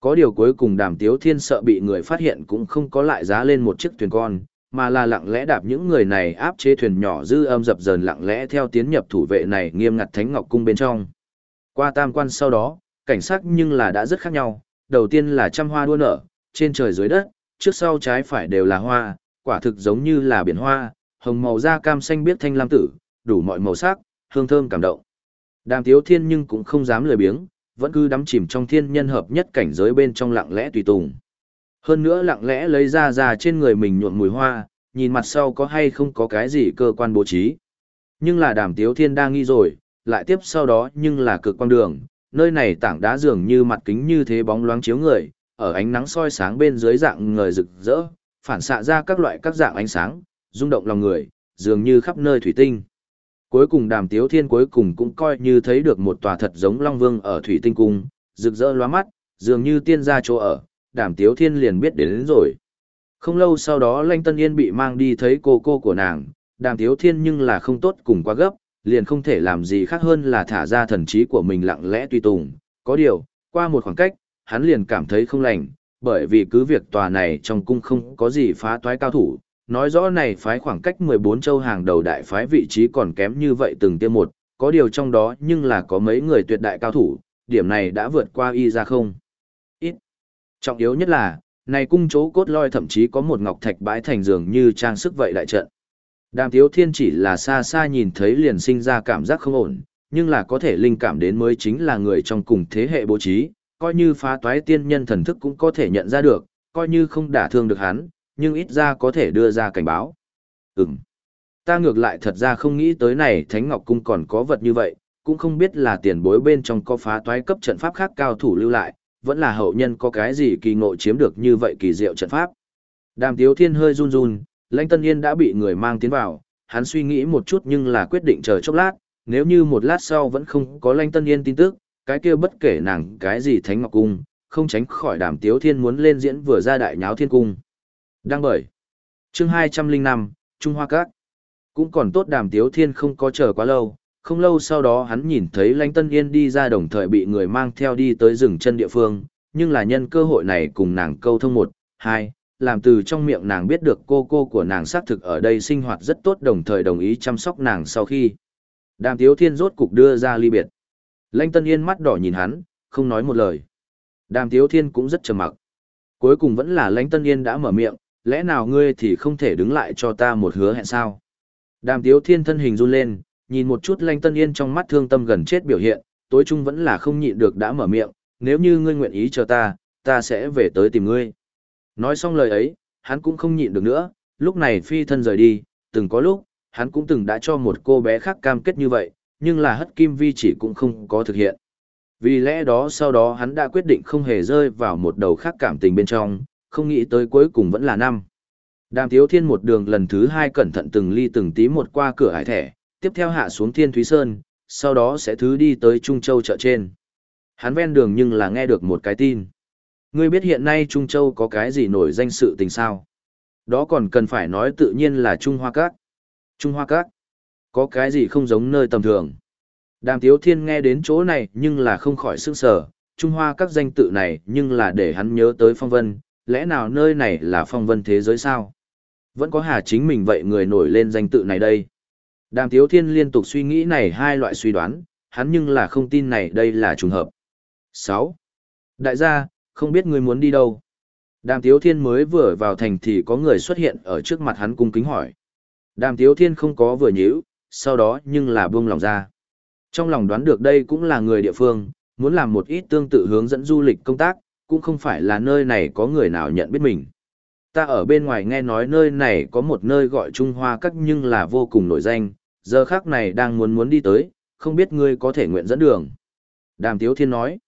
Có điều cuối cùng đàm tiếu thiên sợ bị người phát hiện cũng không có lại giá lên một chiếc thuyền con, mà là lặng lẽ đạp những người này áp chế thuyền nhỏ dư âm dập dờn lặng lẽ theo tiến nhập thủ vệ này nghiêm ngặt thánh ngọc cung bên trong. Qua tam quan sau đó, cảnh sắc nhưng là đã rất khác nhau, đầu tiên là trăm hoa đua nở, trên trời dưới đất, trước sau trái phải đều là hoa, quả thực giống như là biển hoa, hồng màu da cam xanh biết thanh lam tử, đủ mọi màu sắc, hương thơm cảm động. Đàm Tiếu Thiên nhưng cũng không dám lười biếng, vẫn cứ đắm chìm trong thiên nhân hợp nhất cảnh giới bên trong lặng lẽ tùy tùng. Hơn nữa lặng lẽ lấy ra ra trên người mình nhuộm mùi hoa, nhìn mặt sau có hay không có cái gì cơ quan bố trí. Nhưng là đàm tiếu thiên đang nghi rồi, lại tiếp sau đó nhưng là cực quang đường, nơi này tảng đá dường như mặt kính như thế bóng loáng chiếu người, ở ánh nắng soi sáng bên dưới dạng người rực rỡ, phản xạ ra các loại các dạng ánh sáng, rung động lòng người, dường như khắp nơi thủy tinh. Cuối cùng đàm tiếu thiên cuối cùng cũng coi như thấy được một tòa thật giống Long Vương ở thủy tinh cung, rực rỡ loa mắt, dường như tiên gia chỗ ở, đàm tiếu thiên liền biết đến, đến rồi. Không lâu sau đó Lanh Tân Yên bị mang đi thấy cô cô của nàng, đàm tiếu thiên nhưng là không tốt cùng quá gấp, liền không thể làm gì khác hơn là thả ra thần trí của mình lặng lẽ tùy tùng. Có điều, qua một khoảng cách, hắn liền cảm thấy không lành, bởi vì cứ việc tòa này trong cung không có gì phá toái cao thủ, nói rõ này phái khoảng cách 14 châu hàng đầu đại phái vị trí còn kém như vậy từng tiêm một, có điều trong đó nhưng là có mấy người tuyệt đại cao thủ, điểm này đã vượt qua y ra không. Ít. Trọng yếu nhất là, này cung chỗ cốt loi thậm chí có một ngọc thạch bãi thành giường như trang sức vậy đại trận. Đàm Tiếu Thiên chỉ là xa xa nhìn thấy liền sinh ra cảm giác không ổn, nhưng là có thể linh cảm đến mới chính là người trong cùng thế hệ bố trí, coi như phá toái tiên nhân thần thức cũng có thể nhận ra được, coi như không đả thương được hắn, nhưng ít ra có thể đưa ra cảnh báo. Ừm. Ta ngược lại thật ra không nghĩ tới này Thánh Ngọc Cung còn có vật như vậy, cũng không biết là tiền bối bên trong có phá toái cấp trận pháp khác cao thủ lưu lại, vẫn là hậu nhân có cái gì kỳ ngộ chiếm được như vậy kỳ diệu trận pháp. Đàm Tiếu Thiên hơi run run, Lãnh Tân Yên đã bị người mang tiến vào, hắn suy nghĩ một chút nhưng là quyết định chờ chốc lát, nếu như một lát sau vẫn không có Lãnh Tân Yên tin tức, cái kia bất kể nàng cái gì Thánh Ngọc Cung, không tránh khỏi Đàm Tiếu Thiên muốn lên diễn vừa ra đại nháo thiên cung. Đang bởi. Chương 205, Trung Hoa Các. Cũng còn tốt Đàm Tiếu Thiên không có chờ quá lâu, không lâu sau đó hắn nhìn thấy Lãnh Tân Yên đi ra đồng thời bị người mang theo đi tới rừng chân địa phương, nhưng là nhân cơ hội này cùng nàng câu thông một, hai, làm từ trong miệng nàng biết được cô cô của nàng xác thực ở đây sinh hoạt rất tốt đồng thời đồng ý chăm sóc nàng sau khi. Đàm Tiếu Thiên rốt cục đưa ra ly biệt. Lãnh Tân Yên mắt đỏ nhìn hắn, không nói một lời. Đàm Tiếu Thiên cũng rất trầm mặc. Cuối cùng vẫn là Lãnh Tân Yên đã mở miệng, lẽ nào ngươi thì không thể đứng lại cho ta một hứa hẹn sao? Đàm Tiếu Thiên thân hình run lên, nhìn một chút lanh Tân Yên trong mắt thương tâm gần chết biểu hiện, tối trung vẫn là không nhịn được đã mở miệng, nếu như ngươi nguyện ý chờ ta, ta sẽ về tới tìm ngươi. Nói xong lời ấy, hắn cũng không nhịn được nữa, lúc này phi thân rời đi, từng có lúc, hắn cũng từng đã cho một cô bé khác cam kết như vậy, nhưng là hất kim vi chỉ cũng không có thực hiện. Vì lẽ đó sau đó hắn đã quyết định không hề rơi vào một đầu khác cảm tình bên trong, không nghĩ tới cuối cùng vẫn là năm. Đàm Tiếu Thiên một đường lần thứ hai cẩn thận từng ly từng tí một qua cửa hải thẻ, tiếp theo hạ xuống Thiên Thúy Sơn, sau đó sẽ thứ đi tới Trung Châu chợ trên. Hắn ven đường nhưng là nghe được một cái tin. Ngươi biết hiện nay Trung Châu có cái gì nổi danh sự tình sao? Đó còn cần phải nói tự nhiên là Trung Hoa Các. Trung Hoa Các. Có cái gì không giống nơi tầm thường? Đàm Tiếu Thiên nghe đến chỗ này nhưng là không khỏi sức sở. Trung Hoa Các danh tự này nhưng là để hắn nhớ tới phong vân, lẽ nào nơi này là phong vân thế giới sao? Vẫn có hà chính mình vậy người nổi lên danh tự này đây. Đàm Tiếu Thiên liên tục suy nghĩ này hai loại suy đoán, hắn nhưng là không tin này đây là trùng hợp. 6. Đại gia, không biết ngươi muốn đi đâu. Đàm Tiếu Thiên mới vừa vào thành thì có người xuất hiện ở trước mặt hắn cung kính hỏi. Đàm Tiếu Thiên không có vừa nhíu, sau đó nhưng là buông lòng ra. Trong lòng đoán được đây cũng là người địa phương, muốn làm một ít tương tự hướng dẫn du lịch công tác, cũng không phải là nơi này có người nào nhận biết mình. Ta ở bên ngoài nghe nói nơi này có một nơi gọi Trung Hoa Các nhưng là vô cùng nổi danh, giờ khác này đang muốn muốn đi tới, không biết ngươi có thể nguyện dẫn đường. Đàm Tiếu Thiên nói,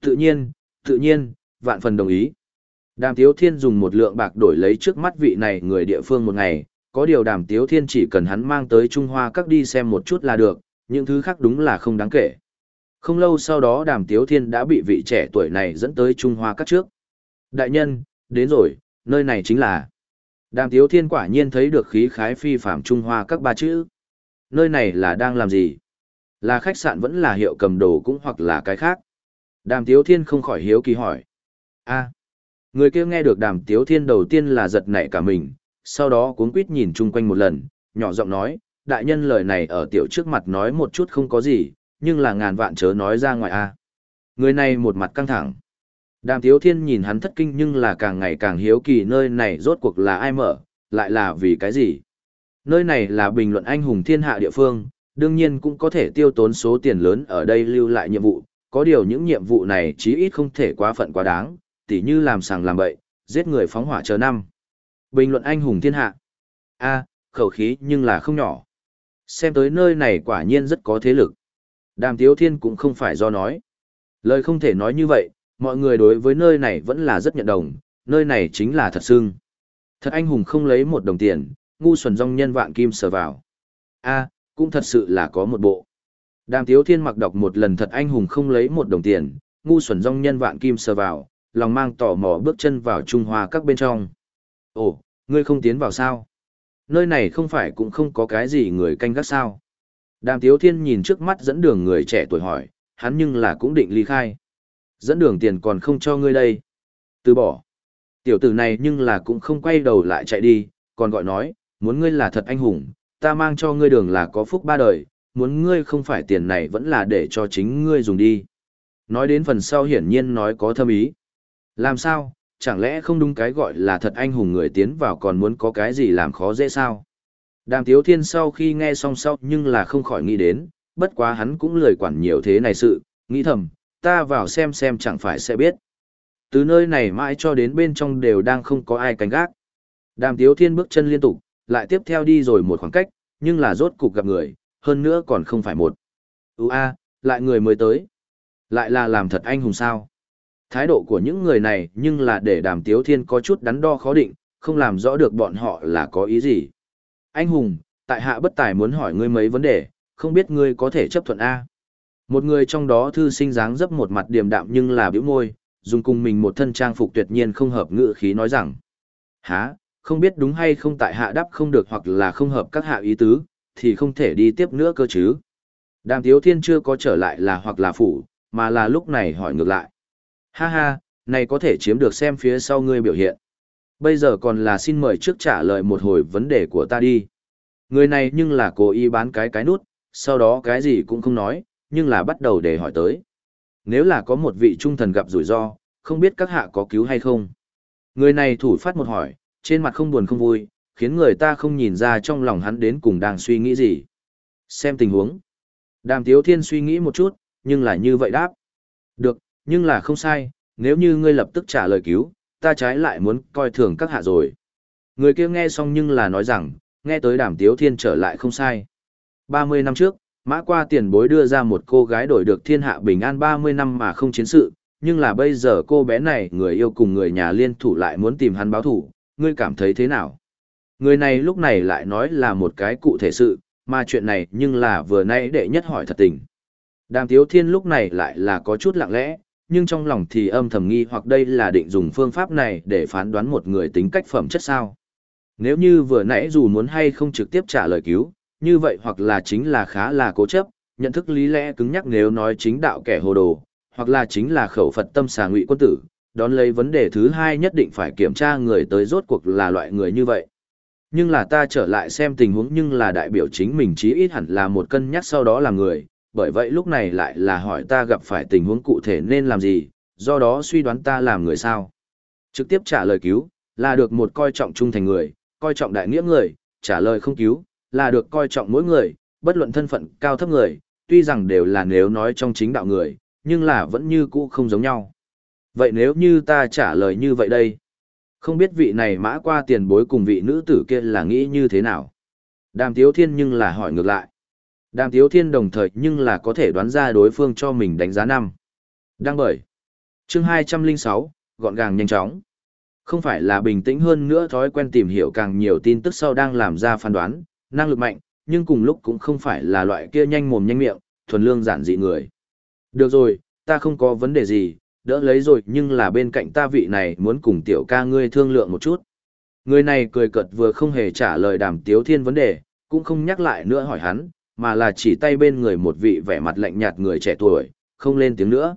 tự nhiên, tự nhiên, vạn phần đồng ý. Đàm Tiếu Thiên dùng một lượng bạc đổi lấy trước mắt vị này người địa phương một ngày, có điều Đàm Tiếu Thiên chỉ cần hắn mang tới Trung Hoa các đi xem một chút là được, những thứ khác đúng là không đáng kể. Không lâu sau đó Đàm Tiếu Thiên đã bị vị trẻ tuổi này dẫn tới Trung Hoa các trước. Đại nhân, đến rồi, nơi này chính là... Đàm Tiếu Thiên quả nhiên thấy được khí khái phi phạm Trung Hoa các ba chữ. Nơi này là đang làm gì? Là khách sạn vẫn là hiệu cầm đồ cũng hoặc là cái khác. Đàm Tiếu Thiên không khỏi hiếu kỳ hỏi. a người kia nghe được đàm tiếu thiên đầu tiên là giật nảy cả mình, sau đó cuốn quýt nhìn chung quanh một lần, nhỏ giọng nói, đại nhân lời này ở tiểu trước mặt nói một chút không có gì, nhưng là ngàn vạn chớ nói ra ngoài a. À. Người này một mặt căng thẳng. Đàm Tiếu Thiên nhìn hắn thất kinh nhưng là càng ngày càng hiếu kỳ nơi này rốt cuộc là ai mở, lại là vì cái gì. Nơi này là bình luận anh hùng thiên hạ địa phương, đương nhiên cũng có thể tiêu tốn số tiền lớn ở đây lưu lại nhiệm vụ, có điều những nhiệm vụ này chí ít không thể quá phận quá đáng, tỉ như làm sàng làm bậy, giết người phóng hỏa chờ năm. Bình luận anh hùng thiên hạ. A, khẩu khí nhưng là không nhỏ. Xem tới nơi này quả nhiên rất có thế lực. Đàm Tiếu Thiên cũng không phải do nói. Lời không thể nói như vậy, mọi người đối với nơi này vẫn là rất nhận đồng, nơi này chính là thật xương. Thật anh hùng không lấy một đồng tiền, ngu xuẩn rong nhân vạn kim sờ vào. a cũng thật sự là có một bộ. Đàm Tiếu Thiên mặc đọc một lần thật anh hùng không lấy một đồng tiền, ngu xuẩn rong nhân vạn kim sờ vào, lòng mang tò mò bước chân vào Trung Hoa các bên trong. Ồ, ngươi không tiến vào sao? Nơi này không phải cũng không có cái gì người canh gác sao? Đàm Tiếu Thiên nhìn trước mắt dẫn đường người trẻ tuổi hỏi, hắn nhưng là cũng định ly khai. Dẫn đường tiền còn không cho ngươi đây. Từ bỏ. Tiểu tử này nhưng là cũng không quay đầu lại chạy đi, còn gọi nói, muốn ngươi là thật anh hùng, ta mang cho ngươi đường là có phúc ba đời, muốn ngươi không phải tiền này vẫn là để cho chính ngươi dùng đi. Nói đến phần sau hiển nhiên nói có thâm ý. Làm sao, chẳng lẽ không đúng cái gọi là thật anh hùng người tiến vào còn muốn có cái gì làm khó dễ sao? Đàm Tiếu Thiên sau khi nghe xong sau nhưng là không khỏi nghĩ đến, bất quá hắn cũng lười quản nhiều thế này sự, nghĩ thầm, ta vào xem xem chẳng phải sẽ biết. Từ nơi này mãi cho đến bên trong đều đang không có ai canh gác. Đàm Tiếu Thiên bước chân liên tục, lại tiếp theo đi rồi một khoảng cách, nhưng là rốt cục gặp người, hơn nữa còn không phải một. Ú a, lại người mới tới. Lại là làm thật anh hùng sao. Thái độ của những người này nhưng là để đàm tiếu thiên có chút đắn đo khó định, không làm rõ được bọn họ là có ý gì. Anh hùng, tại hạ bất tài muốn hỏi ngươi mấy vấn đề, không biết ngươi có thể chấp thuận A. Một người trong đó thư sinh dáng dấp một mặt điềm đạm nhưng là biểu môi, dùng cùng mình một thân trang phục tuyệt nhiên không hợp ngữ khí nói rằng. Hả, không biết đúng hay không tại hạ đáp không được hoặc là không hợp các hạ ý tứ, thì không thể đi tiếp nữa cơ chứ. Đàm Tiếu Thiên chưa có trở lại là hoặc là phủ, mà là lúc này hỏi ngược lại. Ha ha, này có thể chiếm được xem phía sau ngươi biểu hiện. Bây giờ còn là xin mời trước trả lời một hồi vấn đề của ta đi. Người này nhưng là cố ý bán cái cái nút, sau đó cái gì cũng không nói, nhưng là bắt đầu để hỏi tới. Nếu là có một vị trung thần gặp rủi ro, không biết các hạ có cứu hay không. Người này thủ phát một hỏi, trên mặt không buồn không vui, khiến người ta không nhìn ra trong lòng hắn đến cùng đang suy nghĩ gì. Xem tình huống. Đàm Tiếu Thiên suy nghĩ một chút, nhưng là như vậy đáp. Được, nhưng là không sai, nếu như ngươi lập tức trả lời cứu, ta trái lại muốn coi thường các hạ rồi. Người kia nghe xong nhưng là nói rằng, nghe tới đàm tiếu thiên trở lại không sai. 30 năm trước, mã qua tiền bối đưa ra một cô gái đổi được thiên hạ bình an 30 năm mà không chiến sự, nhưng là bây giờ cô bé này người yêu cùng người nhà liên thủ lại muốn tìm hắn báo thủ, ngươi cảm thấy thế nào? Người này lúc này lại nói là một cái cụ thể sự, mà chuyện này nhưng là vừa nay đệ nhất hỏi thật tình. Đàm Tiếu Thiên lúc này lại là có chút lặng lẽ, nhưng trong lòng thì âm thầm nghi hoặc đây là định dùng phương pháp này để phán đoán một người tính cách phẩm chất sao. Nếu như vừa nãy dù muốn hay không trực tiếp trả lời cứu, như vậy hoặc là chính là khá là cố chấp, nhận thức lý lẽ cứng nhắc nếu nói chính đạo kẻ hồ đồ, hoặc là chính là khẩu Phật tâm xà ngụy quân tử, đón lấy vấn đề thứ hai nhất định phải kiểm tra người tới rốt cuộc là loại người như vậy. Nhưng là ta trở lại xem tình huống nhưng là đại biểu chính mình chí ít hẳn là một cân nhắc sau đó là người, bởi vậy lúc này lại là hỏi ta gặp phải tình huống cụ thể nên làm gì, do đó suy đoán ta làm người sao. Trực tiếp trả lời cứu, là được một coi trọng trung thành người, coi trọng đại nghĩa người, trả lời không cứu, là được coi trọng mỗi người, bất luận thân phận cao thấp người, tuy rằng đều là nếu nói trong chính đạo người, nhưng là vẫn như cũ không giống nhau. Vậy nếu như ta trả lời như vậy đây, không biết vị này mã qua tiền bối cùng vị nữ tử kia là nghĩ như thế nào? Đàm Tiếu Thiên nhưng là hỏi ngược lại. Đàm Tiếu Thiên đồng thời nhưng là có thể đoán ra đối phương cho mình đánh giá năm. Đăng bởi. Chương 206, gọn gàng nhanh chóng. Không phải là bình tĩnh hơn nữa thói quen tìm hiểu càng nhiều tin tức sau đang làm ra phán đoán, năng lực mạnh, nhưng cùng lúc cũng không phải là loại kia nhanh mồm nhanh miệng, thuần lương giản dị người. Được rồi, ta không có vấn đề gì, đỡ lấy rồi nhưng là bên cạnh ta vị này muốn cùng tiểu ca ngươi thương lượng một chút. Người này cười cợt vừa không hề trả lời đàm tiếu thiên vấn đề, cũng không nhắc lại nữa hỏi hắn, mà là chỉ tay bên người một vị vẻ mặt lạnh nhạt người trẻ tuổi, không lên tiếng nữa.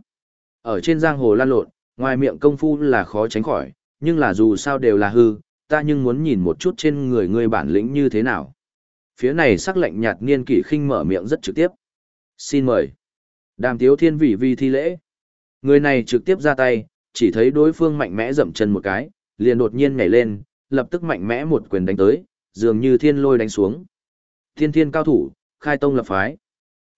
Ở trên giang hồ lan lộn, ngoài miệng công phu là khó tránh khỏi, nhưng là dù sao đều là hư, ta nhưng muốn nhìn một chút trên người ngươi bản lĩnh như thế nào. Phía này sắc lạnh nhạt niên kỷ khinh mở miệng rất trực tiếp. Xin mời. Đàm tiếu thiên vị vi thi lễ. Người này trực tiếp ra tay, chỉ thấy đối phương mạnh mẽ dậm chân một cái, liền đột nhiên nhảy lên, lập tức mạnh mẽ một quyền đánh tới, dường như thiên lôi đánh xuống. Thiên thiên cao thủ, khai tông lập phái.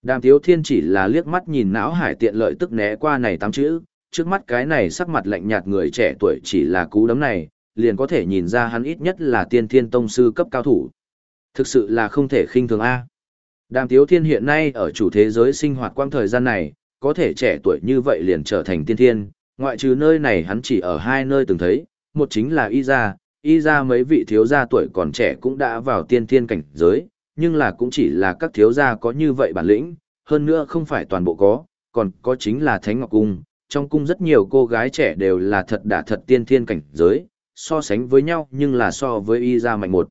Đàm tiếu thiên chỉ là liếc mắt nhìn não hải tiện lợi tức né qua này tám chữ, trước mắt cái này sắc mặt lạnh nhạt người trẻ tuổi chỉ là cú đấm này, liền có thể nhìn ra hắn ít nhất là tiên thiên tông sư cấp cao thủ. Thực sự là không thể khinh thường A. Đàm tiếu thiên hiện nay ở chủ thế giới sinh hoạt quang thời gian này, có thể trẻ tuổi như vậy liền trở thành tiên thiên, ngoại trừ nơi này hắn chỉ ở hai nơi từng thấy, một chính là y gia, y gia mấy vị thiếu gia tuổi còn trẻ cũng đã vào tiên thiên cảnh giới, nhưng là cũng chỉ là các thiếu gia có như vậy bản lĩnh, hơn nữa không phải toàn bộ có, còn có chính là Thánh Ngọc Cung, trong cung rất nhiều cô gái trẻ đều là thật đả thật tiên thiên cảnh giới, so sánh với nhau nhưng là so với y gia mạnh một.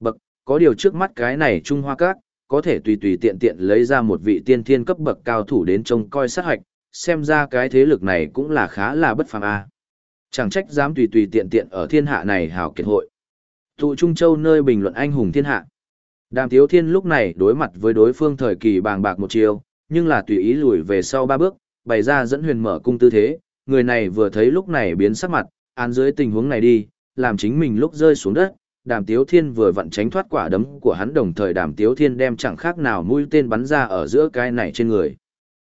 Bậc, có điều trước mắt cái này Trung Hoa Các, có thể tùy tùy tiện tiện lấy ra một vị tiên thiên cấp bậc cao thủ đến trông coi sát hạch, xem ra cái thế lực này cũng là khá là bất phàm a. Chẳng trách dám tùy tùy tiện tiện ở thiên hạ này hào kiệt hội. Tụ Trung Châu nơi bình luận anh hùng thiên hạ. Đàm Tiếu Thiên lúc này đối mặt với đối phương thời kỳ bàng bạc một chiều, nhưng là tùy ý lùi về sau ba bước, bày ra dẫn huyền mở cung tư thế, người này vừa thấy lúc này biến sắc mặt, án dưới tình huống này đi, làm chính mình lúc rơi xuống đất, đàm tiếu thiên vừa vặn tránh thoát quả đấm của hắn đồng thời đàm tiếu thiên đem chẳng khác nào mũi tên bắn ra ở giữa cái này trên người.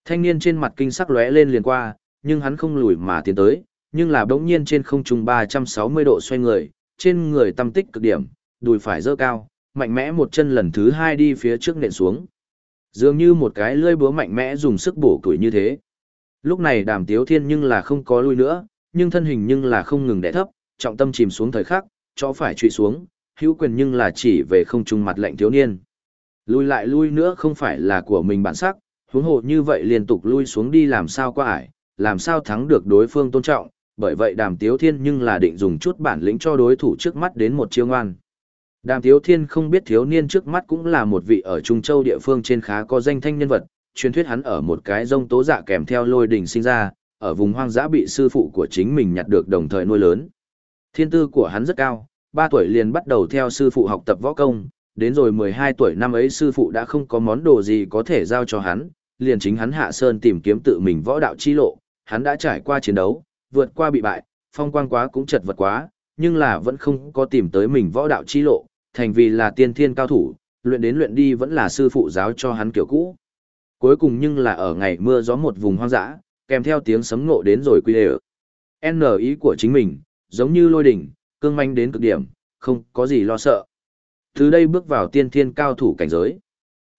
Thanh niên trên mặt kinh sắc lóe lên liền qua, nhưng hắn không lùi mà tiến tới, nhưng là bỗng nhiên trên không trung 360 độ xoay người, trên người tâm tích cực điểm, đùi phải dơ cao, mạnh mẽ một chân lần thứ hai đi phía trước nện xuống. Dường như một cái lưỡi búa mạnh mẽ dùng sức bổ tuổi như thế. Lúc này đàm tiếu thiên nhưng là không có lui nữa, nhưng thân hình nhưng là không ngừng đẻ thấp, trọng tâm chìm xuống thời khắc, chó phải trụy xuống, hữu quyền nhưng là chỉ về không trung mặt lệnh thiếu niên. Lui lại lui nữa không phải là của mình bản sắc, huống hồ như vậy liên tục lui xuống đi làm sao qua ải, làm sao thắng được đối phương tôn trọng, bởi vậy đàm tiếu thiên nhưng là định dùng chút bản lĩnh cho đối thủ trước mắt đến một chiêu ngoan. Đàm tiếu thiên không biết thiếu niên trước mắt cũng là một vị ở Trung Châu địa phương trên khá có danh thanh nhân vật, truyền thuyết hắn ở một cái rông tố dạ kèm theo lôi đình sinh ra, ở vùng hoang dã bị sư phụ của chính mình nhặt được đồng thời nuôi lớn. Thiên tư của hắn rất cao, 3 tuổi liền bắt đầu theo sư phụ học tập võ công, đến rồi 12 tuổi năm ấy sư phụ đã không có món đồ gì có thể giao cho hắn, liền chính hắn hạ sơn tìm kiếm tự mình võ đạo chi lộ, hắn đã trải qua chiến đấu, vượt qua bị bại, phong quang quá cũng chật vật quá, nhưng là vẫn không có tìm tới mình võ đạo chi lộ, thành vì là tiên thiên cao thủ, luyện đến luyện đi vẫn là sư phụ giáo cho hắn kiểu cũ. Cuối cùng nhưng là ở ngày mưa gió một vùng hoang dã, kèm theo tiếng sấm ngộ đến rồi quy đều. N ý của chính mình, giống như lôi đỉnh, cương manh đến cực điểm, không có gì lo sợ. Từ đây bước vào tiên thiên cao thủ cảnh giới.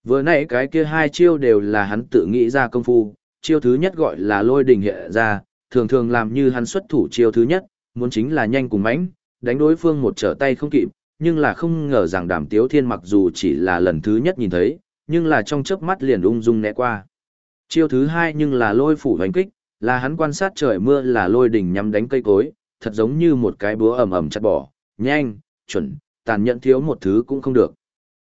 Vừa nãy cái kia hai chiêu đều là hắn tự nghĩ ra công phu, chiêu thứ nhất gọi là lôi đỉnh hiện ra, thường thường làm như hắn xuất thủ chiêu thứ nhất, muốn chính là nhanh cùng mãnh, đánh đối phương một trở tay không kịp, nhưng là không ngờ rằng đàm tiếu thiên mặc dù chỉ là lần thứ nhất nhìn thấy, nhưng là trong chớp mắt liền ung dung né qua. Chiêu thứ hai nhưng là lôi phủ đánh kích, là hắn quan sát trời mưa là lôi đỉnh nhắm đánh cây cối, thật giống như một cái búa ầm ầm chặt bỏ, nhanh, chuẩn, tàn nhẫn thiếu một thứ cũng không được.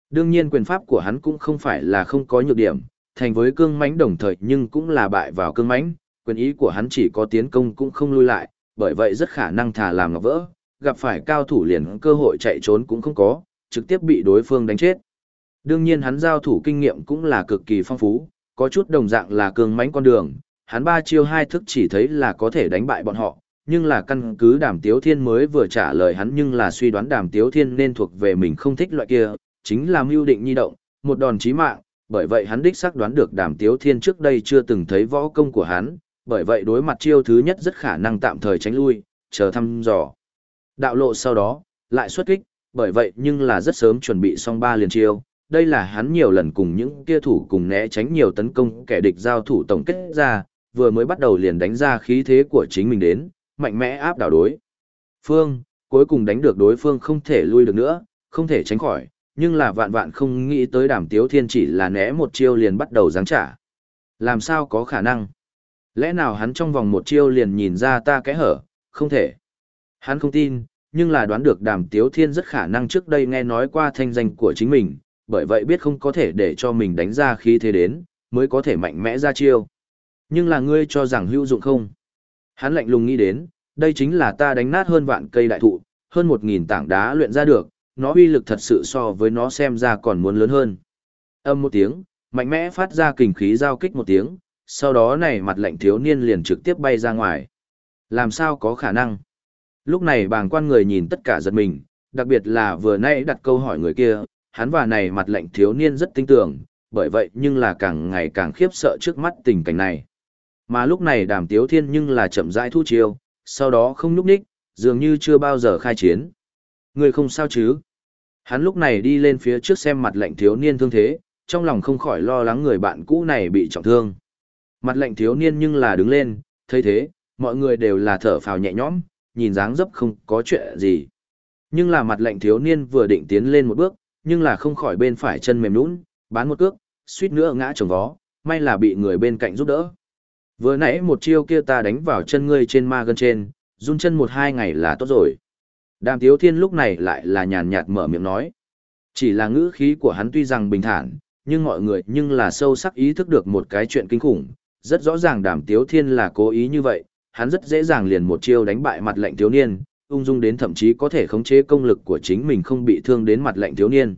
Đương nhiên quyền pháp của hắn cũng không phải là không có nhược điểm, thành với cương mãnh đồng thời nhưng cũng là bại vào cương mãnh, quyền ý của hắn chỉ có tiến công cũng không lui lại, bởi vậy rất khả năng thả làm ngọc vỡ, gặp phải cao thủ liền cơ hội chạy trốn cũng không có, trực tiếp bị đối phương đánh chết. Đương nhiên hắn giao thủ kinh nghiệm cũng là cực kỳ phong phú, có chút đồng dạng là cường mãnh con đường, hắn ba chiêu hai thức chỉ thấy là có thể đánh bại bọn họ, nhưng là căn cứ đàm tiếu thiên mới vừa trả lời hắn nhưng là suy đoán đàm tiếu thiên nên thuộc về mình không thích loại kia, chính là mưu định nhi động, một đòn chí mạng, bởi vậy hắn đích xác đoán được đàm tiếu thiên trước đây chưa từng thấy võ công của hắn, bởi vậy đối mặt chiêu thứ nhất rất khả năng tạm thời tránh lui, chờ thăm dò. Đạo lộ sau đó, lại xuất kích, bởi vậy nhưng là rất sớm chuẩn bị xong ba liền chiêu, đây là hắn nhiều lần cùng những kia thủ cùng né tránh nhiều tấn công kẻ địch giao thủ tổng kết ra, vừa mới bắt đầu liền đánh ra khí thế của chính mình đến, mạnh mẽ áp đảo đối. Phương, cuối cùng đánh được đối phương không thể lui được nữa, không thể tránh khỏi, nhưng là vạn vạn không nghĩ tới đàm tiếu thiên chỉ là né một chiêu liền bắt đầu giáng trả. Làm sao có khả năng? Lẽ nào hắn trong vòng một chiêu liền nhìn ra ta kẽ hở? Không thể. Hắn không tin, nhưng là đoán được đàm tiếu thiên rất khả năng trước đây nghe nói qua thanh danh của chính mình, bởi vậy biết không có thể để cho mình đánh ra khi thế đến, mới có thể mạnh mẽ ra chiêu. Nhưng là ngươi cho rằng hữu dụng không? Hắn lạnh lùng nghĩ đến, đây chính là ta đánh nát hơn vạn cây đại thụ, hơn một nghìn tảng đá luyện ra được, nó uy lực thật sự so với nó xem ra còn muốn lớn hơn. Âm một tiếng, mạnh mẽ phát ra kình khí giao kích một tiếng, sau đó này mặt lạnh thiếu niên liền trực tiếp bay ra ngoài. Làm sao có khả năng? Lúc này bàng quan người nhìn tất cả giật mình, đặc biệt là vừa nãy đặt câu hỏi người kia, hắn và này mặt lạnh thiếu niên rất tinh tưởng, bởi vậy nhưng là càng ngày càng khiếp sợ trước mắt tình cảnh này. Mà lúc này đàm tiếu thiên nhưng là chậm rãi thu chiêu, sau đó không nhúc ních, dường như chưa bao giờ khai chiến. Người không sao chứ? Hắn lúc này đi lên phía trước xem mặt lạnh thiếu niên thương thế, trong lòng không khỏi lo lắng người bạn cũ này bị trọng thương. Mặt lạnh thiếu niên nhưng là đứng lên, thấy thế, mọi người đều là thở phào nhẹ nhõm, nhìn dáng dấp không có chuyện gì. Nhưng là mặt lạnh thiếu niên vừa định tiến lên một bước, nhưng là không khỏi bên phải chân mềm nũng, bán một cước, suýt nữa ngã trồng vó, may là bị người bên cạnh giúp đỡ. Vừa nãy một chiêu kia ta đánh vào chân ngươi trên ma gân trên, run chân một hai ngày là tốt rồi. Đàm Tiếu Thiên lúc này lại là nhàn nhạt mở miệng nói. Chỉ là ngữ khí của hắn tuy rằng bình thản, nhưng mọi người nhưng là sâu sắc ý thức được một cái chuyện kinh khủng. Rất rõ ràng Đàm Tiếu Thiên là cố ý như vậy, hắn rất dễ dàng liền một chiêu đánh bại mặt lệnh thiếu niên, ung dung đến thậm chí có thể khống chế công lực của chính mình không bị thương đến mặt lệnh thiếu niên.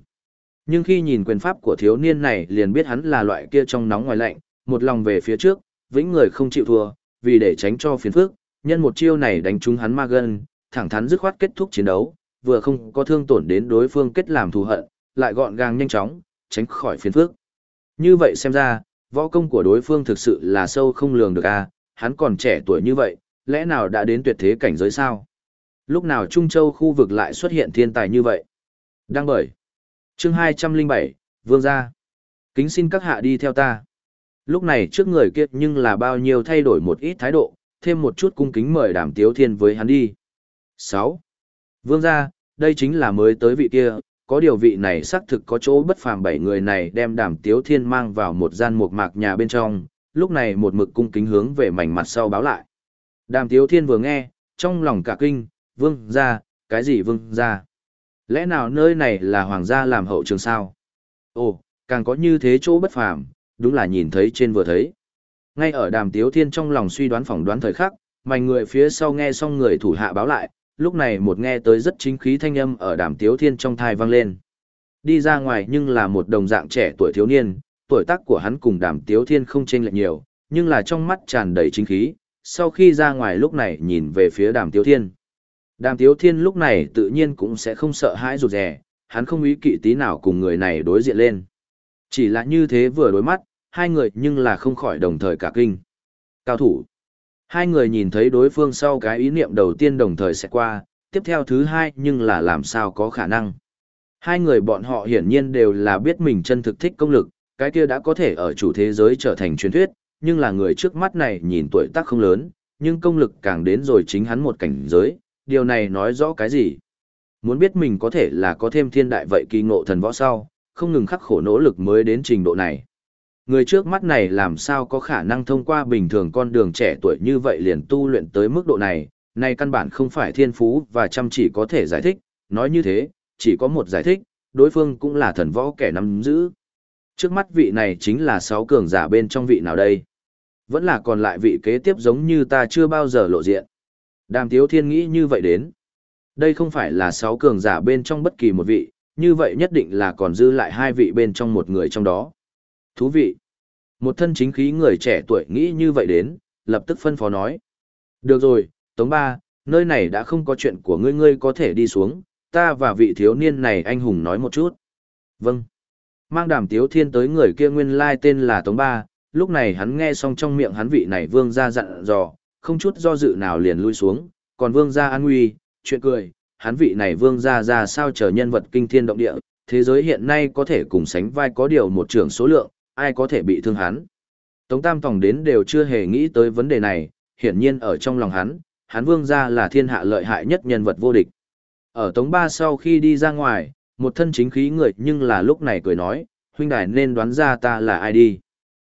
Nhưng khi nhìn quyền pháp của thiếu niên này liền biết hắn là loại kia trong nóng ngoài lạnh, một lòng về phía trước, vĩnh người không chịu thua, vì để tránh cho phiền phức, nhân một chiêu này đánh trúng hắn ma gân, thẳng thắn dứt khoát kết thúc chiến đấu, vừa không có thương tổn đến đối phương kết làm thù hận, lại gọn gàng nhanh chóng, tránh khỏi phiền phức. Như vậy xem ra, võ công của đối phương thực sự là sâu không lường được a, hắn còn trẻ tuổi như vậy, lẽ nào đã đến tuyệt thế cảnh giới sao? Lúc nào Trung Châu khu vực lại xuất hiện thiên tài như vậy? Đăng bởi. Chương 207, Vương gia. Kính xin các hạ đi theo ta. Lúc này trước người kia nhưng là bao nhiêu thay đổi một ít thái độ, thêm một chút cung kính mời đàm tiếu thiên với hắn đi. 6. Vương gia, đây chính là mới tới vị kia, có điều vị này xác thực có chỗ bất phàm bảy người này đem đàm tiếu thiên mang vào một gian mộc mạc nhà bên trong, lúc này một mực cung kính hướng về mảnh mặt sau báo lại. Đàm tiếu thiên vừa nghe, trong lòng cả kinh, vương gia, cái gì vương gia? Lẽ nào nơi này là hoàng gia làm hậu trường sao? Ồ, càng có như thế chỗ bất phàm, đúng là nhìn thấy trên vừa thấy. Ngay ở đàm tiếu thiên trong lòng suy đoán phỏng đoán thời khắc, mảnh người phía sau nghe xong người thủ hạ báo lại, lúc này một nghe tới rất chính khí thanh âm ở đàm tiếu thiên trong thai vang lên. Đi ra ngoài nhưng là một đồng dạng trẻ tuổi thiếu niên, tuổi tác của hắn cùng đàm tiếu thiên không chênh lệch nhiều, nhưng là trong mắt tràn đầy chính khí, sau khi ra ngoài lúc này nhìn về phía đàm tiếu thiên. Đàm tiếu thiên lúc này tự nhiên cũng sẽ không sợ hãi rụt rè, hắn không ý kỵ tí nào cùng người này đối diện lên. Chỉ là như thế vừa đối mắt, hai người nhưng là không khỏi đồng thời cả kinh. Cao thủ. Hai người nhìn thấy đối phương sau cái ý niệm đầu tiên đồng thời sẽ qua, tiếp theo thứ hai nhưng là làm sao có khả năng. Hai người bọn họ hiển nhiên đều là biết mình chân thực thích công lực, cái kia đã có thể ở chủ thế giới trở thành truyền thuyết, nhưng là người trước mắt này nhìn tuổi tác không lớn, nhưng công lực càng đến rồi chính hắn một cảnh giới, điều này nói rõ cái gì? Muốn biết mình có thể là có thêm thiên đại vậy kỳ ngộ thần võ sau, không ngừng khắc khổ nỗ lực mới đến trình độ này. Người trước mắt này làm sao có khả năng thông qua bình thường con đường trẻ tuổi như vậy liền tu luyện tới mức độ này, này căn bản không phải thiên phú và chăm chỉ có thể giải thích, nói như thế, chỉ có một giải thích, đối phương cũng là thần võ kẻ nắm giữ. Trước mắt vị này chính là sáu cường giả bên trong vị nào đây? Vẫn là còn lại vị kế tiếp giống như ta chưa bao giờ lộ diện. Đàm Tiếu Thiên nghĩ như vậy đến. Đây không phải là sáu cường giả bên trong bất kỳ một vị, như vậy nhất định là còn dư lại hai vị bên trong một người trong đó. Thú vị. Một thân chính khí người trẻ tuổi nghĩ như vậy đến, lập tức phân phó nói. Được rồi, Tống Ba, nơi này đã không có chuyện của ngươi ngươi có thể đi xuống, ta và vị thiếu niên này anh hùng nói một chút. Vâng. Mang đàm tiếu thiên tới người kia nguyên lai tên là Tống Ba, lúc này hắn nghe xong trong miệng hắn vị này vương ra dặn dò, không chút do dự nào liền lui xuống, còn vương gia an nguy, chuyện cười, hắn vị này vương gia ra sao chờ nhân vật kinh thiên động địa, thế giới hiện nay có thể cùng sánh vai có điều một trưởng số lượng, ai có thể bị thương hắn. Tống Tam Tòng đến đều chưa hề nghĩ tới vấn đề này, hiển nhiên ở trong lòng hắn, hắn vương gia là thiên hạ lợi hại nhất nhân vật vô địch. Ở Tống Ba sau khi đi ra ngoài, một thân chính khí người nhưng là lúc này cười nói, huynh đài nên đoán ra ta là ai đi.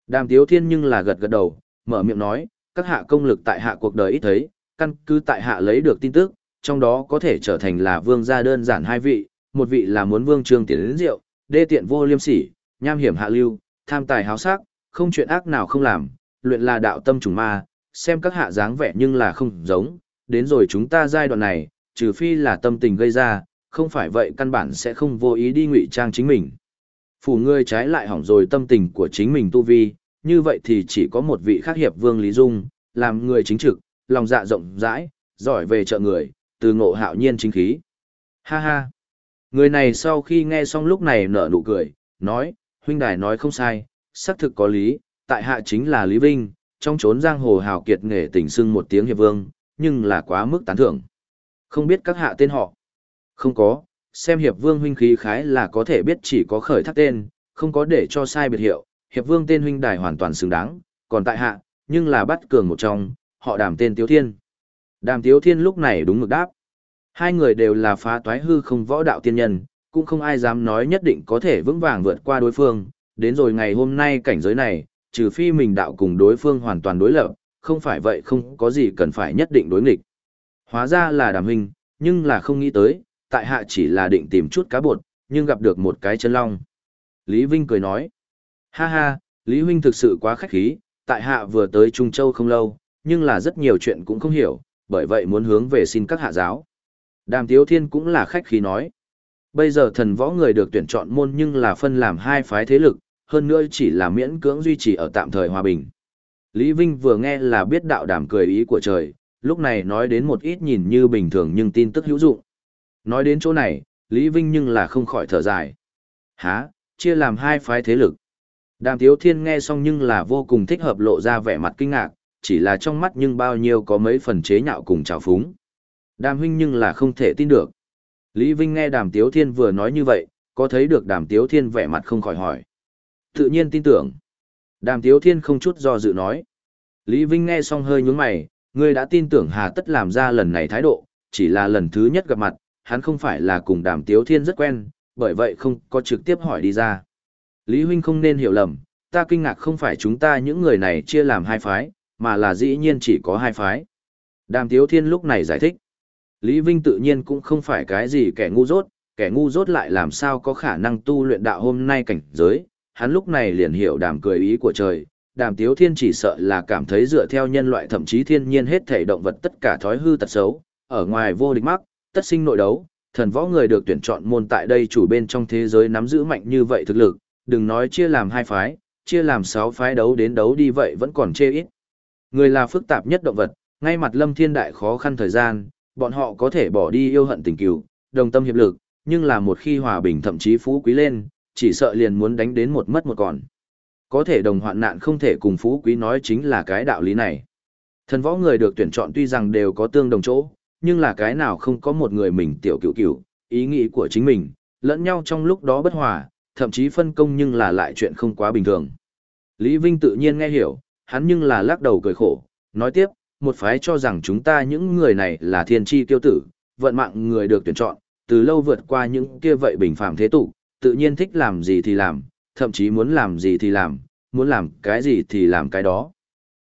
Đàm Tiếu Thiên nhưng là gật gật đầu, mở miệng nói, các hạ công lực tại hạ cuộc đời ít thấy, căn cứ tại hạ lấy được tin tức, trong đó có thể trở thành là vương gia đơn giản hai vị, một vị là muốn vương trương tiền đến rượu, đê tiện vô liêm sỉ, nham hiểm hạ lưu, tham tài háo sắc, không chuyện ác nào không làm, luyện là đạo tâm trùng ma, xem các hạ dáng vẻ nhưng là không giống, đến rồi chúng ta giai đoạn này, trừ phi là tâm tình gây ra, không phải vậy căn bản sẽ không vô ý đi ngụy trang chính mình. Phủ ngươi trái lại hỏng rồi tâm tình của chính mình tu vi, như vậy thì chỉ có một vị khác hiệp vương Lý Dung, làm người chính trực, lòng dạ rộng rãi, giỏi về trợ người, từ ngộ hạo nhiên chính khí. Ha ha! Người này sau khi nghe xong lúc này nở nụ cười, nói, huynh đài nói không sai, xác thực có lý, tại hạ chính là Lý Vinh, trong chốn giang hồ hào kiệt nghề tỉnh xưng một tiếng hiệp vương, nhưng là quá mức tán thưởng. Không biết các hạ tên họ? Không có, xem hiệp vương huynh khí khái là có thể biết chỉ có khởi thác tên, không có để cho sai biệt hiệu, hiệp vương tên huynh đài hoàn toàn xứng đáng, còn tại hạ, nhưng là bắt cường một trong, họ đàm tên Tiếu Thiên. Đàm Tiếu Thiên lúc này đúng ngược đáp. Hai người đều là phá toái hư không võ đạo tiên nhân, cũng không ai dám nói nhất định có thể vững vàng vượt qua đối phương, đến rồi ngày hôm nay cảnh giới này, trừ phi mình đạo cùng đối phương hoàn toàn đối lập, không phải vậy không có gì cần phải nhất định đối nghịch. Hóa ra là đàm huynh, nhưng là không nghĩ tới, tại hạ chỉ là định tìm chút cá bột, nhưng gặp được một cái chân long. Lý Vinh cười nói, ha ha, Lý Huynh thực sự quá khách khí, tại hạ vừa tới Trung Châu không lâu, nhưng là rất nhiều chuyện cũng không hiểu, bởi vậy muốn hướng về xin các hạ giáo. Đàm Tiếu Thiên cũng là khách khí nói. Bây giờ thần võ người được tuyển chọn môn nhưng là phân làm hai phái thế lực, hơn nữa chỉ là miễn cưỡng duy trì ở tạm thời hòa bình. Lý Vinh vừa nghe là biết đạo đàm cười ý của trời, lúc này nói đến một ít nhìn như bình thường nhưng tin tức hữu dụng. Nói đến chỗ này, Lý Vinh nhưng là không khỏi thở dài. Hả, chia làm hai phái thế lực. Đàm Tiếu Thiên nghe xong nhưng là vô cùng thích hợp lộ ra vẻ mặt kinh ngạc, chỉ là trong mắt nhưng bao nhiêu có mấy phần chế nhạo cùng trào phúng. Đàm huynh nhưng là không thể tin được. Lý Vinh nghe Đàm Tiếu Thiên vừa nói như vậy, có thấy được Đàm Tiếu Thiên vẻ mặt không khỏi hỏi. Tự nhiên tin tưởng. Đàm Tiếu Thiên không chút do dự nói. Lý Vinh nghe xong hơi nhướng mày, ngươi đã tin tưởng hà tất làm ra lần này thái độ, chỉ là lần thứ nhất gặp mặt, hắn không phải là cùng Đàm Tiếu Thiên rất quen, bởi vậy không có trực tiếp hỏi đi ra. Lý Huynh không nên hiểu lầm, ta kinh ngạc không phải chúng ta những người này chia làm hai phái, mà là dĩ nhiên chỉ có hai phái. Đàm Tiếu Thiên lúc này giải thích. Lý Vinh tự nhiên cũng không phải cái gì kẻ ngu dốt, kẻ ngu dốt lại làm sao có khả năng tu luyện đạo hôm nay cảnh giới, hắn lúc này liền hiểu đàm cười ý của trời, đàm tiếu thiên chỉ sợ là cảm thấy dựa theo nhân loại thậm chí thiên nhiên hết thể động vật tất cả thói hư tật xấu, ở ngoài vô địch mắc, tất sinh nội đấu, thần võ người được tuyển chọn môn tại đây chủ bên trong thế giới nắm giữ mạnh như vậy thực lực, đừng nói chia làm hai phái, chia làm sáu phái đấu đến đấu đi vậy vẫn còn chê ít. Người là phức tạp nhất động vật, ngay mặt lâm thiên đại khó khăn thời gian, bọn họ có thể bỏ đi yêu hận tình cừu, đồng tâm hiệp lực, nhưng là một khi hòa bình thậm chí phú quý lên, chỉ sợ liền muốn đánh đến một mất một còn. Có thể đồng hoạn nạn không thể cùng phú quý nói chính là cái đạo lý này. Thần võ người được tuyển chọn tuy rằng đều có tương đồng chỗ, nhưng là cái nào không có một người mình tiểu cựu cựu, ý nghĩ của chính mình, lẫn nhau trong lúc đó bất hòa, thậm chí phân công nhưng là lại chuyện không quá bình thường. Lý Vinh tự nhiên nghe hiểu, hắn nhưng là lắc đầu cười khổ, nói tiếp, một phái cho rằng chúng ta những người này là thiên tri tiêu tử, vận mạng người được tuyển chọn, từ lâu vượt qua những kia vậy bình phàm thế tục, tự nhiên thích làm gì thì làm, thậm chí muốn làm gì thì làm, muốn làm cái gì thì làm cái đó.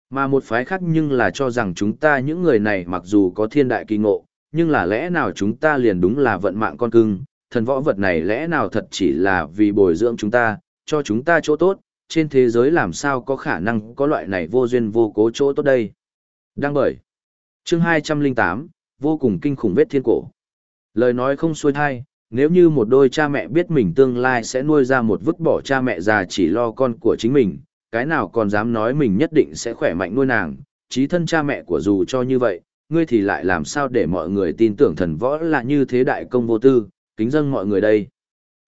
Mà một phái khác nhưng là cho rằng chúng ta những người này mặc dù có thiên đại kỳ ngộ, nhưng là lẽ nào chúng ta liền đúng là vận mạng con cưng, thần võ vật này lẽ nào thật chỉ là vì bồi dưỡng chúng ta, cho chúng ta chỗ tốt, trên thế giới làm sao có khả năng có loại này vô duyên vô cố chỗ tốt đây. Đăng bởi. Chương 208, vô cùng kinh khủng vết thiên cổ. Lời nói không xuôi thai, nếu như một đôi cha mẹ biết mình tương lai sẽ nuôi ra một vứt bỏ cha mẹ già chỉ lo con của chính mình, cái nào còn dám nói mình nhất định sẽ khỏe mạnh nuôi nàng, trí thân cha mẹ của dù cho như vậy, ngươi thì lại làm sao để mọi người tin tưởng thần võ là như thế đại công vô tư, kính dân mọi người đây.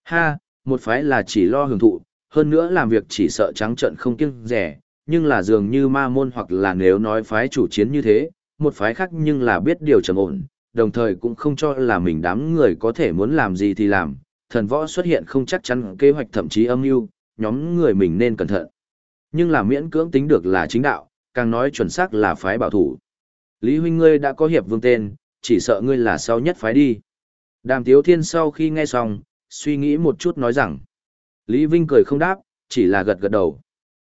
Ha, một phái là chỉ lo hưởng thụ, hơn nữa làm việc chỉ sợ trắng trợn không kiêng rẻ, nhưng là dường như ma môn hoặc là nếu nói phái chủ chiến như thế, một phái khác nhưng là biết điều trầm ổn, đồng thời cũng không cho là mình đám người có thể muốn làm gì thì làm, thần võ xuất hiện không chắc chắn kế hoạch thậm chí âm mưu, nhóm người mình nên cẩn thận. Nhưng là miễn cưỡng tính được là chính đạo, càng nói chuẩn xác là phái bảo thủ. Lý huynh ngươi đã có hiệp vương tên, chỉ sợ ngươi là sau nhất phái đi. Đàm Tiếu Thiên sau khi nghe xong, suy nghĩ một chút nói rằng. Lý Vinh cười không đáp, chỉ là gật gật đầu.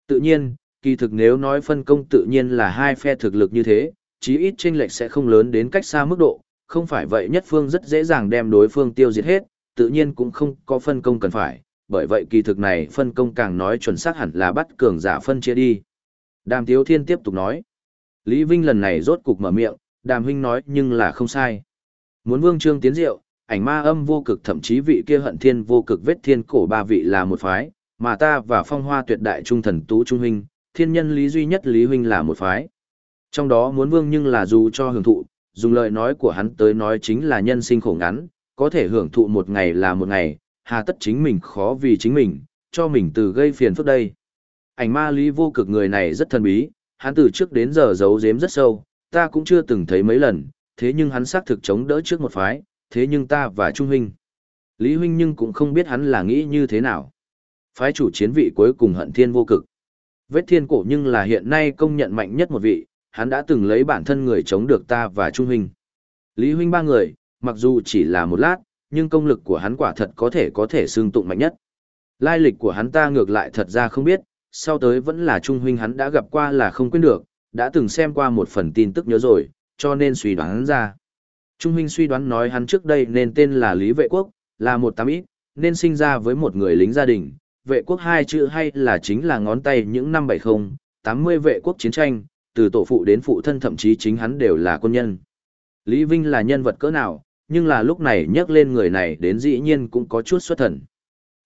Tự nhiên, kỳ thực nếu nói phân công tự nhiên là hai phe thực lực như thế, chí ít chênh lệch sẽ không lớn đến cách xa mức độ, không phải vậy nhất phương rất dễ dàng đem đối phương tiêu diệt hết, tự nhiên cũng không có phân công cần phải, bởi vậy kỳ thực này phân công càng nói chuẩn xác hẳn là bắt cường giả phân chia đi. Đàm Tiếu Thiên tiếp tục nói, Lý Vinh lần này rốt cục mở miệng, đàm huynh nói nhưng là không sai. Muốn vương trương tiến diệu, ảnh ma âm vô cực thậm chí vị kia hận thiên vô cực vết thiên cổ ba vị là một phái, mà ta và phong hoa tuyệt đại trung thần tú trung huynh, thiên nhân lý duy nhất lý huynh là một phái. Trong đó muốn vương nhưng là dù cho hưởng thụ, dùng lời nói của hắn tới nói chính là nhân sinh khổ ngắn, có thể hưởng thụ một ngày là một ngày, hà tất chính mình khó vì chính mình, cho mình từ gây phiền phức đây. Ảnh ma lý vô cực người này rất thần bí, hắn từ trước đến giờ giấu giếm rất sâu, ta cũng chưa từng thấy mấy lần, thế nhưng hắn xác thực chống đỡ trước một phái, thế nhưng ta và Trung Huynh. Lý Huynh nhưng cũng không biết hắn là nghĩ như thế nào. Phái chủ chiến vị cuối cùng hận thiên vô cực. Vết thiên cổ nhưng là hiện nay công nhận mạnh nhất một vị, hắn đã từng lấy bản thân người chống được ta và Trung Huynh. Lý Huynh ba người, mặc dù chỉ là một lát, nhưng công lực của hắn quả thật có thể có thể xương tụng mạnh nhất. Lai lịch của hắn ta ngược lại thật ra không biết, sau tới vẫn là Trung Huynh hắn đã gặp qua là không quên được, đã từng xem qua một phần tin tức nhớ rồi, cho nên suy đoán hắn ra. Trung Huynh suy đoán nói hắn trước đây nên tên là Lý Vệ Quốc, là một tám ít, nên sinh ra với một người lính gia đình. Vệ quốc hai chữ hay là chính là ngón tay những năm 70, 80 vệ quốc chiến tranh, từ tổ phụ đến phụ thân thậm chí chính hắn đều là quân nhân. Lý Vinh là nhân vật cỡ nào, nhưng là lúc này nhắc lên người này đến dĩ nhiên cũng có chút xuất thần.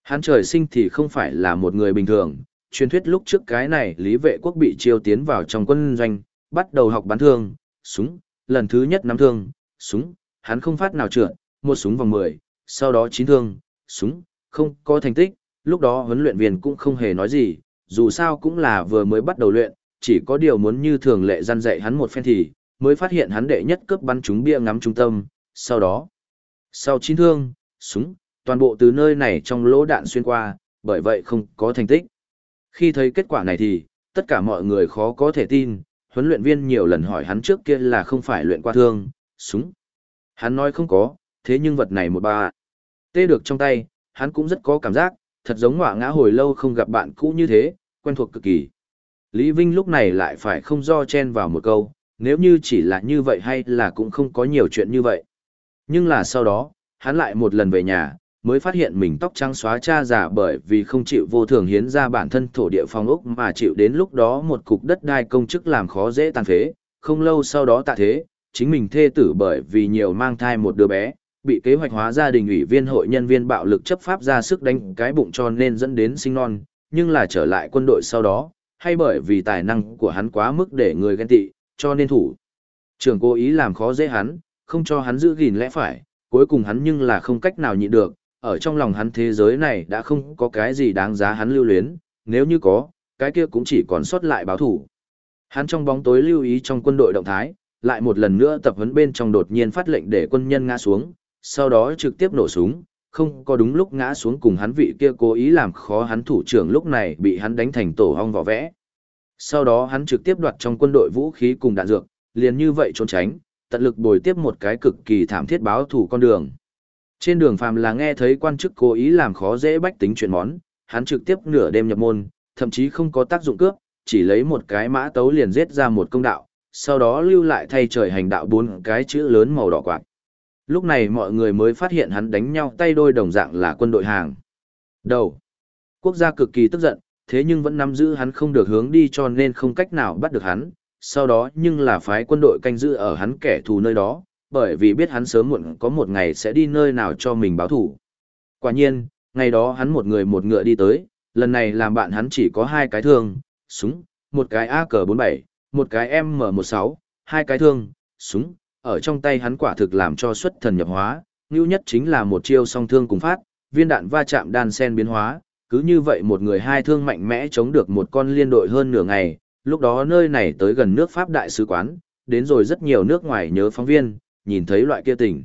Hắn trời sinh thì không phải là một người bình thường, truyền thuyết lúc trước cái này Lý Vệ Quốc bị chiêu tiến vào trong quân doanh, bắt đầu học bắn thương, súng, lần thứ nhất nắm thương, súng, hắn không phát nào trượt, một súng vòng 10, sau đó chín thương, súng, không có thành tích, lúc đó huấn luyện viên cũng không hề nói gì, dù sao cũng là vừa mới bắt đầu luyện, chỉ có điều muốn như thường lệ gian dạy hắn một phen thì, mới phát hiện hắn đệ nhất cướp bắn trúng bia ngắm trung tâm, sau đó, sau chín thương, súng, toàn bộ từ nơi này trong lỗ đạn xuyên qua, bởi vậy không có thành tích. Khi thấy kết quả này thì, tất cả mọi người khó có thể tin, huấn luyện viên nhiều lần hỏi hắn trước kia là không phải luyện qua thương, súng. Hắn nói không có, thế nhưng vật này một ba. Tê được trong tay, hắn cũng rất có cảm giác, thật giống ngọa ngã hồi lâu không gặp bạn cũ như thế, quen thuộc cực kỳ. Lý Vinh lúc này lại phải không do chen vào một câu, nếu như chỉ là như vậy hay là cũng không có nhiều chuyện như vậy. Nhưng là sau đó, hắn lại một lần về nhà, mới phát hiện mình tóc trắng xóa cha già bởi vì không chịu vô thường hiến ra bản thân thổ địa phong ốc mà chịu đến lúc đó một cục đất đai công chức làm khó dễ tàn phế, không lâu sau đó tạ thế, chính mình thê tử bởi vì nhiều mang thai một đứa bé, bị kế hoạch hóa gia đình ủy viên hội nhân viên bạo lực chấp pháp ra sức đánh cái bụng cho nên dẫn đến sinh non, nhưng là trở lại quân đội sau đó, hay bởi vì tài năng của hắn quá mức để người ghen tị, cho nên thủ. trưởng cố ý làm khó dễ hắn, không cho hắn giữ gìn lẽ phải, cuối cùng hắn nhưng là không cách nào nhịn được, ở trong lòng hắn thế giới này đã không có cái gì đáng giá hắn lưu luyến, nếu như có, cái kia cũng chỉ còn sót lại báo thủ. Hắn trong bóng tối lưu ý trong quân đội động thái, lại một lần nữa tập huấn bên trong đột nhiên phát lệnh để quân nhân ngã xuống, sau đó trực tiếp nổ súng, không có đúng lúc ngã xuống cùng hắn vị kia cố ý làm khó hắn thủ trưởng lúc này bị hắn đánh thành tổ hong vỏ vẽ. Sau đó hắn trực tiếp đoạt trong quân đội vũ khí cùng đạn dược, liền như vậy trốn tránh, tận lực bồi tiếp một cái cực kỳ thảm thiết báo thủ con đường. Trên đường phàm là nghe thấy quan chức cố ý làm khó dễ bách tính chuyện món, hắn trực tiếp nửa đêm nhập môn, thậm chí không có tác dụng cướp, chỉ lấy một cái mã tấu liền giết ra một công đạo, sau đó lưu lại thay trời hành đạo bốn cái chữ lớn màu đỏ quạt. Lúc này mọi người mới phát hiện hắn đánh nhau tay đôi đồng dạng là quân đội hàng. Đầu. Quốc gia cực kỳ tức giận, thế nhưng vẫn nắm giữ hắn không được hướng đi cho nên không cách nào bắt được hắn, sau đó nhưng là phái quân đội canh giữ ở hắn kẻ thù nơi đó, bởi vì biết hắn sớm muộn có một ngày sẽ đi nơi nào cho mình báo thù. Quả nhiên, ngày đó hắn một người một ngựa đi tới, lần này làm bạn hắn chỉ có hai cái thương, súng, một cái AK-47, một cái M16, hai cái thương, súng, ở trong tay hắn quả thực làm cho xuất thần nhập hóa, ngưu nhất chính là một chiêu song thương cùng phát, viên đạn va chạm đan sen biến hóa, cứ như vậy một người hai thương mạnh mẽ chống được một con liên đội hơn nửa ngày, lúc đó nơi này tới gần nước Pháp đại sứ quán, đến rồi rất nhiều nước ngoài nhớ phóng viên, nhìn thấy loại kia tình.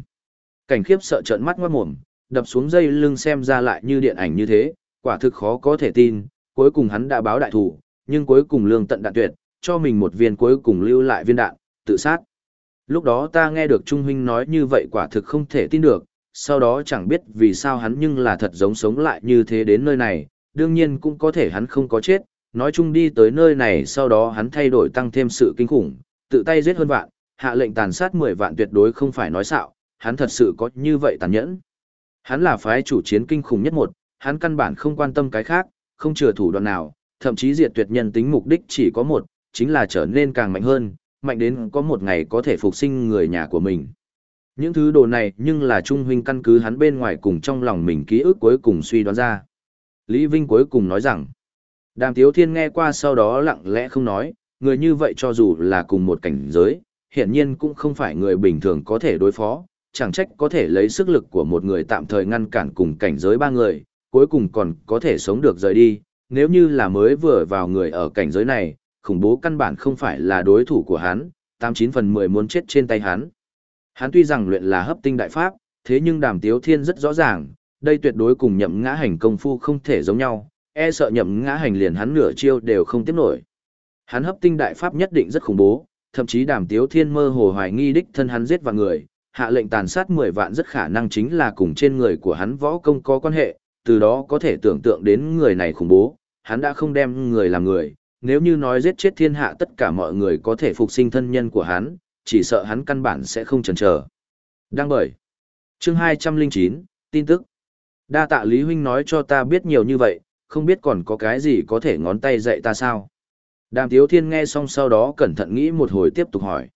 Cảnh khiếp sợ trợn mắt ngoát mồm, đập xuống dây lưng xem ra lại như điện ảnh như thế, quả thực khó có thể tin, cuối cùng hắn đã báo đại thủ, nhưng cuối cùng lương tận đạn tuyệt, cho mình một viên cuối cùng lưu lại viên đạn, tự sát. Lúc đó ta nghe được Trung Huynh nói như vậy quả thực không thể tin được, sau đó chẳng biết vì sao hắn nhưng là thật giống sống lại như thế đến nơi này, đương nhiên cũng có thể hắn không có chết, nói chung đi tới nơi này sau đó hắn thay đổi tăng thêm sự kinh khủng, tự tay giết hơn vạn, hạ lệnh tàn sát 10 vạn tuyệt đối không phải nói xạo, hắn thật sự có như vậy tàn nhẫn. Hắn là phái chủ chiến kinh khủng nhất một, hắn căn bản không quan tâm cái khác, không chừa thủ đoạn nào, thậm chí diệt tuyệt nhân tính mục đích chỉ có một, chính là trở nên càng mạnh hơn, mạnh đến có một ngày có thể phục sinh người nhà của mình. Những thứ đồ này nhưng là Trung Huynh căn cứ hắn bên ngoài cùng trong lòng mình ký ức cuối cùng suy đoán ra. Lý Vinh cuối cùng nói rằng, Đàm Tiếu Thiên nghe qua sau đó lặng lẽ không nói, người như vậy cho dù là cùng một cảnh giới, hiển nhiên cũng không phải người bình thường có thể đối phó, chẳng trách có thể lấy sức lực của một người tạm thời ngăn cản cùng cảnh giới ba người, cuối cùng còn có thể sống được rời đi, nếu như là mới vừa vào người ở cảnh giới này, khủng bố căn bản không phải là đối thủ của hắn, 89 phần 10 muốn chết trên tay hắn. Hắn tuy rằng luyện là hấp tinh đại pháp, thế nhưng đàm tiếu thiên rất rõ ràng, đây tuyệt đối cùng nhậm ngã hành công phu không thể giống nhau, e sợ nhậm ngã hành liền hắn nửa chiêu đều không tiếp nổi. Hắn hấp tinh đại pháp nhất định rất khủng bố, thậm chí đàm tiếu thiên mơ hồ hoài nghi đích thân hắn giết vào người, hạ lệnh tàn sát 10 vạn rất khả năng chính là cùng trên người của hắn võ công có quan hệ, từ đó có thể tưởng tượng đến người này khủng bố, hắn đã không đem người làm người, nếu như nói giết chết thiên hạ tất cả mọi người có thể phục sinh thân nhân của hắn, chỉ sợ hắn căn bản sẽ không chần chờ. Đăng bởi. Chương 209, tin tức. Đa tạ Lý Huynh nói cho ta biết nhiều như vậy, không biết còn có cái gì có thể ngón tay dạy ta sao. Đàm Tiếu Thiên nghe xong sau đó cẩn thận nghĩ một hồi tiếp tục hỏi.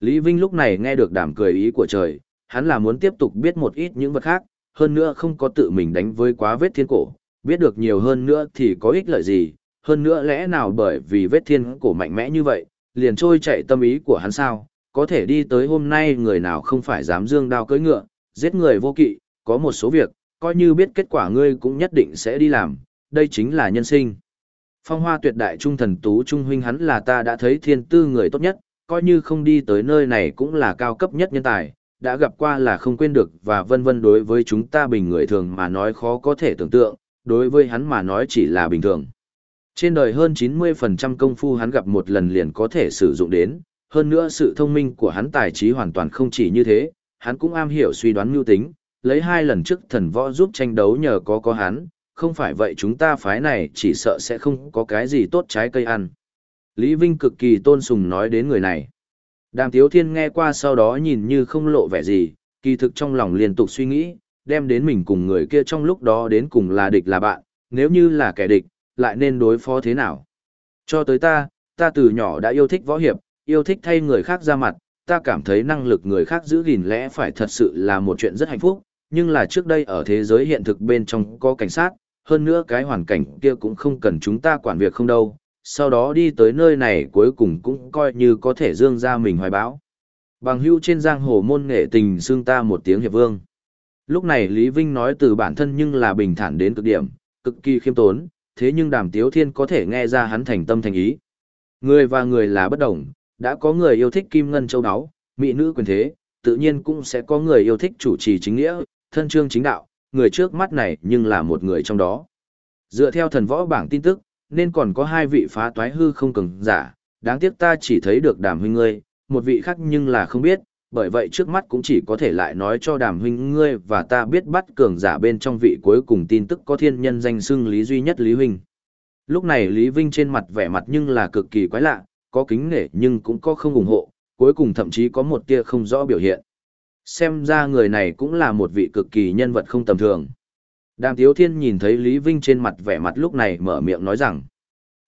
Lý Vinh lúc này nghe được đàm cười ý của trời, hắn là muốn tiếp tục biết một ít những vật khác, hơn nữa không có tự mình đánh với quá vết thiên cổ, biết được nhiều hơn nữa thì có ích lợi gì, hơn nữa lẽ nào bởi vì vết thiên cổ mạnh mẽ như vậy, liền trôi chạy tâm ý của hắn sao, có thể đi tới hôm nay người nào không phải dám dương đao cưỡi ngựa, giết người vô kỵ, có một số việc, coi như biết kết quả ngươi cũng nhất định sẽ đi làm, đây chính là nhân sinh. Phong hoa tuyệt đại trung thần tú trung huynh hắn là ta đã thấy thiên tư người tốt nhất, coi như không đi tới nơi này cũng là cao cấp nhất nhân tài, đã gặp qua là không quên được và vân vân đối với chúng ta bình người thường mà nói khó có thể tưởng tượng, đối với hắn mà nói chỉ là bình thường. Trên đời hơn 90% công phu hắn gặp một lần liền có thể sử dụng đến, hơn nữa sự thông minh của hắn tài trí hoàn toàn không chỉ như thế, hắn cũng am hiểu suy đoán mưu tính, lấy hai lần trước thần võ giúp tranh đấu nhờ có có hắn, không phải vậy chúng ta phái này chỉ sợ sẽ không có cái gì tốt trái cây ăn. Lý Vinh cực kỳ tôn sùng nói đến người này. Đàm Tiếu Thiên nghe qua sau đó nhìn như không lộ vẻ gì, kỳ thực trong lòng liên tục suy nghĩ, đem đến mình cùng người kia trong lúc đó đến cùng là địch là bạn, nếu như là kẻ địch, lại nên đối phó thế nào. Cho tới ta, ta từ nhỏ đã yêu thích võ hiệp, yêu thích thay người khác ra mặt, ta cảm thấy năng lực người khác giữ gìn lẽ phải thật sự là một chuyện rất hạnh phúc, nhưng là trước đây ở thế giới hiện thực bên trong có cảnh sát, hơn nữa cái hoàn cảnh kia cũng không cần chúng ta quản việc không đâu, sau đó đi tới nơi này cuối cùng cũng coi như có thể dương ra mình hoài báo. Bằng hưu trên giang hồ môn nghệ tình xương ta một tiếng hiệp vương. Lúc này Lý Vinh nói từ bản thân nhưng là bình thản đến cực điểm, cực kỳ khiêm tốn, thế nhưng đàm tiếu thiên có thể nghe ra hắn thành tâm thành ý. Người và người là bất đồng, đã có người yêu thích kim ngân châu áo, mỹ nữ quyền thế, tự nhiên cũng sẽ có người yêu thích chủ trì chính nghĩa, thân trương chính đạo, người trước mắt này nhưng là một người trong đó. Dựa theo thần võ bảng tin tức, nên còn có hai vị phá toái hư không cường giả, đáng tiếc ta chỉ thấy được đàm huynh ngươi, một vị khác nhưng là không biết, bởi vậy trước mắt cũng chỉ có thể lại nói cho đàm huynh ngươi và ta biết bắt cường giả bên trong vị cuối cùng tin tức có thiên nhân danh xưng Lý duy nhất Lý Huynh. Lúc này Lý Vinh trên mặt vẻ mặt nhưng là cực kỳ quái lạ, có kính nể nhưng cũng có không ủng hộ, cuối cùng thậm chí có một tia không rõ biểu hiện. Xem ra người này cũng là một vị cực kỳ nhân vật không tầm thường. Đàm Tiếu Thiên nhìn thấy Lý Vinh trên mặt vẻ mặt lúc này mở miệng nói rằng,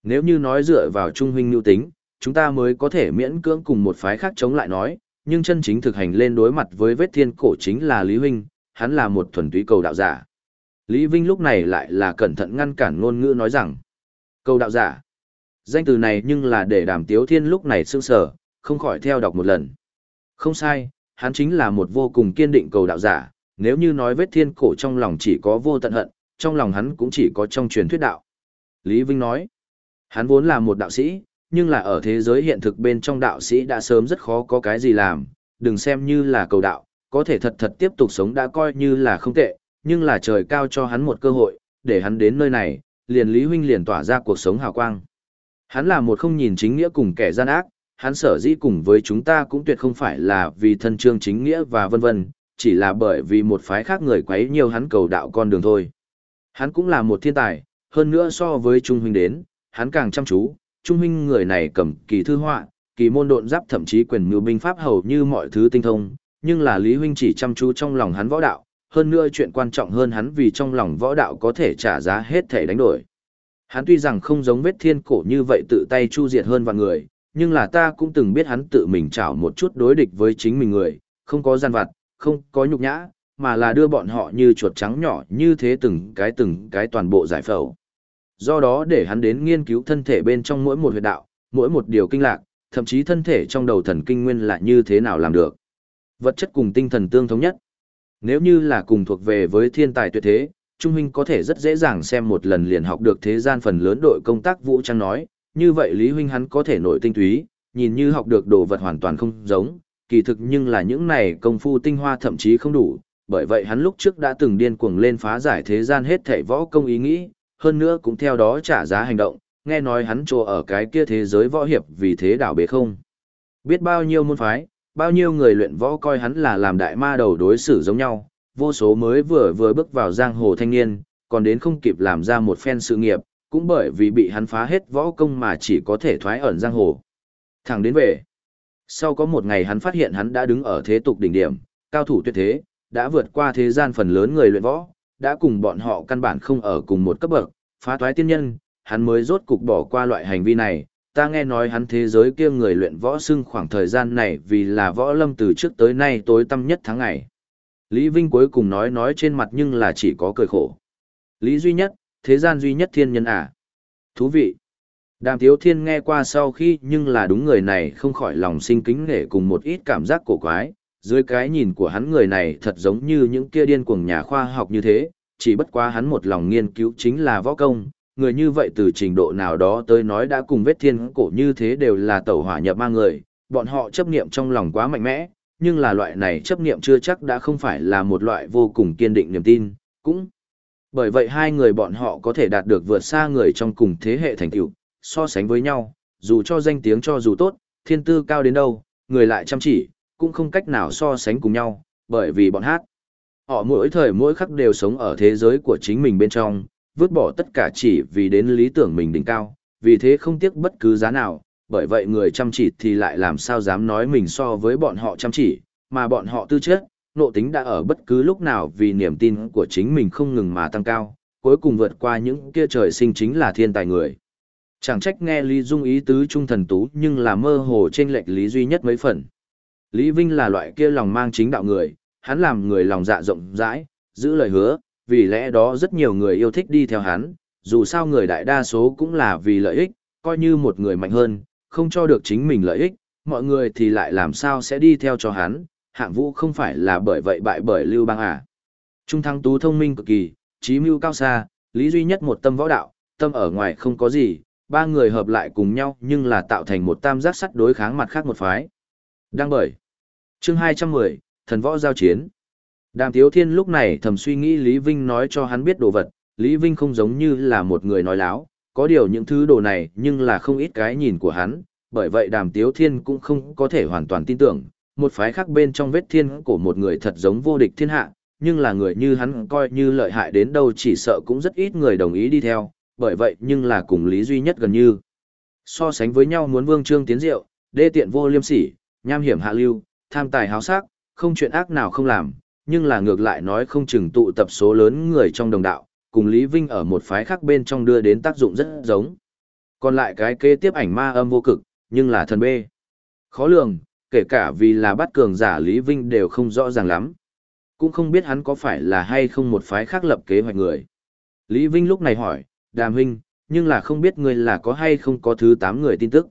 nếu như nói dựa vào trung huynh lưu tính, chúng ta mới có thể miễn cưỡng cùng một phái khác chống lại nói, nhưng chân chính thực hành lên đối mặt với vết thiên cổ chính là Lý Huynh, hắn là một thuần túy cầu đạo giả. Lý Vinh lúc này lại là cẩn thận ngăn cản ngôn ngữ nói rằng, cầu đạo giả. Danh từ này nhưng là để đàm tiếu thiên lúc này sương sở, không khỏi theo đọc một lần. Không sai, hắn chính là một vô cùng kiên định cầu đạo giả, nếu như nói vết thiên cổ trong lòng chỉ có vô tận hận, trong lòng hắn cũng chỉ có trong truyền thuyết đạo. Lý Vinh nói, hắn vốn là một đạo sĩ, nhưng là ở thế giới hiện thực bên trong đạo sĩ đã sớm rất khó có cái gì làm, đừng xem như là cầu đạo, có thể thật thật tiếp tục sống đã coi như là không tệ, nhưng là trời cao cho hắn một cơ hội, để hắn đến nơi này, liền Lý Huynh liền tỏa ra cuộc sống hào quang. Hắn là một không nhìn chính nghĩa cùng kẻ gian ác, hắn sở dĩ cùng với chúng ta cũng tuyệt không phải là vì thân chương chính nghĩa và vân vân, chỉ là bởi vì một phái khác người quấy nhiều hắn cầu đạo con đường thôi. Hắn cũng là một thiên tài, hơn nữa so với Trung Huynh đến, hắn càng chăm chú, Trung huynh người này cầm kỳ thư họa, kỳ môn độn giáp thậm chí quyền mưu binh pháp hầu như mọi thứ tinh thông, nhưng là Lý huynh chỉ chăm chú trong lòng hắn võ đạo, hơn nữa chuyện quan trọng hơn hắn vì trong lòng võ đạo có thể trả giá hết thể đánh đổi. Hắn tuy rằng không giống vết thiên cổ như vậy tự tay chu diệt hơn vạn người, nhưng là ta cũng từng biết hắn tự mình chảo một chút đối địch với chính mình người, không có gian vặt, không có nhục nhã, mà là đưa bọn họ như chuột trắng nhỏ như thế từng cái từng cái toàn bộ giải phẫu. Do đó để hắn đến nghiên cứu thân thể bên trong mỗi một huyệt đạo, mỗi một điều kinh lạc, thậm chí thân thể trong đầu thần kinh nguyên là như thế nào làm được. Vật chất cùng tinh thần tương thống nhất. Nếu như là cùng thuộc về với thiên tài tuyệt thế, Trung huynh có thể rất dễ dàng xem một lần liền học được thế gian phần lớn đội công tác vũ trang nói, như vậy Lý huynh hắn có thể nổi tinh túy, nhìn như học được đồ vật hoàn toàn không giống, kỳ thực nhưng là những này công phu tinh hoa thậm chí không đủ, bởi vậy hắn lúc trước đã từng điên cuồng lên phá giải thế gian hết thảy võ công ý nghĩ, hơn nữa cũng theo đó trả giá hành động, nghe nói hắn trồ ở cái kia thế giới võ hiệp vì thế đảo bế không. Biết bao nhiêu môn phái, bao nhiêu người luyện võ coi hắn là làm đại ma đầu đối xử giống nhau, vô số mới vừa vừa bước vào giang hồ thanh niên, còn đến không kịp làm ra một phen sự nghiệp, cũng bởi vì bị hắn phá hết võ công mà chỉ có thể thoái ẩn giang hồ. Thẳng đến về. Sau có một ngày hắn phát hiện hắn đã đứng ở thế tục đỉnh điểm, cao thủ tuyệt thế, đã vượt qua thế gian phần lớn người luyện võ, đã cùng bọn họ căn bản không ở cùng một cấp bậc, phá thoái tiên nhân, hắn mới rốt cục bỏ qua loại hành vi này. Ta nghe nói hắn thế giới kia người luyện võ xưng khoảng thời gian này vì là võ lâm từ trước tới nay tối tăm nhất tháng ngày. Lý Vinh cuối cùng nói nói trên mặt nhưng là chỉ có cười khổ. Lý duy nhất, thế gian duy nhất thiên nhân à. Thú vị. Đàm Tiếu Thiên nghe qua sau khi nhưng là đúng người này không khỏi lòng sinh kính nể cùng một ít cảm giác cổ quái, dưới cái nhìn của hắn người này thật giống như những kia điên cuồng nhà khoa học như thế, chỉ bất quá hắn một lòng nghiên cứu chính là võ công, người như vậy từ trình độ nào đó tới nói đã cùng vết thiên cổ như thế đều là tẩu hỏa nhập ma người, bọn họ chấp niệm trong lòng quá mạnh mẽ, nhưng là loại này chấp niệm chưa chắc đã không phải là một loại vô cùng kiên định niềm tin, cũng bởi vậy hai người bọn họ có thể đạt được vượt xa người trong cùng thế hệ thành tựu, so sánh với nhau, dù cho danh tiếng cho dù tốt, thiên tư cao đến đâu, người lại chăm chỉ, cũng không cách nào so sánh cùng nhau, bởi vì bọn hát. Họ mỗi thời mỗi khắc đều sống ở thế giới của chính mình bên trong, vứt bỏ tất cả chỉ vì đến lý tưởng mình đỉnh cao, vì thế không tiếc bất cứ giá nào, bởi vậy người chăm chỉ thì lại làm sao dám nói mình so với bọn họ chăm chỉ, mà bọn họ tư chất, nộ tính đã ở bất cứ lúc nào vì niềm tin của chính mình không ngừng mà tăng cao, cuối cùng vượt qua những kia trời sinh chính là thiên tài người. Chẳng trách nghe Lý Dung ý tứ trung thần tú nhưng là mơ hồ trên lệch Lý duy nhất mấy phần. Lý Vinh là loại kia lòng mang chính đạo người, hắn làm người lòng dạ rộng rãi, giữ lời hứa, vì lẽ đó rất nhiều người yêu thích đi theo hắn, dù sao người đại đa số cũng là vì lợi ích, coi như một người mạnh hơn, không cho được chính mình lợi ích, mọi người thì lại làm sao sẽ đi theo cho hắn, hạng vũ không phải là bởi vậy bại bởi Lưu Bang à. Trung thắng tú thông minh cực kỳ, trí mưu cao xa, lý duy nhất một tâm võ đạo, tâm ở ngoài không có gì, ba người hợp lại cùng nhau nhưng là tạo thành một tam giác sắt đối kháng mặt khác một phái. Đang bởi. Chương 210, Thần võ giao chiến. Đàm Tiếu Thiên lúc này thầm suy nghĩ Lý Vinh nói cho hắn biết đồ vật, Lý Vinh không giống như là một người nói láo, có điều những thứ đồ này nhưng là không ít cái nhìn của hắn, bởi vậy Đàm Tiếu Thiên cũng không có thể hoàn toàn tin tưởng, một phái khác bên trong vết thiên của một người thật giống vô địch thiên hạ, nhưng là người như hắn coi như lợi hại đến đâu chỉ sợ cũng rất ít người đồng ý đi theo, bởi vậy nhưng là cùng lý duy nhất gần như. So sánh với nhau muốn vương trương tiến diệu, đê tiện vô liêm sỉ, nham hiểm hạ lưu, tham tài háo sắc, không chuyện ác nào không làm, nhưng là ngược lại nói không chừng tụ tập số lớn người trong đồng đạo, cùng Lý Vinh ở một phái khác bên trong đưa đến tác dụng rất giống. Còn lại cái kế tiếp ảnh ma âm vô cực, nhưng là thần bê. Khó lường, kể cả vì là bắt cường giả Lý Vinh đều không rõ ràng lắm. Cũng không biết hắn có phải là hay không một phái khác lập kế hoạch người. Lý Vinh lúc này hỏi, Đàm huynh, nhưng là không biết ngươi là có hay không có thứ 8 người tin tức.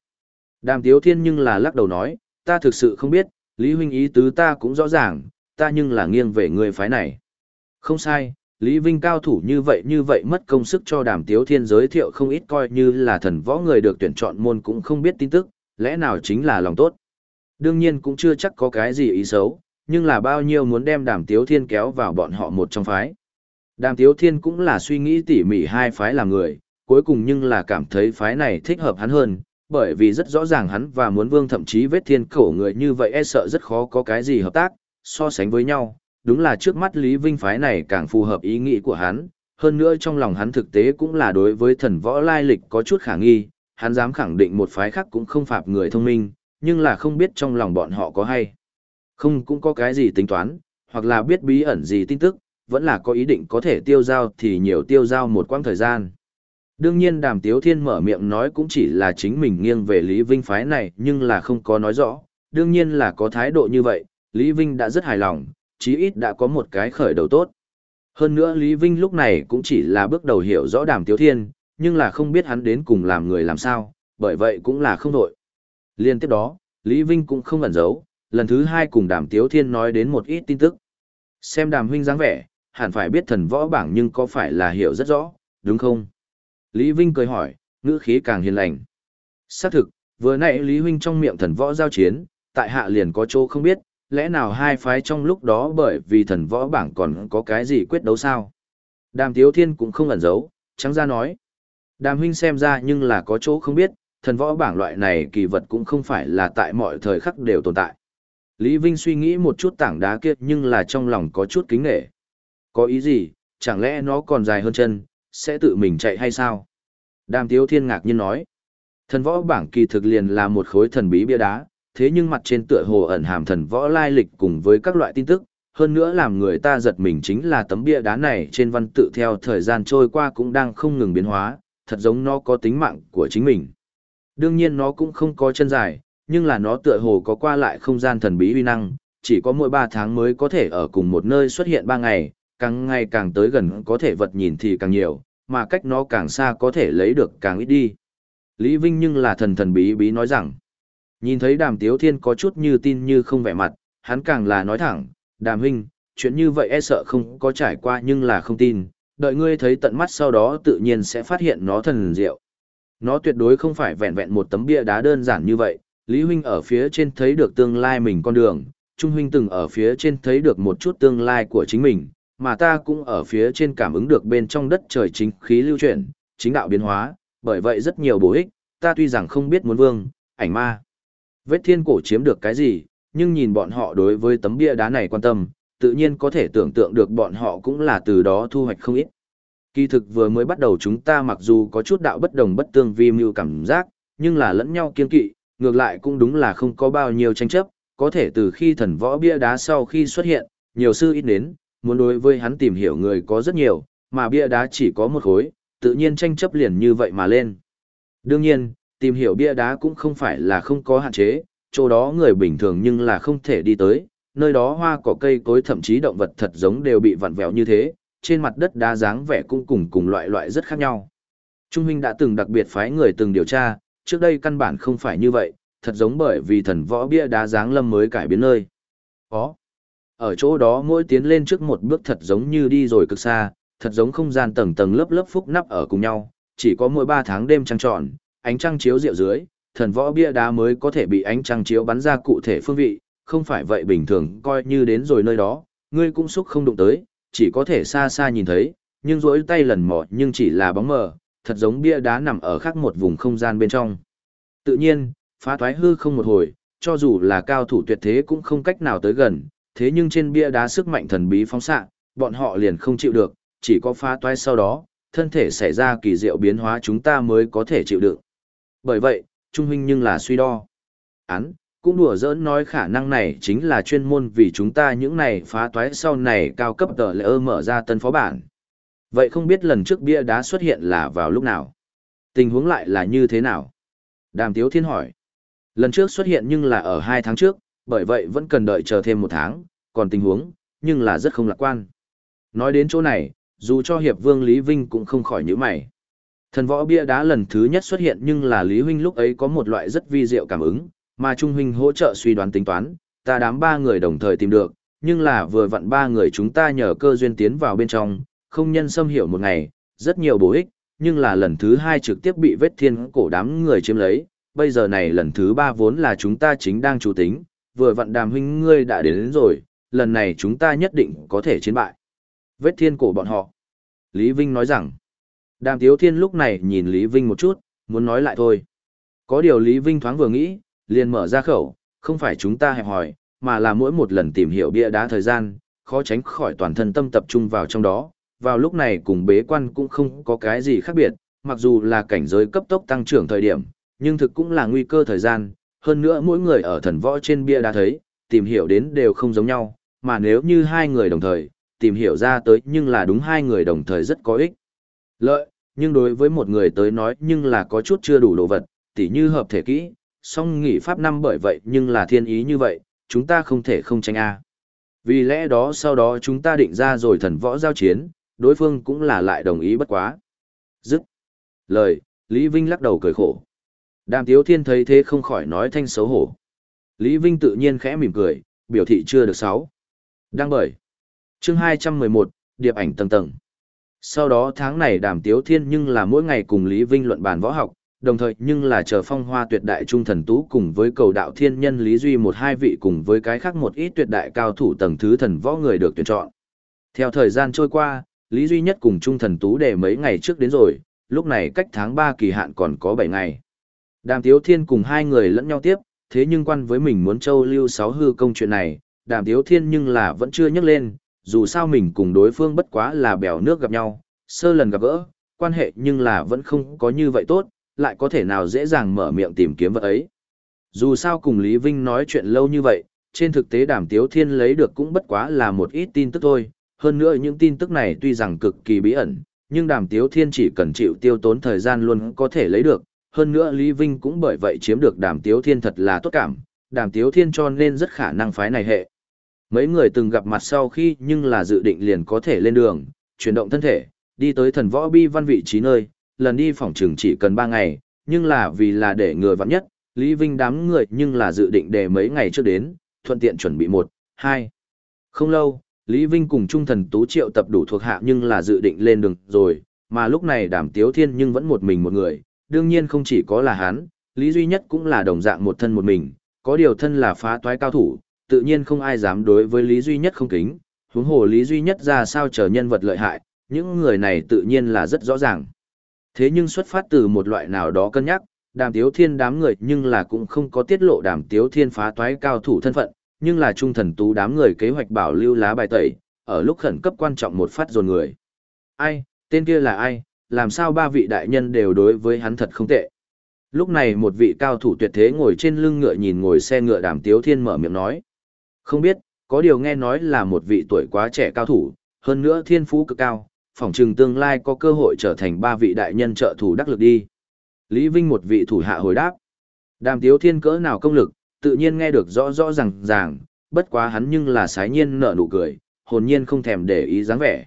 Đàm Tiếu Thiên nhưng là lắc đầu nói, ta thực sự không biết, Lý huynh ý tứ ta cũng rõ ràng, ta nhưng là nghiêng về người phái này. Không sai, Lý Vinh cao thủ như vậy như vậy mất công sức cho Đàm Tiếu Thiên giới thiệu không ít coi như là thần võ người được tuyển chọn môn cũng không biết tin tức, lẽ nào chính là lòng tốt. Đương nhiên cũng chưa chắc có cái gì ý xấu, nhưng là bao nhiêu muốn đem Đàm Tiếu Thiên kéo vào bọn họ một trong phái. Đàm Tiếu Thiên cũng là suy nghĩ tỉ mỉ hai phái làm người, cuối cùng nhưng là cảm thấy phái này thích hợp hắn hơn, bởi vì rất rõ ràng hắn và muốn vương thậm chí vết thiên cổ người như vậy e sợ rất khó có cái gì hợp tác, so sánh với nhau, đúng là trước mắt Lý Vinh phái này càng phù hợp ý nghĩ của hắn, hơn nữa trong lòng hắn thực tế cũng là đối với thần võ lai lịch có chút khả nghi, hắn dám khẳng định một phái khác cũng không phạm người thông minh, nhưng là không biết trong lòng bọn họ có hay. Không cũng có cái gì tính toán, hoặc là biết bí ẩn gì tin tức, vẫn là có ý định có thể tiêu giao thì nhiều tiêu giao một quãng thời gian. Đương nhiên đàm tiếu thiên mở miệng nói cũng chỉ là chính mình nghiêng về Lý Vinh phái này nhưng là không có nói rõ, đương nhiên là có thái độ như vậy, Lý Vinh đã rất hài lòng, chí ít đã có một cái khởi đầu tốt. Hơn nữa Lý Vinh lúc này cũng chỉ là bước đầu hiểu rõ đàm tiếu thiên, nhưng là không biết hắn đến cùng làm người làm sao, bởi vậy cũng là không đội. Liên tiếp đó, Lý Vinh cũng không ẩn giấu, lần thứ hai cùng đàm tiếu thiên nói đến một ít tin tức. Xem đàm huynh dáng vẻ, hẳn phải biết thần võ bảng nhưng có phải là hiểu rất rõ, đúng không? Lý Vinh cười hỏi, ngữ khí càng hiền lành. Xác thực, vừa nãy Lý Huynh trong miệng thần võ giao chiến, tại hạ liền có chỗ không biết, lẽ nào hai phái trong lúc đó bởi vì thần võ bảng còn có cái gì quyết đấu sao? Đàm Tiếu Thiên cũng không ẩn giấu, trắng ra nói. Đàm Huynh xem ra nhưng là có chỗ không biết, thần võ bảng loại này kỳ vật cũng không phải là tại mọi thời khắc đều tồn tại. Lý Vinh suy nghĩ một chút tảng đá kia nhưng là trong lòng có chút kính nghệ. Có ý gì, chẳng lẽ nó còn dài hơn chân, sẽ tự mình chạy hay sao? Đàm Tiếu Thiên ngạc nhiên nói. Thần võ bảng kỳ thực liền là một khối thần bí bia đá, thế nhưng mặt trên tựa hồ ẩn hàm thần võ lai lịch cùng với các loại tin tức, hơn nữa làm người ta giật mình chính là tấm bia đá này trên văn tự theo thời gian trôi qua cũng đang không ngừng biến hóa, thật giống nó có tính mạng của chính mình. Đương nhiên nó cũng không có chân dài, nhưng là nó tựa hồ có qua lại không gian thần bí uy năng, chỉ có mỗi 3 tháng mới có thể ở cùng một nơi xuất hiện 3 ngày, càng ngày càng tới gần có thể vật nhìn thì càng nhiều, mà cách nó càng xa có thể lấy được càng ít đi. Lý Vinh nhưng là thần thần bí bí nói rằng, nhìn thấy đàm tiếu thiên có chút như tin như không vẻ mặt, hắn càng là nói thẳng, đàm huynh, chuyện như vậy e sợ không có trải qua nhưng là không tin, đợi ngươi thấy tận mắt sau đó tự nhiên sẽ phát hiện nó thần diệu. Nó tuyệt đối không phải vẹn vẹn một tấm bia đá đơn giản như vậy, Lý Huynh ở phía trên thấy được tương lai mình con đường, Trung Huynh từng ở phía trên thấy được một chút tương lai của chính mình, mà ta cũng ở phía trên cảm ứng được bên trong đất trời chính khí lưu chuyển, chính đạo biến hóa, bởi vậy rất nhiều bổ ích, ta tuy rằng không biết muốn vương, ảnh ma. Vết thiên cổ chiếm được cái gì, nhưng nhìn bọn họ đối với tấm bia đá này quan tâm, tự nhiên có thể tưởng tượng được bọn họ cũng là từ đó thu hoạch không ít. Kỳ thực vừa mới bắt đầu chúng ta mặc dù có chút đạo bất đồng bất tương vi mưu cảm giác, nhưng là lẫn nhau kiên kỵ, ngược lại cũng đúng là không có bao nhiêu tranh chấp, có thể từ khi thần võ bia đá sau khi xuất hiện, nhiều sư ít đến, muốn đối với hắn tìm hiểu người có rất nhiều, mà bia đá chỉ có một khối, tự nhiên tranh chấp liền như vậy mà lên. Đương nhiên, tìm hiểu bia đá cũng không phải là không có hạn chế, chỗ đó người bình thường nhưng là không thể đi tới, nơi đó hoa cỏ cây cối thậm chí động vật thật giống đều bị vặn vẹo như thế, trên mặt đất đá dáng vẻ cũng cùng cùng loại loại rất khác nhau. Trung huynh đã từng đặc biệt phái người từng điều tra, trước đây căn bản không phải như vậy, thật giống bởi vì thần võ bia đá dáng lâm mới cải biến nơi. Có. Ở chỗ đó mỗi tiến lên trước một bước thật giống như đi rồi cực xa, thật giống không gian tầng tầng lớp lớp phúc nắp ở cùng nhau, chỉ có mỗi 3 tháng đêm trăng tròn, ánh trăng chiếu rượu dưới, thần võ bia đá mới có thể bị ánh trăng chiếu bắn ra cụ thể phương vị, không phải vậy bình thường coi như đến rồi nơi đó, ngươi cũng xúc không đụng tới, chỉ có thể xa xa nhìn thấy, nhưng rỗi tay lần mò nhưng chỉ là bóng mờ, thật giống bia đá nằm ở khác một vùng không gian bên trong. Tự nhiên, phá thoái hư không một hồi, cho dù là cao thủ tuyệt thế cũng không cách nào tới gần, thế nhưng trên bia đá sức mạnh thần bí phóng xạ, bọn họ liền không chịu được, chỉ có phá toái sau đó, thân thể xảy ra kỳ diệu biến hóa chúng ta mới có thể chịu đựng. Bởi vậy, Trung huynh nhưng là suy đo. Án, cũng đùa giỡn nói khả năng này chính là chuyên môn vì chúng ta những này phá toái sau này cao cấp tờ lệ ơ mở ra tân phó bản. Vậy không biết lần trước bia đá xuất hiện là vào lúc nào? Tình huống lại là như thế nào? Đàm Tiếu Thiên hỏi. Lần trước xuất hiện nhưng là ở hai tháng trước, bởi vậy vẫn cần đợi chờ thêm một tháng, còn tình huống, nhưng là rất không lạc quan. Nói đến chỗ này, dù cho Hiệp Vương Lý Vinh cũng không khỏi nhíu mày. Thần võ bia đá lần thứ nhất xuất hiện nhưng là Lý Huynh lúc ấy có một loại rất vi diệu cảm ứng, mà Trung Huynh hỗ trợ suy đoán tính toán, ta đám ba người đồng thời tìm được, nhưng là vừa vặn ba người chúng ta nhờ cơ duyên tiến vào bên trong, không nhân xâm hiểu một ngày, rất nhiều bổ ích, nhưng là lần thứ hai trực tiếp bị vết thiên cổ đám người chiếm lấy, bây giờ này lần thứ ba vốn là chúng ta chính đang chủ tính, vừa vặn đàm huynh ngươi đã đến, đến rồi, lần này chúng ta nhất định có thể chiến bại. Vết thiên cổ bọn họ. Lý Vinh nói rằng, đàm tiếu thiên lúc này nhìn Lý Vinh một chút, muốn nói lại thôi. Có điều Lý Vinh thoáng vừa nghĩ, liền mở ra khẩu, không phải chúng ta hẹp hỏi, mà là mỗi một lần tìm hiểu bia đá thời gian, khó tránh khỏi toàn thân tâm tập trung vào trong đó. Vào lúc này cùng bế quan cũng không có cái gì khác biệt, mặc dù là cảnh giới cấp tốc tăng trưởng thời điểm, nhưng thực cũng là nguy cơ thời gian, hơn nữa mỗi người ở thần võ trên bia đã thấy, tìm hiểu đến đều không giống nhau, mà nếu như hai người đồng thời, tìm hiểu ra tới nhưng là đúng hai người đồng thời rất có ích. Lợi, nhưng đối với một người tới nói nhưng là có chút chưa đủ đồ vật, tỉ như hợp thể kỹ, song nghỉ pháp năm bởi vậy nhưng là thiên ý như vậy, chúng ta không thể không tranh A. Vì lẽ đó sau đó chúng ta định ra rồi thần võ giao chiến, đối phương cũng là lại đồng ý bất quá. Dứt. Lời, Lý Vinh lắc đầu cười khổ. Đàm Tiếu Thiên thấy thế không khỏi nói thanh xấu hổ. Lý Vinh tự nhiên khẽ mỉm cười, biểu thị chưa được sáu. Đăng bởi. Chương 211, Điệp ảnh tầng tầng. Sau đó tháng này Đàm Tiếu Thiên nhưng là mỗi ngày cùng Lý Vinh luận bàn võ học, đồng thời nhưng là chờ phong hoa tuyệt đại trung thần tú cùng với cầu đạo thiên nhân Lý Duy một hai vị cùng với cái khác một ít tuyệt đại cao thủ tầng thứ thần võ người được tuyển chọn. Theo thời gian trôi qua, Lý Duy nhất cùng trung thần tú để mấy ngày trước đến rồi, lúc này cách tháng ba kỳ hạn còn có bảy ngày. Đàm Tiếu Thiên cùng hai người lẫn nhau tiếp, thế nhưng quan với mình muốn châu lưu sáu hư công chuyện này, Đàm Tiếu Thiên nhưng là vẫn chưa nhắc lên, dù sao mình cùng đối phương bất quá là bèo nước gặp nhau, sơ lần gặp gỡ, quan hệ nhưng là vẫn không có như vậy tốt, lại có thể nào dễ dàng mở miệng tìm kiếm vật ấy. Dù sao cùng Lý Vinh nói chuyện lâu như vậy, trên thực tế Đàm Tiếu Thiên lấy được cũng bất quá là một ít tin tức thôi, hơn nữa những tin tức này tuy rằng cực kỳ bí ẩn, nhưng Đàm Tiếu Thiên chỉ cần chịu tiêu tốn thời gian luôn có thể lấy được, hơn nữa Lý Vinh cũng bởi vậy chiếm được Đàm Tiếu Thiên thật là tốt cảm, Đàm Tiếu Thiên cho nên rất khả năng phái này hệ. Mấy người từng gặp mặt sau khi nhưng là dự định liền có thể lên đường, chuyển động thân thể, đi tới thần võ bi văn vị trí nơi, lần đi phòng trường chỉ cần 3 ngày, nhưng là vì là để người vặn nhất, Lý Vinh đám người nhưng là dự định để mấy ngày trước đến, thuận tiện chuẩn bị một, hai. Không lâu, Lý Vinh cùng Trung thần Tú Triệu tập đủ thuộc hạ nhưng là dự định lên đường rồi, mà lúc này đàm tiếu thiên nhưng vẫn một mình một người, đương nhiên không chỉ có là hắn, Lý Duy Nhất cũng là đồng dạng một thân một mình, có điều thân là phá toái cao thủ, tự nhiên không ai dám đối với Lý Duy Nhất không kính, huống hồ Lý Duy Nhất ra sao chờ nhân vật lợi hại, những người này tự nhiên là rất rõ ràng. Thế nhưng xuất phát từ một loại nào đó cân nhắc, đàm tiếu thiên đám người nhưng là cũng không có tiết lộ đàm tiếu thiên phá toái cao thủ thân phận, nhưng là trung thần tú đám người kế hoạch bảo lưu lá bài tẩy, ở lúc khẩn cấp quan trọng một phát dồn người. Ai, tên kia là ai, làm sao ba vị đại nhân đều đối với hắn thật không tệ. Lúc này một vị cao thủ tuyệt thế ngồi trên lưng ngựa nhìn ngồi xe ngựa đàm tiếu thiên mở miệng nói. Không biết, có điều nghe nói là một vị tuổi quá trẻ cao thủ, hơn nữa thiên phú cực cao, phỏng chừng tương lai có cơ hội trở thành ba vị đại nhân trợ thủ đắc lực đi. Lý Vinh một vị thủ hạ hồi đáp. Đàm tiếu thiên cỡ nào công lực, tự nhiên nghe được rõ rõ ràng ràng, bất quá hắn nhưng là sái nhiên nở nụ cười, hồn nhiên không thèm để ý dáng vẻ.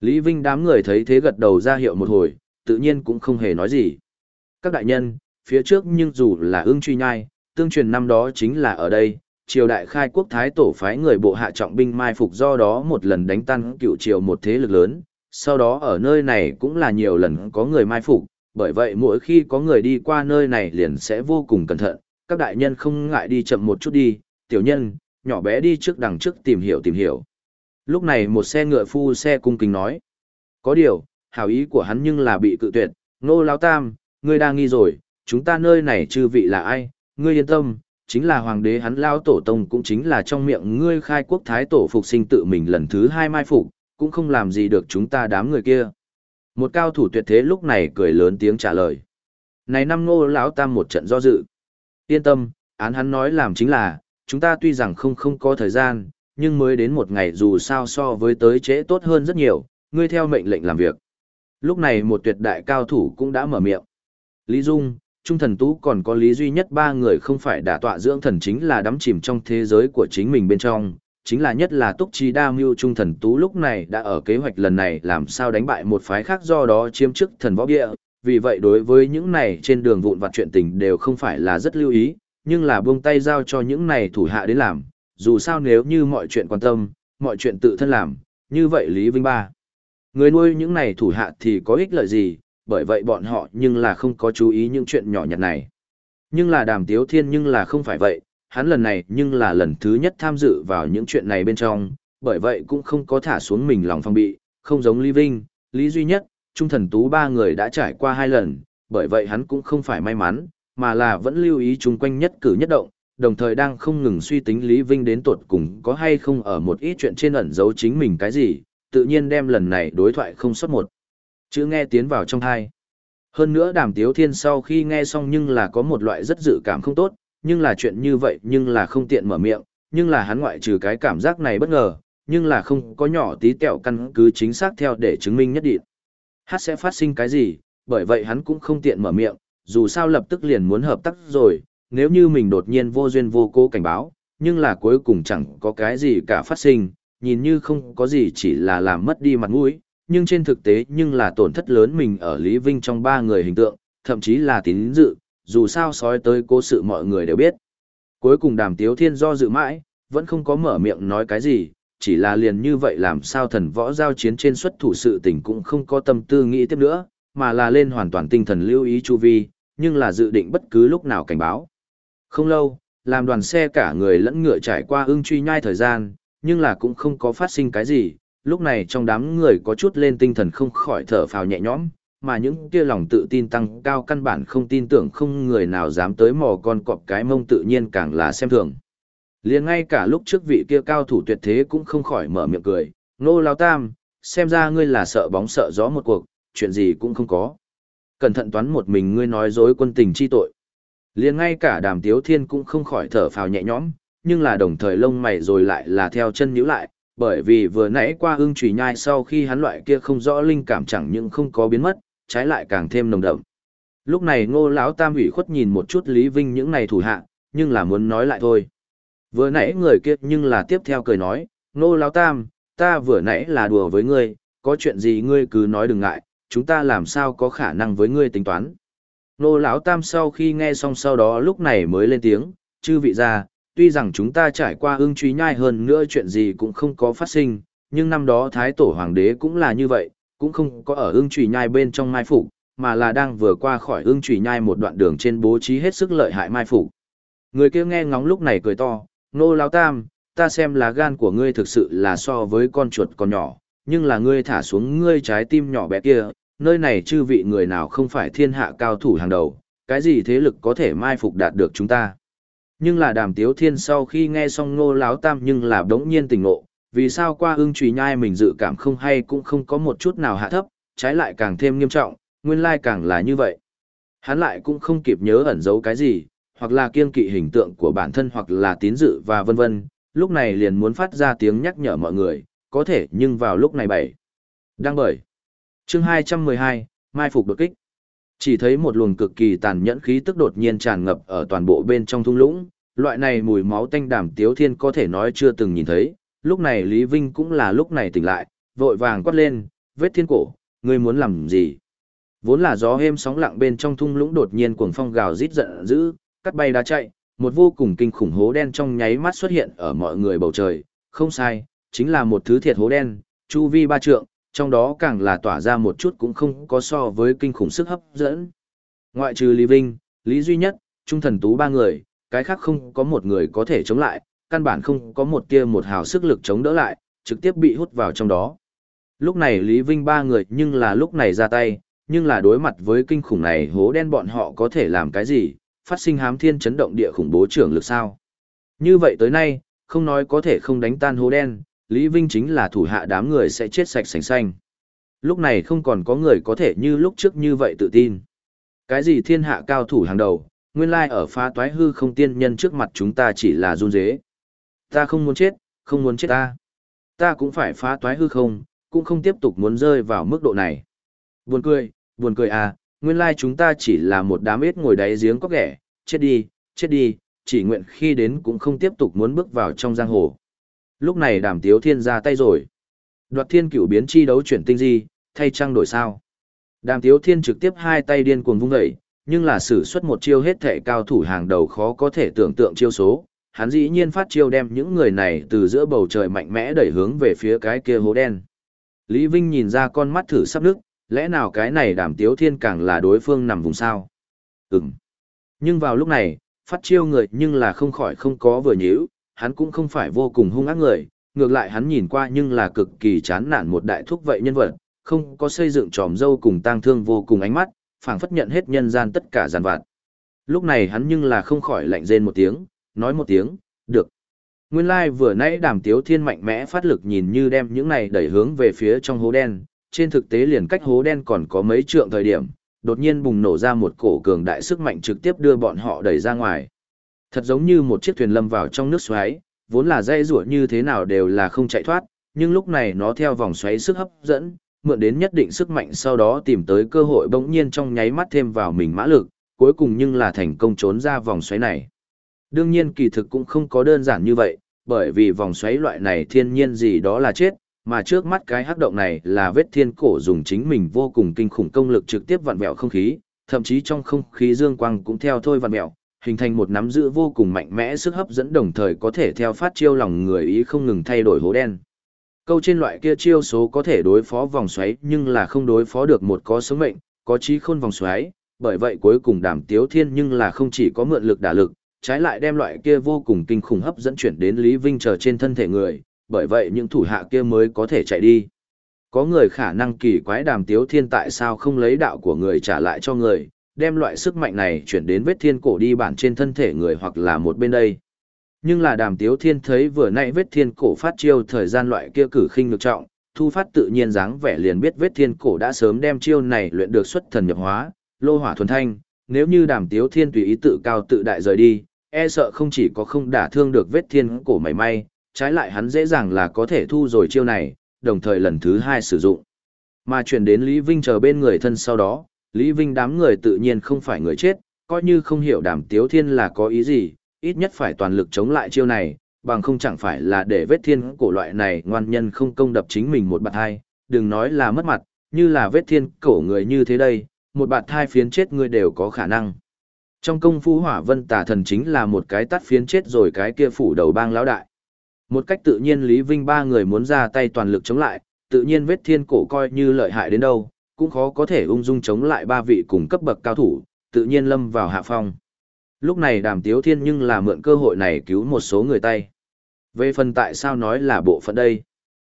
Lý Vinh đám người thấy thế gật đầu ra hiệu một hồi, tự nhiên cũng không hề nói gì. Các đại nhân, phía trước nhưng dù là ương truy nhai, tương truyền năm đó chính là ở đây, triều đại khai quốc thái tổ phái người bộ hạ trọng binh mai phục do đó một lần đánh tan cựu triều một thế lực lớn, sau đó ở nơi này cũng là nhiều lần có người mai phục, bởi vậy mỗi khi có người đi qua nơi này liền sẽ vô cùng cẩn thận, các đại nhân không ngại đi chậm một chút đi, tiểu nhân, nhỏ bé đi trước đằng trước tìm hiểu tìm hiểu. Lúc này một xe ngựa phu xe cung kính nói. Có điều, hảo ý của hắn nhưng là bị cự tuyệt, nô lão tam, ngươi đang nghi rồi, chúng ta nơi này chư vị là ai, ngươi yên tâm, chính là hoàng đế hắn lao tổ tông cũng chính là trong miệng ngươi khai quốc thái tổ phục sinh tự mình lần thứ hai mai phục, cũng không làm gì được chúng ta đám người kia. Một cao thủ tuyệt thế lúc này cười lớn tiếng trả lời. Này năm ngô lão tam một trận do dự. Yên tâm, án hắn nói làm chính là, chúng ta tuy rằng không không có thời gian, nhưng mới đến một ngày dù sao so với tới trễ tốt hơn rất nhiều, ngươi theo mệnh lệnh làm việc. Lúc này một tuyệt đại cao thủ cũng đã mở miệng. Lý Dung, Trung Thần Tú còn có lý duy nhất ba người không phải đả tọa dưỡng thần chính là đắm chìm trong thế giới của chính mình bên trong, chính là nhất là Túc Trí Đa Mưu Trung Thần Tú lúc này đã ở kế hoạch lần này làm sao đánh bại một phái khác do đó chiếm chức thần võ địa, vì vậy đối với những này trên đường vụn vặt chuyện tình đều không phải là rất lưu ý, nhưng là buông tay giao cho những này thủ hạ đến làm, dù sao nếu như mọi chuyện quan tâm, mọi chuyện tự thân làm, như vậy Lý Vinh Ba. Người nuôi những này thủ hạ thì có ích lợi gì, bởi vậy bọn họ nhưng là không có chú ý những chuyện nhỏ nhặt này. Nhưng là đàm tiếu thiên nhưng là không phải vậy, hắn lần này nhưng là lần thứ nhất tham dự vào những chuyện này bên trong, bởi vậy cũng không có thả xuống mình lòng phong bị, không giống Lý Vinh, Lý Duy Nhất, Trung Thần Tú ba người đã trải qua hai lần, bởi vậy hắn cũng không phải may mắn, mà là vẫn lưu ý chung quanh nhất cử nhất động, đồng thời đang không ngừng suy tính Lý Vinh đến tuột cùng có hay không ở một ít chuyện trên ẩn giấu chính mình cái gì, tự nhiên đem lần này đối thoại không xuất một. Chữ nghe tiến vào trong thai. Hơn nữa đàm tiếu thiên sau khi nghe xong nhưng là có một loại rất dự cảm không tốt, nhưng là chuyện như vậy nhưng là không tiện mở miệng, nhưng là hắn ngoại trừ cái cảm giác này bất ngờ, nhưng là không có nhỏ tí tẹo căn cứ chính xác theo để chứng minh nhất định. Hát sẽ phát sinh cái gì, bởi vậy hắn cũng không tiện mở miệng, dù sao lập tức liền muốn hợp tác rồi, nếu như mình đột nhiên vô duyên vô cố cảnh báo, nhưng là cuối cùng chẳng có cái gì cả phát sinh, nhìn như không có gì chỉ là làm mất đi mặt mũi, nhưng trên thực tế nhưng là tổn thất lớn mình ở Lý Vinh trong ba người hình tượng, thậm chí là tín dự, dù sao sói tới cố sự mọi người đều biết. Cuối cùng đàm tiếu thiên do dự mãi, vẫn không có mở miệng nói cái gì, chỉ là liền như vậy làm sao thần võ giao chiến trên xuất thủ sự tình cũng không có tâm tư nghĩ tiếp nữa, mà là lên hoàn toàn tinh thần lưu ý chu vi, nhưng là dự định bất cứ lúc nào cảnh báo. Không lâu, làm đoàn xe cả người lẫn ngựa trải qua ưng truy nhai thời gian, nhưng là cũng không có phát sinh cái gì, lúc này trong đám người có chút lên tinh thần không khỏi thở phào nhẹ nhõm, mà những kia lòng tự tin tăng cao căn bản không tin tưởng không người nào dám tới mò con cọp cái mông tự nhiên càng là xem thường. liền ngay cả lúc trước vị kia cao thủ tuyệt thế cũng không khỏi mở miệng cười, nô lao tam, xem ra ngươi là sợ bóng sợ gió một cuộc, chuyện gì cũng không có. Cẩn thận toán một mình ngươi nói dối quân tình chi tội. liền ngay cả đàm tiếu thiên cũng không khỏi thở phào nhẹ nhõm, nhưng là đồng thời lông mày rồi lại là theo chân nhíu lại, bởi vì vừa nãy qua ưng trùy nhai sau khi hắn loại kia không rõ linh cảm chẳng những không có biến mất, trái lại càng thêm nồng đậm. Lúc này ngô lão tam ủy khuất nhìn một chút Lý Vinh những này thủ hạ, nhưng là muốn nói lại thôi. Vừa nãy người kia nhưng là tiếp theo cười nói, ngô lão tam, ta vừa nãy là đùa với ngươi, có chuyện gì ngươi cứ nói đừng ngại, chúng ta làm sao có khả năng với ngươi tính toán. Ngô lão tam sau khi nghe xong sau đó lúc này mới lên tiếng, chư vị ra, tuy rằng chúng ta trải qua ưng truy nhai hơn nữa chuyện gì cũng không có phát sinh, nhưng năm đó Thái Tổ Hoàng đế cũng là như vậy, cũng không có ở ưng trùy nhai bên trong mai phục mà là đang vừa qua khỏi ưng trùy nhai một đoạn đường trên bố trí hết sức lợi hại mai phục Người kia nghe ngóng lúc này cười to, nô lao tam, ta xem là gan của ngươi thực sự là so với con chuột còn nhỏ, nhưng là ngươi thả xuống ngươi trái tim nhỏ bé kia, nơi này chư vị người nào không phải thiên hạ cao thủ hàng đầu, cái gì thế lực có thể mai phục đạt được chúng ta. Nhưng là đàm tiếu thiên sau khi nghe xong ngô láo tam nhưng là đống nhiên tình ngộ, vì sao qua ưng trùy nhai mình dự cảm không hay cũng không có một chút nào hạ thấp, trái lại càng thêm nghiêm trọng, nguyên lai càng là như vậy. Hắn lại cũng không kịp nhớ ẩn giấu cái gì, hoặc là kiên kỵ hình tượng của bản thân hoặc là tín dự và vân vân, lúc này liền muốn phát ra tiếng nhắc nhở mọi người, có thể nhưng vào lúc này bảy. Đang bởi. Chương 212, Mai Phục đột kích. Chỉ thấy một luồng cực kỳ tàn nhẫn khí tức đột nhiên tràn ngập ở toàn bộ bên trong thung lũng, loại này mùi máu tanh đàm tiếu thiên có thể nói chưa từng nhìn thấy, lúc này Lý Vinh cũng là lúc này tỉnh lại, vội vàng quát lên, vết thiên cổ, ngươi muốn làm gì? Vốn là gió êm sóng lặng bên trong thung lũng đột nhiên cuồng phong gào rít giận dữ, cắt bay đá chạy, một vô cùng kinh khủng hố đen trong nháy mắt xuất hiện ở mọi người bầu trời, không sai, chính là một thứ thiệt hố đen, chu vi ba trượng, trong đó càng là tỏa ra một chút cũng không có so với kinh khủng sức hấp dẫn. Ngoại trừ Lý Vinh, Lý Duy Nhất, Trung Thần Tú ba người, cái khác không có một người có thể chống lại, căn bản không có một tia một hào sức lực chống đỡ lại, trực tiếp bị hút vào trong đó. Lúc này Lý Vinh ba người nhưng là lúc này ra tay, nhưng là đối mặt với kinh khủng này hố đen bọn họ có thể làm cái gì, phát sinh hám thiên chấn động địa khủng bố trưởng lực sao. Như vậy tới nay, không nói có thể không đánh tan hố đen, Lý Vinh chính là thủ hạ đám người sẽ chết sạch sành xanh. Lúc này không còn có người có thể như lúc trước như vậy tự tin. Cái gì thiên hạ cao thủ hàng đầu, nguyên lai ở phá toái hư không tiên nhân trước mặt chúng ta chỉ là run dế. Ta không muốn chết, không muốn chết ta. Ta cũng phải phá toái hư không, cũng không tiếp tục muốn rơi vào mức độ này. Buồn cười, buồn cười à, nguyên lai chúng ta chỉ là một đám ếch ngồi đáy giếng có ghẻ, chết đi, chết đi, chỉ nguyện khi đến cũng không tiếp tục muốn bước vào trong giang hồ. Lúc này đàm tiếu thiên ra tay rồi. Đoạt thiên cửu biến chi đấu chuyển tinh di, thay trăng đổi sao. Đàm tiếu thiên trực tiếp hai tay điên cuồng vung dậy, nhưng là sử xuất một chiêu hết thể cao thủ hàng đầu khó có thể tưởng tượng chiêu số. Hắn dĩ nhiên phát chiêu đem những người này từ giữa bầu trời mạnh mẽ đẩy hướng về phía cái kia hố đen. Lý Vinh nhìn ra con mắt thử sắp nước, lẽ nào cái này đàm tiếu thiên càng là đối phương nằm vùng sao? Ừm. Nhưng vào lúc này, phát chiêu người nhưng là không khỏi không có vừa nhíu, hắn cũng không phải vô cùng hung ác người, ngược lại hắn nhìn qua nhưng là cực kỳ chán nản một đại thúc vậy nhân vật, không có xây dựng tròm dâu cùng tang thương vô cùng ánh mắt, phảng phất nhận hết nhân gian tất cả giàn vạn. Lúc này hắn nhưng là không khỏi lạnh rên một tiếng, nói một tiếng, được. Nguyên lai like vừa nãy đàm tiếu thiên mạnh mẽ phát lực nhìn như đem những này đẩy hướng về phía trong hố đen, trên thực tế liền cách hố đen còn có mấy trượng thời điểm, đột nhiên bùng nổ ra một cổ cường đại sức mạnh trực tiếp đưa bọn họ đẩy ra ngoài. Thật giống như một chiếc thuyền lâm vào trong nước xoáy, vốn là dây rủa như thế nào đều là không chạy thoát, nhưng lúc này nó theo vòng xoáy sức hấp dẫn, mượn đến nhất định sức mạnh sau đó tìm tới cơ hội bỗng nhiên trong nháy mắt thêm vào mình mã lực, cuối cùng nhưng là thành công trốn ra vòng xoáy này. Đương nhiên kỳ thực cũng không có đơn giản như vậy, bởi vì vòng xoáy loại này thiên nhiên gì đó là chết, mà trước mắt cái hắc động này là vết thiên cổ dùng chính mình vô cùng kinh khủng công lực trực tiếp vặn vẹo không khí, thậm chí trong không khí dương quang cũng theo thôi vặn vẹo, hình thành một nắm giữ vô cùng mạnh mẽ sức hấp dẫn đồng thời có thể theo phát chiêu lòng người ý không ngừng thay đổi hố đen. Câu trên loại kia chiêu số có thể đối phó vòng xoáy nhưng là không đối phó được một có sống mệnh, có trí khôn vòng xoáy, bởi vậy cuối cùng đàm tiếu thiên nhưng là không chỉ có mượn lực đả lực, trái lại đem loại kia vô cùng kinh khủng hấp dẫn chuyển đến Lý Vinh chờ trên thân thể người, bởi vậy những thủ hạ kia mới có thể chạy đi. Có người khả năng kỳ quái đàm tiếu thiên tại sao không lấy đạo của người trả lại cho người, đem loại sức mạnh này chuyển đến vết thiên cổ đi bản trên thân thể người hoặc là một bên đây. Nhưng là đàm tiếu thiên thấy vừa nãy vết thiên cổ phát chiêu thời gian loại kia cử khinh ngược trọng, thu phát tự nhiên dáng vẻ liền biết vết thiên cổ đã sớm đem chiêu này luyện được xuất thần nhập hóa, lô hỏa thuần thanh, nếu như đàm tiếu thiên tùy ý tự cao tự đại rời đi, e sợ không chỉ có không đả thương được vết thiên cổ mảy may, trái lại hắn dễ dàng là có thể thu rồi chiêu này, đồng thời lần thứ hai sử dụng. Mà chuyển đến Lý Vinh chờ bên người thân sau đó, Lý Vinh đám người tự nhiên không phải người chết, coi như không hiểu đàm tiếu thiên là có ý gì, ít nhất phải toàn lực chống lại chiêu này, bằng không chẳng phải là để vết thiên cổ loại này ngoan nhân không công đập chính mình một bạt hai, đừng nói là mất mặt, như là vết thiên cổ người như thế đây, một bạt thai phiến chết người đều có khả năng. Trong công phu hỏa vân tà thần chính là một cái tắt phiến chết rồi cái kia phủ đầu bang lão đại. Một cách tự nhiên Lý Vinh ba người muốn ra tay toàn lực chống lại, tự nhiên vết thiên cổ coi như lợi hại đến đâu, cũng khó có thể ung dung chống lại ba vị cùng cấp bậc cao thủ, tự nhiên lâm vào hạ phong. Lúc này đàm tiếu thiên nhưng là mượn cơ hội này cứu một số người tay. Về phần tại sao nói là bộ phận đây?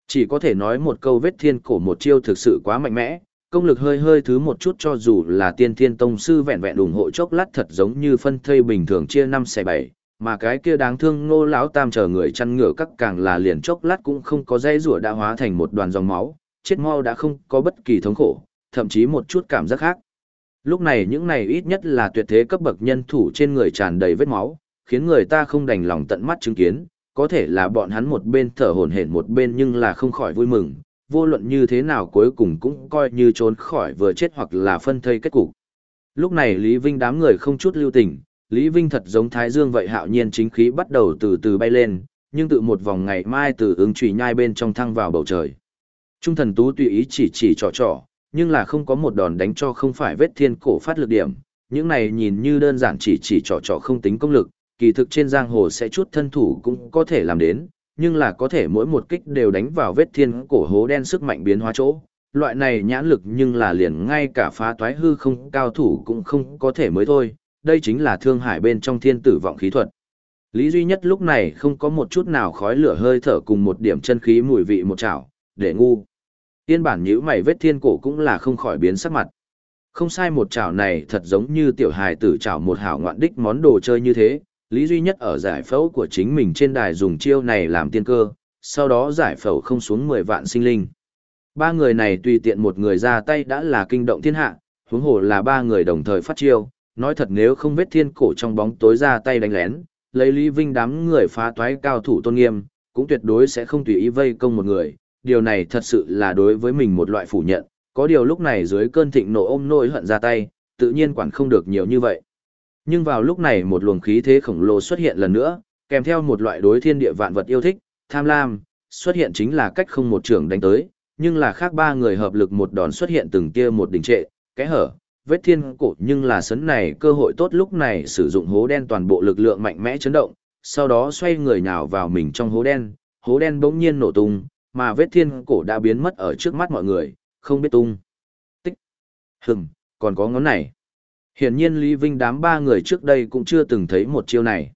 Chỉ có thể nói một câu vết thiên cổ một chiêu thực sự quá mạnh mẽ, công lực hơi hơi thứ một chút cho dù là tiên thiên tông sư vẹn vẹn ủng hộ chốc lát thật giống như phân thây bình thường chia năm xẻ bảy, mà cái kia đáng thương ngô lão tam chờ người chăn ngựa các càng là liền chốc lát cũng không có dây rủa đã hóa thành một đoàn dòng máu, chết mau đã không có bất kỳ thống khổ, thậm chí một chút cảm giác khác. Lúc này những này ít nhất là tuyệt thế cấp bậc nhân thủ trên người tràn đầy vết máu, khiến người ta không đành lòng tận mắt chứng kiến, có thể là bọn hắn một bên thở hổn hển một bên nhưng là không khỏi vui mừng vô luận như thế nào cuối cùng cũng coi như trốn khỏi vừa chết hoặc là phân thây kết cục. Lúc này Lý Vinh đám người không chút lưu tình, Lý Vinh thật giống Thái Dương vậy hạo nhiên chính khí bắt đầu từ từ bay lên, nhưng tự một vòng ngày mai từ ứng trùy nhai bên trong thăng vào bầu trời. Trung thần tú tùy ý chỉ chỉ trò trò, nhưng là không có một đòn đánh cho không phải vết thiên cổ phát lực điểm, những này nhìn như đơn giản chỉ chỉ trò trò không tính công lực, kỳ thực trên giang hồ sẽ chút thân thủ cũng có thể làm đến, nhưng là có thể mỗi một kích đều đánh vào vết thiên cổ hố đen sức mạnh biến hóa chỗ. Loại này nhãn lực nhưng là liền ngay cả phá toái hư không cao thủ cũng không có thể mới thôi, đây chính là thương hải bên trong thiên tử vọng khí thuật. Lý duy nhất lúc này không có một chút nào khói lửa hơi thở cùng một điểm chân khí mùi vị một chảo, để ngu. Tiên bản nhữ mày vết thiên cổ cũng là không khỏi biến sắc mặt. Không sai một chảo này thật giống như tiểu hài tử chảo một hảo ngoạn đích món đồ chơi như thế, Lý duy nhất ở giải phẫu của chính mình trên đài dùng chiêu này làm tiên cơ, sau đó giải phẫu không xuống 10 vạn sinh linh. Ba người này tùy tiện một người ra tay đã là kinh động thiên hạ, huống hồ là ba người đồng thời phát chiêu, nói thật nếu không vết thiên cổ trong bóng tối ra tay đánh lén, lấy Lý Vinh đám người phá toái cao thủ tôn nghiêm, cũng tuyệt đối sẽ không tùy ý vây công một người, điều này thật sự là đối với mình một loại phủ nhận, có điều lúc này dưới cơn thịnh nộ ôm nỗi hận ra tay, tự nhiên quản không được nhiều như vậy. Nhưng vào lúc này một luồng khí thế khổng lồ xuất hiện lần nữa, kèm theo một loại đối thiên địa vạn vật yêu thích, tham lam, xuất hiện chính là cách không một trường đánh tới, nhưng là khác ba người hợp lực một đòn xuất hiện từng kia một đỉnh trệ, cái hở, vết thiên cổ nhưng là sấn này cơ hội tốt lúc này sử dụng hố đen toàn bộ lực lượng mạnh mẽ chấn động, sau đó xoay người nhào vào mình trong hố đen, hố đen bỗng nhiên nổ tung, mà vết thiên cổ đã biến mất ở trước mắt mọi người, không biết tung. Tích. Hừm, còn có ngón này. Hiển nhiên Lý Vinh đám ba người trước đây cũng chưa từng thấy một chiêu này.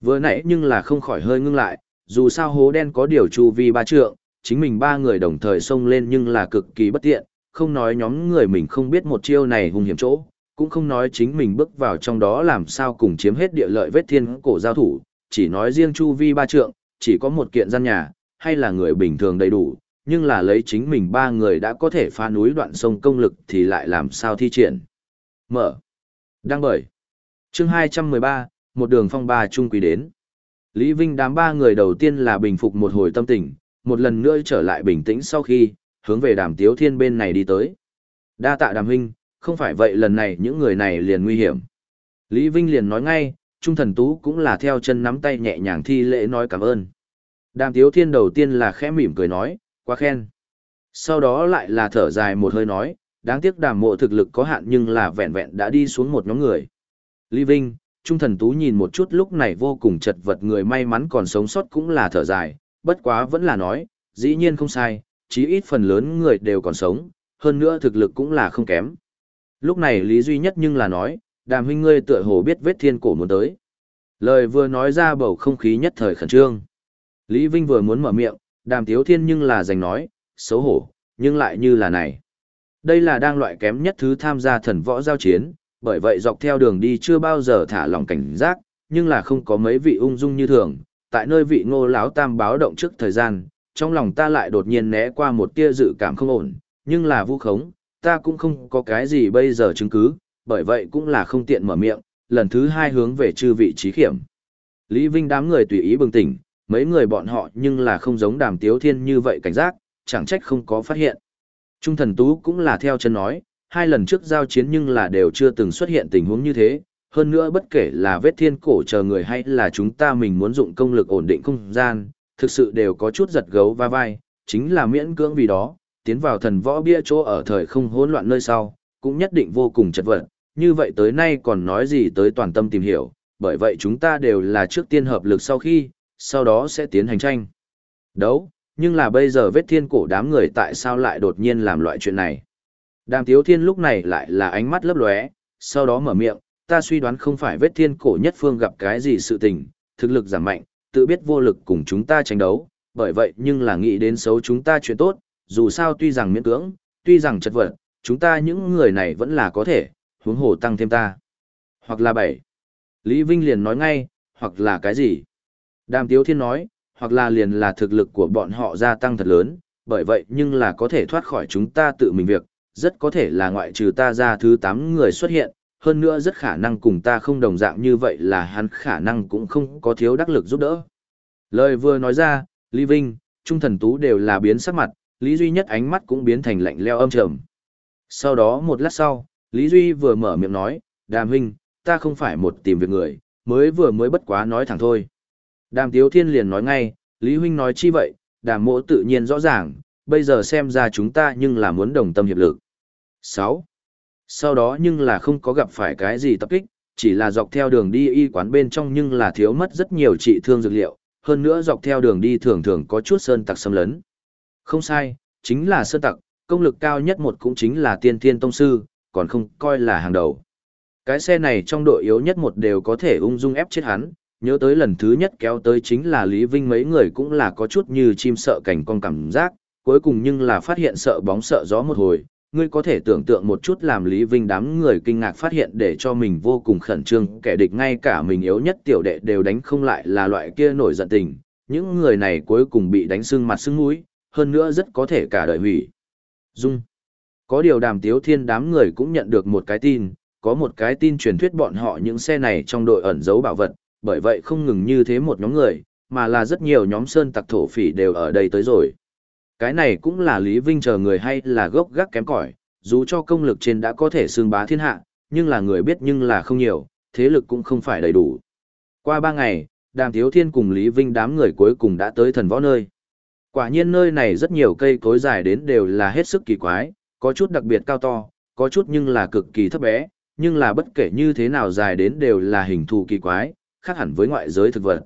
Vừa nãy nhưng là không khỏi hơi ngưng lại, dù sao hố đen có điều chu vi ba trượng, chính mình ba người đồng thời xông lên nhưng là cực kỳ bất tiện, không nói nhóm người mình không biết một chiêu này hung hiểm chỗ, cũng không nói chính mình bước vào trong đó làm sao cùng chiếm hết địa lợi vết thiên cổ giao thủ, chỉ nói riêng chu vi ba trượng, chỉ có một kiện gian nhà, hay là người bình thường đầy đủ, nhưng là lấy chính mình ba người đã có thể phá núi đoạn sông công lực thì lại làm sao thi triển. Mở. Đang bởi. chương 213, một đường phong ba trung quý đến. Lý Vinh đám ba người đầu tiên là bình phục một hồi tâm tình, một lần nữa trở lại bình tĩnh sau khi, hướng về đàm tiếu thiên bên này đi tới. Đa tạ đàm huynh, không phải vậy lần này những người này liền nguy hiểm. Lý Vinh liền nói ngay, Trung thần tú cũng là theo chân nắm tay nhẹ nhàng thi lễ nói cảm ơn. Đàm tiếu thiên đầu tiên là khẽ mỉm cười nói, quá khen. Sau đó lại là thở dài một hơi nói, đáng tiếc đàm mộ thực lực có hạn nhưng là vẹn vẹn đã đi xuống một nhóm người. Lý Vinh, Trung thần tú nhìn một chút lúc này vô cùng chật vật người may mắn còn sống sót cũng là thở dài, bất quá vẫn là nói, dĩ nhiên không sai, chí ít phần lớn người đều còn sống, hơn nữa thực lực cũng là không kém. Lúc này Lý Duy Nhất nhưng là nói, đàm huynh ngươi tựa hồ biết vết thiên cổ muốn tới. Lời vừa nói ra bầu không khí nhất thời khẩn trương. Lý Vinh vừa muốn mở miệng, đàm tiếu thiên nhưng là giành nói, xấu hổ, nhưng lại như là này. Đây là đang loại kém nhất thứ tham gia thần võ giao chiến, bởi vậy dọc theo đường đi chưa bao giờ thả lòng cảnh giác, nhưng là không có mấy vị ung dung như thường. Tại nơi vị ngô lão tam báo động trước thời gian, trong lòng ta lại đột nhiên né qua một tia dự cảm không ổn, nhưng là vu khống, ta cũng không có cái gì bây giờ chứng cứ, bởi vậy cũng là không tiện mở miệng, lần thứ hai hướng về chư vị trí khiểm. Lý Vinh đám người tùy ý bừng tỉnh, mấy người bọn họ nhưng là không giống đàm tiếu thiên như vậy cảnh giác, chẳng trách không có phát hiện. Trung thần tú cũng là theo chân nói, hai lần trước giao chiến nhưng là đều chưa từng xuất hiện tình huống như thế, hơn nữa bất kể là vết thiên cổ chờ người hay là chúng ta mình muốn dụng công lực ổn định không gian, thực sự đều có chút giật gấu va vai, chính là miễn cưỡng vì đó, tiến vào thần võ bia chỗ ở thời không hỗn loạn nơi sau, cũng nhất định vô cùng chật vật, như vậy tới nay còn nói gì tới toàn tâm tìm hiểu, bởi vậy chúng ta đều là trước tiên hợp lực sau khi, sau đó sẽ tiến hành tranh. Đấu, nhưng là bây giờ vết thiên cổ đám người tại sao lại đột nhiên làm loại chuyện này. Đàm Tiếu Thiên lúc này lại là ánh mắt lấp lóe, sau đó mở miệng, ta suy đoán không phải vết thiên cổ nhất phương gặp cái gì sự tình, thực lực giảm mạnh, tự biết vô lực cùng chúng ta tranh đấu, bởi vậy nhưng là nghĩ đến xấu chúng ta chuyện tốt, dù sao tuy rằng miễn cưỡng, tuy rằng chật vật, chúng ta những người này vẫn là có thể, huống hồ tăng thêm ta. Hoặc là bảy. Lý Vinh liền nói ngay, hoặc là cái gì? Đàm Tiếu Thiên nói, hoặc là liền là thực lực của bọn họ gia tăng thật lớn, bởi vậy nhưng là có thể thoát khỏi chúng ta tự mình việc, rất có thể là ngoại trừ ta ra thứ 8 người xuất hiện, hơn nữa rất khả năng cùng ta không đồng dạng như vậy là hắn khả năng cũng không có thiếu đắc lực giúp đỡ. Lời vừa nói ra, Lý Vinh, Trung Thần Tú đều là biến sắc mặt, Lý Duy nhất ánh mắt cũng biến thành lạnh leo âm trầm. Sau đó một lát sau, Lý Duy vừa mở miệng nói, Đàm huynh, ta không phải một tìm việc người, mới vừa mới bất quá nói thẳng thôi. Đàm Tiếu Thiên liền nói ngay, Lý huynh nói chi vậy, đàm mộ tự nhiên rõ ràng, bây giờ xem ra chúng ta nhưng là muốn đồng tâm hiệp lực. 6. Sau đó nhưng là không có gặp phải cái gì tập kích, chỉ là dọc theo đường đi y quán bên trong nhưng là thiếu mất rất nhiều trị thương dược liệu, hơn nữa dọc theo đường đi thường thường có chút sơn tặc xâm lấn. Không sai, chính là sơn tặc, công lực cao nhất một cũng chính là tiên thiên tông sư, còn không coi là hàng đầu. Cái xe này trong đội yếu nhất một đều có thể ung dung ép chết hắn, nhớ tới lần thứ nhất kéo tới chính là Lý Vinh mấy người cũng là có chút như chim sợ cảnh con cảm giác, cuối cùng nhưng là phát hiện sợ bóng sợ gió một hồi, ngươi có thể tưởng tượng một chút làm Lý Vinh đám người kinh ngạc phát hiện để cho mình vô cùng khẩn trương, kẻ địch ngay cả mình yếu nhất tiểu đệ đều đánh không lại là loại kia nổi giận tình, những người này cuối cùng bị đánh sưng mặt sưng mũi, hơn nữa rất có thể cả đời hủy. Dung. Có điều đàm tiếu thiên đám người cũng nhận được một cái tin, có một cái tin truyền thuyết bọn họ những xe này trong đội ẩn giấu bảo vật, bởi vậy không ngừng như thế một nhóm người, mà là rất nhiều nhóm sơn tặc thổ phỉ đều ở đây tới rồi. Cái này cũng là Lý Vinh chờ người hay là gốc gác kém cỏi, dù cho công lực trên đã có thể xương bá thiên hạ, nhưng là người biết nhưng là không nhiều, thế lực cũng không phải đầy đủ. Qua ba ngày, Đàm Thiếu Thiên cùng Lý Vinh đám người cuối cùng đã tới thần võ nơi. Quả nhiên nơi này rất nhiều cây cối dài đến đều là hết sức kỳ quái, có chút đặc biệt cao to, có chút nhưng là cực kỳ thấp bé, nhưng là bất kể như thế nào dài đến đều là hình thù kỳ quái, khác hẳn với ngoại giới thực vật.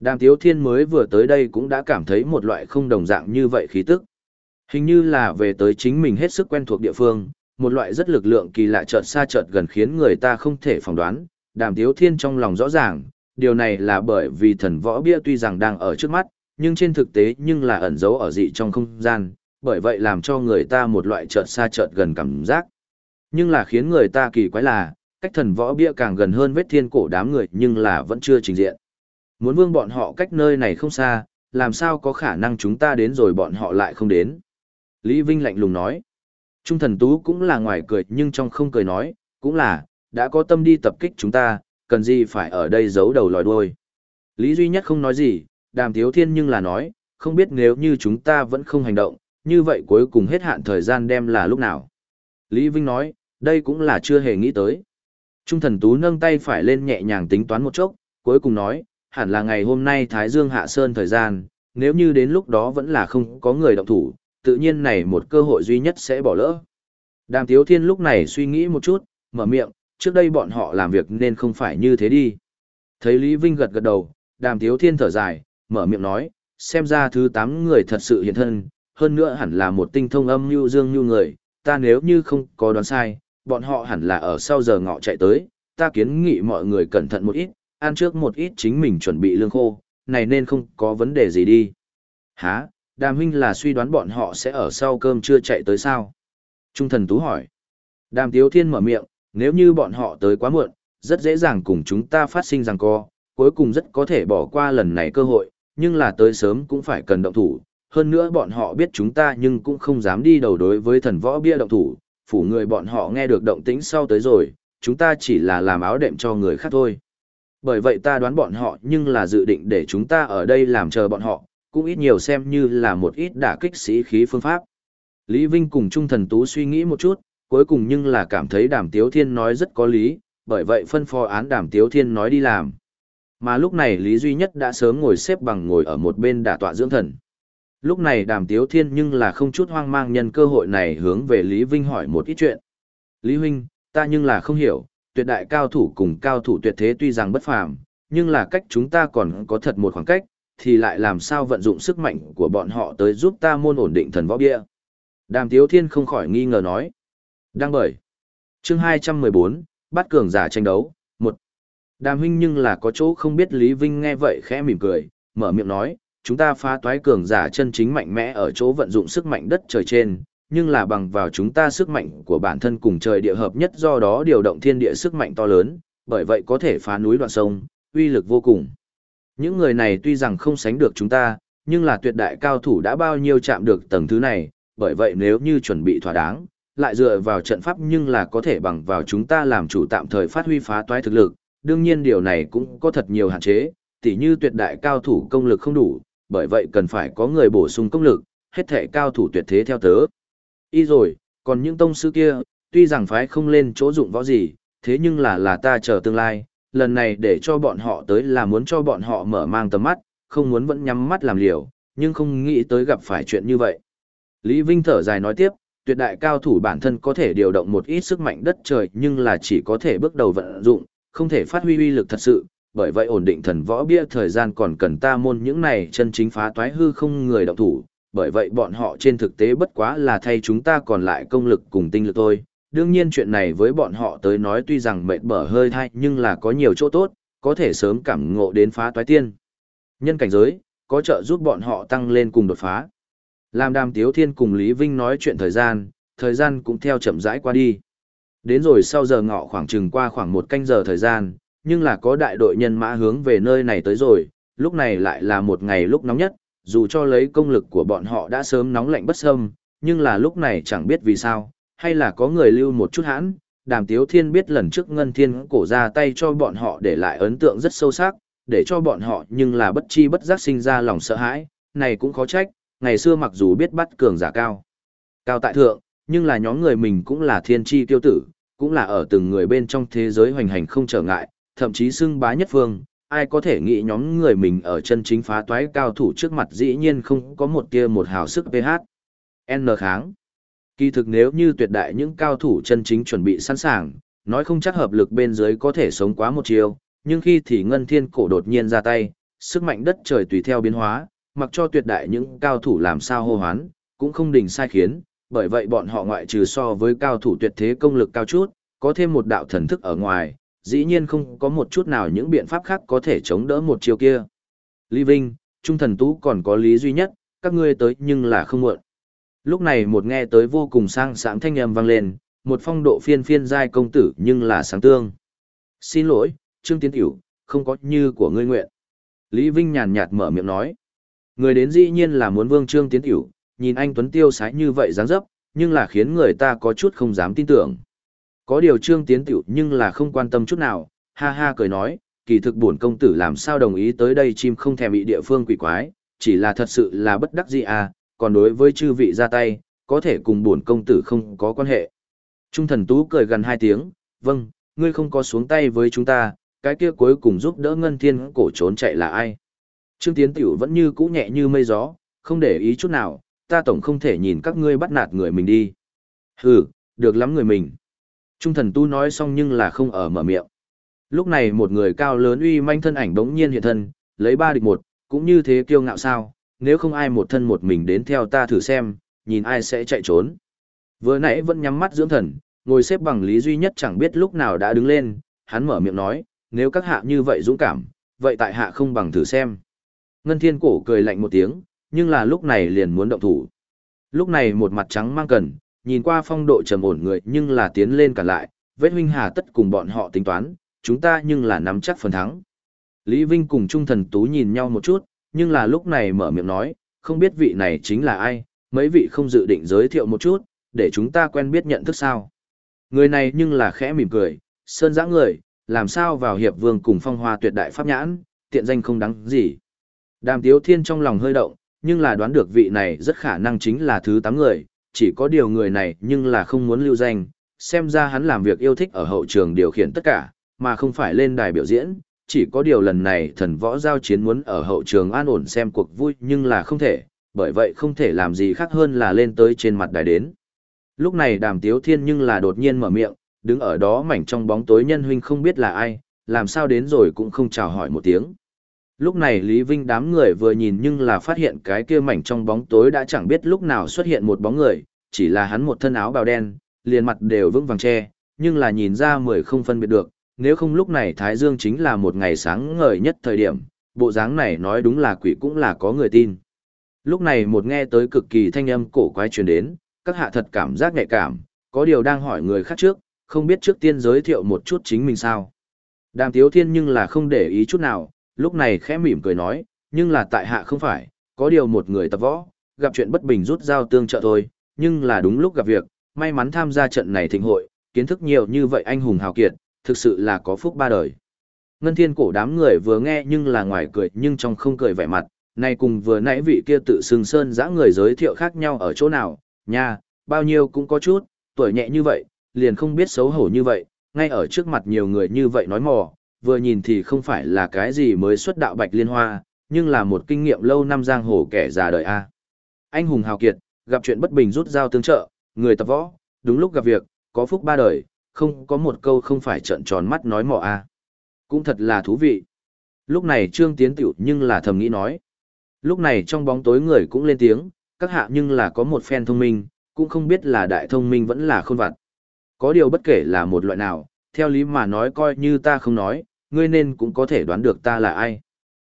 Đàm Tiếu Thiên mới vừa tới đây cũng đã cảm thấy một loại không đồng dạng như vậy khí tức. Hình như là về tới chính mình hết sức quen thuộc địa phương, một loại rất lực lượng kỳ lạ chợt xa chợt gần khiến người ta không thể phỏng đoán. Đàm Tiếu Thiên trong lòng rõ ràng, điều này là bởi vì thần võ bia tuy rằng đang ở trước mắt, nhưng trên thực tế nhưng là ẩn giấu ở dị trong không gian, bởi vậy làm cho người ta một loại chợt xa chợt gần cảm giác. Nhưng là khiến người ta kỳ quái là, cách thần võ bia càng gần hơn vết thiên cổ đám người nhưng là vẫn chưa trình diện. Muốn vương bọn họ cách nơi này không xa, làm sao có khả năng chúng ta đến rồi bọn họ lại không đến. Lý Vinh lạnh lùng nói. Trung thần tú cũng là ngoài cười nhưng trong không cười nói, cũng là, đã có tâm đi tập kích chúng ta, cần gì phải ở đây giấu đầu lòi đuôi. Lý Duy Nhất không nói gì, đàm thiếu thiên nhưng là nói, không biết nếu như chúng ta vẫn không hành động, như vậy cuối cùng hết hạn thời gian đem là lúc nào? Lý Vinh nói, đây cũng là chưa hề nghĩ tới. Trung thần tú nâng tay phải lên nhẹ nhàng tính toán một chốc, cuối cùng nói, hẳn là ngày hôm nay Thái Dương hạ sơn thời gian, nếu như đến lúc đó vẫn là không có người động thủ, tự nhiên này một cơ hội duy nhất sẽ bỏ lỡ. Đàm Tiếu Thiên lúc này suy nghĩ một chút, mở miệng, trước đây bọn họ làm việc nên không phải như thế đi. Thấy Lý Vinh gật gật đầu, Đàm Tiếu Thiên thở dài, mở miệng nói, xem ra thứ tám người thật sự hiện thân, hơn nữa hẳn là một tinh thông âm như dương như người, ta nếu như không có đoán sai, bọn họ hẳn là ở sau giờ ngọ chạy tới, ta kiến nghị mọi người cẩn thận một ít, ăn trước một ít chính mình chuẩn bị lương khô, này nên không có vấn đề gì đi. Hả, đàm huynh là suy đoán bọn họ sẽ ở sau cơm chưa chạy tới sao? Trung thần tú hỏi. Đàm tiếu thiên mở miệng, nếu như bọn họ tới quá muộn, rất dễ dàng cùng chúng ta phát sinh rằng co, cuối cùng rất có thể bỏ qua lần này cơ hội, nhưng là tới sớm cũng phải cần động thủ. Hơn nữa bọn họ biết chúng ta nhưng cũng không dám đi đầu đối với thần võ bia động thủ, phủ người bọn họ nghe được động tĩnh sau tới rồi, chúng ta chỉ là làm áo đệm cho người khác thôi. Bởi vậy ta đoán bọn họ nhưng là dự định để chúng ta ở đây làm chờ bọn họ, cũng ít nhiều xem như là một ít đả kích sĩ khí phương pháp. Lý Vinh cùng Trung Thần Tú suy nghĩ một chút, cuối cùng nhưng là cảm thấy Đàm Tiếu Thiên nói rất có lý, bởi vậy phân phó án Đàm Tiếu Thiên nói đi làm. Mà lúc này Lý Duy Nhất đã sớm ngồi xếp bằng ngồi ở một bên đả tọa dưỡng thần. Lúc này Đàm Tiếu Thiên nhưng là không chút hoang mang nhân cơ hội này hướng về Lý Vinh hỏi một ít chuyện. Lý Huynh, ta nhưng là không hiểu, tuyệt đại cao thủ cùng cao thủ tuyệt thế tuy rằng bất phàm, nhưng là cách chúng ta còn có thật một khoảng cách, thì lại làm sao vận dụng sức mạnh của bọn họ tới giúp ta môn ổn định thần võ bia. Đàm Tiếu Thiên không khỏi nghi ngờ nói. Đang bởi. chương 214, bắt cường giả tranh đấu, một Đàm huynh nhưng là có chỗ không biết Lý Vinh nghe vậy khẽ mỉm cười, mở miệng nói, chúng ta phá toái cường giả chân chính mạnh mẽ ở chỗ vận dụng sức mạnh đất trời trên, nhưng là bằng vào chúng ta sức mạnh của bản thân cùng trời địa hợp nhất do đó điều động thiên địa sức mạnh to lớn, bởi vậy có thể phá núi đoạn sông, uy lực vô cùng. Những người này tuy rằng không sánh được chúng ta, nhưng là tuyệt đại cao thủ đã bao nhiêu chạm được tầng thứ này, bởi vậy nếu như chuẩn bị thỏa đáng, lại dựa vào trận pháp nhưng là có thể bằng vào chúng ta làm chủ tạm thời phát huy phá toái thực lực, đương nhiên điều này cũng có thật nhiều hạn chế, tỉ như tuyệt đại cao thủ công lực không đủ, bởi vậy cần phải có người bổ sung công lực, hết thể cao thủ tuyệt thế theo tớ. Y rồi, còn những tông sư kia, tuy rằng phái không lên chỗ dụng võ gì, thế nhưng là là ta chờ tương lai, lần này để cho bọn họ tới là muốn cho bọn họ mở mang tầm mắt, không muốn vẫn nhắm mắt làm liều, nhưng không nghĩ tới gặp phải chuyện như vậy. Lý Vinh thở dài nói tiếp, tuyệt đại cao thủ bản thân có thể điều động một ít sức mạnh đất trời nhưng là chỉ có thể bước đầu vận dụng, không thể phát huy uy lực thật sự, bởi vậy ổn định thần võ bia thời gian còn cần ta môn những này chân chính phá toái hư không người động thủ, bởi vậy bọn họ trên thực tế bất quá là thay chúng ta còn lại công lực cùng tinh lực thôi. Đương nhiên chuyện này với bọn họ tới nói tuy rằng mệt bở hơi thai nhưng là có nhiều chỗ tốt, có thể sớm cảm ngộ đến phá toái tiên. Nhân cảnh giới, có trợ giúp bọn họ tăng lên cùng đột phá. Làm đàm tiếu thiên cùng Lý Vinh nói chuyện thời gian, thời gian cũng theo chậm rãi qua đi. Đến rồi sau giờ ngọ khoảng chừng qua khoảng một canh giờ thời gian, nhưng là có đại đội nhân mã hướng về nơi này tới rồi, lúc này lại là một ngày lúc nóng nhất, dù cho lấy công lực của bọn họ đã sớm nóng lạnh bất sâm, nhưng là lúc này chẳng biết vì sao, hay là có người lưu một chút hãn, đàm tiếu thiên biết lần trước ngân thiên cổ ra tay cho bọn họ để lại ấn tượng rất sâu sắc, để cho bọn họ nhưng là bất chi bất giác sinh ra lòng sợ hãi, này cũng khó trách, ngày xưa mặc dù biết bắt cường giả cao, cao tại thượng, nhưng là nhóm người mình cũng là thiên tri tiêu tử, cũng là ở từng người bên trong thế giới hoành hành không trở ngại, thậm chí xưng bá nhất phương, ai có thể nghĩ nhóm người mình ở chân chính phá toái cao thủ trước mặt dĩ nhiên không có một tia một hào sức PH. N kháng. Kỳ thực nếu như tuyệt đại những cao thủ chân chính chuẩn bị sẵn sàng, nói không chắc hợp lực bên dưới có thể sống quá một chiều, nhưng khi thì ngân thiên cổ đột nhiên ra tay, sức mạnh đất trời tùy theo biến hóa, mặc cho tuyệt đại những cao thủ làm sao hô hoán, cũng không đình sai khiến, bởi vậy bọn họ ngoại trừ so với cao thủ tuyệt thế công lực cao chút, có thêm một đạo thần thức ở ngoài, dĩ nhiên không có một chút nào những biện pháp khác có thể chống đỡ một chiều kia. Lý Vinh, Trung Thần Tú còn có lý duy nhất, các ngươi tới nhưng là không muộn. Lúc này một nghe tới vô cùng sang sáng thanh âm vang lên, một phong độ phiên phiên giai công tử nhưng là sáng tương. Xin lỗi, Trương Tiến Tiểu, không có như của ngươi nguyện. Lý Vinh nhàn nhạt mở miệng nói. Người đến dĩ nhiên là muốn vương Trương Tiến Tiểu, nhìn anh Tuấn Tiêu sái như vậy dáng dấp, nhưng là khiến người ta có chút không dám tin tưởng. Có điều trương tiến tiểu nhưng là không quan tâm chút nào, ha ha cười nói, kỳ thực bổn công tử làm sao đồng ý tới đây chim không thèm bị địa phương quỷ quái, chỉ là thật sự là bất đắc dĩ à, còn đối với chư vị ra tay, có thể cùng bổn công tử không có quan hệ. Trung thần tú cười gần hai tiếng, vâng, ngươi không có xuống tay với chúng ta, cái kia cuối cùng giúp đỡ ngân thiên cổ trốn chạy là ai. Trương Tiến Tiểu vẫn như cũ nhẹ như mây gió, không để ý chút nào, ta tổng không thể nhìn các ngươi bắt nạt người mình đi. Hừ, được lắm người mình. Trung thần tu nói xong nhưng là không ở mở miệng. Lúc này một người cao lớn uy manh thân ảnh đống nhiên hiện thân, lấy ba địch một, cũng như thế kiêu ngạo sao, nếu không ai một thân một mình đến theo ta thử xem, nhìn ai sẽ chạy trốn. Vừa nãy vẫn nhắm mắt dưỡng thần, ngồi xếp bằng lý duy nhất chẳng biết lúc nào đã đứng lên, hắn mở miệng nói, nếu các hạ như vậy dũng cảm, vậy tại hạ không bằng thử xem. Ngân thiên cổ cười lạnh một tiếng, nhưng là lúc này liền muốn động thủ. Lúc này một mặt trắng mang cần, nhìn qua phong độ trầm ổn người nhưng là tiến lên cả lại, vết huynh hà tất cùng bọn họ tính toán, chúng ta nhưng là nắm chắc phần thắng. Lý Vinh cùng Trung Thần Tú nhìn nhau một chút, nhưng là lúc này mở miệng nói, không biết vị này chính là ai, mấy vị không dự định giới thiệu một chút, để chúng ta quen biết nhận thức sao. Người này nhưng là khẽ mỉm cười, sơn dã người, làm sao vào hiệp vương cùng phong hoa tuyệt đại pháp nhãn, tiện danh không đáng gì. Đàm Tiếu Thiên trong lòng hơi động, nhưng là đoán được vị này rất khả năng chính là thứ tám người, chỉ có điều người này nhưng là không muốn lưu danh, xem ra hắn làm việc yêu thích ở hậu trường điều khiển tất cả, mà không phải lên đài biểu diễn, chỉ có điều lần này thần võ giao chiến muốn ở hậu trường an ổn xem cuộc vui nhưng là không thể, bởi vậy không thể làm gì khác hơn là lên tới trên mặt đài đến. Lúc này đàm tiếu thiên nhưng là đột nhiên mở miệng, đứng ở đó mảnh trong bóng tối nhân huynh không biết là ai, làm sao đến rồi cũng không chào hỏi một tiếng. Lúc này Lý Vinh đám người vừa nhìn nhưng là phát hiện cái kia mảnh trong bóng tối đã chẳng biết lúc nào xuất hiện một bóng người, chỉ là hắn một thân áo bào đen, liền mặt đều vững vàng che, nhưng là nhìn ra mười không phân biệt được, nếu không lúc này Thái Dương chính là một ngày sáng ngời nhất thời điểm, bộ dáng này nói đúng là quỷ cũng là có người tin. Lúc này một nghe tới cực kỳ thanh âm cổ quái truyền đến, các hạ thật cảm giác nhạy cảm, có điều đang hỏi người khác trước, không biết trước tiên giới thiệu một chút chính mình sao. Đàm Tiếu Thiên nhưng là không để ý chút nào, lúc này khẽ mỉm cười nói, nhưng là tại hạ không phải, có điều một người tập võ, gặp chuyện bất bình rút dao tương trợ thôi, nhưng là đúng lúc gặp việc, may mắn tham gia trận này thịnh hội, kiến thức nhiều như vậy anh hùng hào kiệt, thực sự là có phúc ba đời. Ngân thiên cổ đám người vừa nghe nhưng là ngoài cười nhưng trong không cười vẻ mặt, này cùng vừa nãy vị kia tự xưng sơn dã người giới thiệu khác nhau ở chỗ nào, nha, bao nhiêu cũng có chút, tuổi nhẹ như vậy, liền không biết xấu hổ như vậy, ngay ở trước mặt nhiều người như vậy nói mò, vừa nhìn thì không phải là cái gì mới xuất đạo bạch liên hoa, nhưng là một kinh nghiệm lâu năm giang hồ kẻ già đời A. Anh hùng hào kiệt, gặp chuyện bất bình rút dao tương trợ, người tập võ, đúng lúc gặp việc, có phúc ba đời, không có một câu không phải trợn tròn mắt nói mỏ A. Cũng thật là thú vị. Lúc này Trương Tiến tiểu nhưng là thầm nghĩ nói. Lúc này trong bóng tối người cũng lên tiếng, các hạ nhưng là có một phen thông minh, cũng không biết là đại thông minh vẫn là khôn vặt. Có điều bất kể là một loại nào, theo lý mà nói coi như ta không nói, ngươi nên cũng có thể đoán được ta là ai.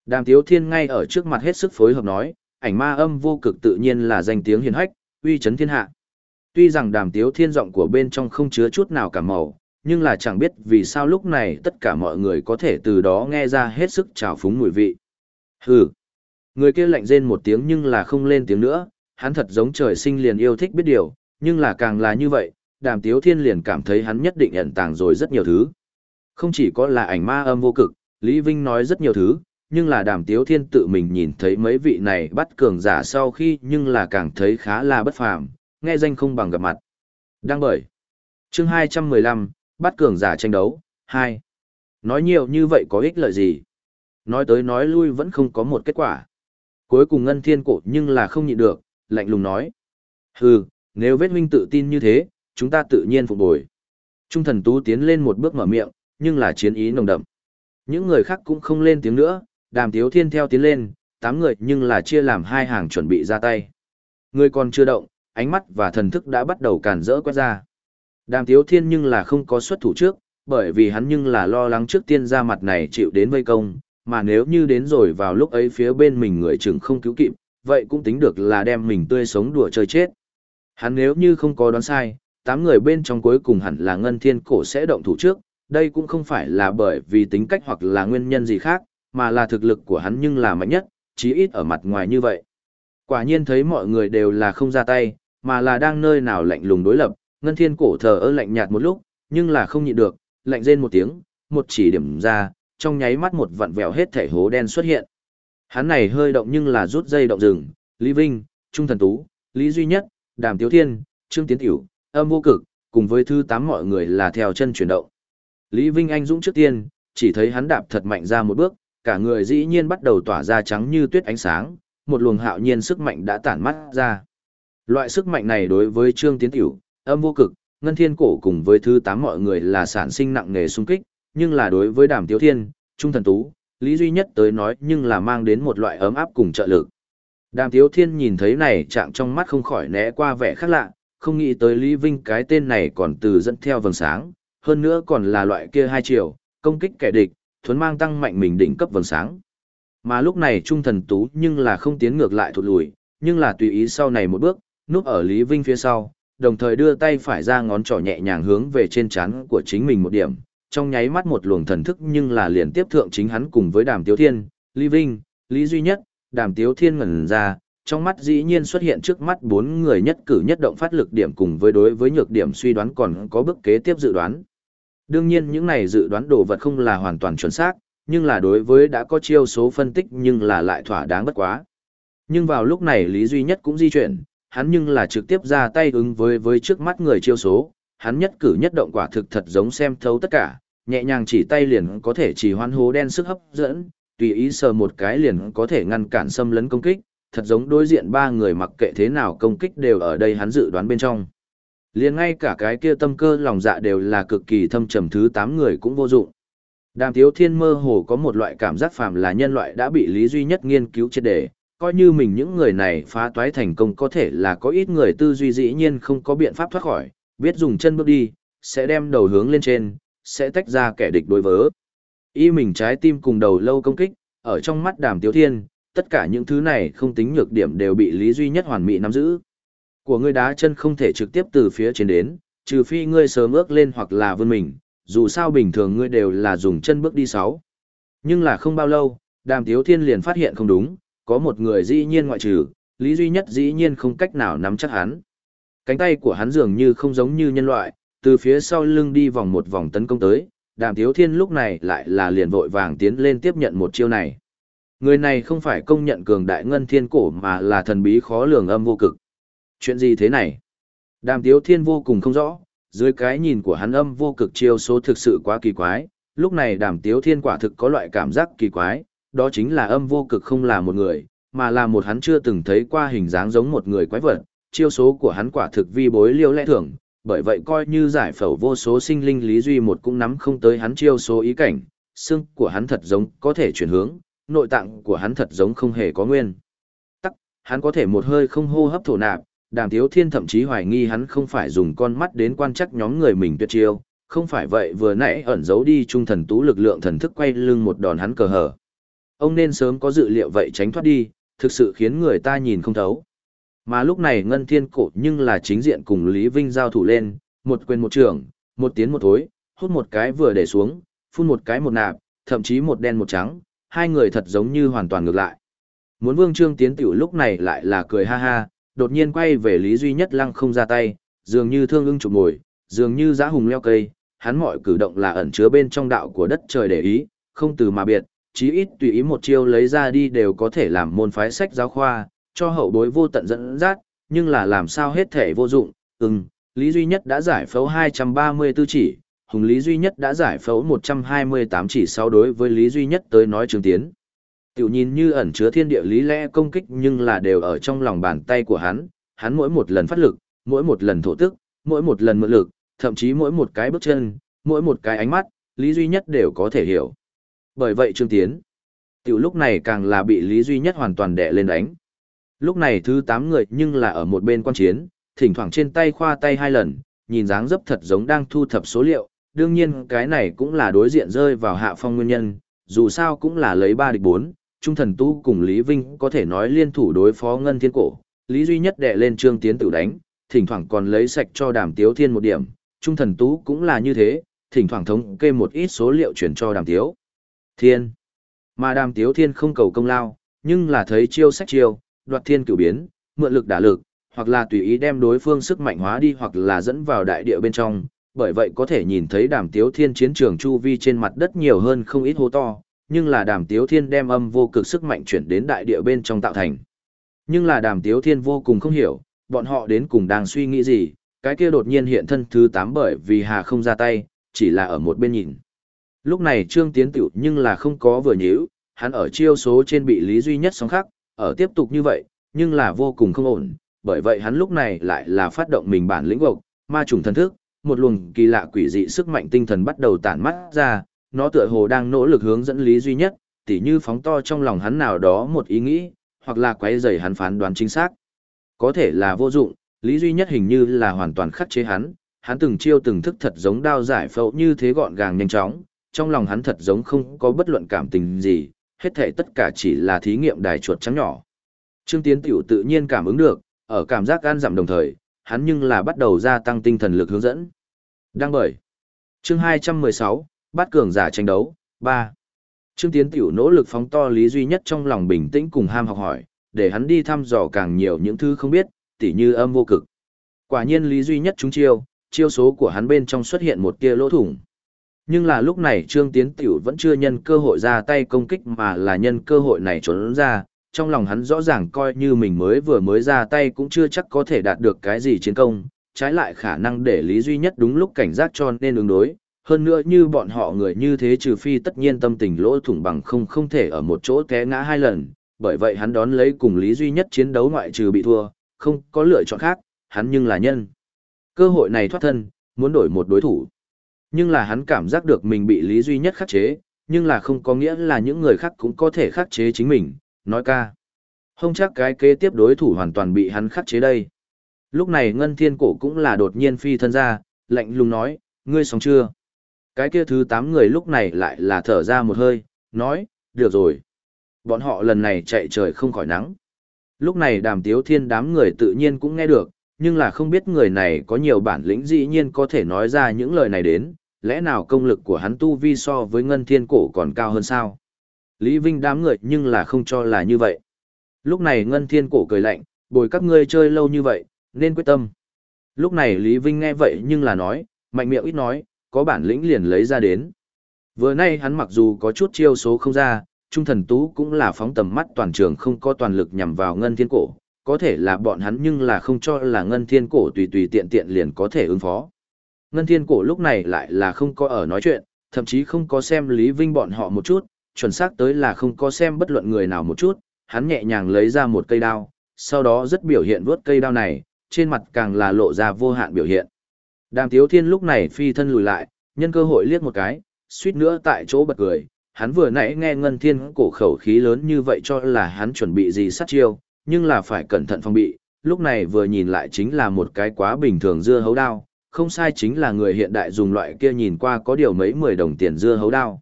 Đàm Tiếu Thiên ngay ở trước mặt hết sức phối hợp nói, ảnh ma âm vô cực tự nhiên là danh tiếng hiền hách, uy chấn thiên hạ. Tuy rằng Đàm Tiếu Thiên giọng của bên trong không chứa chút nào cả màu, nhưng là chẳng biết vì sao lúc này tất cả mọi người có thể từ đó nghe ra hết sức trào phúng mùi vị. Hừ. Người kia lạnh rên một tiếng nhưng là không lên tiếng nữa, hắn thật giống trời sinh liền yêu thích biết điều, nhưng là càng là như vậy, Đàm Tiếu Thiên liền cảm thấy hắn nhất định ẩn tàng rồi rất nhiều thứ. Không chỉ có là ảnh ma âm vô cực, Lý Vinh nói rất nhiều thứ, nhưng là đàm tiếu thiên tự mình nhìn thấy mấy vị này bắt cường giả sau khi nhưng là càng thấy khá là bất phàm, nghe danh không bằng gặp mặt. Đăng bởi. chương 215, bắt cường giả tranh đấu, 2. Nói nhiều như vậy có ích lợi gì? Nói tới nói lui vẫn không có một kết quả. Cuối cùng ngân thiên cổ nhưng là không nhịn được, lạnh lùng nói. Hừ, nếu vết huynh tự tin như thế, chúng ta tự nhiên phục bồi. Trung thần tú tiến lên một bước mở miệng, nhưng là chiến ý nồng đậm. Những người khác cũng không lên tiếng nữa, đàm tiếu thiên theo tiến lên, tám người nhưng là chia làm hai hàng chuẩn bị ra tay. Người còn chưa động, ánh mắt và thần thức đã bắt đầu càn rỡ quét ra. Đàm tiếu thiên nhưng là không có xuất thủ trước, bởi vì hắn nhưng là lo lắng trước tiên ra mặt này chịu đến vây công, mà nếu như đến rồi vào lúc ấy phía bên mình người chừng không cứu kịp, vậy cũng tính được là đem mình tươi sống đùa chơi chết. Hắn nếu như không có đoán sai, tám người bên trong cuối cùng hẳn là ngân thiên cổ sẽ động thủ trước, đây cũng không phải là bởi vì tính cách hoặc là nguyên nhân gì khác, mà là thực lực của hắn nhưng là mạnh nhất, chí ít ở mặt ngoài như vậy. Quả nhiên thấy mọi người đều là không ra tay, mà là đang nơi nào lạnh lùng đối lập, ngân thiên cổ thờ ơ lạnh nhạt một lúc, nhưng là không nhịn được, lạnh rên một tiếng, một chỉ điểm ra, trong nháy mắt một vặn vẹo hết thể hố đen xuất hiện. Hắn này hơi động nhưng là rút dây động rừng, Lý Vinh, Trung Thần Tú, Lý Duy Nhất, Đàm Tiếu Thiên, Trương Tiến Tiểu, âm vô cực, cùng với thứ tám mọi người là theo chân chuyển động. Lý Vinh Anh Dũng trước tiên, chỉ thấy hắn đạp thật mạnh ra một bước, cả người dĩ nhiên bắt đầu tỏa ra trắng như tuyết ánh sáng, một luồng hạo nhiên sức mạnh đã tản mắt ra. Loại sức mạnh này đối với Trương Tiến Tiểu, âm vô cực, Ngân Thiên Cổ cùng với thứ tám mọi người là sản sinh nặng nề xung kích, nhưng là đối với Đàm Tiếu Thiên, Trung Thần Tú, Lý Duy Nhất tới nói nhưng là mang đến một loại ấm áp cùng trợ lực. Đàm Tiếu Thiên nhìn thấy này trạng trong mắt không khỏi né qua vẻ khác lạ, không nghĩ tới Lý Vinh cái tên này còn từ dẫn theo vầng sáng, hơn nữa còn là loại kia hai chiều, công kích kẻ địch, thuấn mang tăng mạnh mình đỉnh cấp vầng sáng. Mà lúc này Trung Thần Tú nhưng là không tiến ngược lại thụt lùi, nhưng là tùy ý sau này một bước, núp ở Lý Vinh phía sau, đồng thời đưa tay phải ra ngón trỏ nhẹ nhàng hướng về trên trán của chính mình một điểm, trong nháy mắt một luồng thần thức nhưng là liền tiếp thượng chính hắn cùng với Đàm Tiếu Thiên, Lý Vinh, Lý Duy Nhất, Đàm Tiếu Thiên ngẩn ra, trong mắt dĩ nhiên xuất hiện trước mắt bốn người nhất cử nhất động phát lực điểm cùng với đối với nhược điểm suy đoán còn có bước kế tiếp dự đoán. Đương nhiên những này dự đoán đồ vật không là hoàn toàn chuẩn xác, nhưng là đối với đã có chiêu số phân tích nhưng là lại thỏa đáng bất quá. Nhưng vào lúc này Lý Duy Nhất cũng di chuyển, hắn nhưng là trực tiếp ra tay ứng với với trước mắt người chiêu số, hắn nhất cử nhất động quả thực thật giống xem thấu tất cả, nhẹ nhàng chỉ tay liền có thể chỉ hoan hố đen sức hấp dẫn, tùy ý sờ một cái liền có thể ngăn cản xâm lấn công kích, thật giống đối diện ba người mặc kệ thế nào công kích đều ở đây hắn dự đoán bên trong. Liền ngay cả cái kia tâm cơ lòng dạ đều là cực kỳ thâm trầm thứ tám người cũng vô dụng. Đàm Tiếu Thiên mơ hồ có một loại cảm giác phàm là nhân loại đã bị lý duy nhất nghiên cứu triệt đề, coi như mình những người này phá toái thành công có thể là có ít người tư duy dĩ nhiên không có biện pháp thoát khỏi, biết dùng chân bước đi, sẽ đem đầu hướng lên trên, sẽ tách ra kẻ địch đối vớ. Y mình trái tim cùng đầu lâu công kích, ở trong mắt Đàm Tiếu Thiên, tất cả những thứ này không tính nhược điểm đều bị lý duy nhất hoàn mỹ nắm giữ. Của ngươi đá chân không thể trực tiếp từ phía trên đến, trừ phi ngươi sớm ước lên hoặc là vươn mình, dù sao bình thường ngươi đều là dùng chân bước đi sáu. Nhưng là không bao lâu, đàm tiếu thiên liền phát hiện không đúng, có một người dĩ nhiên ngoại trừ, lý duy nhất dĩ nhiên không cách nào nắm chắc hắn. Cánh tay của hắn dường như không giống như nhân loại, từ phía sau lưng đi vòng một vòng tấn công tới, đàm tiếu thiên lúc này lại là liền vội vàng tiến lên tiếp nhận một chiêu này. Người này không phải công nhận cường đại ngân thiên cổ mà là thần bí khó lường âm vô cực. Chuyện gì thế này? Đàm tiếu thiên vô cùng không rõ, dưới cái nhìn của hắn âm vô cực chiêu số thực sự quá kỳ quái, lúc này đàm tiếu thiên quả thực có loại cảm giác kỳ quái, đó chính là âm vô cực không là một người, mà là một hắn chưa từng thấy qua hình dáng giống một người quái vật, chiêu số của hắn quả thực vi bối liêu lẽ thường, bởi vậy coi như giải phẫu vô số sinh linh lý duy một cũng nắm không tới hắn chiêu số ý cảnh, xương của hắn thật giống có thể chuyển hướng, nội tạng của hắn thật giống không hề có nguyên. Tắc, hắn có thể một hơi không hô hấp thổ nạp, đàm thiếu thiên thậm chí hoài nghi hắn không phải dùng con mắt đến quan chắc nhóm người mình tuyệt chiêu, không phải vậy vừa nãy ẩn giấu đi trung thần tú lực lượng thần thức quay lưng một đòn hắn cờ hở. Ông nên sớm có dự liệu vậy tránh thoát đi, thực sự khiến người ta nhìn không thấu. Mà lúc này Ngân Thiên Cổ nhưng là chính diện cùng Lý Vinh giao thủ lên, một quyền một trưởng, một tiến một thối, hút một cái vừa để xuống, phun một cái một nạp, thậm chí một đen một trắng, hai người thật giống như hoàn toàn ngược lại. Muốn Vương Trương Tiến tiểu lúc này lại là cười ha ha, đột nhiên quay về Lý Duy Nhất lăng không ra tay, dường như thương ưng chụp ngồi, dường như giã hùng leo cây, hắn mọi cử động là ẩn chứa bên trong đạo của đất trời để ý, không từ mà biệt, chí ít tùy ý một chiêu lấy ra đi đều có thể làm môn phái sách giáo khoa, cho hậu bối vô tận dẫn dắt, nhưng là làm sao hết thể vô dụng, ừm, Lý Duy Nhất đã giải phẫu 234 chỉ, Hùng Lý Duy Nhất đã giải phẫu 128 chỉ sau đối với Lý Duy Nhất tới nói trường tiến. Tiểu nhìn như ẩn chứa thiên địa lý lẽ công kích nhưng là đều ở trong lòng bàn tay của hắn, hắn mỗi một lần phát lực, mỗi một lần thổ tức, mỗi một lần mượn lực, thậm chí mỗi một cái bước chân, mỗi một cái ánh mắt, Lý Duy Nhất đều có thể hiểu. Bởi vậy Trương Tiến, tiểu lúc này càng là bị Lý Duy Nhất hoàn toàn đè lên đánh. Lúc này thứ 8 người nhưng là ở một bên quan chiến, thỉnh thoảng trên tay khoa tay hai lần, nhìn dáng dấp thật giống đang thu thập số liệu, đương nhiên cái này cũng là đối diện rơi vào hạ phong nguyên nhân, dù sao cũng là lấy 3 địch 4, Trung thần tu cùng Lý Vinh có thể nói liên thủ đối phó ngân thiên cổ, Lý duy nhất đệ lên trương tiến tự đánh, thỉnh thoảng còn lấy sạch cho đàm tiếu thiên một điểm, Trung thần tú cũng là như thế, thỉnh thoảng thống kê một ít số liệu chuyển cho đàm tiếu. Thiên. Mà đàm tiếu thiên không cầu công lao, nhưng là thấy chiêu sách chiêu, đoạt thiên cửu biến, mượn lực đả lực, hoặc là tùy ý đem đối phương sức mạnh hóa đi hoặc là dẫn vào đại địa bên trong, bởi vậy có thể nhìn thấy đàm tiếu thiên chiến trường chu vi trên mặt đất nhiều hơn không ít hố to, nhưng là đàm tiếu thiên đem âm vô cực sức mạnh chuyển đến đại địa bên trong tạo thành. Nhưng là đàm tiếu thiên vô cùng không hiểu, bọn họ đến cùng đang suy nghĩ gì, cái kia đột nhiên hiện thân thứ tám bởi vì Hà không ra tay, chỉ là ở một bên nhìn. Lúc này Trương Tiến tiểu nhưng là không có vừa nhíu, hắn ở chiêu số trên bị Lý Duy Nhất sóng khắc, ở tiếp tục như vậy, nhưng là vô cùng không ổn, bởi vậy hắn lúc này lại là phát động mình bản lĩnh vực, ma trùng thần thức, một luồng kỳ lạ quỷ dị sức mạnh tinh thần bắt đầu tản mắt ra, nó tựa hồ đang nỗ lực hướng dẫn Lý Duy Nhất, tỉ như phóng to trong lòng hắn nào đó một ý nghĩ, hoặc là quấy rầy hắn phán đoán chính xác. Có thể là vô dụng, Lý Duy Nhất hình như là hoàn toàn khắc chế hắn, hắn từng chiêu từng thức thật giống đao giải phẫu như thế gọn gàng nhanh chóng, trong lòng hắn thật giống không có bất luận cảm tình gì, hết thảy tất cả chỉ là thí nghiệm đài chuột trắng nhỏ. Trương Tiến Tiểu tự nhiên cảm ứng được, ở cảm giác gan giảm đồng thời, hắn nhưng là bắt đầu gia tăng tinh thần lực hướng dẫn. Đang bởi. Chương 216, bắt cường giả tranh đấu, 3. Trương Tiến Tiểu nỗ lực phóng to lý duy nhất trong lòng bình tĩnh cùng ham học hỏi, để hắn đi thăm dò càng nhiều những thứ không biết, tỉ như âm vô cực. Quả nhiên lý duy nhất chúng chiêu, chiêu số của hắn bên trong xuất hiện một tia lỗ thủng. Nhưng là lúc này Trương Tiến Tiểu vẫn chưa nhân cơ hội ra tay công kích mà là nhân cơ hội này trốn ra, trong lòng hắn rõ ràng coi như mình mới vừa mới ra tay cũng chưa chắc có thể đạt được cái gì chiến công, trái lại khả năng để Lý Duy Nhất đúng lúc cảnh giác cho nên ứng đối. Hơn nữa như bọn họ người như thế trừ phi tất nhiên tâm tình lỗ thủng bằng không không thể ở một chỗ té ngã hai lần, bởi vậy hắn đón lấy cùng Lý Duy Nhất chiến đấu ngoại trừ bị thua, không có lựa chọn khác, hắn nhưng là nhân. Cơ hội này thoát thân, muốn đổi một đối thủ. Nhưng là hắn cảm giác được mình bị Lý Duy Nhất khắc chế, nhưng là không có nghĩa là những người khác cũng có thể khắc chế chính mình, nói ca. Không chắc cái kế tiếp đối thủ hoàn toàn bị hắn khắc chế đây. Lúc này Ngân Thiên Cổ cũng là đột nhiên phi thân ra, lạnh lùng nói, ngươi sống chưa? Cái kia thứ tám người lúc này lại là thở ra một hơi, nói, được rồi. Bọn họ lần này chạy trời không khỏi nắng. Lúc này đàm tiếu thiên đám người tự nhiên cũng nghe được, nhưng là không biết người này có nhiều bản lĩnh dĩ nhiên có thể nói ra những lời này đến, lẽ nào công lực của hắn tu vi so với ngân thiên cổ còn cao hơn sao? Lý Vinh đám người nhưng là không cho là như vậy. Lúc này ngân thiên cổ cười lạnh, bồi các ngươi chơi lâu như vậy, nên quyết tâm. Lúc này Lý Vinh nghe vậy nhưng là nói, mạnh miệng ít nói, có bản lĩnh liền lấy ra đến. Vừa nay hắn mặc dù có chút chiêu số không ra, trung thần tú cũng là phóng tầm mắt toàn trường không có toàn lực nhằm vào ngân thiên cổ, có thể là bọn hắn nhưng là không cho là ngân thiên cổ tùy tùy tiện tiện liền có thể ứng phó. Ngân thiên cổ lúc này lại là không có ở nói chuyện, thậm chí không có xem Lý Vinh bọn họ một chút, chuẩn xác tới là không có xem bất luận người nào một chút, hắn nhẹ nhàng lấy ra một cây đao, sau đó rất biểu hiện vuốt cây đao này, trên mặt càng là lộ ra vô hạn biểu hiện. Đàm Tiếu Thiên lúc này phi thân lùi lại, nhân cơ hội liếc một cái, suýt nữa tại chỗ bật cười, hắn vừa nãy nghe Ngân Thiên cổ khẩu khí lớn như vậy cho là hắn chuẩn bị gì sát chiêu, nhưng là phải cẩn thận phòng bị, lúc này vừa nhìn lại chính là một cái quá bình thường dưa hấu đao, không sai chính là người hiện đại dùng loại kia nhìn qua có điều mấy mười đồng tiền dưa hấu đao.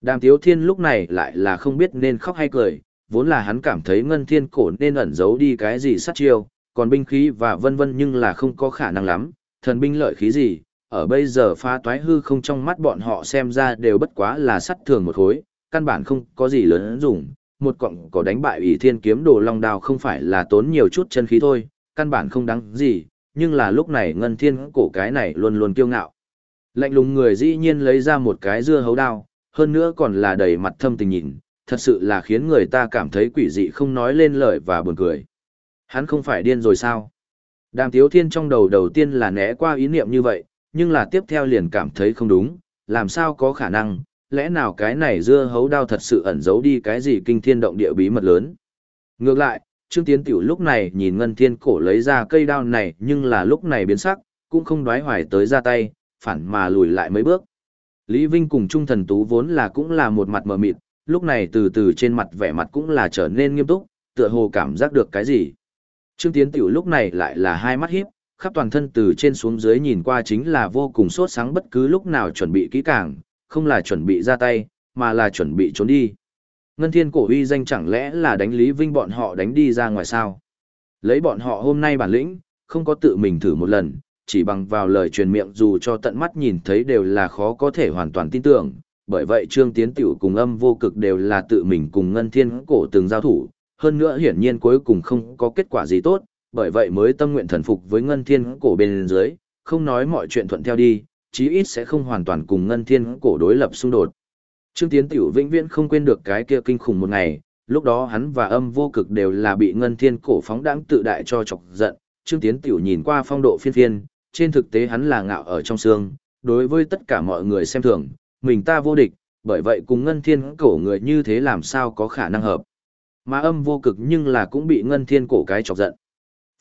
Đàm Tiếu Thiên lúc này lại là không biết nên khóc hay cười, vốn là hắn cảm thấy Ngân Thiên cổ nên ẩn giấu đi cái gì sát chiêu, còn binh khí và vân vân nhưng là không có khả năng lắm, thần binh lợi khí gì, ở bây giờ phá toái hư không trong mắt bọn họ xem ra đều bất quá là sắt thường một khối, căn bản không có gì lớn dùng, một cọng có đánh bại ủy thiên kiếm đồ long đao không phải là tốn nhiều chút chân khí thôi, căn bản không đáng gì, nhưng là lúc này ngân thiên cổ cái này luôn luôn kiêu ngạo. Lạnh lùng người dĩ nhiên lấy ra một cái dưa hấu đao, hơn nữa còn là đầy mặt thâm tình nhìn, thật sự là khiến người ta cảm thấy quỷ dị không nói lên lời và buồn cười. Hắn không phải điên rồi sao? Đàm Tiếu Thiên trong đầu đầu tiên là né qua ý niệm như vậy, nhưng là tiếp theo liền cảm thấy không đúng, làm sao có khả năng, lẽ nào cái này dưa hấu đao thật sự ẩn giấu đi cái gì kinh thiên động địa bí mật lớn. Ngược lại, Trương Tiến Tiểu lúc này nhìn Ngân Thiên Cổ lấy ra cây đao này nhưng là lúc này biến sắc, cũng không đoái hoài tới ra tay, phản mà lùi lại mấy bước. Lý Vinh cùng Trung Thần Tú vốn là cũng là một mặt mờ mịt, lúc này từ từ trên mặt vẻ mặt cũng là trở nên nghiêm túc, tựa hồ cảm giác được cái gì. Trương Tiến Tiểu lúc này lại là hai mắt híp, khắp toàn thân từ trên xuống dưới nhìn qua chính là vô cùng sốt sáng bất cứ lúc nào chuẩn bị kỹ càng, không là chuẩn bị ra tay, mà là chuẩn bị trốn đi. Ngân Thiên cổ uy danh chẳng lẽ là đánh Lý Vinh bọn họ đánh đi ra ngoài sao? Lấy bọn họ hôm nay bản lĩnh, không có tự mình thử một lần, chỉ bằng vào lời truyền miệng dù cho tận mắt nhìn thấy đều là khó có thể hoàn toàn tin tưởng. Bởi vậy Trương Tiến Tiểu cùng âm vô cực đều là tự mình cùng Ngân Thiên cổ từng giao thủ, hơn nữa hiển nhiên cuối cùng không có kết quả gì tốt, bởi vậy mới tâm nguyện thần phục với Ngân Thiên cổ bên dưới, không nói mọi chuyện thuận theo đi, chí ít sẽ không hoàn toàn cùng Ngân Thiên cổ đối lập xung đột. Trương Tiến Tiểu vĩnh viễn không quên được cái kia kinh khủng một ngày, lúc đó hắn và âm vô cực đều là bị ngân thiên cổ phóng đãng tự đại cho chọc giận, Trương Tiến Tiểu nhìn qua phong độ phiên phiên, trên thực tế hắn là ngạo ở trong xương, đối với tất cả mọi người xem thường, mình ta vô địch, bởi vậy cùng ngân thiên cổ người như thế làm sao có khả năng hợp. Mà âm vô cực nhưng là cũng bị ngân thiên cổ cái chọc giận.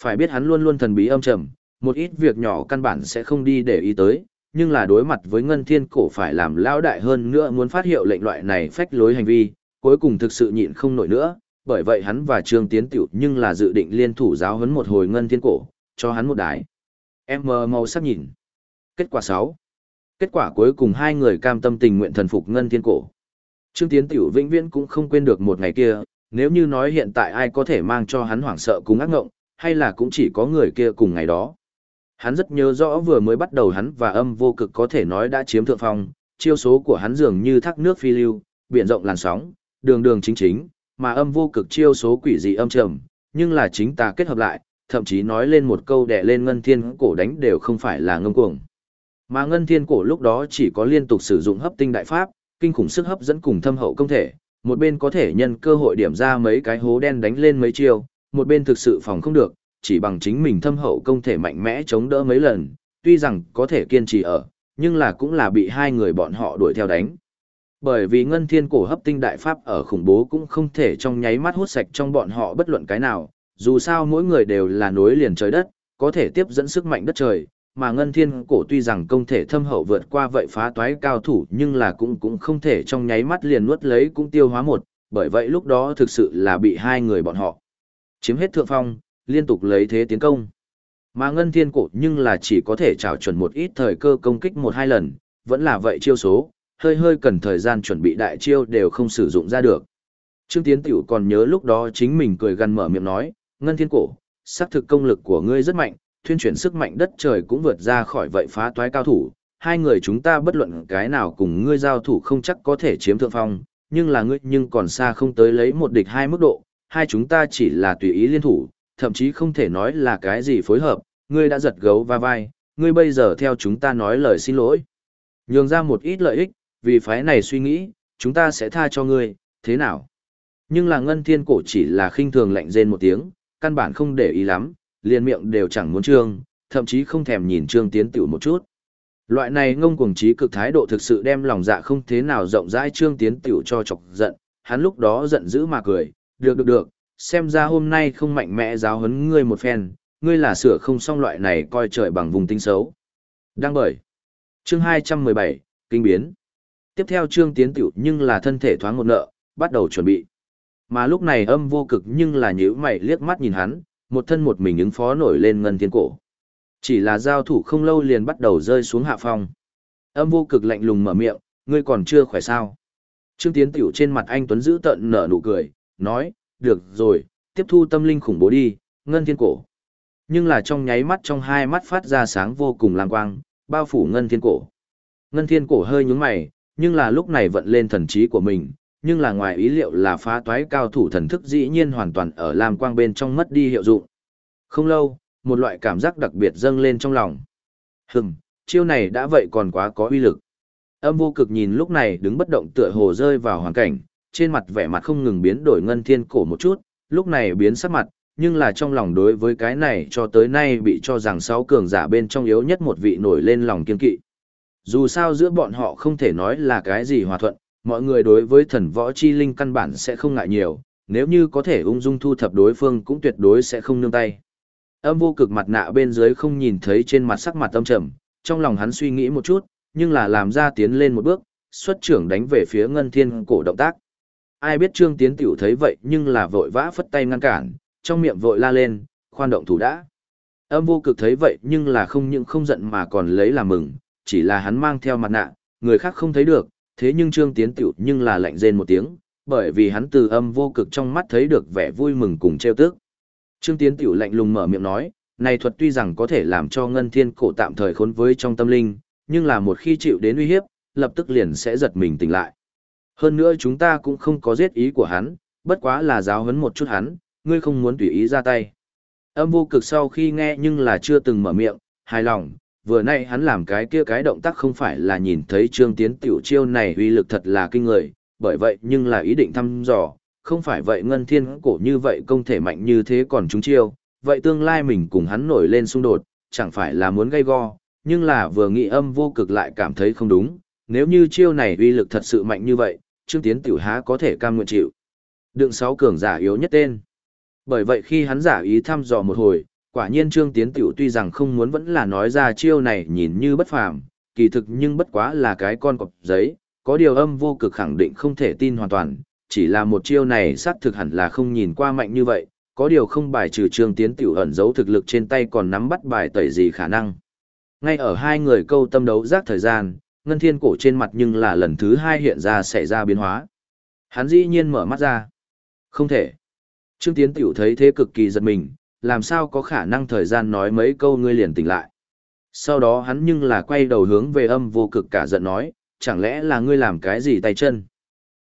Phải biết hắn luôn luôn thần bí âm trầm, một ít việc nhỏ căn bản sẽ không đi để ý tới, nhưng là đối mặt với ngân thiên cổ phải làm lão đại hơn nữa muốn phát hiệu lệnh loại này phách lối hành vi, cuối cùng thực sự nhịn không nổi nữa, bởi vậy hắn và Trương Tiến Tiểu nhưng là dự định liên thủ giáo huấn một hồi ngân thiên cổ, cho hắn một đái. Em mờ màu sắc nhìn. Kết quả 6. Kết quả cuối cùng hai người cam tâm tình nguyện thần phục ngân thiên cổ. Trương Tiến Tiểu vĩnh viễn cũng không quên được một ngày kia, nếu như nói hiện tại ai có thể mang cho hắn hoảng sợ cùng ác ngộng, hay là cũng chỉ có người kia cùng ngày đó. Hắn rất nhớ rõ vừa mới bắt đầu hắn và âm vô cực có thể nói đã chiếm thượng phong, chiêu số của hắn dường như thác nước phi lưu, biển rộng làn sóng, đường đường chính chính, mà âm vô cực chiêu số quỷ dị âm trầm, nhưng là chính ta kết hợp lại, thậm chí nói lên một câu đè lên ngân thiên cổ đánh đều không phải là ngâm cuồng. Mà ngân thiên cổ lúc đó chỉ có liên tục sử dụng hấp tinh đại pháp, kinh khủng sức hấp dẫn cùng thâm hậu công thể, một bên có thể nhân cơ hội điểm ra mấy cái hố đen đánh lên mấy chiêu, một bên thực sự phòng không được, chỉ bằng chính mình thâm hậu công thể mạnh mẽ chống đỡ mấy lần, tuy rằng có thể kiên trì ở, nhưng là cũng là bị hai người bọn họ đuổi theo đánh. Bởi vì ngân thiên cổ hấp tinh đại pháp ở khủng bố cũng không thể trong nháy mắt hút sạch trong bọn họ bất luận cái nào, dù sao mỗi người đều là nối liền trời đất, có thể tiếp dẫn sức mạnh đất trời, mà ngân thiên cổ tuy rằng công thể thâm hậu vượt qua vậy phá toái cao thủ nhưng là cũng cũng không thể trong nháy mắt liền nuốt lấy cũng tiêu hóa một, bởi vậy lúc đó thực sự là bị hai người bọn họ chiếm hết thượng phong, liên tục lấy thế tiến công. Mà ngân thiên cổ nhưng là chỉ có thể trào chuẩn một ít thời cơ công kích một hai lần, vẫn là vậy chiêu số, hơi hơi cần thời gian chuẩn bị đại chiêu đều không sử dụng ra được. Trương Tiến Tiểu còn nhớ lúc đó chính mình cười gần mở miệng nói, ngân thiên cổ, xác thực công lực của ngươi rất mạnh, thuyên chuyển sức mạnh đất trời cũng vượt ra khỏi vậy phá toái cao thủ. Hai người chúng ta bất luận cái nào cùng ngươi giao thủ không chắc có thể chiếm thượng phong, nhưng là ngươi nhưng còn xa không tới lấy một địch hai mức độ, hai chúng ta chỉ là tùy ý liên thủ, thậm chí không thể nói là cái gì phối hợp, ngươi đã giật gấu va vai, ngươi bây giờ theo chúng ta nói lời xin lỗi. Nhường ra một ít lợi ích, vì phái này suy nghĩ, chúng ta sẽ tha cho ngươi, thế nào? Nhưng là ngân thiên cổ chỉ là khinh thường lạnh rên một tiếng, căn bản không để ý lắm, liền miệng đều chẳng muốn trương, thậm chí không thèm nhìn trương tiến tiểu một chút. Loại này ngông cuồng trí cực thái độ thực sự đem lòng dạ không thế nào rộng rãi trương tiến tiểu cho chọc giận, hắn lúc đó giận dữ mà cười, được được được, xem ra hôm nay không mạnh mẽ giáo huấn ngươi một phen, ngươi là sửa không xong loại này coi trời bằng vùng tinh xấu. Đang bởi. Chương 217, Kinh biến. Tiếp theo trương tiến tiểu nhưng là thân thể thoáng một nợ, bắt đầu chuẩn bị. Mà lúc này âm vô cực nhưng là nhíu mày liếc mắt nhìn hắn, một thân một mình ứng phó nổi lên ngân thiên cổ. Chỉ là giao thủ không lâu liền bắt đầu rơi xuống hạ phong. Âm vô cực lạnh lùng mở miệng, ngươi còn chưa khỏe sao. Trương Tiến Tiểu trên mặt anh Tuấn giữ tận nở nụ cười, nói, được rồi, tiếp thu tâm linh khủng bố đi, ngân thiên cổ. Nhưng là trong nháy mắt trong hai mắt phát ra sáng vô cùng lang quang, bao phủ ngân thiên cổ. Ngân thiên cổ hơi nhúng mày, nhưng là lúc này vận lên thần trí của mình, nhưng là ngoài ý liệu là phá toái cao thủ thần thức dĩ nhiên hoàn toàn ở lam quang bên trong mất đi hiệu dụng. Không lâu, một loại cảm giác đặc biệt dâng lên trong lòng. Hừm, chiêu này đã vậy còn quá có uy lực. Âm vô cực nhìn lúc này đứng bất động tựa hồ rơi vào hoàn cảnh, trên mặt vẻ mặt không ngừng biến đổi ngân thiên cổ một chút, lúc này biến sắc mặt, nhưng là trong lòng đối với cái này cho tới nay bị cho rằng sáu cường giả bên trong yếu nhất một vị nổi lên lòng kiên kỵ. Dù sao giữa bọn họ không thể nói là cái gì hòa thuận, mọi người đối với thần võ chi linh căn bản sẽ không ngại nhiều, nếu như có thể ung dung thu thập đối phương cũng tuyệt đối sẽ không nương tay. Âm vô cực mặt nạ bên dưới không nhìn thấy trên mặt sắc mặt âm trầm, trong lòng hắn suy nghĩ một chút, nhưng là làm ra tiến lên một bước, xuất trưởng đánh về phía ngân thiên cổ động tác. Ai biết trương tiến tiểu thấy vậy nhưng là vội vã phất tay ngăn cản, trong miệng vội la lên, khoan động thủ đã. Âm vô cực thấy vậy nhưng là không những không giận mà còn lấy làm mừng, chỉ là hắn mang theo mặt nạ, người khác không thấy được, thế nhưng Trương Tiến Tiểu nhưng là lạnh rên một tiếng, bởi vì hắn từ âm vô cực trong mắt thấy được vẻ vui mừng cùng trêu tức. Trương Tiến Tiểu lạnh lùng mở miệng nói, này thuật tuy rằng có thể làm cho Ngân Thiên cổ tạm thời khốn với trong tâm linh, nhưng là một khi chịu đến uy hiếp, lập tức liền sẽ giật mình tỉnh lại. Hơn nữa chúng ta cũng không có giết ý của hắn, bất quá là giáo huấn một chút hắn, ngươi không muốn tùy ý ra tay. Âm vô cực sau khi nghe nhưng là chưa từng mở miệng, hài lòng, vừa nay hắn làm cái kia cái động tác không phải là nhìn thấy trương tiến tiểu chiêu này uy lực thật là kinh người, bởi vậy nhưng là ý định thăm dò, không phải vậy ngân thiên cổ như vậy công thể mạnh như thế còn chúng chiêu, vậy tương lai mình cùng hắn nổi lên xung đột, chẳng phải là muốn gây go, nhưng là vừa nghĩ âm vô cực lại cảm thấy không đúng, nếu như chiêu này uy lực thật sự mạnh như vậy, Trương Tiến tiểu há có thể cam nguyện chịu. Đựng sáu cường giả yếu nhất tên. Bởi vậy khi hắn giả ý thăm dò một hồi, quả nhiên Trương Tiến tiểu tuy rằng không muốn vẫn là nói ra chiêu này nhìn như bất phàm, kỳ thực nhưng bất quá là cái con cọp giấy, có điều âm vô cực khẳng định không thể tin hoàn toàn, chỉ là một chiêu này xác thực hẳn là không nhìn qua mạnh như vậy, có điều không bài trừ Trương Tiến tiểu ẩn giấu thực lực trên tay còn nắm bắt bài tẩy gì khả năng. Ngay ở hai người câu tâm đấu giác thời gian, ngân thiên cổ trên mặt nhưng là lần thứ hai hiện ra xảy ra biến hóa. Hắn dĩ nhiên mở mắt ra. Không thể. Trương Tiến tiểu thấy thế cực kỳ giật mình, làm sao có khả năng thời gian nói mấy câu ngươi liền tỉnh lại. Sau đó hắn nhưng là quay đầu hướng về âm vô cực cả giận nói, chẳng lẽ là ngươi làm cái gì tay chân.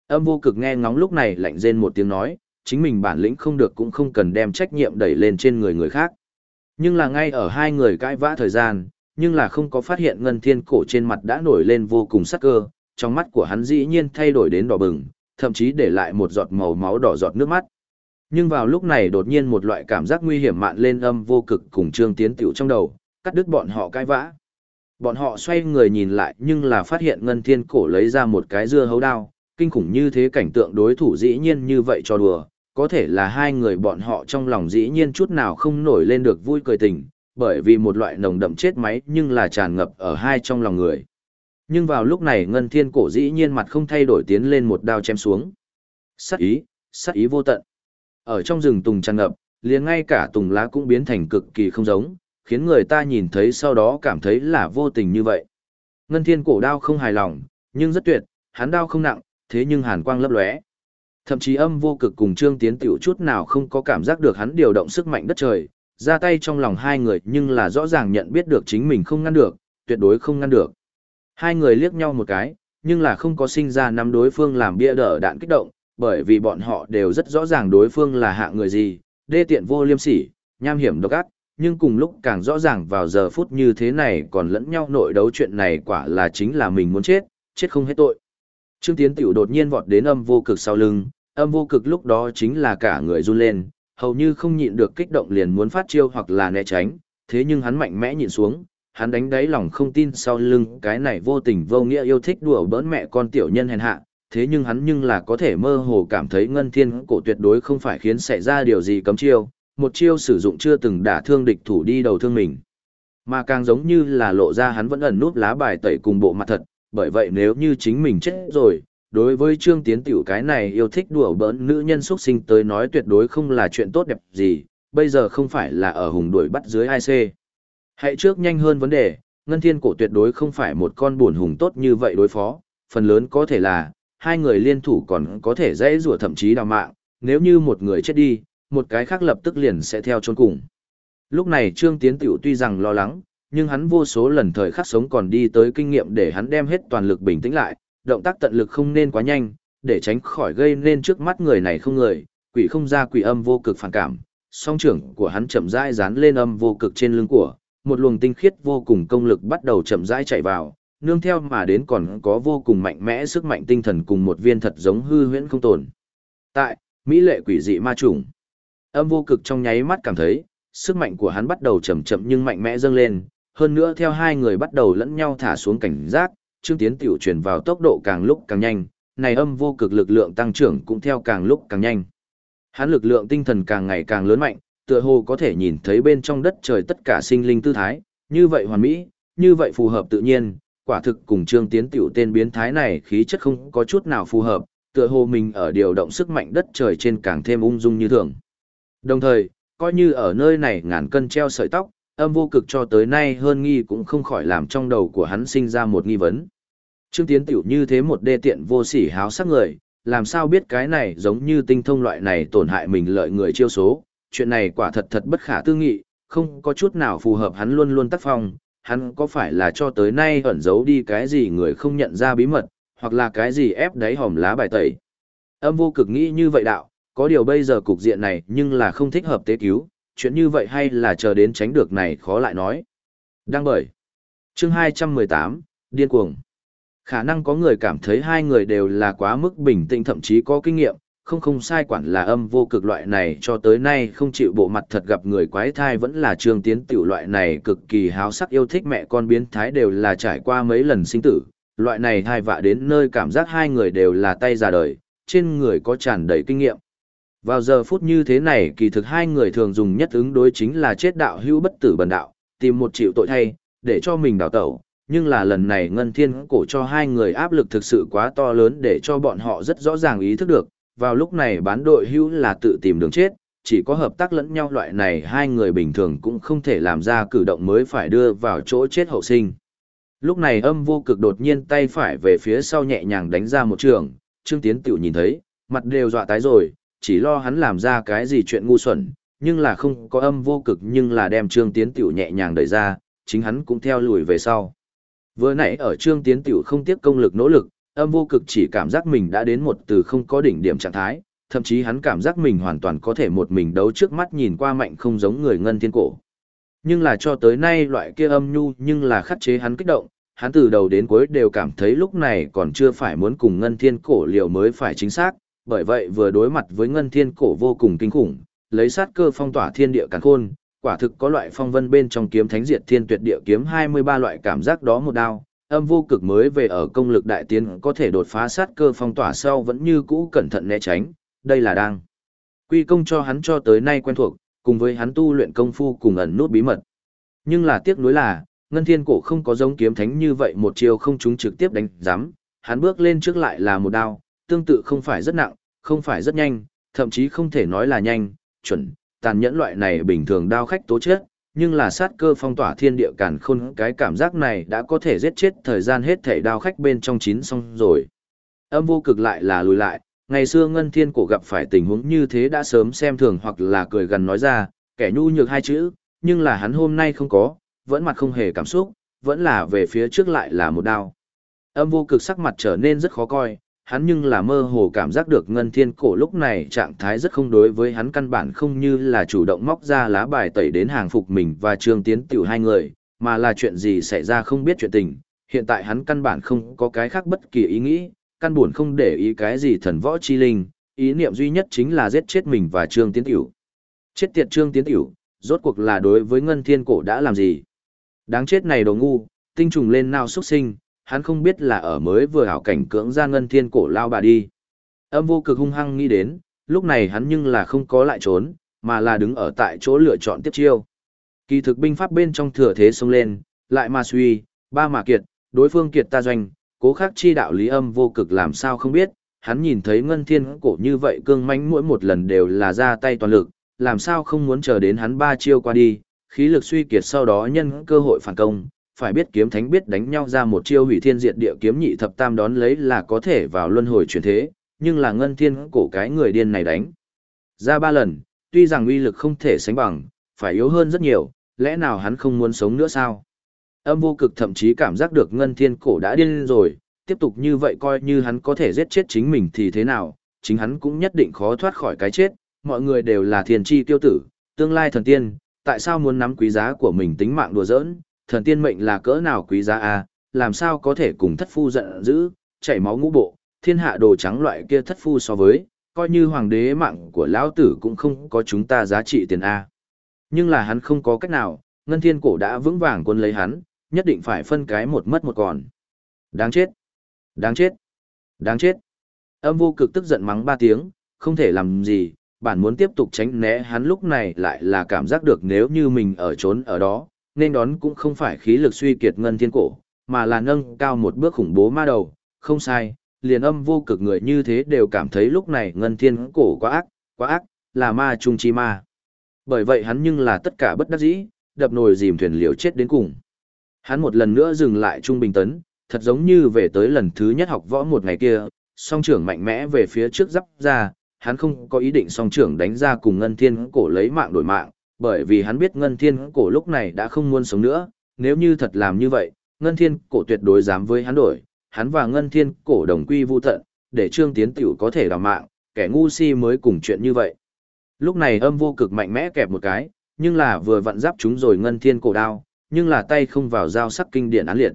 Âm vô cực nghe ngóng lúc này lạnh rên một tiếng nói, chính mình bản lĩnh không được cũng không cần đem trách nhiệm đẩy lên trên người người khác. Nhưng là ngay ở hai người cãi vã thời gian, nhưng là không có phát hiện ngân thiên cổ trên mặt đã nổi lên vô cùng sắc cơ, trong mắt của hắn dĩ nhiên thay đổi đến đỏ bừng, thậm chí để lại một giọt màu máu đỏ giọt nước mắt. Nhưng vào lúc này đột nhiên một loại cảm giác nguy hiểm mạn lên âm vô cực cùng Trương Tiến Tiểu trong đầu, cắt đứt bọn họ cãi vã. Bọn họ xoay người nhìn lại nhưng là phát hiện ngân thiên cổ lấy ra một cái dưa hấu đao, kinh khủng như thế cảnh tượng đối thủ dĩ nhiên như vậy cho đùa, có thể là hai người bọn họ trong lòng dĩ nhiên chút nào không nổi lên được vui cười tình, bởi vì một loại nồng đậm chết máy nhưng là tràn ngập ở hai trong lòng người. Nhưng vào lúc này ngân thiên cổ dĩ nhiên mặt không thay đổi tiến lên một đao chém xuống. Sát ý, sát ý vô tận. Ở trong rừng tùng tràn ngập, liền ngay cả tùng lá cũng biến thành cực kỳ không giống, khiến người ta nhìn thấy sau đó cảm thấy là vô tình như vậy. Ngân thiên cổ đao không hài lòng, nhưng rất tuyệt, hắn đao không nặng, thế nhưng hàn quang lấp lóe. Thậm chí âm vô cực cùng Trương Tiến tiểu chút nào không có cảm giác được hắn điều động sức mạnh đất trời, ra tay trong lòng hai người nhưng là rõ ràng nhận biết được chính mình không ngăn được, tuyệt đối không ngăn được. Hai người liếc nhau một cái, nhưng là không có sinh ra nắm đối phương làm bia đỡ đạn kích động, bởi vì bọn họ đều rất rõ ràng đối phương là hạ người gì, đê tiện vô liêm sỉ, nham hiểm độc ác, nhưng cùng lúc càng rõ ràng vào giờ phút như thế này còn lẫn nhau nội đấu chuyện này quả là chính là mình muốn chết, chết không hết tội. Trương Tiến Tiểu đột nhiên vọt đến âm vô cực sau lưng, âm vô cực lúc đó chính là cả người run lên, hầu như không nhịn được kích động liền muốn phát chiêu hoặc là né tránh, thế nhưng hắn mạnh mẽ nhìn xuống, hắn đánh đáy lòng không tin sau lưng cái này vô tình vô nghĩa yêu thích đùa bỡn mẹ con tiểu nhân hèn hạ, thế nhưng hắn nhưng là có thể mơ hồ cảm thấy ngân thiên cổ tuyệt đối không phải khiến xảy ra điều gì cấm chiêu, một chiêu sử dụng chưa từng đả thương địch thủ đi đầu thương mình. Mà càng giống như là lộ ra hắn vẫn ẩn núp lá bài tẩy cùng bộ mặt thật, bởi vậy nếu như chính mình chết rồi, đối với Trương Tiến Tiểu cái này yêu thích đùa bỡn nữ nhân xuất sinh tới nói tuyệt đối không là chuyện tốt đẹp gì, bây giờ không phải là ở hùng đuổi bắt dưới IC. Hãy trước nhanh hơn vấn đề, Ngân Thiên Cổ tuyệt đối không phải một con buồn hùng tốt như vậy đối phó, phần lớn có thể là, hai người liên thủ còn có thể dễ rủa thậm chí đào mạng, nếu như một người chết đi, một cái khác lập tức liền sẽ theo chôn cùng. Lúc này Trương Tiến Tiểu tuy rằng lo lắng, nhưng hắn vô số lần thời khắc sống còn đi tới kinh nghiệm để hắn đem hết toàn lực bình tĩnh lại, động tác tận lực không nên quá nhanh, để tránh khỏi gây nên trước mắt người này không người, quỷ không ra quỷ âm vô cực phản cảm. Song trưởng của hắn chậm rãi dán lên âm vô cực trên lưng của, một luồng tinh khiết vô cùng công lực bắt đầu chậm rãi chạy vào, nương theo mà đến còn có vô cùng mạnh mẽ sức mạnh tinh thần cùng một viên thật giống hư huyễn không tồn. Tại, mỹ lệ quỷ dị ma trùng. Âm vô cực trong nháy mắt cảm thấy, sức mạnh của hắn bắt đầu chậm chậm nhưng mạnh mẽ dâng lên, hơn nữa theo hai người bắt đầu lẫn nhau thả xuống cảnh giác, Trương Tiến tiểu chuyển vào tốc độ càng lúc càng nhanh, này âm vô cực lực lượng tăng trưởng cũng theo càng lúc càng nhanh. Hắn lực lượng tinh thần càng ngày càng lớn mạnh, tựa hồ có thể nhìn thấy bên trong đất trời tất cả sinh linh tư thái, như vậy hoàn mỹ, như vậy phù hợp tự nhiên, quả thực cùng Trương Tiến tiểu tên biến thái này khí chất không có chút nào phù hợp, tựa hồ mình ở điều động sức mạnh đất trời trên càng thêm ung dung như thường. Đồng thời, coi như ở nơi này ngàn cân treo sợi tóc, âm vô cực cho tới nay hơn nghi cũng không khỏi làm trong đầu của hắn sinh ra một nghi vấn. Trương Tiến Tiểu như thế một đê tiện vô sỉ háo sắc người, làm sao biết cái này giống như tinh thông loại này tổn hại mình lợi người chiêu số, chuyện này quả thật thật bất khả tư nghị, không có chút nào phù hợp hắn luôn luôn tác phong, hắn có phải là cho tới nay ẩn giấu đi cái gì người không nhận ra bí mật, hoặc là cái gì ép đáy hòm lá bài tẩy. Âm vô cực nghĩ như vậy đạo, có điều bây giờ cục diện này nhưng là không thích hợp tế cứu, chuyện như vậy hay là chờ đến tránh được này khó lại nói. Đăng bởi. Chương 218, Điên cuồng. Khả năng có người cảm thấy hai người đều là quá mức bình tĩnh thậm chí có kinh nghiệm, không không sai quản là âm vô cực loại này cho tới nay không chịu bộ mặt thật gặp người quái thai vẫn là trương tiến tiểu loại này cực kỳ háo sắc yêu thích mẹ con biến thái đều là trải qua mấy lần sinh tử, loại này thai vạ đến nơi cảm giác hai người đều là tay già đời, trên người có tràn đầy kinh nghiệm. Vào giờ phút như thế này kỳ thực hai người thường dùng nhất ứng đối chính là chết đạo hữu bất tử bần đạo, tìm một chịu tội thay, để cho mình đào tẩu, nhưng là lần này ngân thiên cổ cho hai người áp lực thực sự quá to lớn để cho bọn họ rất rõ ràng ý thức được, vào lúc này bán đội hữu là tự tìm đường chết, chỉ có hợp tác lẫn nhau loại này hai người bình thường cũng không thể làm ra cử động mới phải đưa vào chỗ chết hậu sinh. Lúc này âm vô cực đột nhiên tay phải về phía sau nhẹ nhàng đánh ra một trường, Trương Tiến Tiểu nhìn thấy, mặt đều dọa tái rồi, chỉ lo hắn làm ra cái gì chuyện ngu xuẩn, nhưng là không có âm vô cực nhưng là đem Trương Tiến Tiểu nhẹ nhàng đẩy ra, chính hắn cũng theo lùi về sau. Vừa nãy ở Trương Tiến Tiểu không tiếc công lực nỗ lực, âm vô cực chỉ cảm giác mình đã đến một từ không có đỉnh điểm trạng thái, thậm chí hắn cảm giác mình hoàn toàn có thể một mình đấu trước mắt nhìn qua mạnh không giống người ngân thiên cổ. Nhưng là cho tới nay loại kia âm nhu nhưng là khắc chế hắn kích động, hắn từ đầu đến cuối đều cảm thấy lúc này còn chưa phải muốn cùng ngân thiên cổ liều mới phải chính xác, bởi vậy vừa đối mặt với ngân thiên cổ vô cùng kinh khủng, lấy sát cơ phong tỏa thiên địa càn khôn, quả thực có loại phong vân bên trong kiếm thánh diệt thiên tuyệt địa kiếm 23 loại cảm giác đó một đao, âm vô cực mới về ở công lực đại tiến có thể đột phá sát cơ phong tỏa sau vẫn như cũ cẩn thận né tránh, đây là đang quy công cho hắn cho tới nay quen thuộc, cùng với hắn tu luyện công phu cùng ẩn nút bí mật. Nhưng là tiếc nuối là, Ngân Thiên Cổ không có giống kiếm thánh như vậy một chiều không chúng trực tiếp đánh giám, hắn bước lên trước lại là một đao, tương tự không phải rất nặng, không phải rất nhanh, thậm chí không thể nói là nhanh, chuẩn, tàn nhẫn loại này bình thường đao khách tố chết, nhưng là sát cơ phong tỏa thiên địa càn khôn cái cảm giác này đã có thể giết chết thời gian hết thể đao khách bên trong chín xong rồi. Âm vô cực lại là lùi lại, ngày xưa Ngân Thiên Cổ gặp phải tình huống như thế đã sớm xem thường hoặc là cười gần nói ra, kẻ nhu nhược hai chữ, nhưng là hắn hôm nay không có, vẫn mặt không hề cảm xúc, vẫn là về phía trước lại là một đao. Âm vô cực sắc mặt trở nên rất khó coi, hắn nhưng là mơ hồ cảm giác được ngân thiên cổ lúc này trạng thái rất không đối với hắn căn bản không như là chủ động móc ra lá bài tẩy đến hàng phục mình và trương tiến tiểu hai người, mà là chuyện gì xảy ra không biết chuyện tình, hiện tại hắn căn bản không có cái khác bất kỳ ý nghĩ, căn buồn không để ý cái gì thần võ chi linh, ý niệm duy nhất chính là giết chết mình và trương tiến tiểu. Chết tiệt trương tiến tiểu, rốt cuộc là đối với ngân thiên cổ đã làm gì? Đáng chết này đồ ngu, tinh trùng lên nào xuất sinh, hắn không biết là ở mới vừa hảo cảnh cưỡng ra ngân thiên cổ lao bà đi. Âm vô cực hung hăng nghĩ đến, lúc này hắn nhưng là không có lại trốn, mà là đứng ở tại chỗ lựa chọn tiếp chiêu. Kỳ thực binh pháp bên trong thừa thế xông lên, lại mà suy, ba mà kiệt, đối phương kiệt ta doanh, cố khắc chi đạo lý âm vô cực làm sao không biết, hắn nhìn thấy ngân thiên cổ như vậy cương mãnh mỗi một lần đều là ra tay toàn lực, làm sao không muốn chờ đến hắn ba chiêu qua đi, khí lực suy kiệt sau đó nhân cơ hội phản công, phải biết kiếm thánh biết đánh nhau ra một chiêu hủy thiên diệt địa kiếm nhị thập tam đón lấy là có thể vào luân hồi chuyển thế, nhưng là ngân thiên cổ cái người điên này đánh. Ra ba lần, tuy rằng uy lực không thể sánh bằng, phải yếu hơn rất nhiều, lẽ nào hắn không muốn sống nữa sao? Âm vô cực thậm chí cảm giác được ngân thiên cổ đã điên rồi, tiếp tục như vậy coi như hắn có thể giết chết chính mình thì thế nào, chính hắn cũng nhất định khó thoát khỏi cái chết, mọi người đều là thiền chi tiêu tử, tương lai thần tiên, tại sao muốn nắm quý giá của mình tính mạng đùa giỡn, thần tiên mệnh là cỡ nào quý giá à, làm sao có thể cùng thất phu giận dữ, chảy máu ngũ bộ, thiên hạ đồ trắng loại kia thất phu so với, coi như hoàng đế mạng của lão tử cũng không có chúng ta giá trị tiền A. Nhưng là hắn không có cách nào, ngân thiên cổ đã vững vàng quân lấy hắn, nhất định phải phân cái một mất một còn. Đáng chết! Đáng chết! Đáng chết! Âm vô cực tức giận mắng ba tiếng, không thể làm gì, bản muốn tiếp tục tránh né hắn lúc này lại là cảm giác được nếu như mình ở trốn ở đó, nên đón cũng không phải khí lực suy kiệt ngân thiên cổ, mà là nâng cao một bước khủng bố ma đầu, không sai, liền âm vô cực người như thế đều cảm thấy lúc này ngân thiên cổ quá ác, quá ác, là ma trung chi ma. Bởi vậy hắn nhưng là tất cả bất đắc dĩ, đập nồi dìm thuyền liều chết đến cùng. Hắn một lần nữa dừng lại trung bình tấn, thật giống như về tới lần thứ nhất học võ một ngày kia, song trưởng mạnh mẽ về phía trước dắp ra, hắn không có ý định song trưởng đánh ra cùng ngân thiên cổ lấy mạng đổi mạng, bởi vì hắn biết ngân thiên cổ lúc này đã không muốn sống nữa, nếu như thật làm như vậy, ngân thiên cổ tuyệt đối dám với hắn đổi, hắn và ngân thiên cổ đồng quy vu tận, để trương tiến tiểu có thể đào mạng, kẻ ngu si mới cùng chuyện như vậy. Lúc này âm vô cực mạnh mẽ kẹp một cái, nhưng là vừa vặn giáp chúng rồi ngân thiên cổ đao, nhưng là tay không vào dao sắc kinh điển án liệt.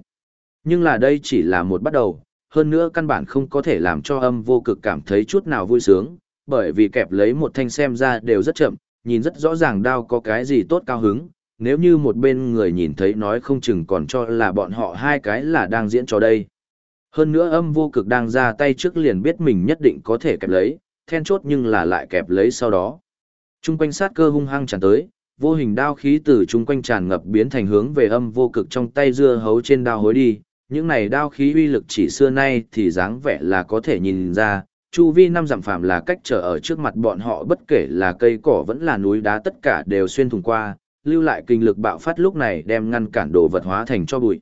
Nhưng là đây chỉ là một bắt đầu, hơn nữa căn bản không có thể làm cho âm vô cực cảm thấy chút nào vui sướng, Bởi vì kẹp lấy một thanh xem ra đều rất chậm, nhìn rất rõ ràng đao có cái gì tốt cao hứng, nếu như một bên người nhìn thấy nói không chừng còn cho là bọn họ hai cái là đang diễn trò đây. Hơn nữa âm vô cực đang ra tay trước liền biết mình nhất định có thể kẹp lấy, then chốt nhưng là lại kẹp lấy sau đó. Trung quanh sát cơ hung hăng tràn tới, vô hình đao khí từ trung quanh tràn ngập biến thành hướng về âm vô cực trong tay dưa hấu trên đao hối đi. Những này đao khí uy lực chỉ xưa nay thì dáng vẻ là có thể nhìn ra, chu vi năm dặm phạm là cách trở ở trước mặt bọn họ bất kể là cây cỏ vẫn là núi đá tất cả đều xuyên thủng qua, lưu lại kinh lực bạo phát lúc này đem ngăn cản đồ vật hóa thành cho bụi.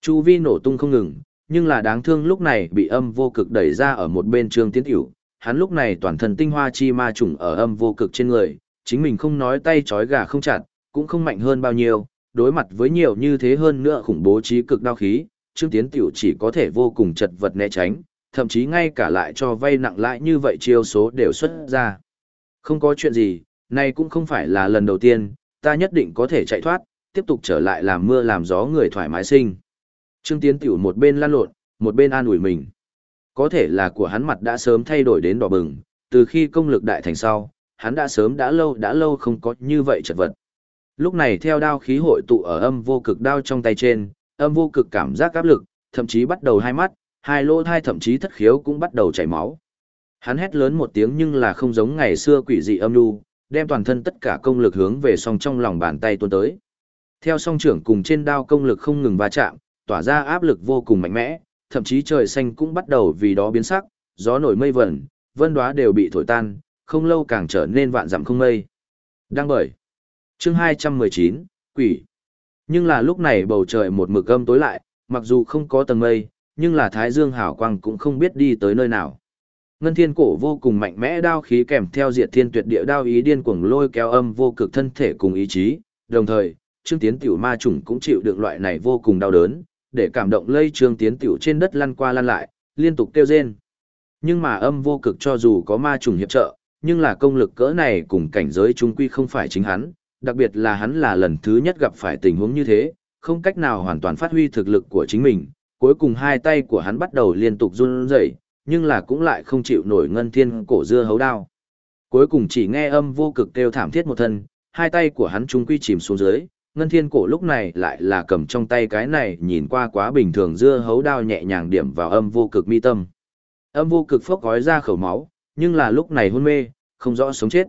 Chu vi nổ tung không ngừng, nhưng là đáng thương lúc này bị âm vô cực đẩy ra ở một bên trương tiến tiểu, hắn lúc này toàn thân tinh hoa chi ma trùng ở âm vô cực trên người, chính mình không nói tay trói gà không chặt, cũng không mạnh hơn bao nhiêu, đối mặt với nhiều như thế hơn nữa khủng bố trí cực đao khí, Trương Tiến Tiểu chỉ có thể vô cùng chật vật né tránh, thậm chí ngay cả lại cho vay nặng lãi như vậy chiêu số đều xuất ra. Không có chuyện gì, này cũng không phải là lần đầu tiên, ta nhất định có thể chạy thoát, tiếp tục trở lại làm mưa làm gió người thoải mái sinh. Trương Tiến Tiểu một bên lăn lộn, một bên an ủi mình. Có thể là của hắn mặt đã sớm thay đổi đến đỏ bừng, từ khi công lực đại thành sau, hắn đã sớm đã lâu đã lâu không có như vậy chật vật. Lúc này theo đao khí hội tụ ở âm vô cực đao trong tay trên, âm vô cực cảm giác áp lực, thậm chí bắt đầu hai mắt, hai lỗ thai thậm chí thất khiếu cũng bắt đầu chảy máu. Hắn hét lớn một tiếng nhưng là không giống ngày xưa quỷ dị âm nu, đem toàn thân tất cả công lực hướng về song trong lòng bàn tay tuôn tới. Theo song trưởng cùng trên đao công lực không ngừng va chạm, tỏa ra áp lực vô cùng mạnh mẽ, thậm chí trời xanh cũng bắt đầu vì đó biến sắc, gió nổi mây vẩn, vân đóa đều bị thổi tan, không lâu càng trở nên vạn dặm không mây. Đang bởi. Chương 219, Quỷ. Nhưng là lúc này bầu trời một mực âm tối lại, mặc dù không có tầng mây, nhưng là Thái Dương hảo quang cũng không biết đi tới nơi nào. Ngân thiên cổ vô cùng mạnh mẽ đao khí kèm theo diệt thiên tuyệt địa đao ý điên cuồng lôi kéo âm vô cực thân thể cùng ý chí, đồng thời, Trương Tiến Tiểu ma trùng cũng chịu được loại này vô cùng đau đớn, để cảm động lây Trương Tiến Tiểu trên đất lăn qua lăn lại, liên tục kêu rên. Nhưng mà âm vô cực cho dù có ma trùng hiệp trợ, nhưng là công lực cỡ này cùng cảnh giới trung quy không phải chính hắn, đặc biệt là hắn là lần thứ nhất gặp phải tình huống như thế, không cách nào hoàn toàn phát huy thực lực của chính mình, cuối cùng hai tay của hắn bắt đầu liên tục run rẩy, nhưng là cũng lại không chịu nổi ngân thiên cổ dưa hấu đao. Cuối cùng chỉ nghe âm vô cực kêu thảm thiết một thân, hai tay của hắn trung quy chìm xuống dưới, ngân thiên cổ lúc này lại là cầm trong tay cái này nhìn qua quá bình thường dưa hấu đao nhẹ nhàng điểm vào âm vô cực mi tâm. Âm vô cực phốc gói ra khẩu máu, nhưng là lúc này hôn mê, không rõ sống chết.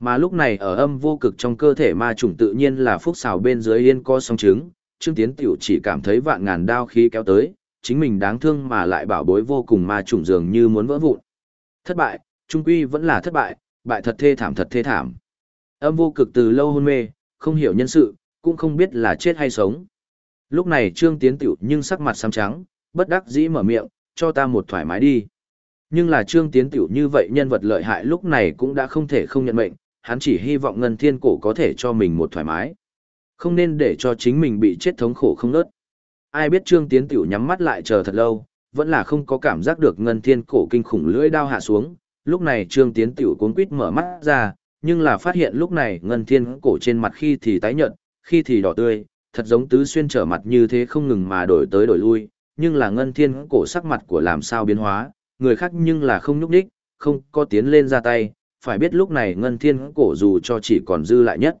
Mà lúc này ở âm vô cực trong cơ thể ma trùng tự nhiên là phúc xào bên dưới yên co song trứng, Trương Tiến Tiểu chỉ cảm thấy vạn ngàn đao khí kéo tới, chính mình đáng thương mà lại bảo bối vô cùng ma trùng dường như muốn vỡ vụn. Thất bại, trung quy vẫn là thất bại, bại thật thê thảm thật thê thảm. Âm vô cực từ lâu hôn mê, không hiểu nhân sự, cũng không biết là chết hay sống. Lúc này Trương Tiến Tiểu nhưng sắc mặt xám trắng, bất đắc dĩ mở miệng, cho ta một thoải mái đi. Nhưng là Trương Tiến Tiểu như vậy nhân vật lợi hại lúc này cũng đã không thể không nhận mệnh, hắn chỉ hy vọng Ngân Thiên Cổ có thể cho mình một thoải mái. Không nên để cho chính mình bị chết thống khổ không nớt. Ai biết Trương Tiến Tiểu nhắm mắt lại chờ thật lâu, vẫn là không có cảm giác được Ngân Thiên Cổ kinh khủng lưỡi đao hạ xuống. Lúc này Trương Tiến Tiểu cuốn quýt mở mắt ra, nhưng là phát hiện lúc này Ngân Thiên Cổ trên mặt khi thì tái nhợt, khi thì đỏ tươi, thật giống tứ xuyên trở mặt như thế không ngừng mà đổi tới đổi lui, nhưng là Ngân Thiên Cổ sắc mặt của làm sao biến hóa, người khác nhưng là không nhúc đích, không có tiến lên ra tay, phải biết lúc này ngân thiên cổ dù cho chỉ còn dư lại nhất.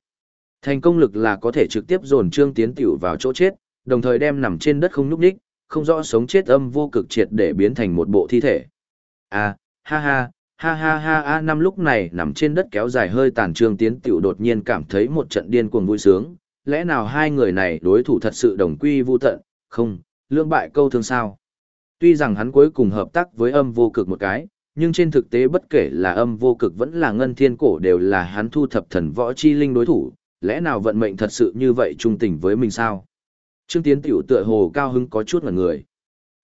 Thành công lực là có thể trực tiếp dồn trương tiến tiểu vào chỗ chết, đồng thời đem nằm trên đất không nhúc đích, không rõ sống chết âm vô cực triệt để biến thành một bộ thi thể. À, ha ha, ha ha ha a năm lúc này nằm trên đất kéo dài hơi tàn trương tiến tiểu đột nhiên cảm thấy một trận điên cuồng vui sướng, lẽ nào hai người này đối thủ thật sự đồng quy vu tận, không, lương bại câu thương sao. Tuy rằng hắn cuối cùng hợp tác với âm vô cực một cái, nhưng trên thực tế bất kể là âm vô cực vẫn là ngân thiên cổ đều là hắn thu thập thần võ chi linh đối thủ, lẽ nào vận mệnh thật sự như vậy trung tình với mình sao? Trương Tiến tiểu tựa hồ cao hứng có chút ngẩn người.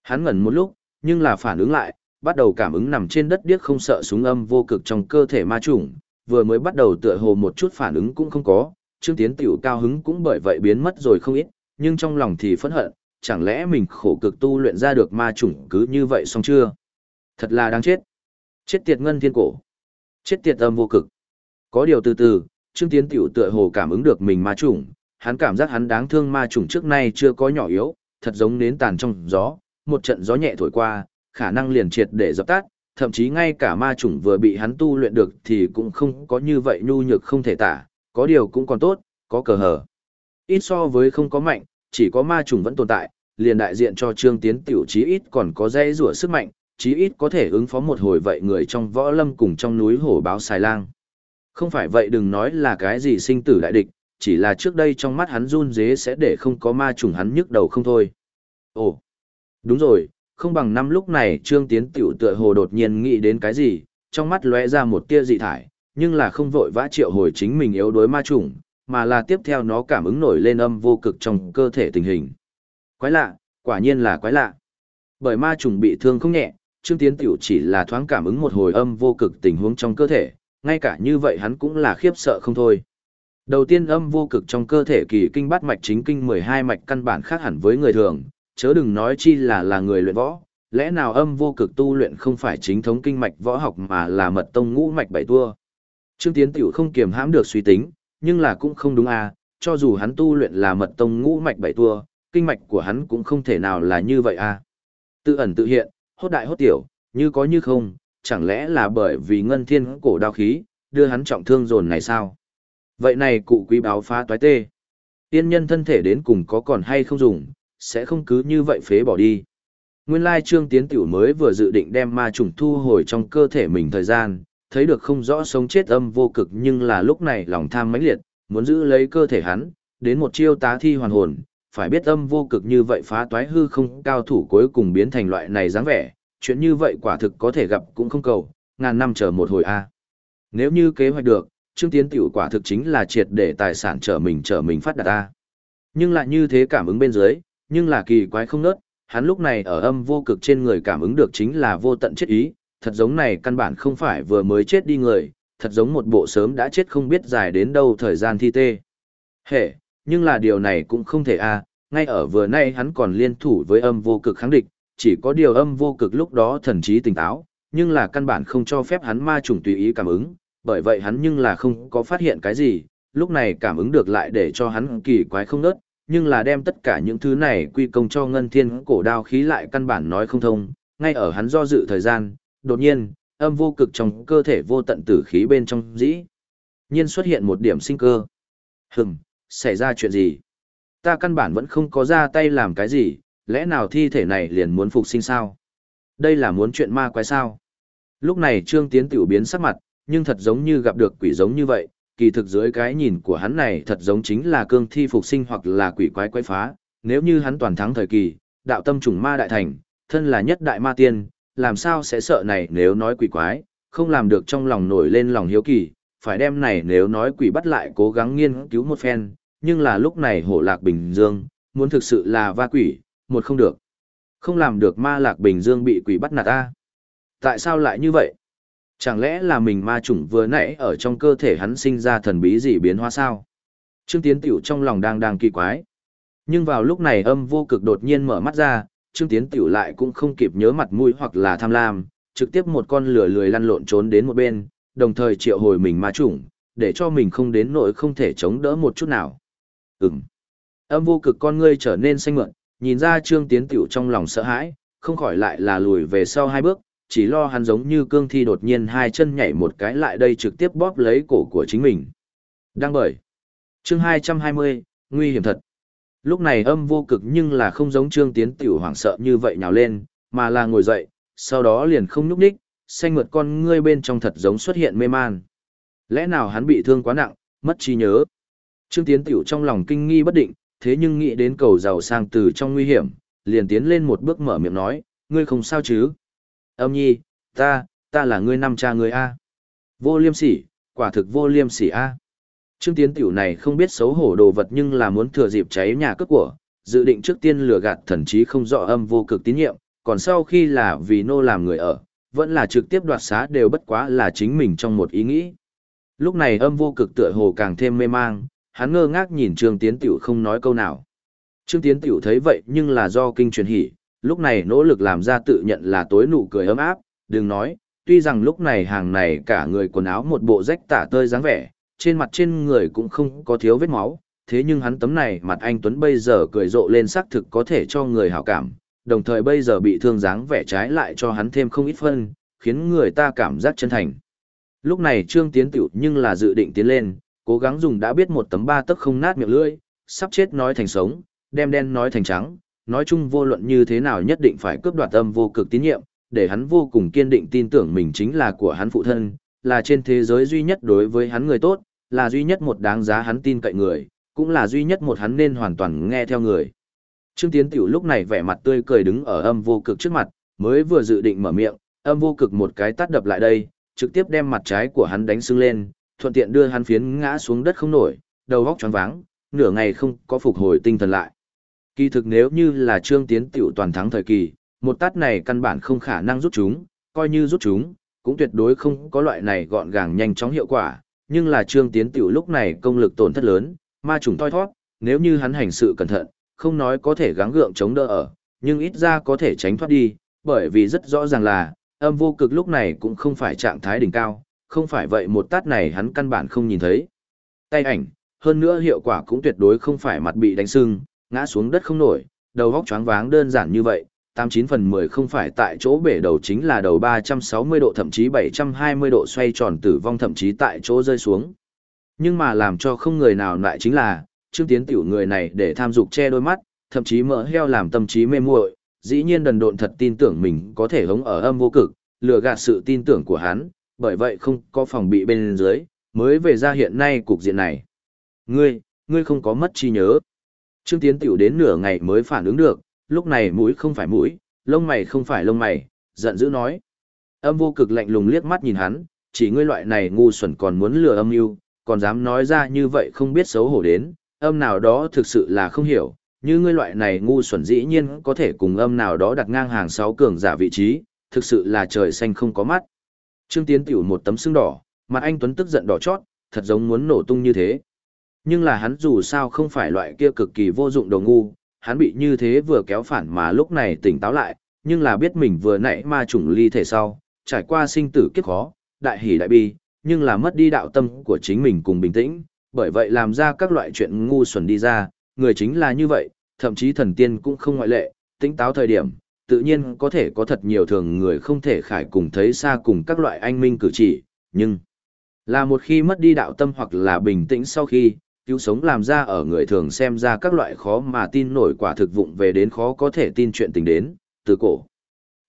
Hắn ngẩn một lúc, nhưng là phản ứng lại, bắt đầu cảm ứng nằm trên đất điếc không sợ súng âm vô cực trong cơ thể ma trùng, vừa mới bắt đầu tựa hồ một chút phản ứng cũng không có, Trương Tiến tiểu cao hứng cũng bởi vậy biến mất rồi không ít, nhưng trong lòng thì phẫn hận, chẳng lẽ mình khổ cực tu luyện ra được ma chủng cứ như vậy xong chưa? Thật là đáng chết. Chết tiệt ngân thiên cổ. Chết tiệt âm vô cực. Có điều từ từ, Trương Tiến Tiểu tựa hồ cảm ứng được mình ma chủng, hắn cảm giác hắn đáng thương ma chủng trước nay chưa có nhỏ yếu, thật giống nến tàn trong gió, một trận gió nhẹ thổi qua, khả năng liền triệt để dập tắt, thậm chí ngay cả ma chủng vừa bị hắn tu luyện được thì cũng không có như vậy nhu nhược không thể tả, có điều cũng còn tốt, có cờ hở. Ít so với không có mạnh, chỉ có ma chủng vẫn tồn tại, liền đại diện cho Trương Tiến tiểu chí ít còn có dây rủa sức mạnh, chí ít có thể ứng phó một hồi vậy người trong võ lâm cùng trong núi hổ báo xài lang. Không phải vậy đừng nói là cái gì sinh tử đại địch, chỉ là trước đây trong mắt hắn run dế sẽ để không có ma trùng hắn nhức đầu không thôi. Ồ, đúng rồi, không bằng năm lúc này Trương Tiến tiểu tựa hồ đột nhiên nghĩ đến cái gì, trong mắt lóe ra một tia dị thải, nhưng là không vội vã triệu hồi chính mình yếu đối ma trùng, mà là tiếp theo nó cảm ứng nổi lên âm vô cực trong cơ thể tình hình. Quái lạ, quả nhiên là quái lạ. Bởi ma trùng bị thương không nhẹ, Trương Tiến Tiểu chỉ là thoáng cảm ứng một hồi âm vô cực tình huống trong cơ thể, ngay cả như vậy hắn cũng là khiếp sợ không thôi. Đầu tiên âm vô cực trong cơ thể kỳ kinh bát mạch chính kinh 12 mạch căn bản khác hẳn với người thường, chớ đừng nói chi là là người luyện võ, lẽ nào âm vô cực tu luyện không phải chính thống kinh mạch võ học mà là mật tông ngũ mạch bảy tua. Trương Tiến Tiểu không kiềm hãm được suy tính, nhưng là cũng không đúng à, cho dù hắn tu luyện là mật tông ngũ mạch bảy tua, kinh mạch của hắn cũng không thể nào là như vậy à. Tự ẩn tự hiện, hốt đại hốt tiểu, như có như không, chẳng lẽ là bởi vì ngân thiên cổ đao khí, đưa hắn trọng thương dồn này sao? Vậy này cụ quý báo phá toái tê. Tiên nhân thân thể đến cùng có còn hay không dùng, sẽ không cứ như vậy phế bỏ đi. Nguyên lai trương tiến tiểu mới vừa dự định đem ma trùng thu hồi trong cơ thể mình thời gian, thấy được không rõ sống chết âm vô cực nhưng là lúc này lòng tham mãnh liệt, muốn giữ lấy cơ thể hắn, đến một chiêu tá thi hoàn hồn, phải biết âm vô cực như vậy phá toái hư không cao thủ cuối cùng biến thành loại này dáng vẻ, chuyện như vậy quả thực có thể gặp cũng không cầu, ngàn năm chờ một hồi a. Nếu như kế hoạch được, Trương Tiến tiểu quả thực chính là triệt để tài sản trở mình trở mình phát đạt a. Nhưng lại như thế cảm ứng bên dưới, nhưng là kỳ quái không nớt, hắn lúc này ở âm vô cực trên người cảm ứng được chính là vô tận chết ý, thật giống này căn bản không phải vừa mới chết đi người, thật giống một bộ sớm đã chết không biết dài đến đâu thời gian thi tê. Hệ, nhưng là điều này cũng không thể a, ngay ở vừa nay hắn còn liên thủ với âm vô cực kháng địch, chỉ có điều âm vô cực lúc đó thần trí tỉnh táo, nhưng là căn bản không cho phép hắn ma trùng tùy ý cảm ứng, bởi vậy hắn nhưng là không có phát hiện cái gì, lúc này cảm ứng được lại để cho hắn kỳ quái không nớt, nhưng là đem tất cả những thứ này quy công cho ngân thiên cổ đao khí lại căn bản nói không thông, ngay ở hắn do dự thời gian, đột nhiên, âm vô cực trong cơ thể vô tận tử khí bên trong dĩ. Nhiên xuất hiện một điểm sinh cơ. Hừng, xảy ra chuyện gì? Ta căn bản vẫn không có ra tay làm cái gì, lẽ nào thi thể này liền muốn phục sinh sao? Đây là muốn chuyện ma quái sao? Lúc này Trương Tiến tiểu biến sắc mặt, nhưng thật giống như gặp được quỷ giống như vậy, kỳ thực dưới cái nhìn của hắn này thật giống chính là cương thi phục sinh hoặc là quỷ quái quái phá, nếu như hắn toàn thắng thời kỳ, đạo tâm trùng ma đại thành, thân là nhất đại ma tiên, làm sao sẽ sợ này nếu nói quỷ quái, không làm được trong lòng nổi lên lòng hiếu kỳ, phải đem này nếu nói quỷ bắt lại cố gắng nghiên cứu một phen, nhưng là lúc này hổ lạc bình dương, muốn thực sự là va quỷ, một không được. Không làm được ma lạc bình dương bị quỷ bắt nạt ta. Tại sao lại như vậy? Chẳng lẽ là mình ma chủng vừa nãy ở trong cơ thể hắn sinh ra thần bí gì biến hóa sao? Trương Tiến Tiểu trong lòng đang đang kỳ quái. Nhưng vào lúc này âm vô cực đột nhiên mở mắt ra, Trương Tiến Tiểu lại cũng không kịp nhớ mặt mũi hoặc là tham lam, trực tiếp một con lửa lười lăn lộn trốn đến một bên, đồng thời triệu hồi mình ma chủng, để cho mình không đến nỗi không thể chống đỡ một chút nào. Ừm. Âm vô cực con ngươi trở nên xanh mượn, nhìn ra Trương Tiến Tiểu trong lòng sợ hãi, không khỏi lại là lùi về sau hai bước, chỉ lo hắn giống như cương thi đột nhiên hai chân nhảy một cái lại đây trực tiếp bóp lấy cổ của chính mình. Đang bởi. Chương 220, nguy hiểm thật. Lúc này âm vô cực nhưng là không giống Trương Tiến Tiểu hoảng sợ như vậy nhào lên, mà là ngồi dậy, sau đó liền không nhúc nhích, xanh mượt con ngươi bên trong thật giống xuất hiện mê man. Lẽ nào hắn bị thương quá nặng, mất trí nhớ? Trương Tiến Tiểu trong lòng kinh nghi bất định, thế nhưng nghĩ đến cầu giàu sang từ trong nguy hiểm, liền tiến lên một bước mở miệng nói, ngươi không sao chứ? Âm nhi, ta, ta là ngươi năm cha ngươi A. Vô liêm sỉ, quả thực vô liêm sỉ A. Trương Tiến Tiểu này không biết xấu hổ đồ vật nhưng là muốn thừa dịp cháy nhà cướp của, dự định trước tiên lừa gạt thần chí không rõ âm vô cực tín nhiệm, còn sau khi là vì nô làm người ở, vẫn là trực tiếp đoạt xá đều bất quá là chính mình trong một ý nghĩ. Lúc này âm vô cực tựa hồ càng thêm mê mang, hắn ngơ ngác nhìn Trương Tiến Tiểu không nói câu nào. Trương Tiến Tiểu thấy vậy nhưng là do kinh truyền hỉ, lúc này nỗ lực làm ra tự nhận là tối nụ cười ấm áp, đừng nói, tuy rằng lúc này hàng này cả người quần áo một bộ rách tả tơi dáng vẻ, trên mặt trên người cũng không có thiếu vết máu, thế nhưng hắn tấm này mặt anh Tuấn bây giờ cười rộ lên xác thực có thể cho người hảo cảm, đồng thời bây giờ bị thương dáng vẻ trái lại cho hắn thêm không ít phân, khiến người ta cảm giác chân thành. Lúc này Trương Tiến tiểu nhưng là dự định tiến lên, cố gắng dùng đã biết một tấm ba tấc không nát miệng lưỡi, sắp chết nói thành sống, đem đen nói thành trắng, nói chung vô luận như thế nào nhất định phải cướp đoạt âm vô cực tín nhiệm, để hắn vô cùng kiên định tin tưởng mình chính là của hắn phụ thân, là trên thế giới duy nhất đối với hắn người tốt, là duy nhất một đáng giá hắn tin cậy người, cũng là duy nhất một hắn nên hoàn toàn nghe theo người. Trương Tiến Tiểu lúc này vẻ mặt tươi cười đứng ở âm vô cực trước mặt, mới vừa dự định mở miệng, âm vô cực một cái tát đập lại đây, trực tiếp đem mặt trái của hắn đánh sưng lên, thuận tiện đưa hắn phiến ngã xuống đất không nổi, đầu óc choáng váng, nửa ngày không có phục hồi tinh thần lại. Kỳ thực nếu như là Trương Tiến Tiểu toàn thắng thời kỳ, một tát này căn bản không khả năng rút chúng, coi như rút chúng, cũng tuyệt đối không có loại này gọn gàng nhanh chóng hiệu quả, nhưng là Trương Tiến Tiểu lúc này công lực tổn thất lớn, ma trùng toi thoát, nếu như hắn hành sự cẩn thận, không nói có thể gắng gượng chống đỡ ở, nhưng ít ra có thể tránh thoát đi, bởi vì rất rõ ràng là, âm vô cực lúc này cũng không phải trạng thái đỉnh cao, không phải vậy một tát này hắn căn bản không nhìn thấy. Tay ảnh, hơn nữa hiệu quả cũng tuyệt đối không phải mặt bị đánh sưng, ngã xuống đất không nổi, đầu góc choáng váng đơn giản như vậy, 89 phần 10 không phải tại chỗ bể đầu chính là đầu 360 độ thậm chí 720 độ xoay tròn tử vong thậm chí tại chỗ rơi xuống. Nhưng mà làm cho không người nào lại chính là, Trương Tiến tiểu người này để tham dục che đôi mắt, thậm chí mỡ heo làm tâm trí mê muội, dĩ nhiên đần độn thật tin tưởng mình có thể hống ở âm vô cực, lừa gạt sự tin tưởng của hắn, bởi vậy không có phòng bị bên dưới, mới về ra hiện nay cục diện này. Ngươi, ngươi không có mất chi nhớ. Trương Tiến tiểu đến nửa ngày mới phản ứng được, lúc này mũi không phải mũi, lông mày không phải lông mày, giận dữ nói. Âm vô cực lạnh lùng liếc mắt nhìn hắn, chỉ ngươi loại này ngu xuẩn còn muốn lừa âm yêu, còn dám nói ra như vậy không biết xấu hổ đến, âm nào đó thực sự là không hiểu, như ngươi loại này ngu xuẩn dĩ nhiên có thể cùng âm nào đó đặt ngang hàng sáu cường giả vị trí, thực sự là trời xanh không có mắt. Trương Tiến tiểu một tấm xương đỏ, mặt anh Tuấn tức giận đỏ chót, thật giống muốn nổ tung như thế. Nhưng là hắn dù sao không phải loại kia cực kỳ vô dụng đồ ngu, hắn bị như thế vừa kéo phản mà lúc này tỉnh táo lại, nhưng là biết mình vừa nãy ma trùng ly thể sau, trải qua sinh tử kiếp khó, đại hỉ đại bi, nhưng là mất đi đạo tâm của chính mình cùng bình tĩnh, bởi vậy làm ra các loại chuyện ngu xuẩn đi ra, người chính là như vậy, thậm chí thần tiên cũng không ngoại lệ, tỉnh táo thời điểm, tự nhiên có thể có thật nhiều thường người không thể khải cùng thấy xa cùng các loại anh minh cử chỉ, nhưng là một khi mất đi đạo tâm hoặc là bình tĩnh sau khi, cứu sống làm ra ở người thường xem ra các loại khó mà tin nổi quả thực vụng về đến khó có thể tin chuyện tình đến, từ cổ.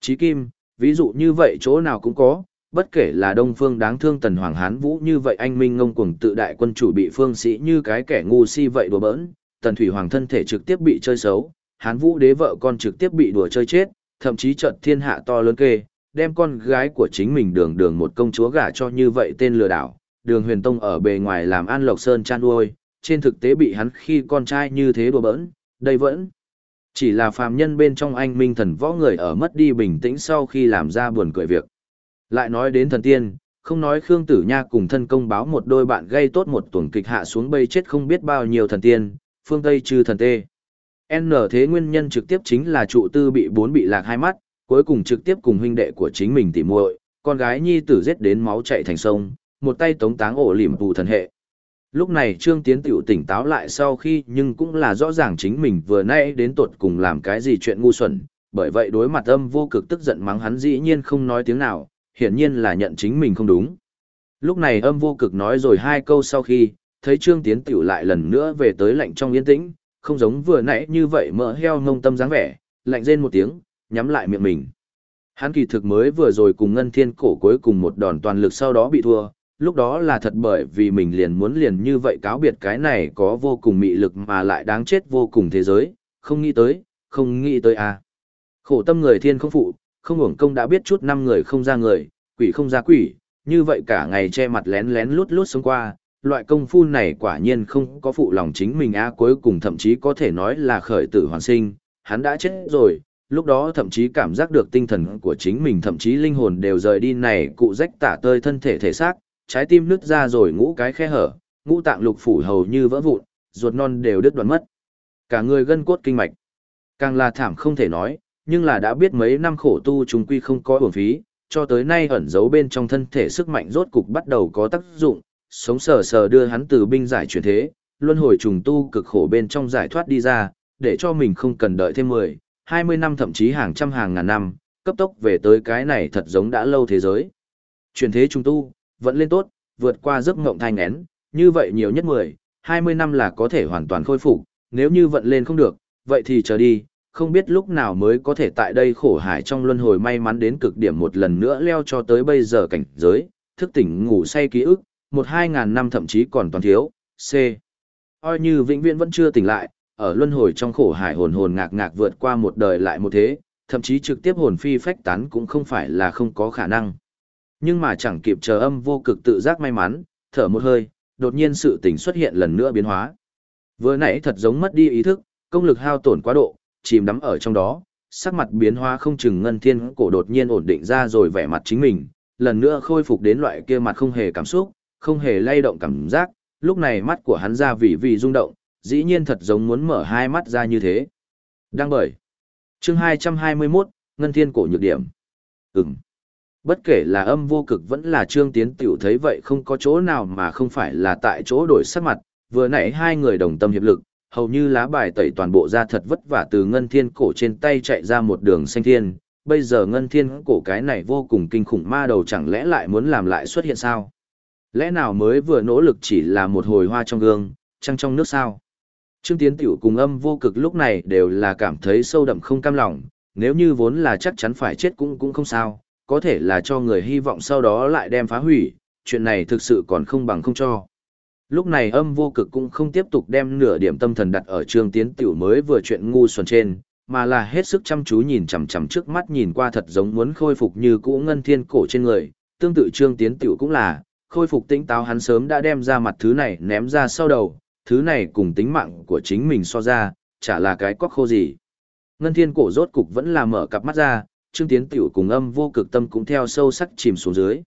Chí kim, ví dụ như vậy chỗ nào cũng có, bất kể là Đông Phương đáng thương Tần Hoàng Hán Vũ như vậy anh minh ngông cuồng tự đại quân chủ bị phương sĩ như cái kẻ ngu si vậy đùa bỡn, Tần Thủy Hoàng thân thể trực tiếp bị chơi xấu, Hán Vũ đế vợ con trực tiếp bị đùa chơi chết, thậm chí trận thiên hạ to lớn kê, đem con gái của chính mình đường đường một công chúa gả cho như vậy tên lừa đảo, đường huyền tông ở bề ngoài làm An Lộc Sơn chan nuôi, trên thực tế bị hắn khi con trai như thế đùa bỡn, đây vẫn chỉ là phàm nhân bên trong anh minh thần võ người ở mất đi bình tĩnh sau khi làm ra buồn cười việc. Lại nói đến thần tiên, không nói Khương Tử Nha cùng thân công báo một đôi bạn gây tốt một tuần kịch hạ xuống bây chết không biết bao nhiêu thần tiên, phương Tây trừ thần tê. N thế nguyên nhân trực tiếp chính là trụ tư bị bốn bị lạc hai mắt, cuối cùng trực tiếp cùng huynh đệ của chính mình tỉ muội, con gái nhi tử giết đến máu chạy thành sông, một tay tống táng ổ liềm tù thần hệ. Lúc này Trương Tiến tiểu tỉnh táo lại sau khi nhưng cũng là rõ ràng chính mình vừa nãy đến tột cùng làm cái gì chuyện ngu xuẩn, bởi vậy đối mặt âm vô cực tức giận mắng hắn dĩ nhiên không nói tiếng nào, hiển nhiên là nhận chính mình không đúng. Lúc này âm vô cực nói rồi hai câu sau khi, thấy Trương Tiến tiểu lại lần nữa về tới lạnh trong yên tĩnh, không giống vừa nãy như vậy mỡ heo ngông tâm dáng vẻ, lạnh rên một tiếng, nhắm lại miệng mình. Hắn kỳ thực mới vừa rồi cùng Ngân Thiên cổ cuối cùng một đòn toàn lực sau đó bị thua, lúc đó là thật bởi vì mình liền muốn liền như vậy cáo biệt cái này có vô cùng mị lực mà lại đáng chết vô cùng thế giới, không nghĩ tới, không nghĩ tới à. Khổ tâm người thiên không phụ, không hưởng công đã biết chút năm người không ra người, quỷ không ra quỷ, như vậy cả ngày che mặt lén lén lút lút sống qua, loại công phu này quả nhiên không có phụ lòng chính mình a cuối cùng thậm chí có thể nói là khởi tử hoàn sinh, hắn đã chết rồi, lúc đó thậm chí cảm giác được tinh thần của chính mình thậm chí linh hồn đều rời đi này cụ rách tả tơi thân thể thể xác, trái tim nứt ra rồi ngũ cái khe hở, ngũ tạng lục phủ hầu như vỡ vụn, ruột non đều đứt đoạn mất. Cả người gân cốt kinh mạch. Càng là thảm không thể nói, nhưng là đã biết mấy năm khổ tu chúng quy không có uổng phí, cho tới nay ẩn giấu bên trong thân thể sức mạnh rốt cục bắt đầu có tác dụng, sống sờ sờ đưa hắn từ binh giải chuyển thế, luân hồi trùng tu cực khổ bên trong giải thoát đi ra, để cho mình không cần đợi thêm 10, 20 năm thậm chí hàng trăm hàng ngàn năm, cấp tốc về tới cái này thật giống đã lâu thế giới. Chuyển thế trùng tu, vẫn lên tốt, vượt qua giấc ngộng thanh én, như vậy nhiều nhất 10, 20 năm là có thể hoàn toàn khôi phục, nếu như vận lên không được, vậy thì chờ đi, không biết lúc nào mới có thể tại đây khổ hải trong luân hồi may mắn đến cực điểm một lần nữa leo cho tới bây giờ cảnh giới, thức tỉnh ngủ say ký ức, một hai ngàn năm thậm chí còn toàn thiếu, C. Oi như vĩnh viễn vẫn chưa tỉnh lại, ở luân hồi trong khổ hải hồn hồn ngạc ngạc vượt qua một đời lại một thế, thậm chí trực tiếp hồn phi phách tán cũng không phải là không có khả năng. Nhưng mà chẳng kịp chờ âm vô cực tự giác may mắn, thở một hơi, đột nhiên sự tỉnh xuất hiện lần nữa biến hóa. Vừa nãy thật giống mất đi ý thức, công lực hao tổn quá độ, chìm đắm ở trong đó, sắc mặt biến hóa không chừng ngân thiên cổ đột nhiên ổn định ra rồi vẻ mặt chính mình, lần nữa khôi phục đến loại kia mặt không hề cảm xúc, không hề lay động cảm giác, lúc này mắt của hắn ra vì vì rung động, dĩ nhiên thật giống muốn mở hai mắt ra như thế. Đang bởi. Chương 221, Ngân Thiên Cổ Nhược Điểm. Ừm. Bất kể là âm vô cực vẫn là trương tiến tiểu thấy vậy không có chỗ nào mà không phải là tại chỗ đổi sắc mặt, vừa nãy hai người đồng tâm hiệp lực, hầu như lá bài tẩy toàn bộ ra thật vất vả từ ngân thiên cổ trên tay chạy ra một đường xanh thiên, bây giờ ngân thiên cổ cái này vô cùng kinh khủng ma đầu chẳng lẽ lại muốn làm lại xuất hiện sao? Lẽ nào mới vừa nỗ lực chỉ là một hồi hoa trong gương, trăng trong nước sao? Trương Tiến Tiểu cùng âm vô cực lúc này đều là cảm thấy sâu đậm không cam lòng, nếu như vốn là chắc chắn phải chết cũng cũng không sao, có thể là cho người hy vọng sau đó lại đem phá hủy, chuyện này thực sự còn không bằng không cho. Lúc này âm vô cực cũng không tiếp tục đem nửa điểm tâm thần đặt ở Trương Tiến Tiểu mới vừa chuyện ngu xuẩn trên, mà là hết sức chăm chú nhìn chằm chằm trước mắt nhìn qua thật giống muốn khôi phục như cũ ngân thiên cổ trên người, tương tự Trương Tiến Tiểu cũng là, khôi phục tĩnh táo hắn sớm đã đem ra mặt thứ này ném ra sau đầu, thứ này cùng tính mạng của chính mình so ra, chả là cái quắc khô gì. Ngân thiên cổ rốt cục vẫn là mở cặp mắt ra, Trương Tiến Tiểu cùng âm vô cực tâm cũng theo sâu sắc chìm xuống dưới.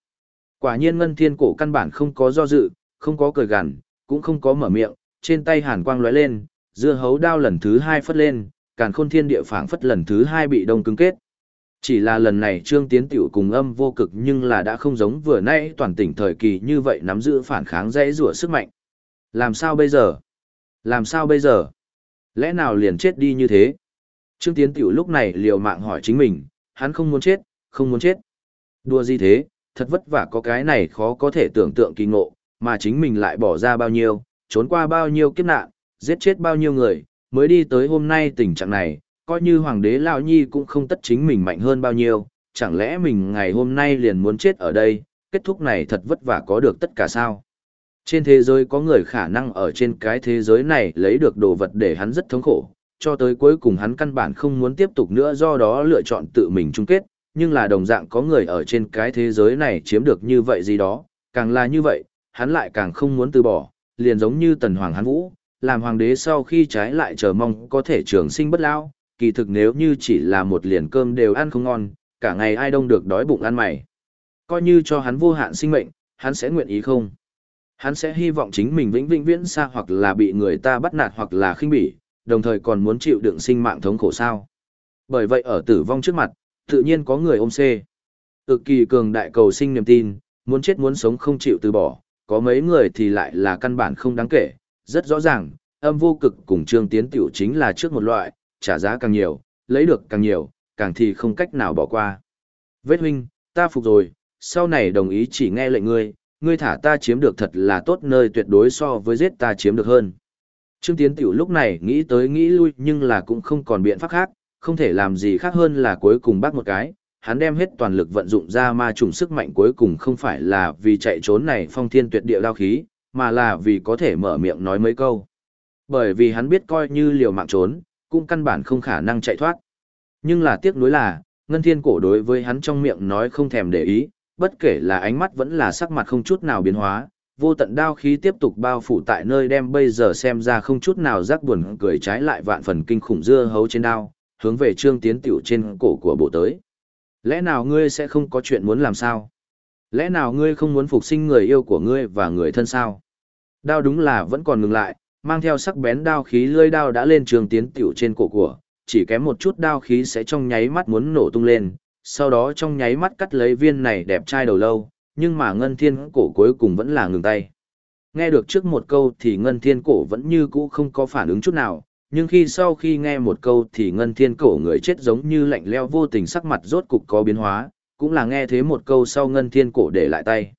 Quả nhiên Ngân Thiên Cổ căn bản không có do dự, không có cười gằn, cũng không có mở miệng, trên tay hàn quang lóe lên, dưa hấu đao lần thứ hai phất lên, càn khôn thiên địa phảng phất lần thứ hai bị đông cứng kết. Chỉ là lần này Trương Tiến Tiểu cùng âm vô cực nhưng là đã không giống vừa nay toàn tỉnh thời kỳ như vậy nắm giữ phản kháng dễ rủa sức mạnh. Làm sao bây giờ? Làm sao bây giờ? Lẽ nào liền chết đi như thế? Trương Tiến Tiểu lúc này liều mạng hỏi chính mình, hắn không muốn chết, không muốn chết. Đùa gì thế, thật vất vả có cái này khó có thể tưởng tượng kỳ ngộ, mà chính mình lại bỏ ra bao nhiêu, trốn qua bao nhiêu kiếp nạn, giết chết bao nhiêu người, mới đi tới hôm nay tình trạng này, coi như hoàng đế lão nhi cũng không tất chính mình mạnh hơn bao nhiêu, chẳng lẽ mình ngày hôm nay liền muốn chết ở đây, kết thúc này thật vất vả có được tất cả sao? Trên thế giới có người khả năng ở trên cái thế giới này lấy được đồ vật để hắn rất thống khổ, cho tới cuối cùng hắn căn bản không muốn tiếp tục nữa do đó lựa chọn tự mình chung kết, nhưng là đồng dạng có người ở trên cái thế giới này chiếm được như vậy gì đó, càng là như vậy, hắn lại càng không muốn từ bỏ, liền giống như tần hoàng hắn vũ, làm hoàng đế sau khi trái lại chờ mong có thể trường sinh bất lao, kỳ thực nếu như chỉ là một liền cơm đều ăn không ngon, cả ngày ai đông được đói bụng ăn mày. Coi như cho hắn vô hạn sinh mệnh, hắn sẽ nguyện ý không? Hắn sẽ hy vọng chính mình vĩnh vĩnh viễn xa hoặc là bị người ta bắt nạt hoặc là khinh bỉ, đồng thời còn muốn chịu đựng sinh mạng thống khổ sao. Bởi vậy ở tử vong trước mặt, tự nhiên có người ôm xê. Cực kỳ cường đại cầu sinh niềm tin, muốn chết muốn sống không chịu từ bỏ, có mấy người thì lại là căn bản không đáng kể, rất rõ ràng, âm vô cực cùng trương tiến tiểu chính là trước một loại, trả giá càng nhiều, lấy được càng nhiều, càng thì không cách nào bỏ qua. Vết huynh, ta phục rồi, sau này đồng ý chỉ nghe lệnh ngươi, ngươi thả ta chiếm được thật là tốt nơi tuyệt đối so với giết ta chiếm được hơn. Trương Tiến Tiểu lúc này nghĩ tới nghĩ lui nhưng là cũng không còn biện pháp khác, không thể làm gì khác hơn là cuối cùng bắt một cái, hắn đem hết toàn lực vận dụng ra ma trùng sức mạnh cuối cùng không phải là vì chạy trốn này phong thiên tuyệt địa đao khí, mà là vì có thể mở miệng nói mấy câu. Bởi vì hắn biết coi như liều mạng trốn, cũng căn bản không khả năng chạy thoát. Nhưng là tiếc nuối là, Ngân Thiên Cổ đối với hắn trong miệng nói không thèm để ý, bất kể là ánh mắt vẫn là sắc mặt không chút nào biến hóa, vô tận đao khí tiếp tục bao phủ tại nơi đem bây giờ xem ra không chút nào rắc buồn cười trái lại vạn phần kinh khủng dưa hấu trên đao, hướng về trương tiến tiểu trên cổ của bộ tới. Lẽ nào ngươi sẽ không có chuyện muốn làm sao? Lẽ nào ngươi không muốn phục sinh người yêu của ngươi và người thân sao? Đao đúng là vẫn còn ngừng lại, mang theo sắc bén đao khí lưỡi đao đã lên trường tiến tiểu trên cổ của, chỉ kém một chút đao khí sẽ trong nháy mắt muốn nổ tung lên, sau đó trong nháy mắt cắt lấy viên này đẹp trai đầu lâu, nhưng mà ngân thiên cổ cuối cùng vẫn là ngừng tay. Nghe được trước một câu thì ngân thiên cổ vẫn như cũ không có phản ứng chút nào, nhưng khi sau khi nghe một câu thì ngân thiên cổ người chết giống như lạnh leo vô tình sắc mặt rốt cục có biến hóa, cũng là nghe thế một câu sau ngân thiên cổ để lại tay.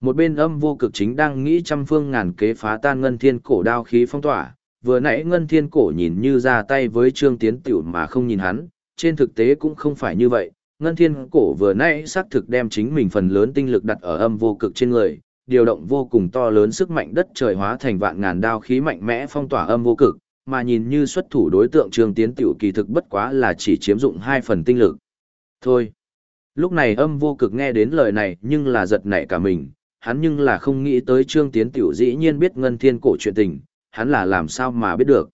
Một bên âm vô cực chính đang nghĩ trăm phương ngàn kế phá tan ngân thiên cổ đao khí phong tỏa, vừa nãy ngân thiên cổ nhìn như ra tay với trương tiến tiểu mà không nhìn hắn, trên thực tế cũng không phải như vậy. Ngân thiên cổ vừa nãy xác thực đem chính mình phần lớn tinh lực đặt ở âm vô cực trên người, điều động vô cùng to lớn sức mạnh đất trời hóa thành vạn ngàn đao khí mạnh mẽ phong tỏa âm vô cực, mà nhìn như xuất thủ đối tượng trương tiến tiểu kỳ thực bất quá là chỉ chiếm dụng hai phần tinh lực. Thôi. Lúc này âm vô cực nghe đến lời này nhưng là giật nảy cả mình, hắn nhưng là không nghĩ tới trương tiến tiểu dĩ nhiên biết ngân thiên cổ chuyện tình, hắn là làm sao mà biết được.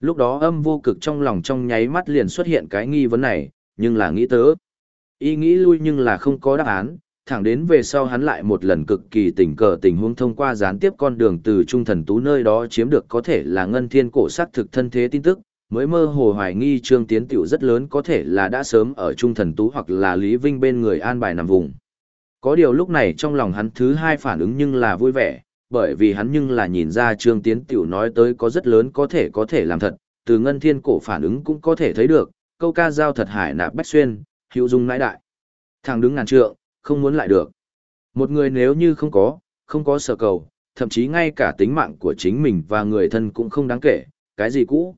Lúc đó âm vô cực trong lòng trong nháy mắt liền xuất hiện cái nghi vấn này, nhưng là nghĩ tớ. Ý nghĩ lui nhưng là không có đáp án, thẳng đến về sau hắn lại một lần cực kỳ tình cờ tình huống thông qua gián tiếp con đường từ trung thần tú nơi đó chiếm được có thể là ngân thiên cổ xác thực thân thế tin tức, mới mơ hồ hoài nghi trương tiến tiểu rất lớn có thể là đã sớm ở trung thần tú hoặc là Lý Vinh bên người an bài nằm vùng. Có điều lúc này trong lòng hắn thứ hai phản ứng nhưng là vui vẻ, bởi vì hắn nhưng là nhìn ra trương tiến tiểu nói tới có rất lớn có thể có thể làm thật, từ ngân thiên cổ phản ứng cũng có thể thấy được, câu ca giao thật hải nạp bách xuyên, hữu dung nãi đại. Thằng đứng ngàn trượng, không muốn lại được. Một người nếu như không có, không có sở cầu, thậm chí ngay cả tính mạng của chính mình và người thân cũng không đáng kể, cái gì cũ.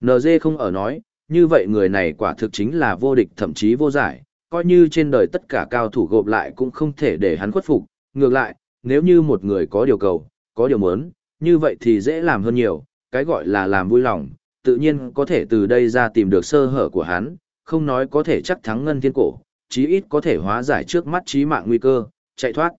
NG không ở nói, như vậy người này quả thực chính là vô địch thậm chí vô giải, coi như trên đời tất cả cao thủ gộp lại cũng không thể để hắn khuất phục. Ngược lại, nếu như một người có điều cầu, có điều muốn, như vậy thì dễ làm hơn nhiều, cái gọi là làm vui lòng, tự nhiên có thể từ đây ra tìm được sơ hở của hắn, không nói có thể chắc thắng ngân thiên cổ, chí ít có thể hóa giải trước mắt chí mạng nguy cơ, chạy thoát.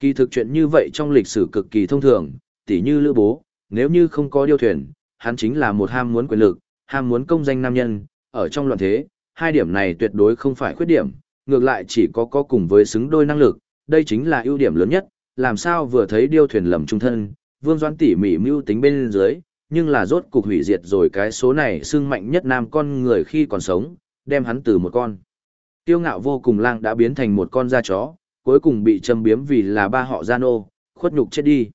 Kỳ thực chuyện như vậy trong lịch sử cực kỳ thông thường, tỉ như Lữ Bố, nếu như không có điêu thuyền, hắn chính là một ham muốn quyền lực, ham muốn công danh nam nhân, ở trong loạn thế, hai điểm này tuyệt đối không phải khuyết điểm, ngược lại chỉ có có cùng với xứng đôi năng lực, đây chính là ưu điểm lớn nhất, làm sao vừa thấy điêu thuyền lầm trung thân, Vương Doãn tỉ mỉ mưu tính bên dưới, nhưng là rốt cục hủy diệt rồi cái số này xương mạnh nhất nam con người khi còn sống, đem hắn từ một con. Tiêu ngạo vô cùng lang đã biến thành một con da chó, cuối cùng bị châm biếm vì là ba họ gian ô, khuất nhục chết đi.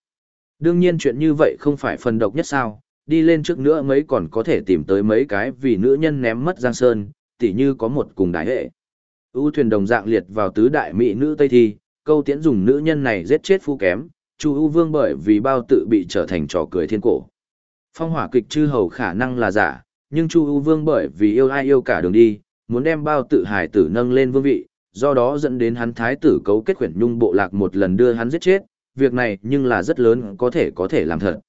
Đương nhiên chuyện như vậy không phải phần độc nhất sao, đi lên trước nữa mấy còn có thể tìm tới mấy cái vì nữ nhân ném mất giang sơn, tỉ như có một cùng đại hệ. ưu thuyền đồng dạng liệt vào tứ đại mỹ nữ Tây Thi, câu tiễn dùng nữ nhân này giết chết phu kém, Chu ưu vương bởi vì bao tự bị trở thành trò cười thiên cổ. Phong hỏa kịch chư hầu khả năng là giả, nhưng Chu ưu vương bởi vì yêu ai yêu cả đường đi, muốn đem bao tự hải tử nâng lên vương vị, do đó dẫn đến hắn thái tử cấu kết khuyển nhung bộ lạc một lần đưa hắn giết chết, việc này nhưng là rất lớn có thể có thể làm thật.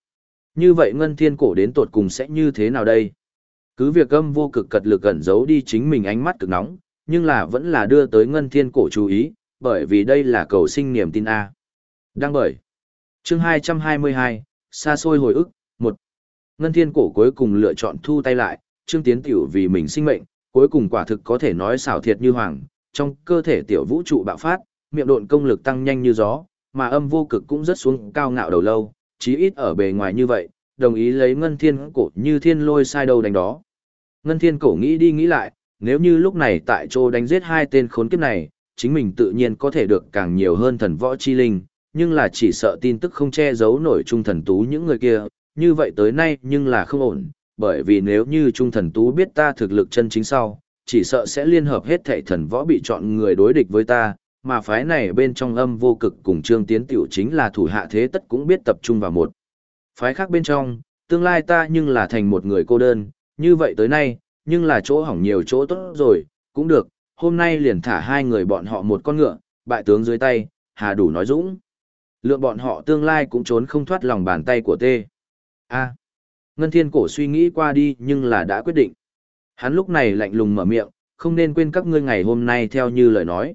Như vậy ngân thiên cổ đến tột cùng sẽ như thế nào đây? Cứ việc âm vô cực cật lực ẩn giấu đi chính mình ánh mắt cực nóng, nhưng là vẫn là đưa tới ngân thiên cổ chú ý, bởi vì đây là cầu sinh niềm tin A. Đăng bởi. chương 222, xa xôi hồi ức, một Ngân thiên cổ cuối cùng lựa chọn thu tay lại, trương tiến tiểu vì mình sinh mệnh, cuối cùng quả thực có thể nói xảo thiệt như hoàng, trong cơ thể tiểu vũ trụ bạo phát, miệng độn công lực tăng nhanh như gió, mà âm vô cực cũng rất xuống cao ngạo đầu lâu, chí ít ở bề ngoài như vậy, đồng ý lấy ngân thiên cổ như thiên lôi sai đầu đánh đó. Ngân thiên cổ nghĩ đi nghĩ lại, nếu như lúc này tại chỗ đánh giết hai tên khốn kiếp này, chính mình tự nhiên có thể được càng nhiều hơn thần võ chi linh, nhưng là chỉ sợ tin tức không che giấu nổi trung thần tú những người kia, như vậy tới nay nhưng là không ổn, bởi vì nếu như trung thần tú biết ta thực lực chân chính sau, chỉ sợ sẽ liên hợp hết thảy thần võ bị chọn người đối địch với ta, mà phái này bên trong âm vô cực cùng trương tiến tiểu chính là thủ hạ thế tất cũng biết tập trung vào một. Phái khác bên trong, tương lai ta nhưng là thành một người cô đơn, như vậy tới nay, nhưng là chỗ hỏng nhiều chỗ tốt rồi, cũng được, hôm nay liền thả hai người bọn họ một con ngựa, bại tướng dưới tay, hà đủ nói dũng. Lượng bọn họ tương lai cũng trốn không thoát lòng bàn tay của tê. A. Ngân Thiên Cổ suy nghĩ qua đi nhưng là đã quyết định. Hắn lúc này lạnh lùng mở miệng, không nên quên các ngươi ngày hôm nay theo như lời nói.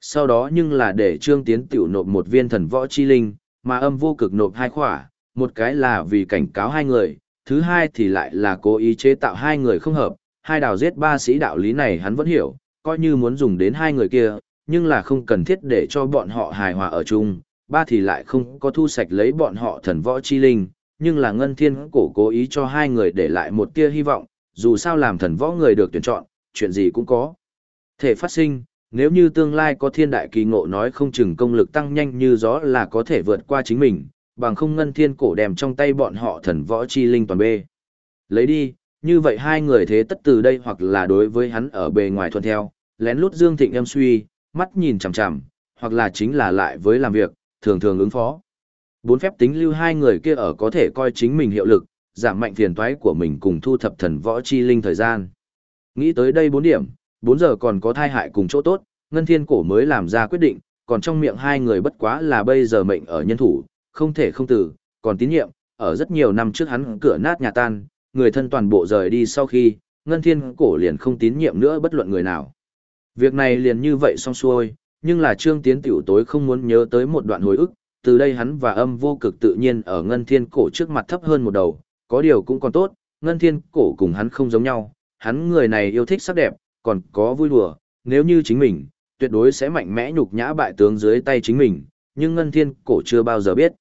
Sau đó nhưng là để Trương Tiến tiểu nộp một viên thần võ chi linh, mà âm vô cực nộp hai khỏa, một cái là vì cảnh cáo hai người, thứ hai thì lại là cố ý chế tạo hai người không hợp, hai đào giết ba sĩ đạo lý này hắn vẫn hiểu, coi như muốn dùng đến hai người kia, nhưng là không cần thiết để cho bọn họ hài hòa ở chung, ba thì lại không có thu sạch lấy bọn họ thần võ chi linh, nhưng là ngân thiên cổ cố ý cho hai người để lại một tia hy vọng, dù sao làm thần võ người được tuyển chọn, chuyện gì cũng có. Thể phát sinh, nếu như tương lai có thiên đại kỳ ngộ nói không chừng công lực tăng nhanh như gió là có thể vượt qua chính mình, bằng không ngân thiên cổ đem trong tay bọn họ thần võ chi linh toàn bê. Lấy đi, như vậy hai người thế tất từ đây hoặc là đối với hắn ở bề ngoài thuận theo, lén lút Dương Thịnh em suy, mắt nhìn chằm chằm, hoặc là chính là lại với làm việc, thường thường ứng phó. Bốn phép tính lưu hai người kia ở có thể coi chính mình hiệu lực, giảm mạnh phiền toái của mình cùng thu thập thần võ chi linh thời gian. Nghĩ tới đây bốn điểm, bốn giờ còn có thai hại cùng chỗ tốt, Ngân Thiên Cổ mới làm ra quyết định, còn trong miệng hai người bất quá là bây giờ mệnh ở nhân thủ, không thể không tử, còn tín nhiệm, ở rất nhiều năm trước hắn cửa nát nhà tan, người thân toàn bộ rời đi sau khi, Ngân Thiên Cổ liền không tín nhiệm nữa bất luận người nào. Việc này liền như vậy xong xuôi, nhưng là Trương Tiến tiểu tối không muốn nhớ tới một đoạn hồi ức, từ đây hắn và âm vô cực tự nhiên ở Ngân Thiên Cổ trước mặt thấp hơn một đầu, có điều cũng còn tốt, Ngân Thiên Cổ cùng hắn không giống nhau, hắn người này yêu thích sắc đẹp, còn có vui đùa, nếu như chính mình, tuyệt đối sẽ mạnh mẽ nhục nhã bại tướng dưới tay chính mình, nhưng Ngân Thiên Cổ chưa bao giờ biết.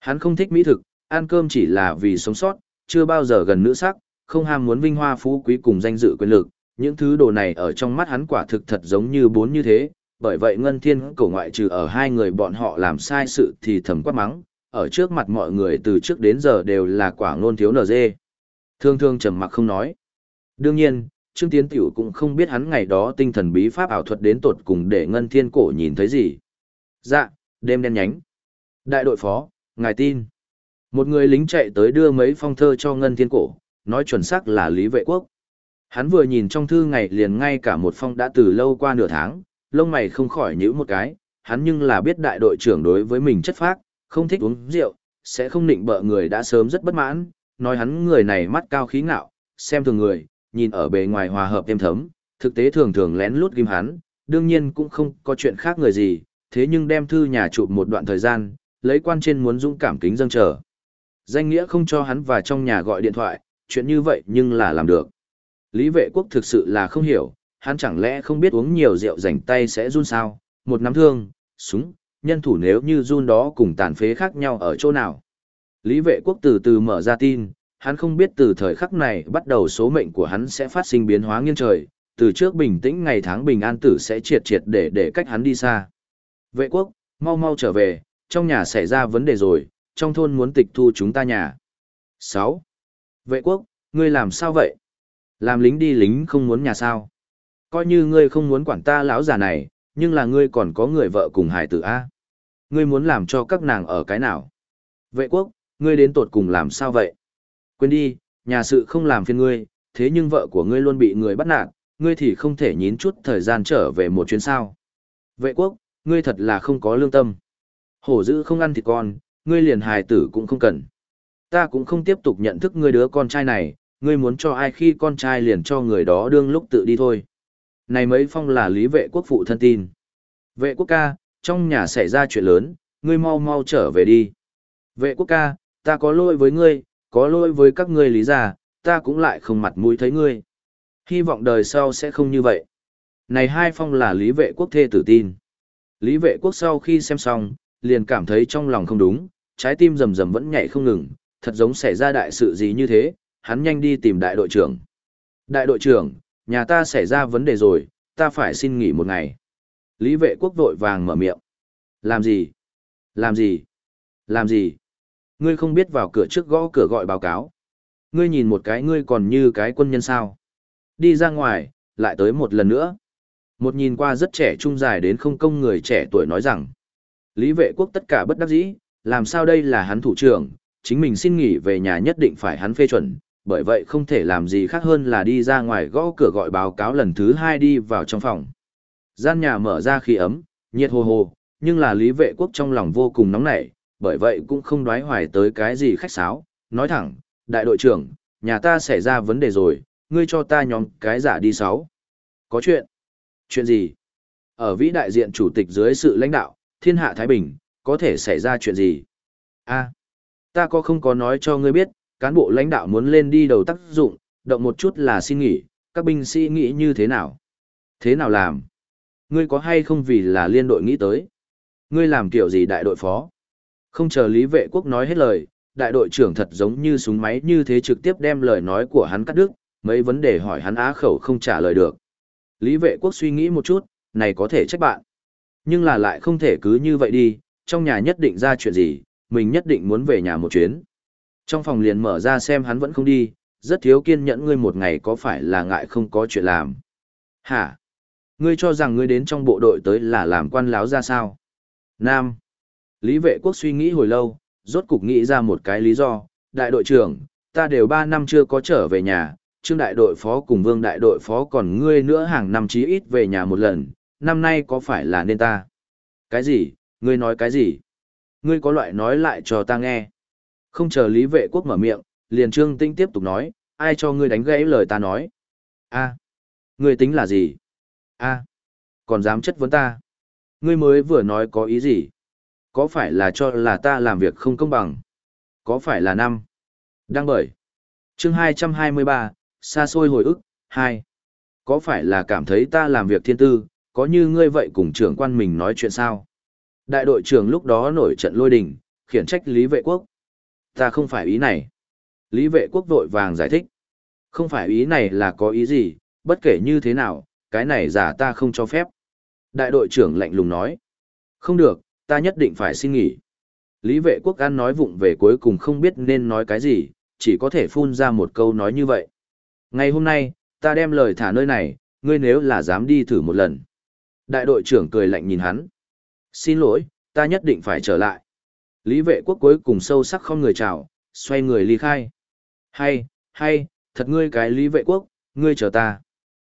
Hắn không thích mỹ thực, ăn cơm chỉ là vì sống sót, chưa bao giờ gần nữ sắc, không ham muốn vinh hoa phú quý cùng danh dự quyền lực, những thứ đồ này ở trong mắt hắn quả thực thật giống như bốn như thế, bởi vậy Ngân Thiên cổ ngoại trừ ở hai người bọn họ làm sai sự thì thầm quát mắng, ở trước mặt mọi người từ trước đến giờ đều là quả ngôn thiếu nở dê. Thương thương trầm mặc không nói. Đương nhiên, Trương Tiến Tiểu cũng không biết hắn ngày đó tinh thần bí pháp ảo thuật đến tột cùng để Ngân Thiên cổ nhìn thấy gì. Dạ, đêm đen nhánh. Đại đội phó, ngài tin. Một người lính chạy tới đưa mấy phong thơ cho Ngân Thiên cổ, nói chuẩn xác là Lý Vệ Quốc. Hắn vừa nhìn trong thư ngày liền ngay cả một phong đã từ lâu qua nửa tháng, lông mày không khỏi nhíu một cái, hắn nhưng là biết đại đội trưởng đối với mình chất phác, không thích uống rượu, sẽ không định bợ người đã sớm rất bất mãn, nói hắn người này mắt cao khí ngạo, xem thường người, nhìn ở bề ngoài hòa hợp êm thấm, thực tế thường thường lén lút ghim hắn, đương nhiên cũng không có chuyện khác người gì, thế nhưng đem thư nhà chụp một đoạn thời gian, lấy quan trên muốn dũng cảm kính dâng trở. Danh nghĩa không cho hắn và trong nhà gọi điện thoại, chuyện như vậy nhưng là làm được. Lý vệ quốc thực sự là không hiểu, hắn chẳng lẽ không biết uống nhiều rượu rảnh tay sẽ run sao, một nắm thương, súng, nhân thủ nếu như run đó cùng tàn phế khác nhau ở chỗ nào. Lý vệ quốc từ từ mở ra tin, hắn không biết từ thời khắc này bắt đầu số mệnh của hắn sẽ phát sinh biến hóa nghiêng trời, từ trước bình tĩnh ngày tháng bình an tử sẽ triệt triệt để để cách hắn đi xa. Vệ quốc, mau mau trở về, trong nhà xảy ra vấn đề rồi, trong thôn muốn tịch thu chúng ta nhà. 6. Vệ quốc, ngươi làm sao vậy? Làm lính đi lính không muốn nhà sao? Coi như ngươi không muốn quản ta lão già này, nhưng là ngươi còn có người vợ cùng hải tử A. Ngươi muốn làm cho các nàng ở cái nào? Vệ quốc, ngươi đến tột cùng làm sao vậy? Quên đi, nhà sự không làm phiền ngươi, thế nhưng vợ của ngươi luôn bị người bắt nạt, ngươi thì không thể nhín chút thời gian trở về một chuyến sao. Vệ quốc, ngươi thật là không có lương tâm. Hổ dữ không ăn thịt con, ngươi liền hài tử cũng không cần. Ta cũng không tiếp tục nhận thức ngươi đứa con trai này, ngươi muốn cho ai khi con trai liền cho người đó đương lúc tự đi thôi. Này mấy phong là lý vệ quốc phụ thân tin. Vệ quốc ca, trong nhà xảy ra chuyện lớn, ngươi mau mau trở về đi. Vệ quốc ca, ta có lỗi với ngươi, có lỗi với các ngươi lý giả, ta cũng lại không mặt mũi thấy ngươi. Hy vọng đời sau sẽ không như vậy. Này hai phong là lý vệ quốc thê tử tin. Lý vệ quốc sau khi xem xong, liền cảm thấy trong lòng không đúng, trái tim rầm rầm vẫn nhảy không ngừng, thật giống xảy ra đại sự gì như thế, hắn nhanh đi tìm đại đội trưởng. Đại đội trưởng, nhà ta xảy ra vấn đề rồi, ta phải xin nghỉ một ngày. Lý vệ quốc vội vàng mở miệng. Làm gì? Làm gì? Làm gì? Ngươi không biết vào cửa trước gõ cửa gọi báo cáo. Ngươi nhìn một cái ngươi còn như cái quân nhân sao. Đi ra ngoài, lại tới một lần nữa. Một nhìn qua rất trẻ trung dài đến không công người trẻ tuổi nói rằng. Lý vệ quốc tất cả bất đắc dĩ, làm sao đây là hắn thủ trưởng, chính mình xin nghỉ về nhà nhất định phải hắn phê chuẩn, bởi vậy không thể làm gì khác hơn là đi ra ngoài gõ cửa gọi báo cáo lần thứ hai đi vào trong phòng. Gian nhà mở ra khi ấm, nhiệt hồ hồ, nhưng là lý vệ quốc trong lòng vô cùng nóng nảy, bởi vậy cũng không đoái hoài tới cái gì khách sáo, nói thẳng, đại đội trưởng, nhà ta xảy ra vấn đề rồi, ngươi cho ta nhóm cái giả đi sáu. Có chuyện? Chuyện gì? Ở vĩ đại diện chủ tịch dưới sự lãnh đạo, thiên hạ Thái Bình, có thể xảy ra chuyện gì? a ta có không có nói cho ngươi biết, cán bộ lãnh đạo muốn lên đi đầu tác dụng, động một chút là xin nghỉ, các binh sĩ nghĩ như thế nào? Thế nào làm? Ngươi có hay không vì là liên đội nghĩ tới? Ngươi làm kiểu gì đại đội phó? Không chờ Lý Vệ Quốc nói hết lời, đại đội trưởng thật giống như súng máy như thế trực tiếp đem lời nói của hắn cắt đứt, mấy vấn đề hỏi hắn á khẩu không trả lời được. Lý Vệ Quốc suy nghĩ một chút, này có thể trách bạn. Nhưng là lại không thể cứ như vậy đi, trong nhà nhất định ra chuyện gì, mình nhất định muốn về nhà một chuyến. Trong phòng liền mở ra xem hắn vẫn không đi, rất thiếu kiên nhẫn ngươi một ngày có phải là ngại không có chuyện làm. Hả? Ngươi cho rằng ngươi đến trong bộ đội tới là làm quan láo ra sao? Nam. Lý vệ quốc suy nghĩ hồi lâu, rốt cục nghĩ ra một cái lý do. Đại đội trưởng, ta đều ba năm chưa có trở về nhà, trương đại đội phó cùng vương đại đội phó còn ngươi nữa hàng năm chí ít về nhà một lần, năm nay có phải là nên ta? Cái gì? Ngươi nói cái gì? Ngươi có loại nói lại cho ta nghe. Không chờ Lý Vệ Quốc mở miệng, liền Trương Tinh tiếp tục nói, ai cho ngươi đánh gãy lời ta nói? A, ngươi tính là gì? A, còn dám chất vấn ta? Ngươi mới vừa nói có ý gì? Có phải là cho là ta làm việc không công bằng? Có phải là năm? Đang bởi. Chương 223, xa xôi hồi ức, 2. Có phải là cảm thấy ta làm việc thiên tư, có như ngươi vậy cùng trưởng quan mình nói chuyện sao? Đại đội trưởng lúc đó nổi trận lôi đình, khiển trách Lý Vệ Quốc. Ta không phải ý này. Lý Vệ Quốc vội vàng giải thích. Không phải ý này là có ý gì, bất kể như thế nào, cái này giả ta không cho phép. Đại đội trưởng lạnh lùng nói. Không được, ta nhất định phải xin nghỉ. Lý Vệ Quốc ăn nói vụng về cuối cùng không biết nên nói cái gì, chỉ có thể phun ra một câu nói như vậy. Ngày hôm nay, ta đem lời thả nơi này, ngươi nếu là dám đi thử một lần. Đại đội trưởng cười lạnh nhìn hắn. Xin lỗi, ta nhất định phải trở lại. Lý vệ quốc cuối cùng sâu sắc không người chào, xoay người ly khai. Hay, hay, thật ngươi cái lý vệ quốc, ngươi chờ ta.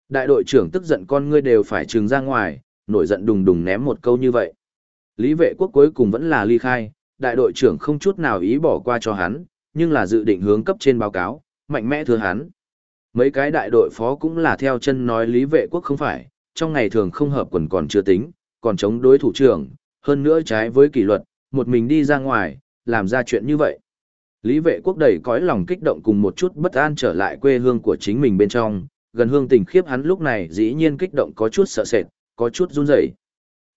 Đại đội trưởng tức giận con ngươi đều phải trừng ra ngoài, nổi giận đùng đùng ném một câu như vậy. Lý vệ quốc cuối cùng vẫn là ly khai, đại đội trưởng không chút nào ý bỏ qua cho hắn, nhưng là dự định hướng cấp trên báo cáo, mạnh mẽ thưa hắn. Mấy cái đại đội phó cũng là theo chân nói lý vệ quốc không phải, trong ngày thường không hợp quần còn chưa tính, còn chống đối thủ trưởng, hơn nữa trái với kỷ luật, một mình đi ra ngoài, làm ra chuyện như vậy. Lý vệ quốc đầy cõi lòng kích động cùng một chút bất an trở lại quê hương của chính mình bên trong, gần hương tình khiếp hắn lúc này dĩ nhiên kích động có chút sợ sệt, có chút run rẩy.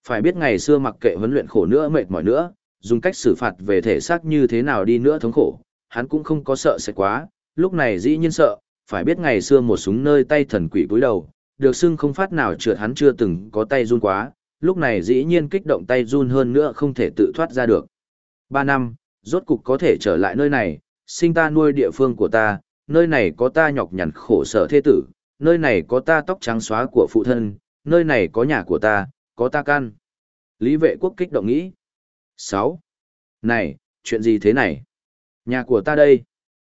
Phải biết ngày xưa mặc kệ huấn luyện khổ nữa mệt mỏi nữa, dùng cách xử phạt về thể xác như thế nào đi nữa thống khổ, hắn cũng không có sợ sệt quá, lúc này dĩ nhiên sợ, phải biết ngày xưa một súng nơi tay thần quỷ cúi đầu, được xưng không phát nào trượt hắn chưa từng có tay run quá, lúc này dĩ nhiên kích động tay run hơn nữa không thể tự thoát ra được. Ba năm, rốt cục có thể trở lại nơi này, sinh ta nuôi địa phương của ta, nơi này có ta nhọc nhằn khổ sở thế tử, nơi này có ta tóc trắng xóa của phụ thân, nơi này có nhà của ta, có ta căn. Lý vệ quốc kích động nghĩ. 6. Này, chuyện gì thế này? Nhà của ta đây.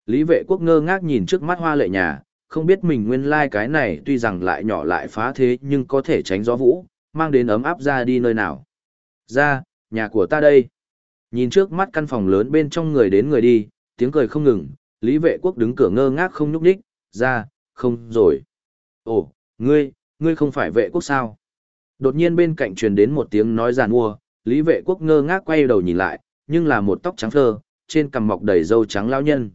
Lý vệ quốc ngơ ngác nhìn trước mắt hoa lệ nhà, không biết mình nguyên lai like cái này tuy rằng lại nhỏ lại phá thế nhưng có thể tránh gió vũ, mang đến ấm áp ra đi nơi nào. Ra, nhà của ta đây. Nhìn trước mắt căn phòng lớn bên trong người đến người đi, tiếng cười không ngừng, Lý Vệ Quốc đứng cửa ngơ ngác không nhúc đích, ra, không rồi. Ồ, ngươi, ngươi không phải vệ quốc sao? Đột nhiên bên cạnh truyền đến một tiếng nói giàn mua, Lý Vệ Quốc ngơ ngác quay đầu nhìn lại, nhưng là một tóc trắng phơ, trên cằm mọc đầy râu trắng lao nhân.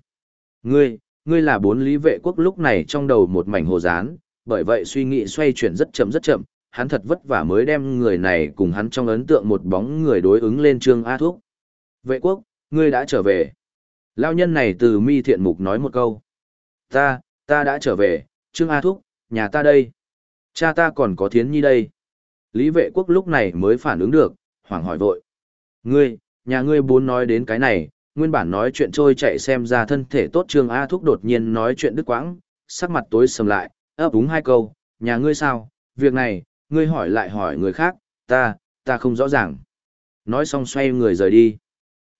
Ngươi, ngươi là bốn Lý Vệ Quốc lúc này trong đầu một mảnh hồ dán, bởi vậy suy nghĩ xoay chuyển rất chậm rất chậm, hắn thật vất vả mới đem người này cùng hắn trong ấn tượng một bóng người đối ứng lên trương A Thúc. Vệ quốc, ngươi đã trở về. Lao nhân này từ mi thiện mục nói một câu. Ta, ta đã trở về, trương A Thúc, nhà ta đây. Cha ta còn có thiến nhi đây. Lý vệ quốc lúc này mới phản ứng được, hoảng hỏi vội. Ngươi, nhà ngươi bốn nói đến cái này, nguyên bản nói chuyện trôi chạy xem ra thân thể tốt trương A Thuốc đột nhiên nói chuyện đứt quãng, sắc mặt tối sầm lại, ấp úng hai câu, nhà ngươi sao, việc này, ngươi hỏi lại hỏi người khác, ta, ta không rõ ràng. Nói xong xoay người rời đi.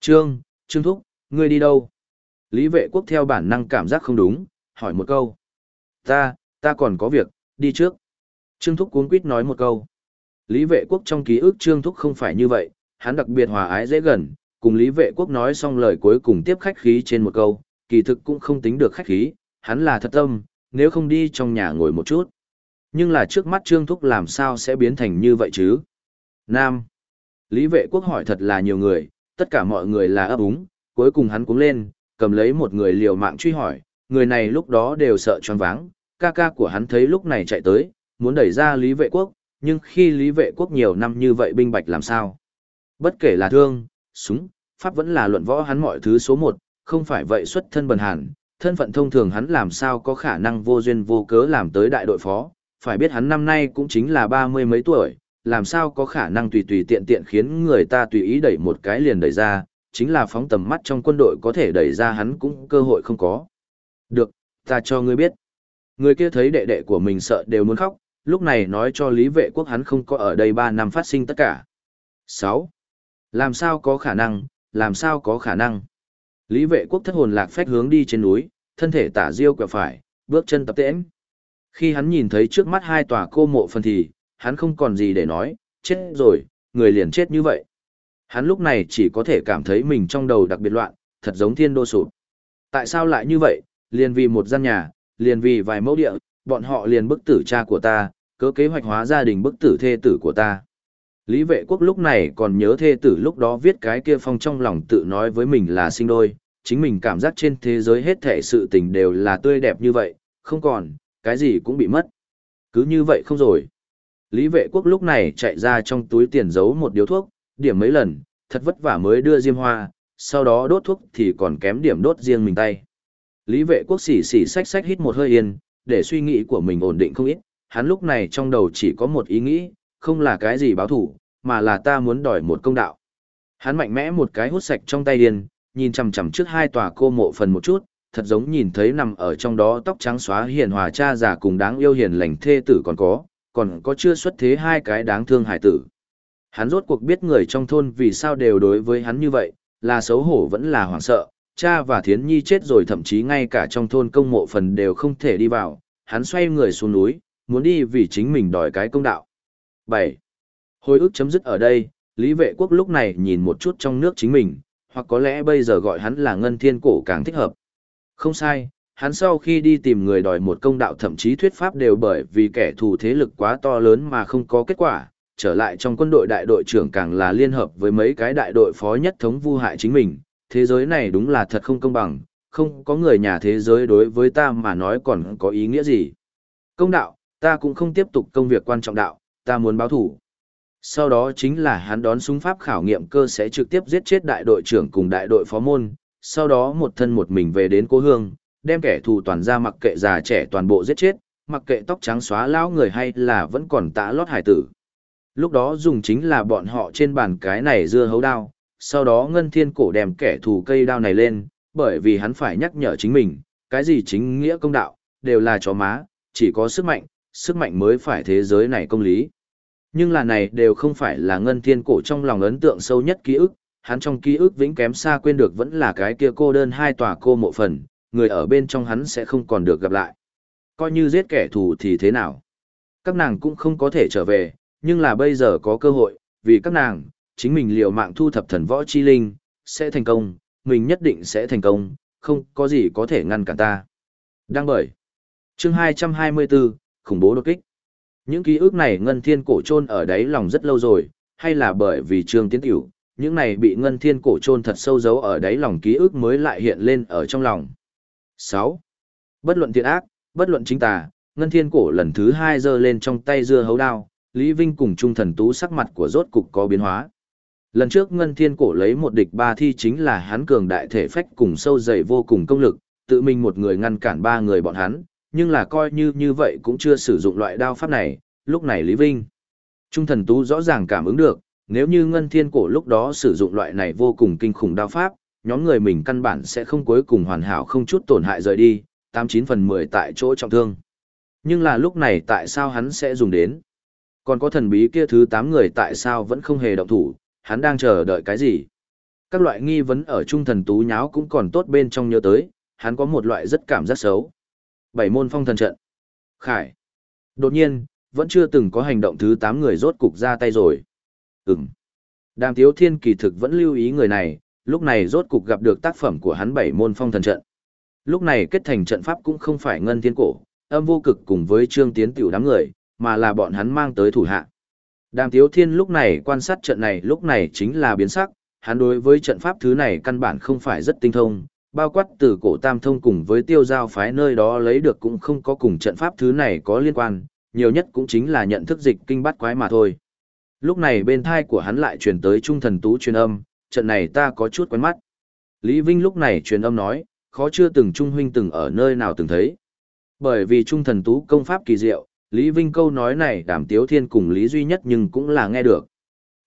Trương, Trương Thúc, ngươi đi đâu? Lý vệ quốc theo bản năng cảm giác không đúng, hỏi một câu. Ta, ta còn có việc, đi trước. Trương Thúc cuốn quýt nói một câu. Lý vệ quốc trong ký ức Trương Thúc không phải như vậy, hắn đặc biệt hòa ái dễ gần, cùng Lý vệ quốc nói xong lời cuối cùng tiếp khách khí trên một câu, kỳ thực cũng không tính được khách khí, hắn là thật tâm, nếu không đi trong nhà ngồi một chút. Nhưng là trước mắt Trương Thúc làm sao sẽ biến thành như vậy chứ? Nam. Lý vệ quốc hỏi thật là nhiều người, tất cả mọi người là ấp úng, cuối cùng hắn cũng lên, cầm lấy một người liều mạng truy hỏi, người này lúc đó đều sợ choáng váng, ca ca của hắn thấy lúc này chạy tới, muốn đẩy ra Lý vệ quốc, nhưng khi Lý vệ quốc nhiều năm như vậy binh bạch làm sao? Bất kể là thương, súng, pháp vẫn là luận võ hắn mọi thứ số một, không phải vậy xuất thân bần hàn, thân phận thông thường hắn làm sao có khả năng vô duyên vô cớ làm tới đại đội phó, phải biết hắn năm nay cũng chính là ba mươi mấy tuổi, làm sao có khả năng tùy tùy tiện tiện khiến người ta tùy ý đẩy một cái liền đẩy ra, chính là phóng tầm mắt trong quân đội có thể đẩy ra hắn cũng cơ hội không có. Được, ta cho ngươi biết. Người kia thấy đệ đệ của mình sợ đều muốn khóc, lúc này nói cho Lý Vệ Quốc hắn không có ở đây 3 năm phát sinh tất cả. 6. Làm sao có khả năng, làm sao có khả năng. Lý Vệ Quốc thất hồn lạc phách hướng đi trên núi, thân thể tả diêu quẹo phải, bước chân tập tễnh. Khi hắn nhìn thấy trước mắt hai tòa cô mộ phần thì, hắn không còn gì để nói, chết rồi, người liền chết như vậy. Hắn lúc này chỉ có thể cảm thấy mình trong đầu đặc biệt loạn, thật giống thiên đô sụp. Tại sao lại như vậy, liền vì một gian nhà, liền vì vài mẫu địa, bọn họ liền bức tử cha của ta, cớ kế hoạch hóa gia đình bức tử thê tử của ta. Lý vệ quốc lúc này còn nhớ thê tử lúc đó viết cái kia phong trong lòng tự nói với mình là sinh đôi, chính mình cảm giác trên thế giới hết thể sự tình đều là tươi đẹp như vậy, không còn, cái gì cũng bị mất. Cứ như vậy không rồi. Lý vệ quốc lúc này chạy ra trong túi tiền giấu một điếu thuốc, điểm mấy lần, thật vất vả mới đưa diêm hoa, sau đó đốt thuốc thì còn kém điểm đốt riêng mình tay. Lý vệ quốc xỉ xỉ xách xách hít một hơi yên, để suy nghĩ của mình ổn định không ít, hắn lúc này trong đầu chỉ có một ý nghĩ, không là cái gì báo thủ, mà là ta muốn đòi một công đạo. Hắn mạnh mẽ một cái hút sạch trong tay điên, nhìn chằm chằm trước hai tòa cô mộ phần một chút, thật giống nhìn thấy nằm ở trong đó tóc trắng xóa hiền hòa cha già cùng đáng yêu hiền lành thê tử còn có, còn có chưa xuất thế hai cái đáng thương hải tử. Hắn rốt cuộc biết người trong thôn vì sao đều đối với hắn như vậy, là xấu hổ vẫn là hoảng sợ, cha và thiến nhi chết rồi thậm chí ngay cả trong thôn công mộ phần đều không thể đi vào, hắn xoay người xuống núi, muốn đi vì chính mình đòi cái công đạo. 7. Hồi ức chấm dứt ở đây, Lý Vệ Quốc lúc này nhìn một chút trong nước chính mình, hoặc có lẽ bây giờ gọi hắn là Ngân Thiên Cổ càng thích hợp. Không sai, hắn sau khi đi tìm người đòi một công đạo thậm chí thuyết pháp đều bởi vì kẻ thù thế lực quá to lớn mà không có kết quả, trở lại trong quân đội đại đội trưởng càng là liên hợp với mấy cái đại đội phó nhất thống vu hại chính mình, thế giới này đúng là thật không công bằng, không có người nhà thế giới đối với ta mà nói còn có ý nghĩa gì. Công đạo, ta cũng không tiếp tục công việc quan trọng đạo, ta muốn báo thủ. Sau đó chính là hắn đón súng pháp khảo nghiệm cơ sẽ trực tiếp giết chết đại đội trưởng cùng đại đội phó môn, sau đó một thân một mình về đến cố hương, đem kẻ thù toàn ra mặc kệ già trẻ toàn bộ giết chết, mặc kệ tóc trắng xóa lão người hay là vẫn còn tã lót hải tử. Lúc đó dùng chính là bọn họ trên bàn cái này dưa hấu đao, sau đó ngân thiên cổ đem kẻ thù cây đao này lên, bởi vì hắn phải nhắc nhở chính mình, cái gì chính nghĩa công đạo, đều là chó má, chỉ có sức mạnh, sức mạnh mới phải thế giới này công lý. Nhưng là này đều không phải là ngân thiên cổ trong lòng ấn tượng sâu nhất ký ức, hắn trong ký ức vĩnh kém xa quên được vẫn là cái kia cô đơn hai tòa cô mộ phần, người ở bên trong hắn sẽ không còn được gặp lại. Coi như giết kẻ thù thì thế nào? Các nàng cũng không có thể trở về, nhưng là bây giờ có cơ hội, vì các nàng, chính mình liều mạng thu thập thần võ chi linh, sẽ thành công, mình nhất định sẽ thành công, không có gì có thể ngăn cản ta. Đăng bởi. Chương 224, khủng bố đột kích. Những ký ức này Ngân Thiên cổ chôn ở đáy lòng rất lâu rồi, hay là bởi vì Trương Tiến Tiểu, những này bị Ngân Thiên cổ chôn thật sâu giấu ở đáy lòng ký ức mới lại hiện lên ở trong lòng. 6. Bất luận thiện ác, bất luận chính tà, Ngân Thiên cổ lần thứ hai giơ lên trong tay dưa hấu đao, Lý Vinh cùng Trung Thần Tú sắc mặt của rốt cục có biến hóa. Lần trước Ngân Thiên Cổ lấy một địch ba thi chính là hắn cường đại thể phách cùng sâu dày vô cùng công lực, tự mình một người ngăn cản ba người bọn hắn, nhưng là coi như như vậy cũng chưa sử dụng loại đao pháp này, lúc này Lý Vinh. Trung thần tú rõ ràng cảm ứng được, nếu như Ngân Thiên Cổ lúc đó sử dụng loại này vô cùng kinh khủng đao pháp, nhóm người mình căn bản sẽ không cuối cùng hoàn hảo không chút tổn hại rời đi, 89 phần 10 tại chỗ trọng thương. Nhưng là lúc này tại sao hắn sẽ dùng đến? Còn có thần bí kia thứ 8 người tại sao vẫn không hề động thủ, hắn đang chờ đợi cái gì? Các loại nghi vấn ở trung thần tú nháo cũng còn tốt bên trong nhớ tới, hắn có một loại rất cảm giác xấu. Bảy môn phong thần trận. Khải. Đột nhiên, vẫn chưa từng có hành động thứ 8 người rốt cục ra tay rồi. Ừm. Đàm Tiếu Thiên kỳ thực vẫn lưu ý người này, lúc này rốt cục gặp được tác phẩm của hắn bảy môn phong thần trận. Lúc này kết thành trận pháp cũng không phải ngân thiên cổ, âm vô cực cùng với trương tiến tiểu đám người, mà là bọn hắn mang tới thủ hạ. Đàm Tiếu Thiên lúc này quan sát trận này lúc này chính là biến sắc, hắn đối với trận pháp thứ này căn bản không phải rất tinh thông, bao quát từ cổ tam thông cùng với tiêu giao phái nơi đó lấy được cũng không có cùng trận pháp thứ này có liên quan, nhiều nhất cũng chính là nhận thức dịch kinh bắt quái mà thôi. Lúc này bên thai của hắn lại truyền tới trung thần tú truyền âm, trận này ta có chút quen mắt. Lý Vinh lúc này truyền âm nói, khó chưa từng trung huynh từng ở nơi nào từng thấy. Bởi vì trung thần tú công pháp kỳ diệu, Lý Vinh câu nói này đảm tiếu thiên cùng Lý Duy Nhất nhưng cũng là nghe được.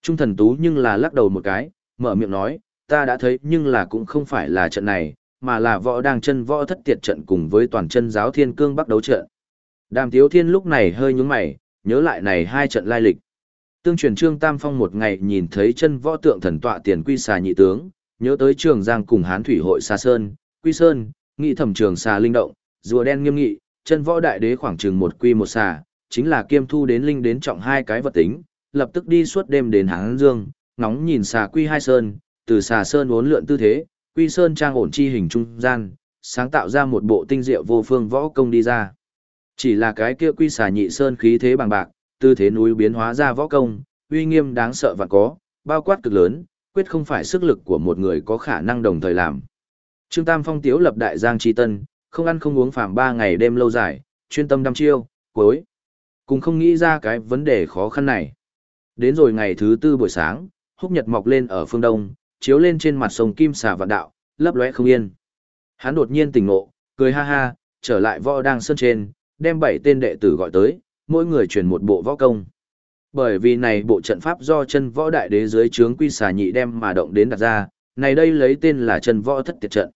Trung thần tú nhưng là lắc đầu một cái, mở miệng nói, ta đã thấy nhưng là cũng không phải là trận này, mà là võ đang chân võ thất tiệt trận cùng với toàn chân giáo thiên cương bắc đấu trận. Đàm Tiếu Thiên lúc này hơi nhướng mày, nhớ lại này hai trận lai lịch. Tương truyền Trương Tam Phong một ngày nhìn thấy chân võ tượng thần tọa tiền quy xà nhị tướng, nhớ tới Trường Giang cùng Hán Thủy hội xa Sơn, Quy Sơn, nghị thẩm trường xà linh động, rùa đen nghiêm nghị, chân võ đại đế khoảng chừng một quy một xà, chính là kiêm thu đến linh đến trọng hai cái vật tính, lập tức đi suốt đêm đến Hán Dương, ngóng nhìn xà quy hai sơn, từ xà sơn uốn lượn tư thế, quy sơn trang ổn chi hình trung gian, sáng tạo ra một bộ tinh diệu vô phương võ công đi ra. Chỉ là cái kia quy xà nhị sơn khí thế bằng bạc, tư thế núi biến hóa ra võ công, uy nghiêm đáng sợ và có, bao quát cực lớn, quyết không phải sức lực của một người có khả năng đồng thời làm. Trương Tam Phong tiếu lập đại giang chi tân, không ăn không uống phàm ba ngày đêm lâu dài, chuyên tâm đăm chiêu, cuối. Cùng không nghĩ ra cái vấn đề khó khăn này. Đến rồi ngày thứ tư buổi sáng, húc nhật mọc lên ở phương đông, chiếu lên trên mặt sông Kim Xà vạn đạo, lấp lóe không yên. Hắn đột nhiên tỉnh ngộ, cười ha ha, trở lại võ đang sân trên, đem bảy tên đệ tử gọi tới, mỗi người truyền một bộ võ công. Bởi vì này bộ trận pháp do chân võ đại đế dưới trướng quy xà nhị đem mà động đến đặt ra, này đây lấy tên là chân võ thất tiệt trận.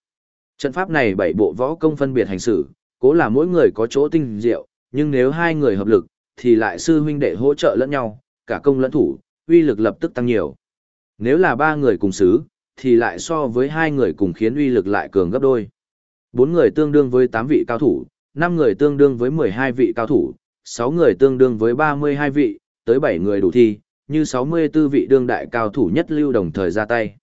Trận pháp này bảy bộ võ công phân biệt hành xử, cố là mỗi người có chỗ tinh diệu, nhưng nếu hai người hợp lực, thì lại sư huynh đệ hỗ trợ lẫn nhau, cả công lẫn thủ, uy lực lập tức tăng nhiều. Nếu là ba người cùng xứ, thì lại so với hai người cùng khiến uy lực lại cường gấp đôi. Bốn người tương đương với tám vị cao thủ, năm người tương đương với mười hai vị cao thủ, sáu người tương đương với ba mươi hai vị, tới bảy người đủ thi, như sáu mươi 64 vị đương đại cao thủ nhất lưu đồng thời ra tay.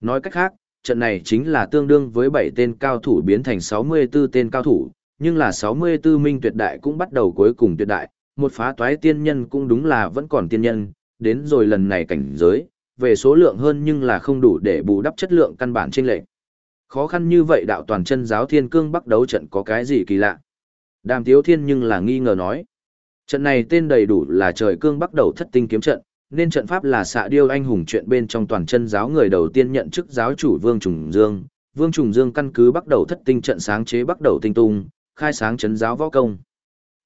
Nói cách khác, trận này chính là tương đương với bảy tên cao thủ biến thành sáu mươi 64 tên cao thủ, nhưng là sáu mươi 64 minh tuyệt đại cũng bắt đầu cuối cùng tuyệt đại, một phá toái tiên nhân cũng đúng là vẫn còn tiên nhân, đến rồi lần này cảnh giới, về số lượng hơn nhưng là không đủ để bù đắp chất lượng căn bản trên lệnh. Khó khăn như vậy đạo toàn chân giáo thiên cương bắc đấu trận có cái gì kỳ lạ? Đàm tiếu thiên nhưng là nghi ngờ nói. Trận này tên đầy đủ là trời cương bắc đầu thất tinh kiếm trận, nên trận pháp là xạ điêu anh hùng chuyện bên trong toàn chân giáo người đầu tiên nhận chức giáo chủ Vương Trùng Dương. Vương Trùng Dương căn cứ bắt đầu thất tinh trận sáng chế bắt đầu tinh tung, khai sáng chấn giáo võ công.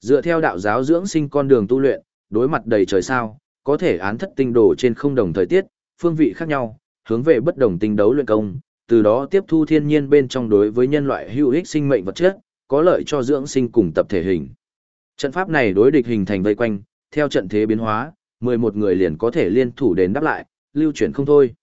Dựa theo đạo giáo dưỡng sinh con đường tu luyện, đối mặt đầy trời sao, có thể án thất tinh đồ trên không đồng thời tiết, phương vị khác nhau, hướng về bất đồng tinh đấu luyện công, từ đó tiếp thu thiên nhiên bên trong đối với nhân loại hữu ích sinh mệnh vật chất, có lợi cho dưỡng sinh cùng tập thể hình. Trận pháp này đối địch hình thành vây quanh, theo trận thế biến hóa, 11 người liền có thể liên thủ đến đáp lại, lưu chuyển không thôi.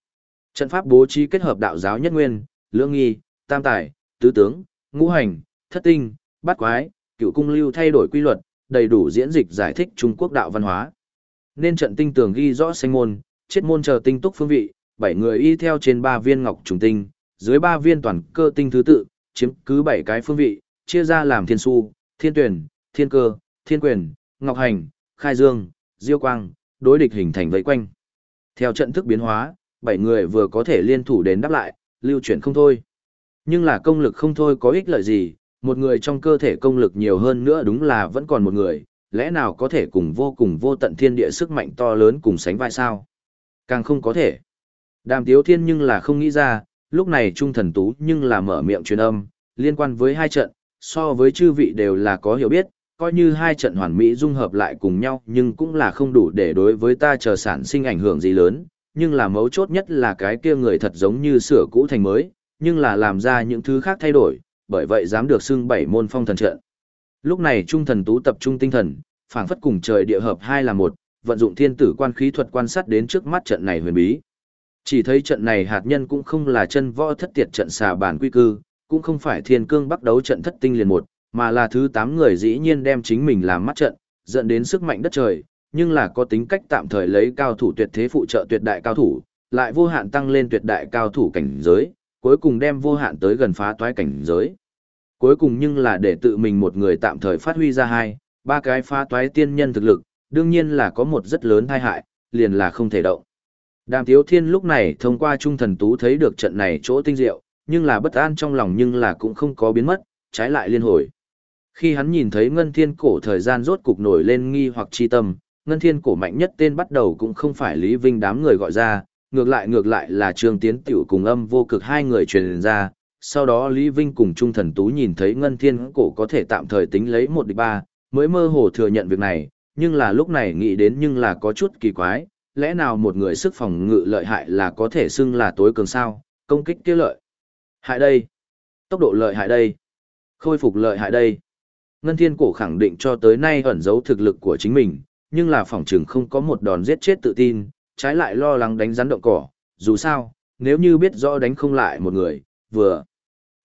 Trận pháp bố trí kết hợp đạo giáo nhất nguyên, lương nghi, tam tài, tứ tướng, ngũ hành, thất tinh, bát quái, cựu cung lưu thay đổi quy luật, đầy đủ diễn dịch giải thích Trung Quốc đạo văn hóa. Nên trận tinh tường ghi rõ sinh môn, chết môn chờ tinh túc phương vị, bảy người y theo trên ba viên ngọc trùng tinh, dưới ba viên toàn cơ tinh thứ tự, chiếm cứ bảy cái phương vị, chia ra làm thiên su, thiên tuyển, thiên cơ, thiên quyền, ngọc hành, khai dương, diêu quang, đối địch hình thành vây quanh. Theo trận thức biến hóa, bảy người vừa có thể liên thủ đến đáp lại, lưu chuyển không thôi. Nhưng là công lực không thôi có ích lợi gì, một người trong cơ thể công lực nhiều hơn nữa đúng là vẫn còn một người, lẽ nào có thể cùng vô cùng vô tận thiên địa sức mạnh to lớn cùng sánh vai sao? Càng không có thể. Đàm Tiếu Thiên nhưng là không nghĩ ra, lúc này Trung Thần Tú nhưng là mở miệng truyền âm, liên quan với hai trận, so với chư vị đều là có hiểu biết, coi như hai trận hoàn mỹ dung hợp lại cùng nhau nhưng cũng là không đủ để đối với ta chờ sản sinh ảnh hưởng gì lớn, nhưng là mấu chốt nhất là cái kia người thật giống như sửa cũ thành mới, nhưng là làm ra những thứ khác thay đổi, bởi vậy dám được xưng bảy môn phong thần trận. Lúc này trung thần tú tập trung tinh thần, phảng phất cùng trời địa hợp hai là một, vận dụng thiên tử quan khí thuật quan sát đến trước mắt trận này huyền bí. Chỉ thấy trận này hạt nhân cũng không là chân võ thất tiệt trận xà bản quy cư, cũng không phải thiên cương bắt đấu trận thất tinh liền một, mà là thứ tám người dĩ nhiên đem chính mình làm mắt trận, dẫn đến sức mạnh đất trời, nhưng là có tính cách tạm thời lấy cao thủ tuyệt thế phụ trợ tuyệt đại cao thủ, lại vô hạn tăng lên tuyệt đại cao thủ cảnh giới, cuối cùng đem vô hạn tới gần phá toái cảnh giới. Cuối cùng nhưng là để tự mình một người tạm thời phát huy ra hai, ba cái phá toái tiên nhân thực lực, đương nhiên là có một rất lớn tai hại, liền là không thể động. Đàm Tiếu Thiên lúc này thông qua trung thần tú thấy được trận này chỗ tinh diệu, nhưng là bất an trong lòng nhưng là cũng không có biến mất, trái lại liên hồi. Khi hắn nhìn thấy ngân thiên cổ thời gian rốt cục nổi lên nghi hoặc chi tâm, ngân thiên cổ mạnh nhất tên bắt đầu cũng không phải Lý Vinh đám người gọi ra, ngược lại ngược lại là Trương Tiến Tiểu cùng âm vô cực hai người truyền ra. Sau đó Lý Vinh cùng Trung Thần Tú nhìn thấy ngân thiên cổ có thể tạm thời tính lấy một địch ba, mới mơ hồ thừa nhận việc này, nhưng là lúc này nghĩ đến nhưng là có chút kỳ quái, lẽ nào một người sức phòng ngự lợi hại là có thể xưng là tối cường sao, công kích kia lợi. Hại đây. Tốc độ lợi hại đây. Khôi phục lợi hại đây. Ngân Thiên Cổ khẳng định cho tới nay ẩn giấu thực lực của chính mình, nhưng là phòng trường không có một đòn giết chết tự tin, trái lại lo lắng đánh rắn động cỏ. Dù sao, nếu như biết rõ đánh không lại một người, vừa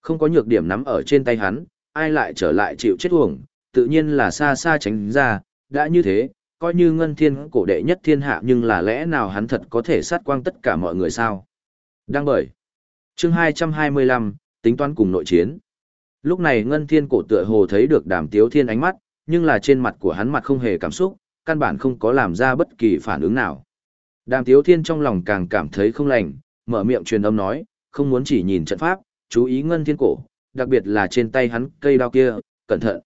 không có nhược điểm nắm ở trên tay hắn, ai lại trở lại chịu chết uổng, tự nhiên là xa xa tránh ra, đã như thế, coi như ngân thiên cổ đệ nhất thiên hạ nhưng là lẽ nào hắn thật có thể sát quang tất cả mọi người sao? Đang bởi. chương 225, tính toán cùng nội chiến. Lúc này ngân thiên cổ tựa hồ thấy được đàm tiếu thiên ánh mắt, nhưng là trên mặt của hắn mặt không hề cảm xúc, căn bản không có làm ra bất kỳ phản ứng nào. Đàm tiếu thiên trong lòng càng cảm thấy không lành, mở miệng truyền âm nói, không muốn chỉ nhìn trận pháp, chú ý ngân thiên cổ, đặc biệt là trên tay hắn cây đao kia, cẩn thận.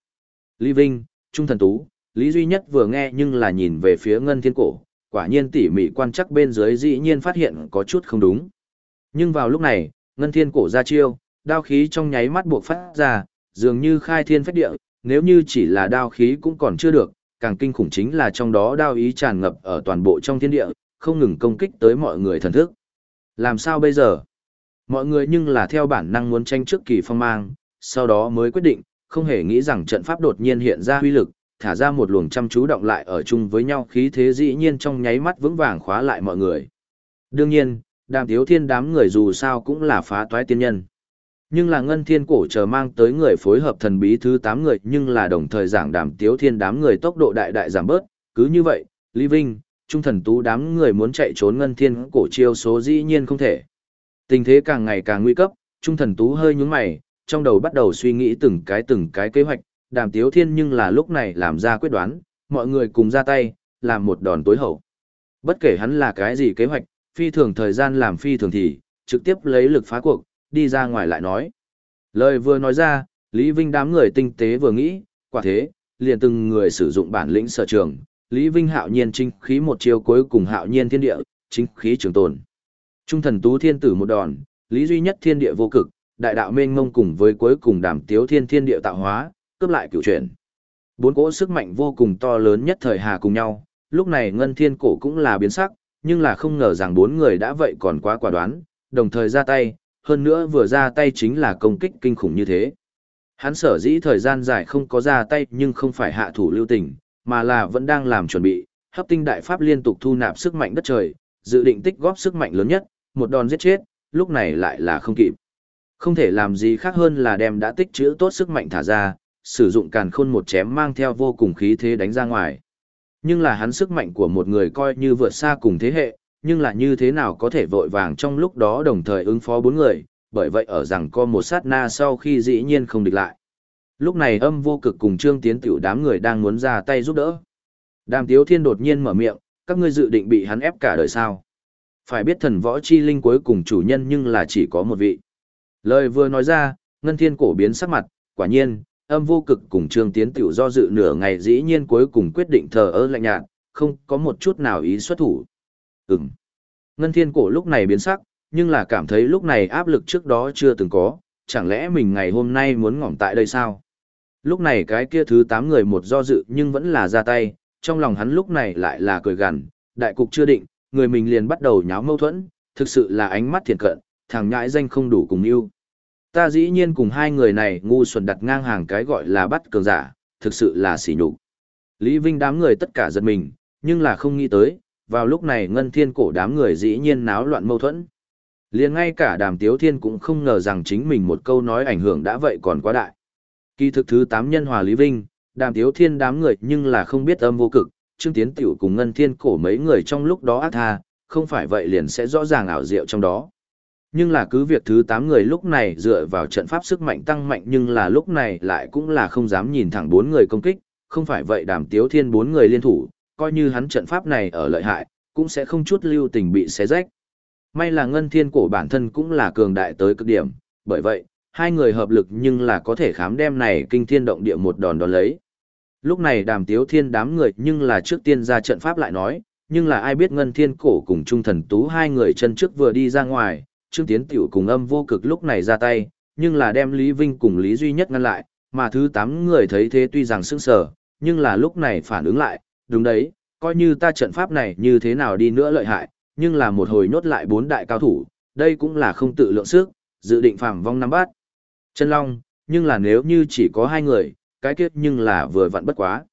Lý Vinh, Trung Thần Tú, Lý Duy Nhất vừa nghe nhưng là nhìn về phía ngân thiên cổ, quả nhiên tỉ mỉ quan chắc bên dưới dĩ nhiên phát hiện có chút không đúng. Nhưng vào lúc này, ngân thiên cổ ra chiêu, đao khí trong nháy mắt buộc phát ra, dường như khai thiên phách địa, nếu như chỉ là đao khí cũng còn chưa được, càng kinh khủng chính là trong đó đao ý tràn ngập ở toàn bộ trong thiên địa, không ngừng công kích tới mọi người thần thức. Làm sao bây giờ? Mọi người nhưng là theo bản năng muốn tranh trước kỳ phong mang, sau đó mới quyết định, không hề nghĩ rằng trận pháp đột nhiên hiện ra huy lực, thả ra một luồng chăm chú động lại ở chung với nhau khí thế dĩ nhiên trong nháy mắt vững vàng khóa lại mọi người. Đương nhiên, đàm thiếu thiên đám người dù sao cũng là phá toái tiên nhân. Nhưng là ngân thiên cổ chờ mang tới người phối hợp thần bí thứ 8 người nhưng là đồng thời giảng đàm tiếu thiên đám người tốc độ đại đại giảm bớt, cứ như vậy, Lý Vinh, Trung thần tú đám người muốn chạy trốn ngân thiên cổ chiêu số dĩ nhiên không thể. Tình thế càng ngày càng nguy cấp, Trung thần tú hơi nhúng mày, trong đầu bắt đầu suy nghĩ từng cái từng cái kế hoạch, đàm tiếu thiên nhưng là lúc này làm ra quyết đoán, mọi người cùng ra tay, làm một đòn tối hậu. Bất kể hắn là cái gì kế hoạch, phi thường thời gian làm phi thường thì, trực tiếp lấy lực phá cuộc, đi ra ngoài lại nói. Lời vừa nói ra, Lý Vinh đám người tinh tế vừa nghĩ, quả thế, liền từng người sử dụng bản lĩnh sở trường, Lý Vinh hạo nhiên chính khí một chiều cuối cùng hạo nhiên thiên địa, chính khí trường tồn. Trung thần tú thiên tử một đòn, Lý duy nhất thiên địa vô cực, đại đạo mênh mông cùng với cuối cùng đàm tiếu thiên thiên địa tạo hóa, cướp lại cửu chuyển. Bốn cỗ sức mạnh vô cùng to lớn nhất thời hà cùng nhau, lúc này ngân thiên cổ cũng là biến sắc, nhưng là không ngờ rằng bốn người đã vậy còn quá quả đoán, đồng thời ra tay, hơn nữa vừa ra tay chính là công kích kinh khủng như thế. Hắn sở dĩ thời gian dài không có ra tay nhưng không phải hạ thủ lưu tình, mà là vẫn đang làm chuẩn bị, hấp tinh đại pháp liên tục thu nạp sức mạnh đất trời, dự định tích góp sức mạnh lớn nhất, một đòn giết chết, lúc này lại là không kịp. Không thể làm gì khác hơn là đem đã tích trữ tốt sức mạnh thả ra, sử dụng càn khôn một chém mang theo vô cùng khí thế đánh ra ngoài. Nhưng là hắn sức mạnh của một người coi như vượt xa cùng thế hệ, nhưng là như thế nào có thể vội vàng trong lúc đó đồng thời ứng phó bốn người, bởi vậy ở rằng có một sát na sau khi dĩ nhiên không địch lại. Lúc này âm vô cực cùng trương tiến tiểu đám người đang muốn ra tay giúp đỡ. Đàm tiếu thiên đột nhiên mở miệng, các ngươi dự định bị hắn ép cả đời sao. Phải biết thần võ chi linh cuối cùng chủ nhân nhưng là chỉ có một vị. Lời vừa nói ra, ngân thiên cổ biến sắc mặt, quả nhiên, âm vô cực cùng trương tiến tiểu do dự nửa ngày dĩ nhiên cuối cùng quyết định thờ ơ lạnh nhạt, không có một chút nào ý xuất thủ. Ừm. Ngân thiên cổ lúc này biến sắc, nhưng là cảm thấy lúc này áp lực trước đó chưa từng có, chẳng lẽ mình ngày hôm nay muốn ngỏm tại đây sao? Lúc này cái kia thứ tám người một do dự nhưng vẫn là ra tay, trong lòng hắn lúc này lại là cười gằn, đại cục chưa định, người mình liền bắt đầu nháo mâu thuẫn, thực sự là ánh mắt thiện cận, thằng nhãi danh không đủ cùng yêu. Ta dĩ nhiên cùng hai người này ngu xuẩn đặt ngang hàng cái gọi là bắt cường giả, thực sự là sỉ nhục. Lý Vinh đám người tất cả giật mình, nhưng là không nghĩ tới, vào lúc này ngân thiên cổ đám người dĩ nhiên náo loạn mâu thuẫn. liền ngay cả đàm tiếu thiên cũng không ngờ rằng chính mình một câu nói ảnh hưởng đã vậy còn quá đại. Kỳ thực thứ tám nhân hòa Lý Vinh, đàm tiếu thiên đám người nhưng là không biết âm vô cực, Trương Tiến Tiểu cùng Ngân Thiên cổ mấy người trong lúc đó ác tha, không phải vậy liền sẽ rõ ràng ảo diệu trong đó. Nhưng là cứ việc thứ 8 người lúc này dựa vào trận pháp sức mạnh tăng mạnh nhưng là lúc này lại cũng là không dám nhìn thẳng bốn người công kích, không phải vậy đàm tiếu thiên bốn người liên thủ, coi như hắn trận pháp này ở lợi hại, cũng sẽ không chút lưu tình bị xé rách. May là ngân thiên cổ bản thân cũng là cường đại tới cực điểm, bởi vậy, hai người hợp lực nhưng là có thể khám đem này kinh thiên động địa một đòn đón lấy. Lúc này đàm tiếu thiên đám người nhưng là trước tiên ra trận pháp lại nói, nhưng là ai biết ngân thiên cổ cùng trung thần tú hai người chân trước vừa đi ra ngoài, trương tiến tiểu cùng âm vô cực lúc này ra tay, nhưng là đem Lý Vinh cùng Lý Duy Nhất ngăn lại, mà thứ tám người thấy thế tuy rằng sững sờ, nhưng là lúc này phản ứng lại, đúng đấy, coi như ta trận pháp này như thế nào đi nữa lợi hại, nhưng là một hồi nhốt lại bốn đại cao thủ, đây cũng là không tự lượng sức, dự định phạm vong năm bát. Chân long, nhưng là nếu như chỉ có hai người, cái kết nhưng là vừa vặn bất quá.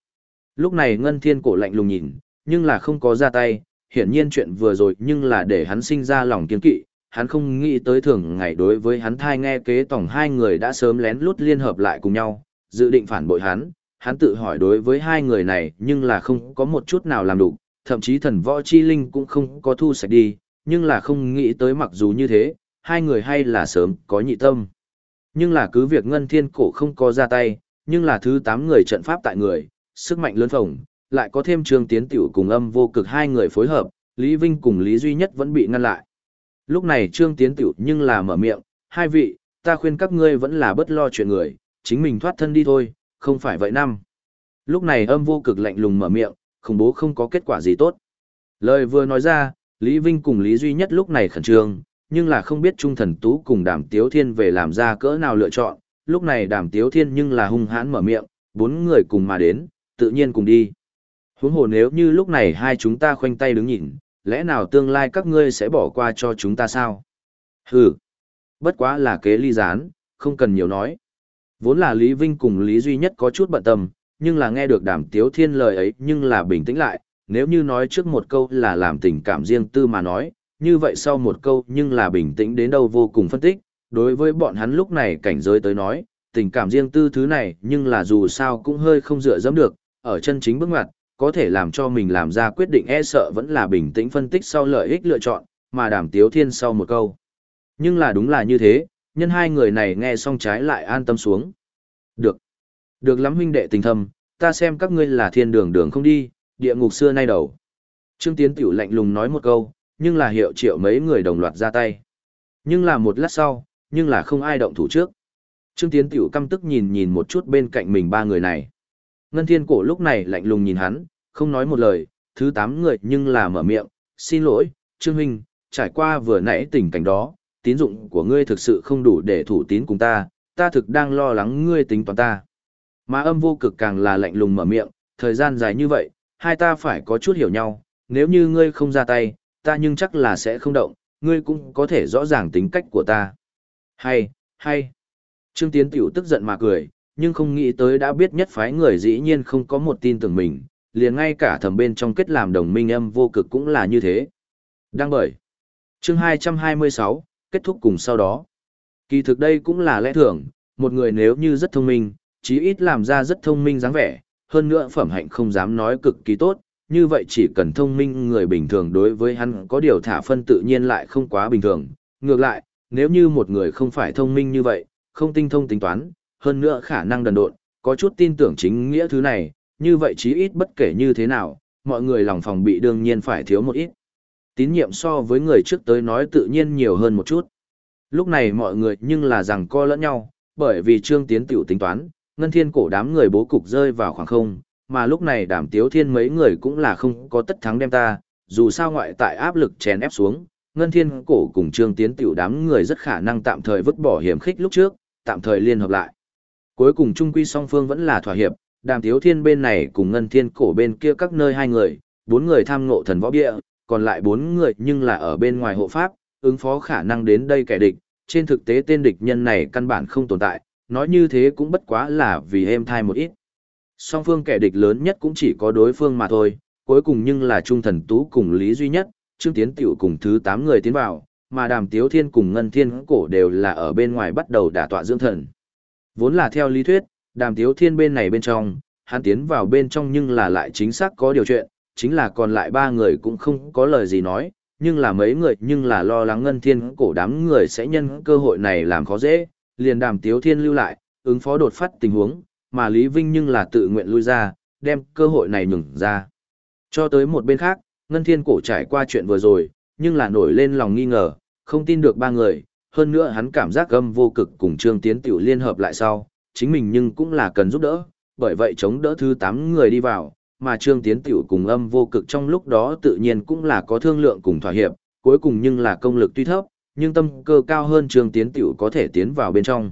Lúc này Ngân Thiên cổ lạnh lùng nhìn, nhưng là không có ra tay, hiển nhiên chuyện vừa rồi nhưng là để hắn sinh ra lòng kiên kỵ, hắn không nghĩ tới thường ngày đối với hắn thai nghe kế tổng hai người đã sớm lén lút liên hợp lại cùng nhau, dự định phản bội hắn, hắn tự hỏi đối với hai người này nhưng là không có một chút nào làm đủ, thậm chí thần võ chi linh cũng không có thu sạch đi, nhưng là không nghĩ tới mặc dù như thế, hai người hay là sớm có nhị tâm. Nhưng là cứ việc ngân thiên cổ không có ra tay, nhưng là thứ tám người trận pháp tại người, sức mạnh lớn phồng, lại có thêm trường tiến tiểu cùng âm vô cực hai người phối hợp, Lý Vinh cùng Lý Duy Nhất vẫn bị ngăn lại. Lúc này trương tiến tiểu nhưng là mở miệng, hai vị, ta khuyên các ngươi vẫn là bất lo chuyện người, chính mình thoát thân đi thôi, không phải vậy năm. Lúc này âm vô cực lạnh lùng mở miệng, khủng bố không có kết quả gì tốt. Lời vừa nói ra, Lý Vinh cùng Lý Duy Nhất lúc này khẩn trương, nhưng là không biết Trung Thần Tú cùng Đàm Tiếu Thiên về làm ra cỡ nào lựa chọn. Lúc này Đàm Tiếu Thiên nhưng là hung hãn mở miệng, bốn người cùng mà đến, tự nhiên cùng đi. Huống hồ nếu như lúc này hai chúng ta khoanh tay đứng nhìn, lẽ nào tương lai các ngươi sẽ bỏ qua cho chúng ta sao? Hừ, bất quá là kế ly gián, không cần nhiều nói. Vốn là Lý Vinh cùng Lý Duy Nhất có chút bận tâm, nhưng là nghe được đàm tiếu thiên lời ấy nhưng là bình tĩnh lại, nếu như nói trước một câu là làm tình cảm riêng tư mà nói, như vậy sau một câu nhưng là bình tĩnh đến đâu vô cùng phân tích, đối với bọn hắn lúc này cảnh giới tới nói, tình cảm riêng tư thứ này nhưng là dù sao cũng hơi không dựa dẫm được, ở chân chính bước ngoặt, có thể làm cho mình làm ra quyết định e sợ vẫn là bình tĩnh phân tích sau lợi ích lựa chọn, mà đàm tiếu thiên sau một câu. Nhưng là đúng là như thế, nhân hai người này nghe xong trái lại an tâm xuống. Được. Được lắm huynh đệ tình thâm, ta xem các ngươi là thiên đường đường không đi, địa ngục xưa nay đầu. Trương Tiến Tiểu lạnh lùng nói một câu, nhưng là hiệu triệu mấy người đồng loạt ra tay. Nhưng là một lát sau, nhưng là không ai động thủ trước. Trương Tiến Tiểu căm tức nhìn nhìn một chút bên cạnh mình ba người này. Ngân Thiên Cổ lúc này lạnh lùng nhìn hắn, không nói một lời, thứ tám người nhưng là mở miệng, xin lỗi, Trương Huynh, trải qua vừa nãy tình cảnh đó, tín dụng của ngươi thực sự không đủ để thủ tín cùng ta, ta thực đang lo lắng ngươi tính toán ta. Mà âm vô cực càng là lạnh lùng mở miệng, thời gian dài như vậy, hai ta phải có chút hiểu nhau, nếu như ngươi không ra tay, ta nhưng chắc là sẽ không động, ngươi cũng có thể rõ ràng tính cách của ta. Hay, hay. Trương Tiến Tiểu tức giận mà cười, nhưng không nghĩ tới đã biết nhất phái người dĩ nhiên không có một tin tưởng mình, liền ngay cả thầm bên trong kết làm đồng minh âm vô cực cũng là như thế. Đăng bởi. Chương 226, kết thúc cùng sau đó. Kỳ thực đây cũng là lẽ thường, một người nếu như rất thông minh, chí ít làm ra rất thông minh dáng vẻ, hơn nữa phẩm hạnh không dám nói cực kỳ tốt, như vậy chỉ cần thông minh người bình thường đối với hắn có điều thả phân tự nhiên lại không quá bình thường. Ngược lại, nếu như một người không phải thông minh như vậy, không tinh thông tính toán, hơn nữa khả năng đần độn, có chút tin tưởng chính nghĩa thứ này, như vậy chí ít bất kể như thế nào, mọi người lòng phòng bị đương nhiên phải thiếu một ít. Tín nhiệm so với người trước tới nói tự nhiên nhiều hơn một chút. Lúc này mọi người nhưng là rằng co lẫn nhau, bởi vì Trương Tiến tiểu tính toán, ngân thiên cổ đám người bố cục rơi vào khoảng không, mà lúc này đảm tiếu thiên mấy người cũng là không có tất thắng đem ta, dù sao ngoại tại áp lực chèn ép xuống, ngân thiên cổ cùng trương tiến tiểu đám người rất khả năng tạm thời vứt bỏ hiểm khích lúc trước, tạm thời liên hợp lại. Cuối cùng trung quy song phương vẫn là thỏa hiệp, đàm tiếu thiên bên này cùng ngân thiên cổ bên kia các nơi hai người, bốn người tham ngộ thần võ bia, còn lại bốn người nhưng là ở bên ngoài hộ pháp, ứng phó khả năng đến đây kẻ địch, trên thực tế tên địch nhân này căn bản không tồn tại, nói như thế cũng bất quá là vì êm thai một ít. Song phương kẻ địch lớn nhất cũng chỉ có đối phương mà thôi, cuối cùng nhưng là Trung Thần Tú cùng Lý Duy Nhất, Trương Tiến Tiểu cùng thứ 8 người tiến vào, mà Đàm Tiếu Thiên cùng Ngân Thiên Cổ đều là ở bên ngoài bắt đầu đả tọa dưỡng thần. Vốn là theo lý thuyết, Đàm Tiếu Thiên bên này bên trong, hắn tiến vào bên trong nhưng là lại chính xác có điều chuyện, chính là còn lại ba người cũng không có lời gì nói, nhưng là mấy người nhưng là lo lắng Ngân Thiên Cổ đám người sẽ nhân cơ hội này làm khó dễ, liền đàm tiếu thiên lưu lại, ứng phó đột phát tình huống, mà Lý Vinh nhưng là tự nguyện lui ra, đem cơ hội này nhường ra. Cho tới một bên khác, Ngân Thiên Cổ trải qua chuyện vừa rồi, nhưng là nổi lên lòng nghi ngờ, không tin được ba người, hơn nữa hắn cảm giác âm vô cực cùng Trương Tiến Tiểu liên hợp lại sau, chính mình nhưng cũng là cần giúp đỡ, bởi vậy chống đỡ thứ 8 người đi vào, mà Trương Tiến Tiểu cùng âm vô cực trong lúc đó tự nhiên cũng là có thương lượng cùng thỏa hiệp, cuối cùng nhưng là công lực tuy thấp, nhưng tâm cơ cao hơn trương tiến tiểu có thể tiến vào bên trong.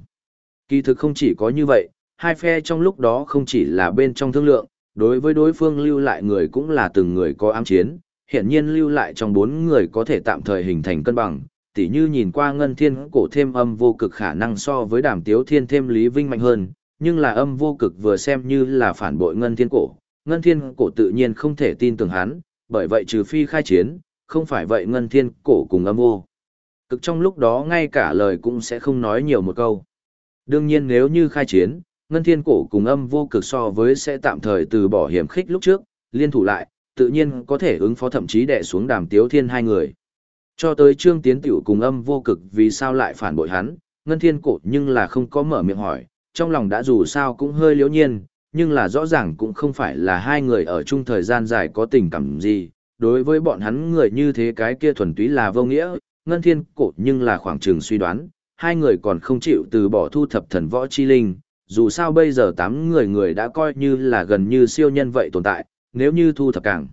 Kỳ thực không chỉ có như vậy, hai phe trong lúc đó không chỉ là bên trong thương lượng, đối với đối phương lưu lại người cũng là từng người có ám chiến, hiện nhiên lưu lại trong bốn người có thể tạm thời hình thành cân bằng, tỉ như nhìn qua ngân thiên cổ thêm âm vô cực khả năng so với đàm tiếu thiên thêm lý vinh mạnh hơn, nhưng là âm vô cực vừa xem như là phản bội ngân thiên cổ, ngân thiên cổ tự nhiên không thể tin tưởng hắn, bởi vậy trừ phi khai chiến, không phải vậy ngân thiên cổ cùng âm vô. Cực trong lúc đó ngay cả lời cũng sẽ không nói nhiều một câu. Đương nhiên nếu như khai chiến, ngân thiên cổ cùng âm vô cực so với sẽ tạm thời từ bỏ hiểm khích lúc trước, liên thủ lại, tự nhiên có thể ứng phó thậm chí đè xuống đàm tiếu thiên hai người. Cho tới trương tiến tiểu cùng âm vô cực vì sao lại phản bội hắn, ngân thiên cổ nhưng là không có mở miệng hỏi, trong lòng đã dù sao cũng hơi liễu nhiên, nhưng là rõ ràng cũng không phải là hai người ở chung thời gian dài có tình cảm gì, đối với bọn hắn người như thế cái kia thuần túy là vô nghĩa, ngân thiên cổ nhưng là khoảng trường suy đoán, hai người còn không chịu từ bỏ thu thập thần võ chi linh, dù sao bây giờ tám người người đã coi như là gần như siêu nhân vậy tồn tại, nếu như thu thập càng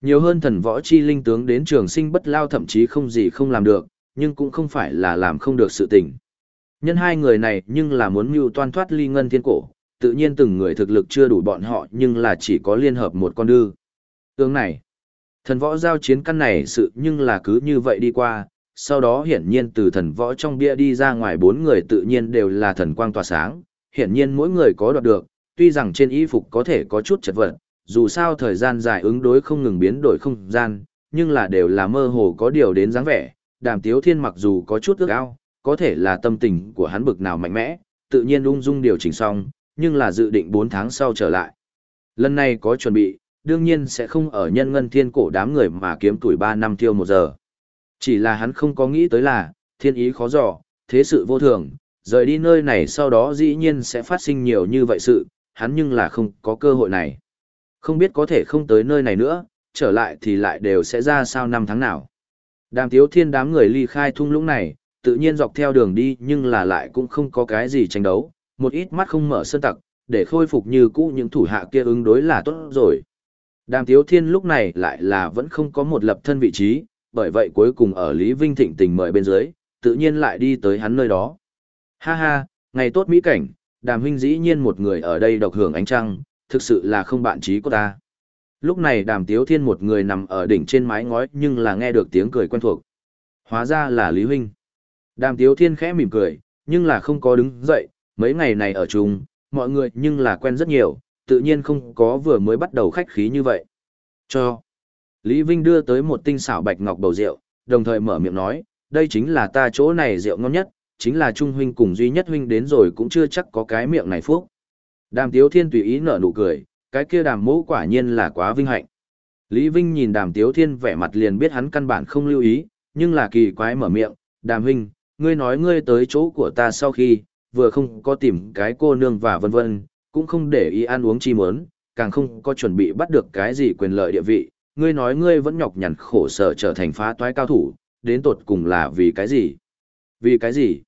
nhiều hơn thần võ chi linh tướng đến trường sinh bất lao thậm chí không gì không làm được, nhưng cũng không phải là làm không được sự tình. Nhân hai người này nhưng là muốn mưu toan thoát ly ngân thiên cổ, tự nhiên từng người thực lực chưa đủ bọn họ nhưng là chỉ có liên hợp một con đư. tướng này, thần võ giao chiến căn này sự nhưng là cứ như vậy đi qua, sau đó hiển nhiên từ thần võ trong bia đi ra ngoài bốn người tự nhiên đều là thần quang tỏa sáng, hiển nhiên mỗi người có đoạt được, tuy rằng trên y phục có thể có chút chật vật, dù sao thời gian dài ứng đối không ngừng biến đổi không gian, nhưng là đều là mơ hồ có điều đến dáng vẻ, đàm tiếu thiên mặc dù có chút ước ao, có thể là tâm tình của hắn bực nào mạnh mẽ, tự nhiên ung dung điều chỉnh xong, nhưng là dự định 4 tháng sau trở lại. Lần này có chuẩn bị, đương nhiên sẽ không ở nhân ngân thiên cổ đám người mà kiếm tuổi 3 năm tiêu một giờ. Chỉ là hắn không có nghĩ tới là, thiên ý khó dò, thế sự vô thường, rời đi nơi này sau đó dĩ nhiên sẽ phát sinh nhiều như vậy sự, hắn nhưng là không có cơ hội này. Không biết có thể không tới nơi này nữa, trở lại thì lại đều sẽ ra sao năm tháng nào. Đàm tiếu thiên đám người ly khai thung lũng này, tự nhiên dọc theo đường đi nhưng là lại cũng không có cái gì tranh đấu, một ít mắt không mở sơn tặc, để khôi phục như cũ những thủ hạ kia ứng đối là tốt rồi. Đàm tiếu thiên lúc này lại là vẫn không có một lập thân vị trí, bởi vậy cuối cùng ở Lý Vinh Thịnh tình mời bên dưới, tự nhiên lại đi tới hắn nơi đó. Ha ha, ngày tốt mỹ cảnh, đàm huynh dĩ nhiên một người ở đây độc hưởng ánh trăng, thực sự là không bạn trí của ta. Lúc này đàm tiếu thiên một người nằm ở đỉnh trên mái ngói nhưng là nghe được tiếng cười quen thuộc. Hóa ra là Lý Huynh. Đàm tiếu thiên khẽ mỉm cười, nhưng là không có đứng dậy, mấy ngày này ở chung, mọi người nhưng là quen rất nhiều, tự nhiên không có vừa mới bắt đầu khách khí như vậy. Cho. Lý Vinh đưa tới một tinh xảo bạch ngọc bầu rượu, đồng thời mở miệng nói, đây chính là ta chỗ này rượu ngon nhất, chính là Trung huynh cùng duy nhất huynh đến rồi cũng chưa chắc có cái miệng này phúc. Đàm Tiếu Thiên tùy ý nở nụ cười, cái kia đàm mẫu quả nhiên là quá vinh hạnh. Lý Vinh nhìn đàm Tiếu Thiên vẻ mặt liền biết hắn căn bản không lưu ý, nhưng là kỳ quái mở miệng, đàm huynh, ngươi nói ngươi tới chỗ của ta sau khi, vừa không có tìm cái cô nương và vân vân, cũng không để ý ăn uống chi mớn, càng không có chuẩn bị bắt được cái gì quyền lợi địa vị, ngươi nói ngươi vẫn nhọc nhằn khổ sở trở thành phá toái cao thủ, đến tột cùng là vì cái gì? Vì cái gì?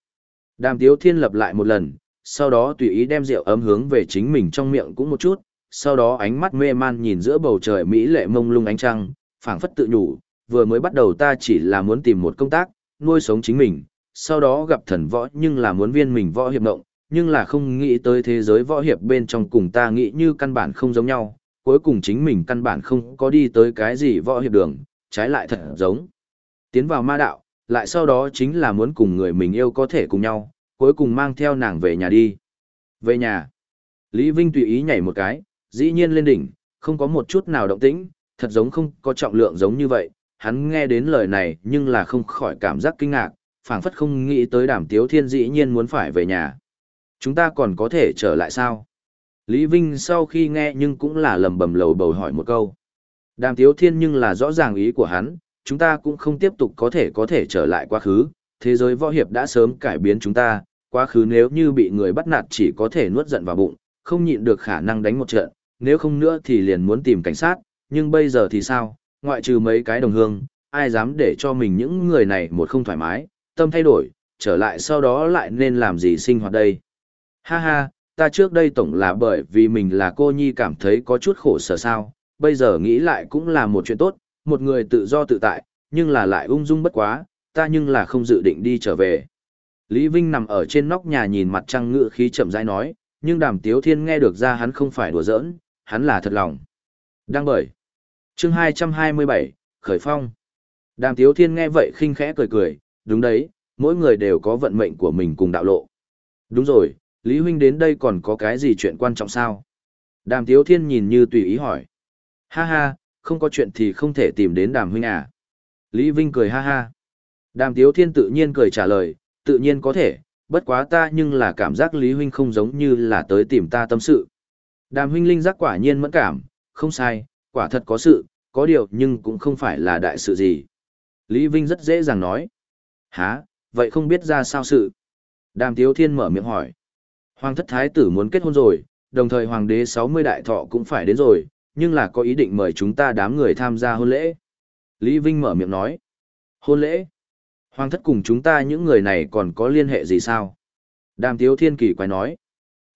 Đàm Tiếu Thiên lập lại một lần, sau đó tùy ý đem rượu ấm hướng về chính mình trong miệng cũng một chút, sau đó ánh mắt mê man nhìn giữa bầu trời mỹ lệ mông lung ánh trăng, phảng phất tự nhủ, vừa mới bắt đầu ta chỉ là muốn tìm một công tác, nuôi sống chính mình, sau đó gặp thần võ nhưng là muốn viên mình võ hiệp động, nhưng là không nghĩ tới thế giới võ hiệp bên trong cùng ta nghĩ như căn bản không giống nhau, cuối cùng chính mình căn bản không có đi tới cái gì võ hiệp đường, trái lại thật giống. Tiến vào ma đạo, lại sau đó chính là muốn cùng người mình yêu có thể cùng nhau, cuối cùng mang theo nàng về nhà đi. Về nhà. Lý Vinh tùy ý nhảy một cái, dĩ nhiên lên đỉnh, không có một chút nào động tĩnh, thật giống không có trọng lượng giống như vậy. Hắn nghe đến lời này nhưng là không khỏi cảm giác kinh ngạc, phảng phất không nghĩ tới đàm tiếu thiên dĩ nhiên muốn phải về nhà. Chúng ta còn có thể trở lại sao? Lý Vinh sau khi nghe nhưng cũng là lầm bầm lầu bầu hỏi một câu. Đàm tiếu thiên nhưng là rõ ràng ý của hắn, chúng ta cũng không tiếp tục có thể có thể trở lại quá khứ, thế giới võ hiệp đã sớm cải biến chúng ta, quá khứ nếu như bị người bắt nạt chỉ có thể nuốt giận vào bụng, không nhịn được khả năng đánh một trận, nếu không nữa thì liền muốn tìm cảnh sát, nhưng bây giờ thì sao, ngoại trừ mấy cái đồng hương, ai dám để cho mình những người này một không thoải mái, tâm thay đổi, trở lại sau đó lại nên làm gì sinh hoạt đây. Ha ha, ta trước đây tổng là bởi vì mình là cô nhi cảm thấy có chút khổ sở sao, bây giờ nghĩ lại cũng là một chuyện tốt, một người tự do tự tại, nhưng là lại ung dung bất quá, ta nhưng là không dự định đi trở về. Lý Vinh nằm ở trên nóc nhà nhìn mặt trăng ngựa khí chậm rãi nói, nhưng đàm tiếu thiên nghe được ra hắn không phải đùa giỡn, hắn là thật lòng. Đang bởi. chương 227, Khởi Phong. Đàm tiếu thiên nghe vậy khinh khẽ cười cười, đúng đấy, mỗi người đều có vận mệnh của mình cùng đạo lộ. Đúng rồi, Lý Huynh đến đây còn có cái gì chuyện quan trọng sao? Đàm Tiếu Thiên nhìn như tùy ý hỏi. Ha ha, không có chuyện thì không thể tìm đến Đàm Huynh à? Lý Vinh cười ha ha. Đàm Tiếu Thiên tự nhiên cười trả lời, tự nhiên có thể, bất quá ta nhưng là cảm giác Lý Huynh không giống như là tới tìm ta tâm sự. Đàm Huynh linh giác quả nhiên mẫn cảm, không sai, quả thật có sự, có điều nhưng cũng không phải là đại sự gì. Lý Vinh rất dễ dàng nói. Hả, vậy không biết ra sao sự? Đàm Tiếu Thiên mở miệng hỏi. Hoàng thất thái tử muốn kết hôn rồi, đồng thời hoàng đế 60 đại thọ cũng phải đến rồi, nhưng là có ý định mời chúng ta đám người tham gia hôn lễ. Lý Vinh mở miệng nói. Hôn lễ? Hoàng thất cùng chúng ta những người này còn có liên hệ gì sao? Đàm Tiếu Thiên kỳ quái nói.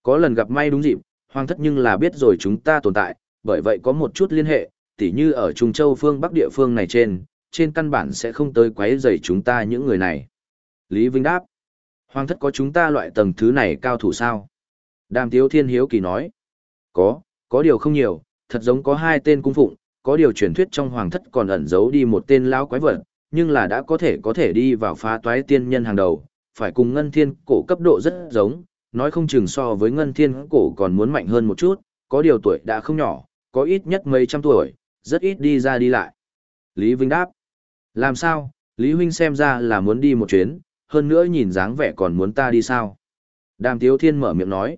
Có lần gặp may đúng dịp, Hoàng thất nhưng là biết rồi chúng ta tồn tại, bởi vậy có một chút liên hệ, tỉ như ở Trung Châu phương Bắc địa phương này trên, trên căn bản sẽ không tới quấy rầy chúng ta những người này. Lý Vinh đáp. Hoàng thất có chúng ta loại tầng thứ này cao thủ sao? Đàm Tiếu Thiên Hiếu Kỳ nói. Có, có điều không nhiều, thật giống có hai tên cung phụng, có điều truyền thuyết trong hoàng thất còn ẩn giấu đi một tên lão quái vật, nhưng là đã có thể có thể đi vào phá toái tiên nhân hàng đầu, phải cùng ngân thiên cổ cấp độ rất giống, nói không chừng so với ngân thiên cổ còn muốn mạnh hơn một chút, có điều tuổi đã không nhỏ, có ít nhất mấy trăm tuổi, rất ít đi ra đi lại. Lý Vinh đáp. Làm sao, Lý Huynh xem ra là muốn đi một chuyến, hơn nữa nhìn dáng vẻ còn muốn ta đi sao? Đàm Tiếu Thiên mở miệng nói.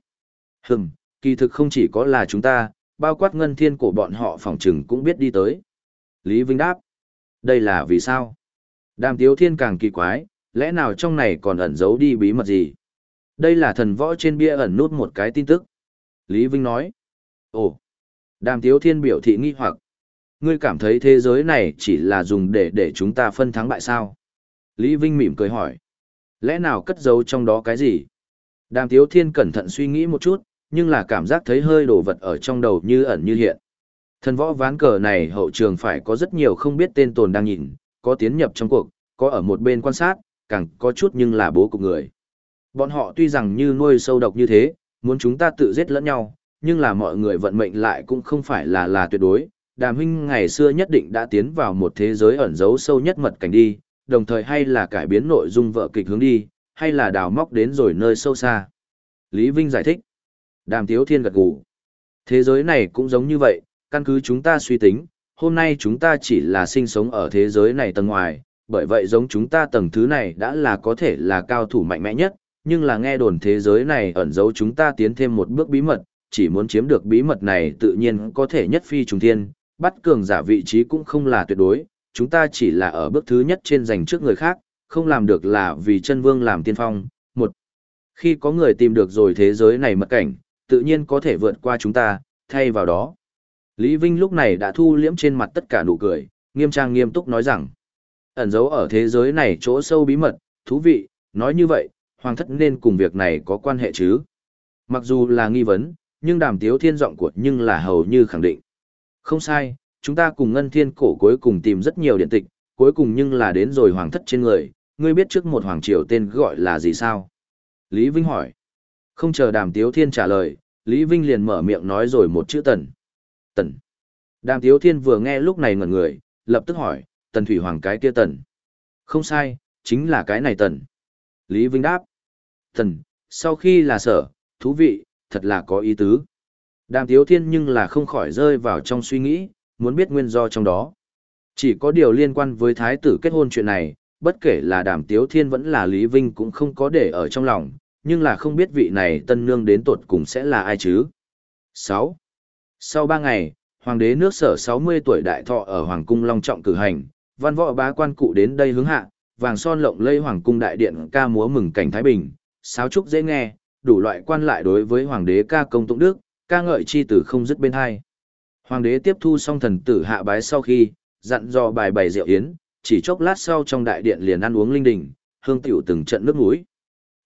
Hừm, kỳ thực không chỉ có là chúng ta, bao quát ngân thiên cổ bọn họ phòng trừng cũng biết đi tới. Lý Vinh đáp. Đây là vì sao? Đàm Tiếu Thiên càng kỳ quái, lẽ nào trong này còn ẩn giấu đi bí mật gì? Đây là thần võ trên bia ẩn nút một cái tin tức. Lý Vinh nói. Ồ. Đàm Tiếu Thiên biểu thị nghi hoặc. Ngươi cảm thấy thế giới này chỉ là dùng để để chúng ta phân thắng bại sao? Lý Vinh mỉm cười hỏi. Lẽ nào cất giấu trong đó cái gì? Đàm Tiếu Thiên cẩn thận suy nghĩ một chút, nhưng là cảm giác thấy hơi đồ vật ở trong đầu như ẩn như hiện. Thần võ ván cờ này hậu trường phải có rất nhiều không biết tên tồn đang nhìn, có tiến nhập trong cuộc, có ở một bên quan sát, càng có chút nhưng là bố cục người. Bọn họ tuy rằng như nuôi sâu độc như thế, muốn chúng ta tự giết lẫn nhau, nhưng là mọi người vận mệnh lại cũng không phải là là tuyệt đối. Đàm huynh ngày xưa nhất định đã tiến vào một thế giới ẩn giấu sâu nhất mật cảnh đi, đồng thời hay là cải biến nội dung vợ kịch hướng đi, hay là đào móc đến rồi nơi sâu xa. Lý Vinh giải thích. Đàm Tiếu Thiên gật gù. Thế giới này cũng giống như vậy, căn cứ chúng ta suy tính, hôm nay chúng ta chỉ là sinh sống ở thế giới này tầng ngoài, bởi vậy giống chúng ta tầng thứ này đã là có thể là cao thủ mạnh mẽ nhất, nhưng là nghe đồn thế giới này ẩn giấu chúng ta tiến thêm một bước bí mật, chỉ muốn chiếm được bí mật này tự nhiên có thể nhất phi trùng thiên, bắt cường giả vị trí cũng không là tuyệt đối, chúng ta chỉ là ở bước thứ nhất trên giành trước người khác, không làm được là vì chân vương làm tiên phong. Một, khi có người tìm được rồi thế giới này mật cảnh, tự nhiên có thể vượt qua chúng ta, thay vào đó. Lý Vinh lúc này đã thu liễm trên mặt tất cả nụ cười, nghiêm trang nghiêm túc nói rằng, ẩn giấu ở thế giới này chỗ sâu bí mật, thú vị, nói như vậy, hoàng thất nên cùng việc này có quan hệ chứ. Mặc dù là nghi vấn, nhưng đàm tiếu thiên giọng của nhưng là hầu như khẳng định. Không sai, chúng ta cùng ngân thiên cổ cuối cùng tìm rất nhiều điện tịch, cuối cùng nhưng là đến rồi hoàng thất trên người, ngươi biết trước một hoàng triều tên gọi là gì sao? Lý Vinh hỏi. Không chờ đàm tiếu thiên trả lời, Lý Vinh liền mở miệng nói rồi một chữ tần. Tần. Đàm tiếu thiên vừa nghe lúc này ngẩn người, lập tức hỏi, tần thủy hoàng cái kia tần. Không sai, chính là cái này tần. Lý Vinh đáp. Tần, sau khi là sở, thú vị, thật là có ý tứ. Đàm tiếu thiên nhưng là không khỏi rơi vào trong suy nghĩ, muốn biết nguyên do trong đó. Chỉ có điều liên quan với thái tử kết hôn chuyện này, bất kể là đàm tiếu thiên vẫn là Lý Vinh cũng không có để ở trong lòng, nhưng là không biết vị này tân nương đến tột cùng sẽ là ai chứ. 6. Sau 3 ngày, hoàng đế nước sở 60 tuổi đại thọ ở Hoàng cung Long Trọng cử hành, văn võ bá quan cụ đến đây hướng hạ, vàng son lộng lây Hoàng cung đại điện ca múa mừng cảnh Thái Bình, sáo trúc dễ nghe, đủ loại quan lại đối với hoàng đế ca công tụng đức, ca ngợi chi tử không dứt bên hai. Hoàng đế tiếp thu xong thần tử hạ bái sau khi, dặn dò bài bày rượu yến, chỉ chốc lát sau trong đại điện liền ăn uống linh đình, hương tiểu từng trận nước mũi.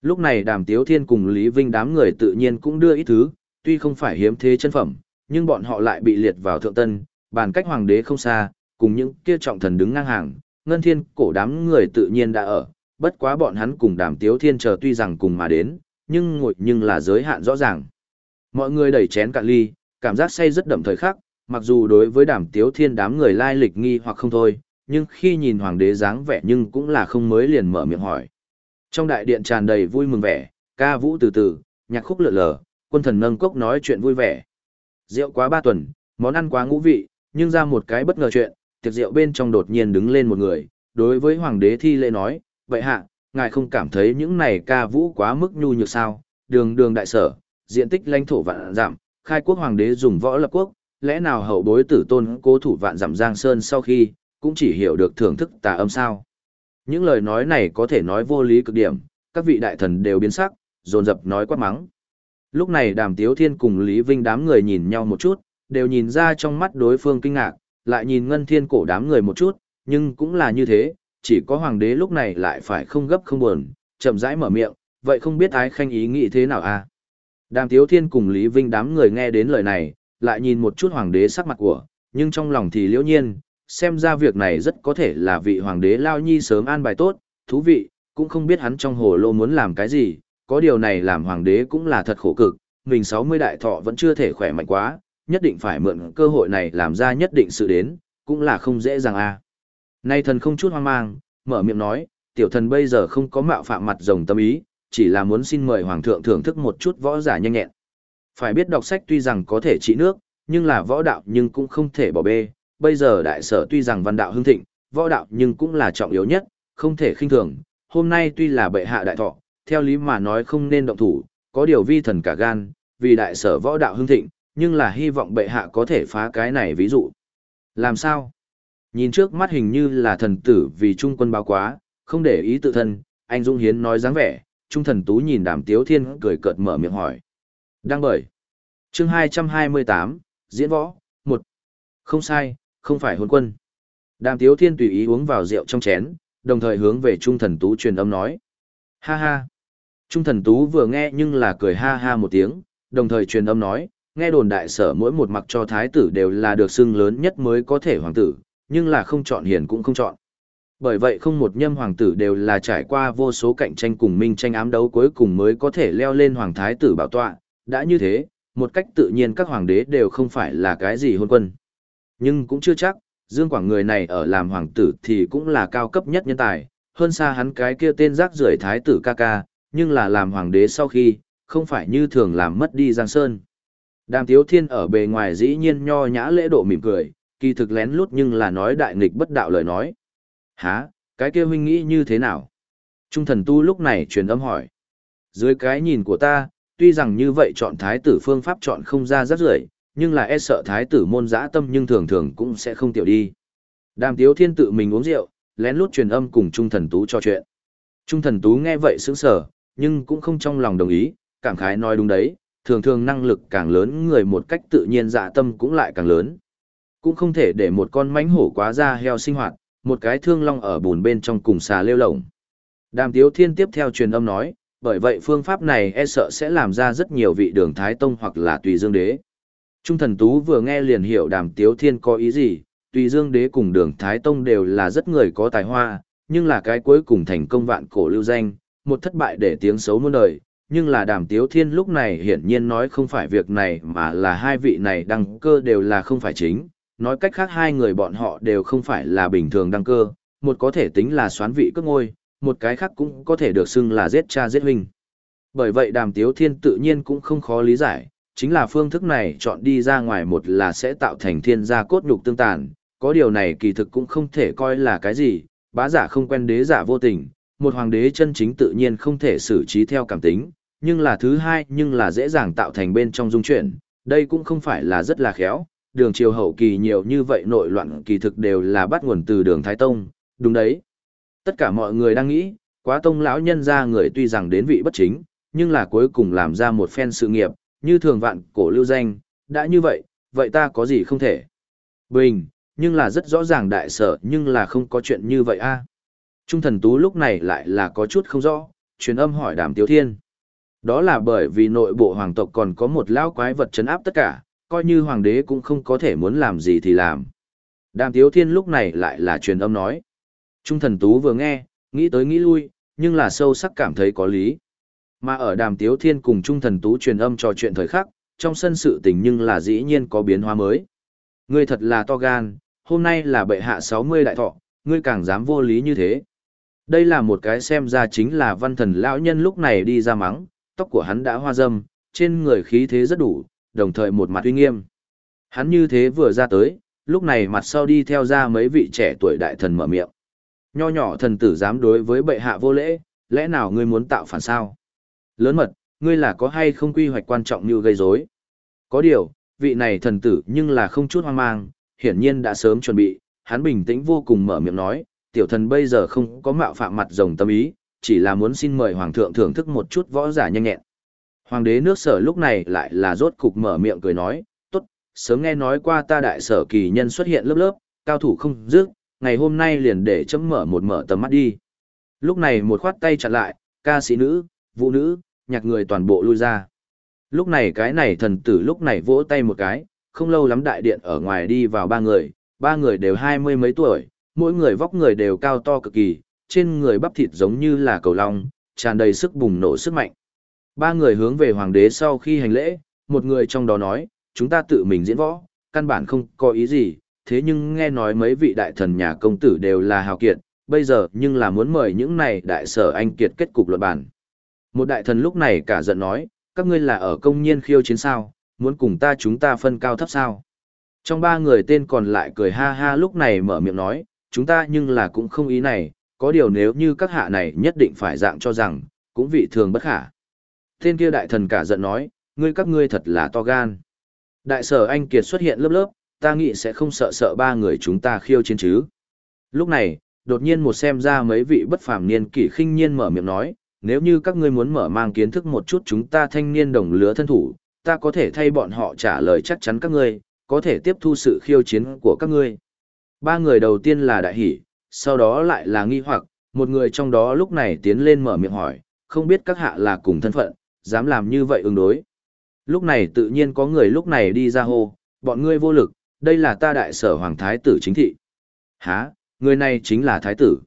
Lúc này Đàm Tiếu Thiên cùng Lý Vinh đám người tự nhiên cũng đưa ít thứ, tuy không phải hiếm thế chân phẩm, nhưng bọn họ lại bị liệt vào thượng tân, bàn cách hoàng đế không xa, cùng những kia trọng thần đứng ngang hàng, ngân thiên cổ đám người tự nhiên đã ở, bất quá bọn hắn cùng Đàm Tiếu Thiên chờ tuy rằng cùng mà đến, nhưng ngồi nhưng là giới hạn rõ ràng. Mọi người đẩy chén cạn ly, cảm giác say rất đậm thời khắc, mặc dù đối với Đàm Tiếu Thiên đám người lai lịch nghi hoặc không thôi, nhưng khi nhìn hoàng đế dáng vẻ nhưng cũng là không mới liền mở miệng hỏi. Trong đại điện tràn đầy vui mừng vẻ, ca vũ từ từ, nhạc khúc lượn lờ, quân thần nâng cốc nói chuyện vui vẻ. Rượu quá ba tuần, món ăn quá ngũ vị, nhưng ra một cái bất ngờ chuyện, tiệc rượu bên trong đột nhiên đứng lên một người, đối với hoàng đế thi lễ nói, vậy hạ, ngài không cảm thấy những này ca vũ quá mức nhu nhược sao, đường đường đại sở, diện tích lãnh thổ vạn giảm, khai quốc hoàng đế dùng võ lập quốc, lẽ nào hậu bối tử tôn cố thủ vạn giảm giang sơn sau khi, cũng chỉ hiểu được thưởng thức tà âm sao. Những lời nói này có thể nói vô lý cực điểm, các vị đại thần đều biến sắc, dồn dập nói quát mắng. Lúc này đàm tiếu thiên cùng Lý Vinh đám người nhìn nhau một chút, đều nhìn ra trong mắt đối phương kinh ngạc, lại nhìn ngân thiên cổ đám người một chút, nhưng cũng là như thế, chỉ có hoàng đế lúc này lại phải không gấp không buồn, chậm rãi mở miệng, vậy không biết ái khanh ý nghĩ thế nào à? Đàm tiếu thiên cùng Lý Vinh đám người nghe đến lời này, lại nhìn một chút hoàng đế sắc mặt của, nhưng trong lòng thì liễu nhiên, xem ra việc này rất có thể là vị hoàng đế lao nhi sớm an bài tốt, thú vị, cũng không biết hắn trong hồ lô muốn làm cái gì, có điều này làm hoàng đế cũng là thật khổ cực, mình 60 đại thọ vẫn chưa thể khỏe mạnh quá, nhất định phải mượn cơ hội này làm ra nhất định sự đến, cũng là không dễ dàng a. À. Nay thần không chút hoang mang, mở miệng nói, tiểu thần bây giờ không có mạo phạm mặt rồng tâm ý, chỉ là muốn xin mời hoàng thượng thưởng thức một chút võ giả nhanh nhẹn. Phải biết đọc sách tuy rằng có thể trị nước, nhưng là võ đạo nhưng cũng không thể bỏ bê, bây giờ đại sở tuy rằng văn đạo hưng thịnh, võ đạo nhưng cũng là trọng yếu nhất, không thể khinh thường. Hôm nay tuy là bệ hạ đại thọ, theo lý mà nói không nên động thủ, có điều vi thần cả gan, vì đại sở võ đạo hưng thịnh, nhưng là hy vọng bệ hạ có thể phá cái này ví dụ. Làm sao? Nhìn trước mắt hình như là thần tử vì trung quân báo quá, không để ý tự thân, anh Dung Hiến nói dáng vẻ, trung thần tú nhìn đàm tiếu thiên cười cợt mở miệng hỏi. Đang bởi. chương 228, diễn võ, một Không sai, không phải hôn quân. Đàm tiếu thiên tùy ý uống vào rượu trong chén, đồng thời hướng về trung thần tú truyền âm nói. Ha ha. Trung thần tú vừa nghe nhưng là cười ha ha một tiếng, đồng thời truyền âm nói, nghe đồn đại sở mỗi một mặc cho thái tử đều là được xưng lớn nhất mới có thể hoàng tử, nhưng là không chọn hiền cũng không chọn. Bởi vậy không một nhâm hoàng tử đều là trải qua vô số cạnh tranh cùng minh tranh ám đấu cuối cùng mới có thể leo lên hoàng thái tử bảo tọa, đã như thế, một cách tự nhiên các hoàng đế đều không phải là cái gì hôn quân. Nhưng cũng chưa chắc, Dương Quảng người này ở làm hoàng tử thì cũng là cao cấp nhất nhân tài, hơn xa hắn cái kia tên rác rưởi thái tử ca ca, nhưng là làm hoàng đế sau khi, không phải như thường làm mất đi Giang Sơn. Đàm Tiếu Thiên ở bề ngoài dĩ nhiên nho nhã lễ độ mỉm cười, kỳ thực lén lút nhưng là nói đại nghịch bất đạo lời nói. Hả, cái kia huynh nghĩ như thế nào? Trung thần tu lúc này truyền âm hỏi. Dưới cái nhìn của ta, tuy rằng như vậy chọn thái tử phương pháp chọn không ra rất rưởi nhưng là e sợ thái tử môn dã tâm nhưng thường thường cũng sẽ không tiểu đi. Đàm Tiếu Thiên tự mình uống rượu, lén lút truyền âm cùng Trung thần tú trò chuyện. Trung thần tú nghe vậy sững sờ, nhưng cũng không trong lòng đồng ý, cảm khái nói đúng đấy, thường thường năng lực càng lớn người một cách tự nhiên dạ tâm cũng lại càng lớn. Cũng không thể để một con mánh hổ quá ra heo sinh hoạt, một cái thương long ở bùn bên trong cùng xà lêu lồng. Đàm Tiếu Thiên tiếp theo truyền âm nói, bởi vậy phương pháp này e sợ sẽ làm ra rất nhiều vị đường Thái Tông hoặc là Tùy Dương Đế. Trung thần Tú vừa nghe liền hiểu Đàm Tiếu Thiên có ý gì, Tùy Dương Đế cùng đường Thái Tông đều là rất người có tài hoa, nhưng là cái cuối cùng thành công vạn cổ lưu danh, một thất bại để tiếng xấu muôn đời. Nhưng là đàm tiếu thiên lúc này hiển nhiên nói không phải việc này mà là hai vị này đăng cơ đều là không phải chính, nói cách khác hai người bọn họ đều không phải là bình thường đăng cơ, một có thể tính là xoán vị cất ngôi, một cái khác cũng có thể được xưng là giết cha giết huynh. Bởi vậy đàm tiếu thiên tự nhiên cũng không khó lý giải, chính là phương thức này chọn đi ra ngoài một là sẽ tạo thành thiên gia cốt nhục tương tàn, có điều này kỳ thực cũng không thể coi là cái gì, bá giả không quen đế giả vô tình, một hoàng đế chân chính tự nhiên không thể xử trí theo cảm tính, nhưng là thứ hai nhưng là dễ dàng tạo thành bên trong dung chuyển, đây cũng không phải là rất là khéo, đường triều hậu kỳ nhiều như vậy nội loạn kỳ thực đều là bắt nguồn từ đường Thái Tông, đúng đấy. Tất cả mọi người đang nghĩ, quá tông lão nhân ra người tuy rằng đến vị bất chính, nhưng là cuối cùng làm ra một phen sự nghiệp, như thường vạn cổ lưu danh, đã như vậy, vậy ta có gì không thể. Bình, nhưng là rất rõ ràng đại sở nhưng là không có chuyện như vậy a Trung thần tú lúc này lại là có chút không rõ, truyền âm hỏi đàm tiếu thiên. Đó là bởi vì nội bộ hoàng tộc còn có một lão quái vật chấn áp tất cả, coi như hoàng đế cũng không có thể muốn làm gì thì làm. Đàm tiếu thiên lúc này lại là truyền âm nói. Trung thần tú vừa nghe, nghĩ tới nghĩ lui, nhưng là sâu sắc cảm thấy có lý. Mà ở đàm tiếu thiên cùng trung thần tú truyền âm trò chuyện thời khắc, trong sân sự tình nhưng là dĩ nhiên có biến hóa mới. Ngươi thật là to gan, hôm nay là bệ hạ 60 đại thọ, ngươi càng dám vô lý như thế. Đây là một cái xem ra chính là văn thần lão nhân lúc này đi ra mắng, tóc của hắn đã hoa râm, trên người khí thế rất đủ, đồng thời một mặt uy nghiêm. Hắn như thế vừa ra tới, lúc này mặt sau đi theo ra mấy vị trẻ tuổi đại thần mở miệng. Nho nhỏ thần tử dám đối với bệ hạ vô lễ, lẽ nào ngươi muốn tạo phản sao? Lớn mật, ngươi là có hay không quy hoạch quan trọng như gây rối? Có điều, vị này thần tử nhưng là không chút hoang mang, hiển nhiên đã sớm chuẩn bị, hắn bình tĩnh vô cùng mở miệng nói, tiểu thần bây giờ không có mạo phạm mặt rồng tâm ý, chỉ là muốn xin mời hoàng thượng thưởng thức một chút võ giả nhanh nhẹn. Hoàng đế nước sở lúc này lại là rốt cục mở miệng cười nói, tốt, sớm nghe nói qua ta đại sở kỳ nhân xuất hiện lớp lớp, cao thủ không dứt, ngày hôm nay liền để chấm mở một mở tầm mắt đi. Lúc này một khoát tay chặn lại, ca sĩ nữ, vũ nữ, nhạc người toàn bộ lui ra. Lúc này cái này thần tử lúc này vỗ tay một cái, không lâu lắm đại điện ở ngoài đi vào ba người, ba người đều hai mươi mấy tuổi, mỗi người vóc người đều cao to cực kỳ, trên người bắp thịt giống như là cầu long, tràn đầy sức bùng nổ sức mạnh. Ba người hướng về hoàng đế sau khi hành lễ, một người trong đó nói, chúng ta tự mình diễn võ, căn bản không có ý gì, thế nhưng nghe nói mấy vị đại thần nhà công tử đều là hào kiệt, bây giờ nhưng là muốn mời những này đại sở anh kiệt kết cục luận bản. Một đại thần lúc này cả giận nói, các ngươi là ở công nhiên khiêu chiến sao, muốn cùng ta chúng ta phân cao thấp sao. Trong ba người tên còn lại cười ha ha lúc này mở miệng nói, chúng ta nhưng là cũng không ý này, có điều nếu như các hạ này nhất định phải dạng cho rằng, cũng vị thường bất khả. Tên kia đại thần cả giận nói, ngươi các ngươi thật là to gan. Đại sở anh kiệt xuất hiện lớp lớp, ta nghĩ sẽ không sợ sợ ba người chúng ta khiêu chiến chứ. Lúc này, đột nhiên một xem ra mấy vị bất phàm niên kỷ khinh nhiên mở miệng nói, nếu như các ngươi muốn mở mang kiến thức một chút chúng ta thanh niên đồng lứa thân thủ, ta có thể thay bọn họ trả lời chắc chắn các ngươi, có thể tiếp thu sự khiêu chiến của các ngươi. Ba người đầu tiên là đại hỉ, sau đó lại là nghi hoặc, một người trong đó lúc này tiến lên mở miệng hỏi, không biết các hạ là cùng thân phận, dám làm như vậy ứng đối. Lúc này tự nhiên có người lúc này đi ra hô, bọn ngươi vô lực, đây là ta đại sở hoàng thái tử chính thị. Hả, người này chính là thái tử.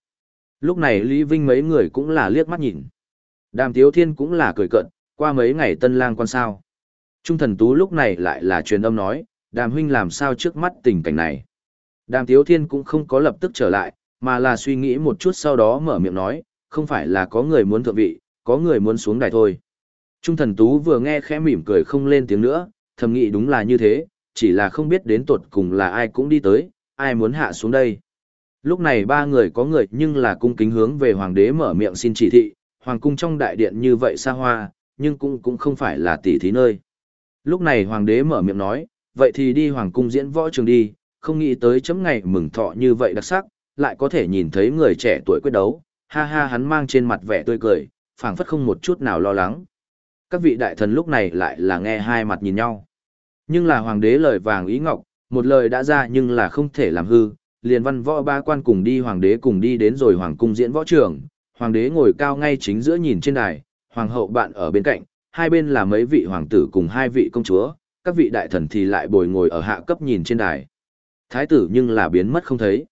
Lúc này Lý Vinh mấy người cũng là liếc mắt nhìn. Đàm Tiếu Thiên cũng là cười cận, qua mấy ngày tân lang quan sao. Trung thần tú lúc này lại là truyền âm nói, đàm huynh làm sao trước mắt tình cảnh này. Đàm Tiếu Thiên cũng không có lập tức trở lại, mà là suy nghĩ một chút sau đó mở miệng nói, không phải là có người muốn thượng vị, có người muốn xuống đài thôi. Trung thần tú vừa nghe khẽ mỉm cười không lên tiếng nữa, thầm nghĩ đúng là như thế, chỉ là không biết đến tột cùng là ai cũng đi tới, ai muốn hạ xuống đây. Lúc này ba người có người nhưng là cung kính hướng về hoàng đế mở miệng xin chỉ thị, hoàng cung trong đại điện như vậy xa hoa, nhưng cũng cũng không phải là tỷ thí nơi. Lúc này hoàng đế mở miệng nói, vậy thì đi hoàng cung diễn võ trường đi, không nghĩ tới chấm ngày mừng thọ như vậy đặc sắc, lại có thể nhìn thấy người trẻ tuổi quyết đấu, ha ha hắn mang trên mặt vẻ tươi cười, phảng phất không một chút nào lo lắng. Các vị đại thần lúc này lại là nghe hai mặt nhìn nhau. Nhưng là hoàng đế lời vàng ý ngọc, một lời đã ra nhưng là không thể làm hư, liền văn võ ba quan cùng đi hoàng đế cùng đi đến rồi hoàng cung diễn võ trường, hoàng đế ngồi cao ngay chính giữa nhìn trên đài, hoàng hậu bạn ở bên cạnh, hai bên là mấy vị hoàng tử cùng hai vị công chúa, các vị đại thần thì lại bồi ngồi ở hạ cấp nhìn trên đài. Thái tử nhưng là biến mất không thấy.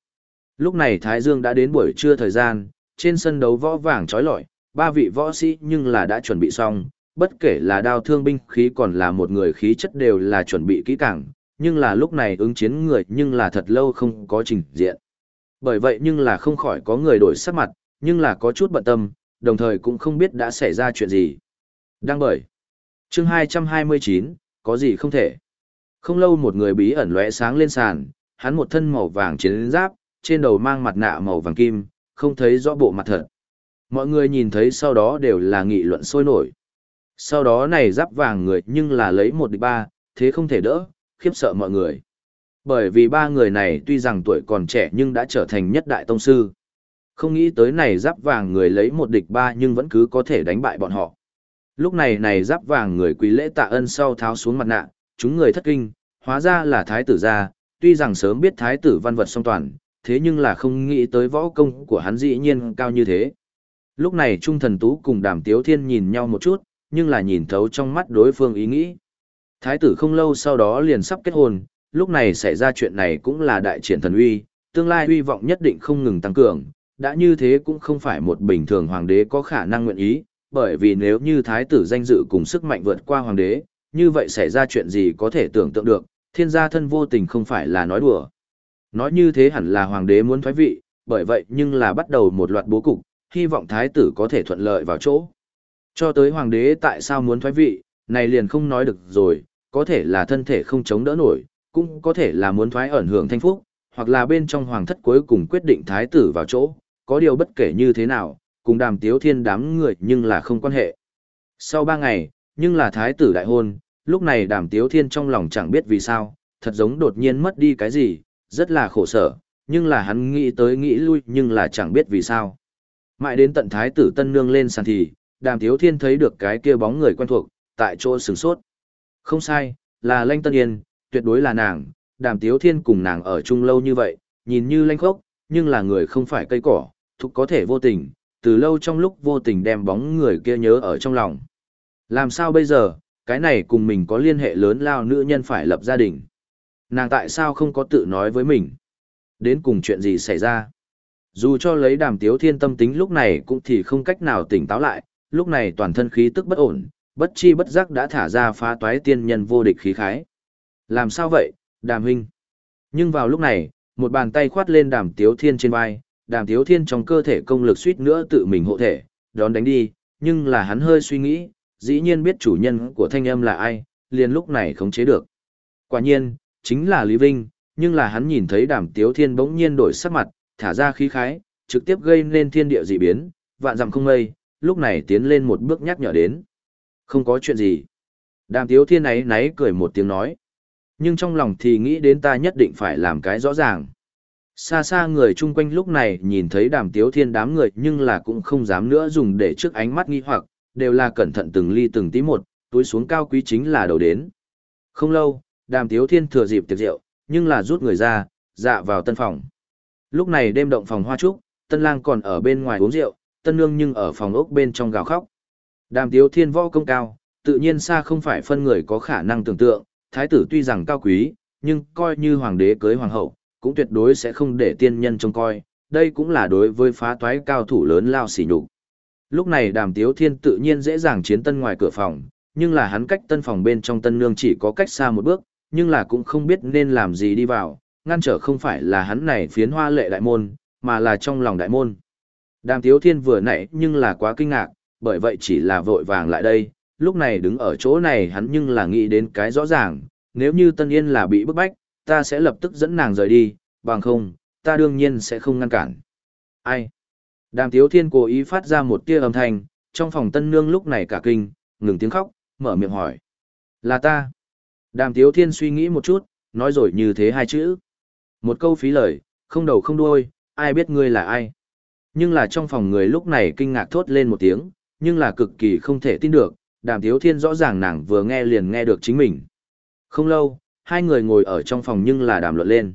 Lúc này Thái Dương đã đến buổi trưa thời gian, trên sân đấu võ vàng trói lọi, ba vị võ sĩ nhưng là đã chuẩn bị xong, bất kể là đao thương binh khí còn là một người khí chất đều là chuẩn bị kỹ càng, nhưng là lúc này ứng chiến người nhưng là thật lâu không có trình diện. Bởi vậy nhưng là không khỏi có người đổi sắc mặt, nhưng là có chút bận tâm, đồng thời cũng không biết đã xảy ra chuyện gì. Đang bởi. chương 229, có gì không thể. Không lâu một người bí ẩn lóe sáng lên sàn, hắn một thân màu vàng chiến giáp, trên đầu mang mặt nạ màu vàng kim, không thấy rõ bộ mặt thật. Mọi người nhìn thấy sau đó đều là nghị luận sôi nổi. Sau đó này giáp vàng người nhưng là lấy một địch ba, thế không thể đỡ, khiếp sợ mọi người. Bởi vì ba người này tuy rằng tuổi còn trẻ nhưng đã trở thành nhất đại tông sư. Không nghĩ tới này giáp vàng người lấy một địch ba nhưng vẫn cứ có thể đánh bại bọn họ. Lúc này này giáp vàng người quý lễ tạ ân sau tháo xuống mặt nạ, chúng người thất kinh, hóa ra là thái tử gia, tuy rằng sớm biết thái tử văn vật song toàn, thế nhưng là không nghĩ tới võ công của hắn dĩ nhiên cao như thế. Lúc này Trung Thần Tú cùng Đàm Tiếu Thiên nhìn nhau một chút, nhưng là nhìn thấu trong mắt đối phương ý nghĩ. Thái tử không lâu sau đó liền sắp kết hôn, lúc này xảy ra chuyện này cũng là đại triển thần uy, tương lai uy vọng nhất định không ngừng tăng cường, đã như thế cũng không phải một bình thường hoàng đế có khả năng nguyện ý, bởi vì nếu như thái tử danh dự cùng sức mạnh vượt qua hoàng đế, như vậy xảy ra chuyện gì có thể tưởng tượng được, thiên gia thân vô tình không phải là nói đùa. Nói như thế hẳn là hoàng đế muốn thoái vị, bởi vậy nhưng là bắt đầu một loạt bố cục, hy vọng thái tử có thể thuận lợi vào chỗ. Cho tới hoàng đế tại sao muốn thoái vị, này liền không nói được rồi, có thể là thân thể không chống đỡ nổi, cũng có thể là muốn thoái ẩn hưởng thanh phúc, hoặc là bên trong hoàng thất cuối cùng quyết định thái tử vào chỗ, có điều bất kể như thế nào, cùng đàm tiếu thiên đám người nhưng là không quan hệ. Sau ba ngày, nhưng là thái tử đại hôn, lúc này đàm tiếu thiên trong lòng chẳng biết vì sao, thật giống đột nhiên mất đi cái gì, rất là khổ sở, nhưng là hắn nghĩ tới nghĩ lui nhưng là chẳng biết vì sao. Mãi đến tận thái tử tân nương lên sàn thì, đàm tiếu thiên thấy được cái kia bóng người quen thuộc, tại chỗ sửng sốt. Không sai, là Lanh Tân Yên, tuyệt đối là nàng, đàm tiếu thiên cùng nàng ở chung lâu như vậy, nhìn như lanh khốc, nhưng là người không phải cây cỏ, thục có thể vô tình, từ lâu trong lúc vô tình đem bóng người kia nhớ ở trong lòng. Làm sao bây giờ, cái này cùng mình có liên hệ lớn lao nữ nhân phải lập gia đình. Nàng tại sao không có tự nói với mình? Đến cùng chuyện gì xảy ra? Dù cho lấy đàm tiếu thiên tâm tính lúc này cũng thì không cách nào tỉnh táo lại, lúc này toàn thân khí tức bất ổn, bất chi bất giác đã thả ra phá toái tiên nhân vô địch khí khái. Làm sao vậy, đàm huynh? Nhưng vào lúc này, một bàn tay khoát lên đàm tiếu thiên trên vai, đàm tiếu thiên trong cơ thể công lực suýt nữa tự mình hộ thể, đón đánh đi, nhưng là hắn hơi suy nghĩ, dĩ nhiên biết chủ nhân của thanh âm là ai, liền lúc này khống chế được. Quả nhiên, chính là Lý Vinh, nhưng là hắn nhìn thấy đàm tiếu thiên bỗng nhiên đổi sắc mặt, thả ra khí khái, trực tiếp gây nên thiên địa dị biến, vạn dặm không mây, lúc này tiến lên một bước nhắc nhở đến. Không có chuyện gì. Đàm tiếu thiên ấy náy cười một tiếng nói. Nhưng trong lòng thì nghĩ đến ta nhất định phải làm cái rõ ràng. Xa xa người chung quanh lúc này nhìn thấy đàm tiếu thiên đám người nhưng là cũng không dám nữa dùng để trước ánh mắt nghi hoặc, đều là cẩn thận từng ly từng tí một, túi xuống cao quý chính là đầu đến. Không lâu, đàm tiếu thiên thừa dịp tiệc rượu, nhưng là rút người ra, dạ vào tân phòng. Lúc này đêm động phòng hoa trúc, tân lang còn ở bên ngoài uống rượu, tân nương nhưng ở phòng ốc bên trong gào khóc. Đàm tiếu thiên võ công cao, tự nhiên xa không phải phân người có khả năng tưởng tượng, thái tử tuy rằng cao quý, nhưng coi như hoàng đế cưới hoàng hậu, cũng tuyệt đối sẽ không để tiên nhân trông coi, đây cũng là đối với phá toái cao thủ lớn lao xỉ nhục. Lúc này đàm tiếu thiên tự nhiên dễ dàng chiến tân ngoài cửa phòng, nhưng là hắn cách tân phòng bên trong tân nương chỉ có cách xa một bước, nhưng là cũng không biết nên làm gì đi vào, ngăn trở không phải là hắn này phiến hoa lệ đại môn, mà là trong lòng đại môn. Đàm tiếu thiên vừa nãy nhưng là quá kinh ngạc, bởi vậy chỉ là vội vàng lại đây, lúc này đứng ở chỗ này hắn nhưng là nghĩ đến cái rõ ràng, nếu như Tân Yên là bị bức bách, ta sẽ lập tức dẫn nàng rời đi, bằng không, ta đương nhiên sẽ không ngăn cản. Ai? Đàm Tiếu Thiên cố ý phát ra một tia âm thanh, trong phòng Tân Nương lúc này cả kinh, ngừng tiếng khóc, mở miệng hỏi. Là ta. Đàm Tiếu Thiên suy nghĩ một chút, nói rồi như thế hai chữ. Một câu phí lời, không đầu không đuôi, ai biết ngươi là ai. Nhưng là trong phòng người lúc này kinh ngạc thốt lên một tiếng, nhưng là cực kỳ không thể tin được, đàm tiếu thiên rõ ràng nàng vừa nghe liền nghe được chính mình. Không lâu, hai người ngồi ở trong phòng nhưng là đàm luận lên.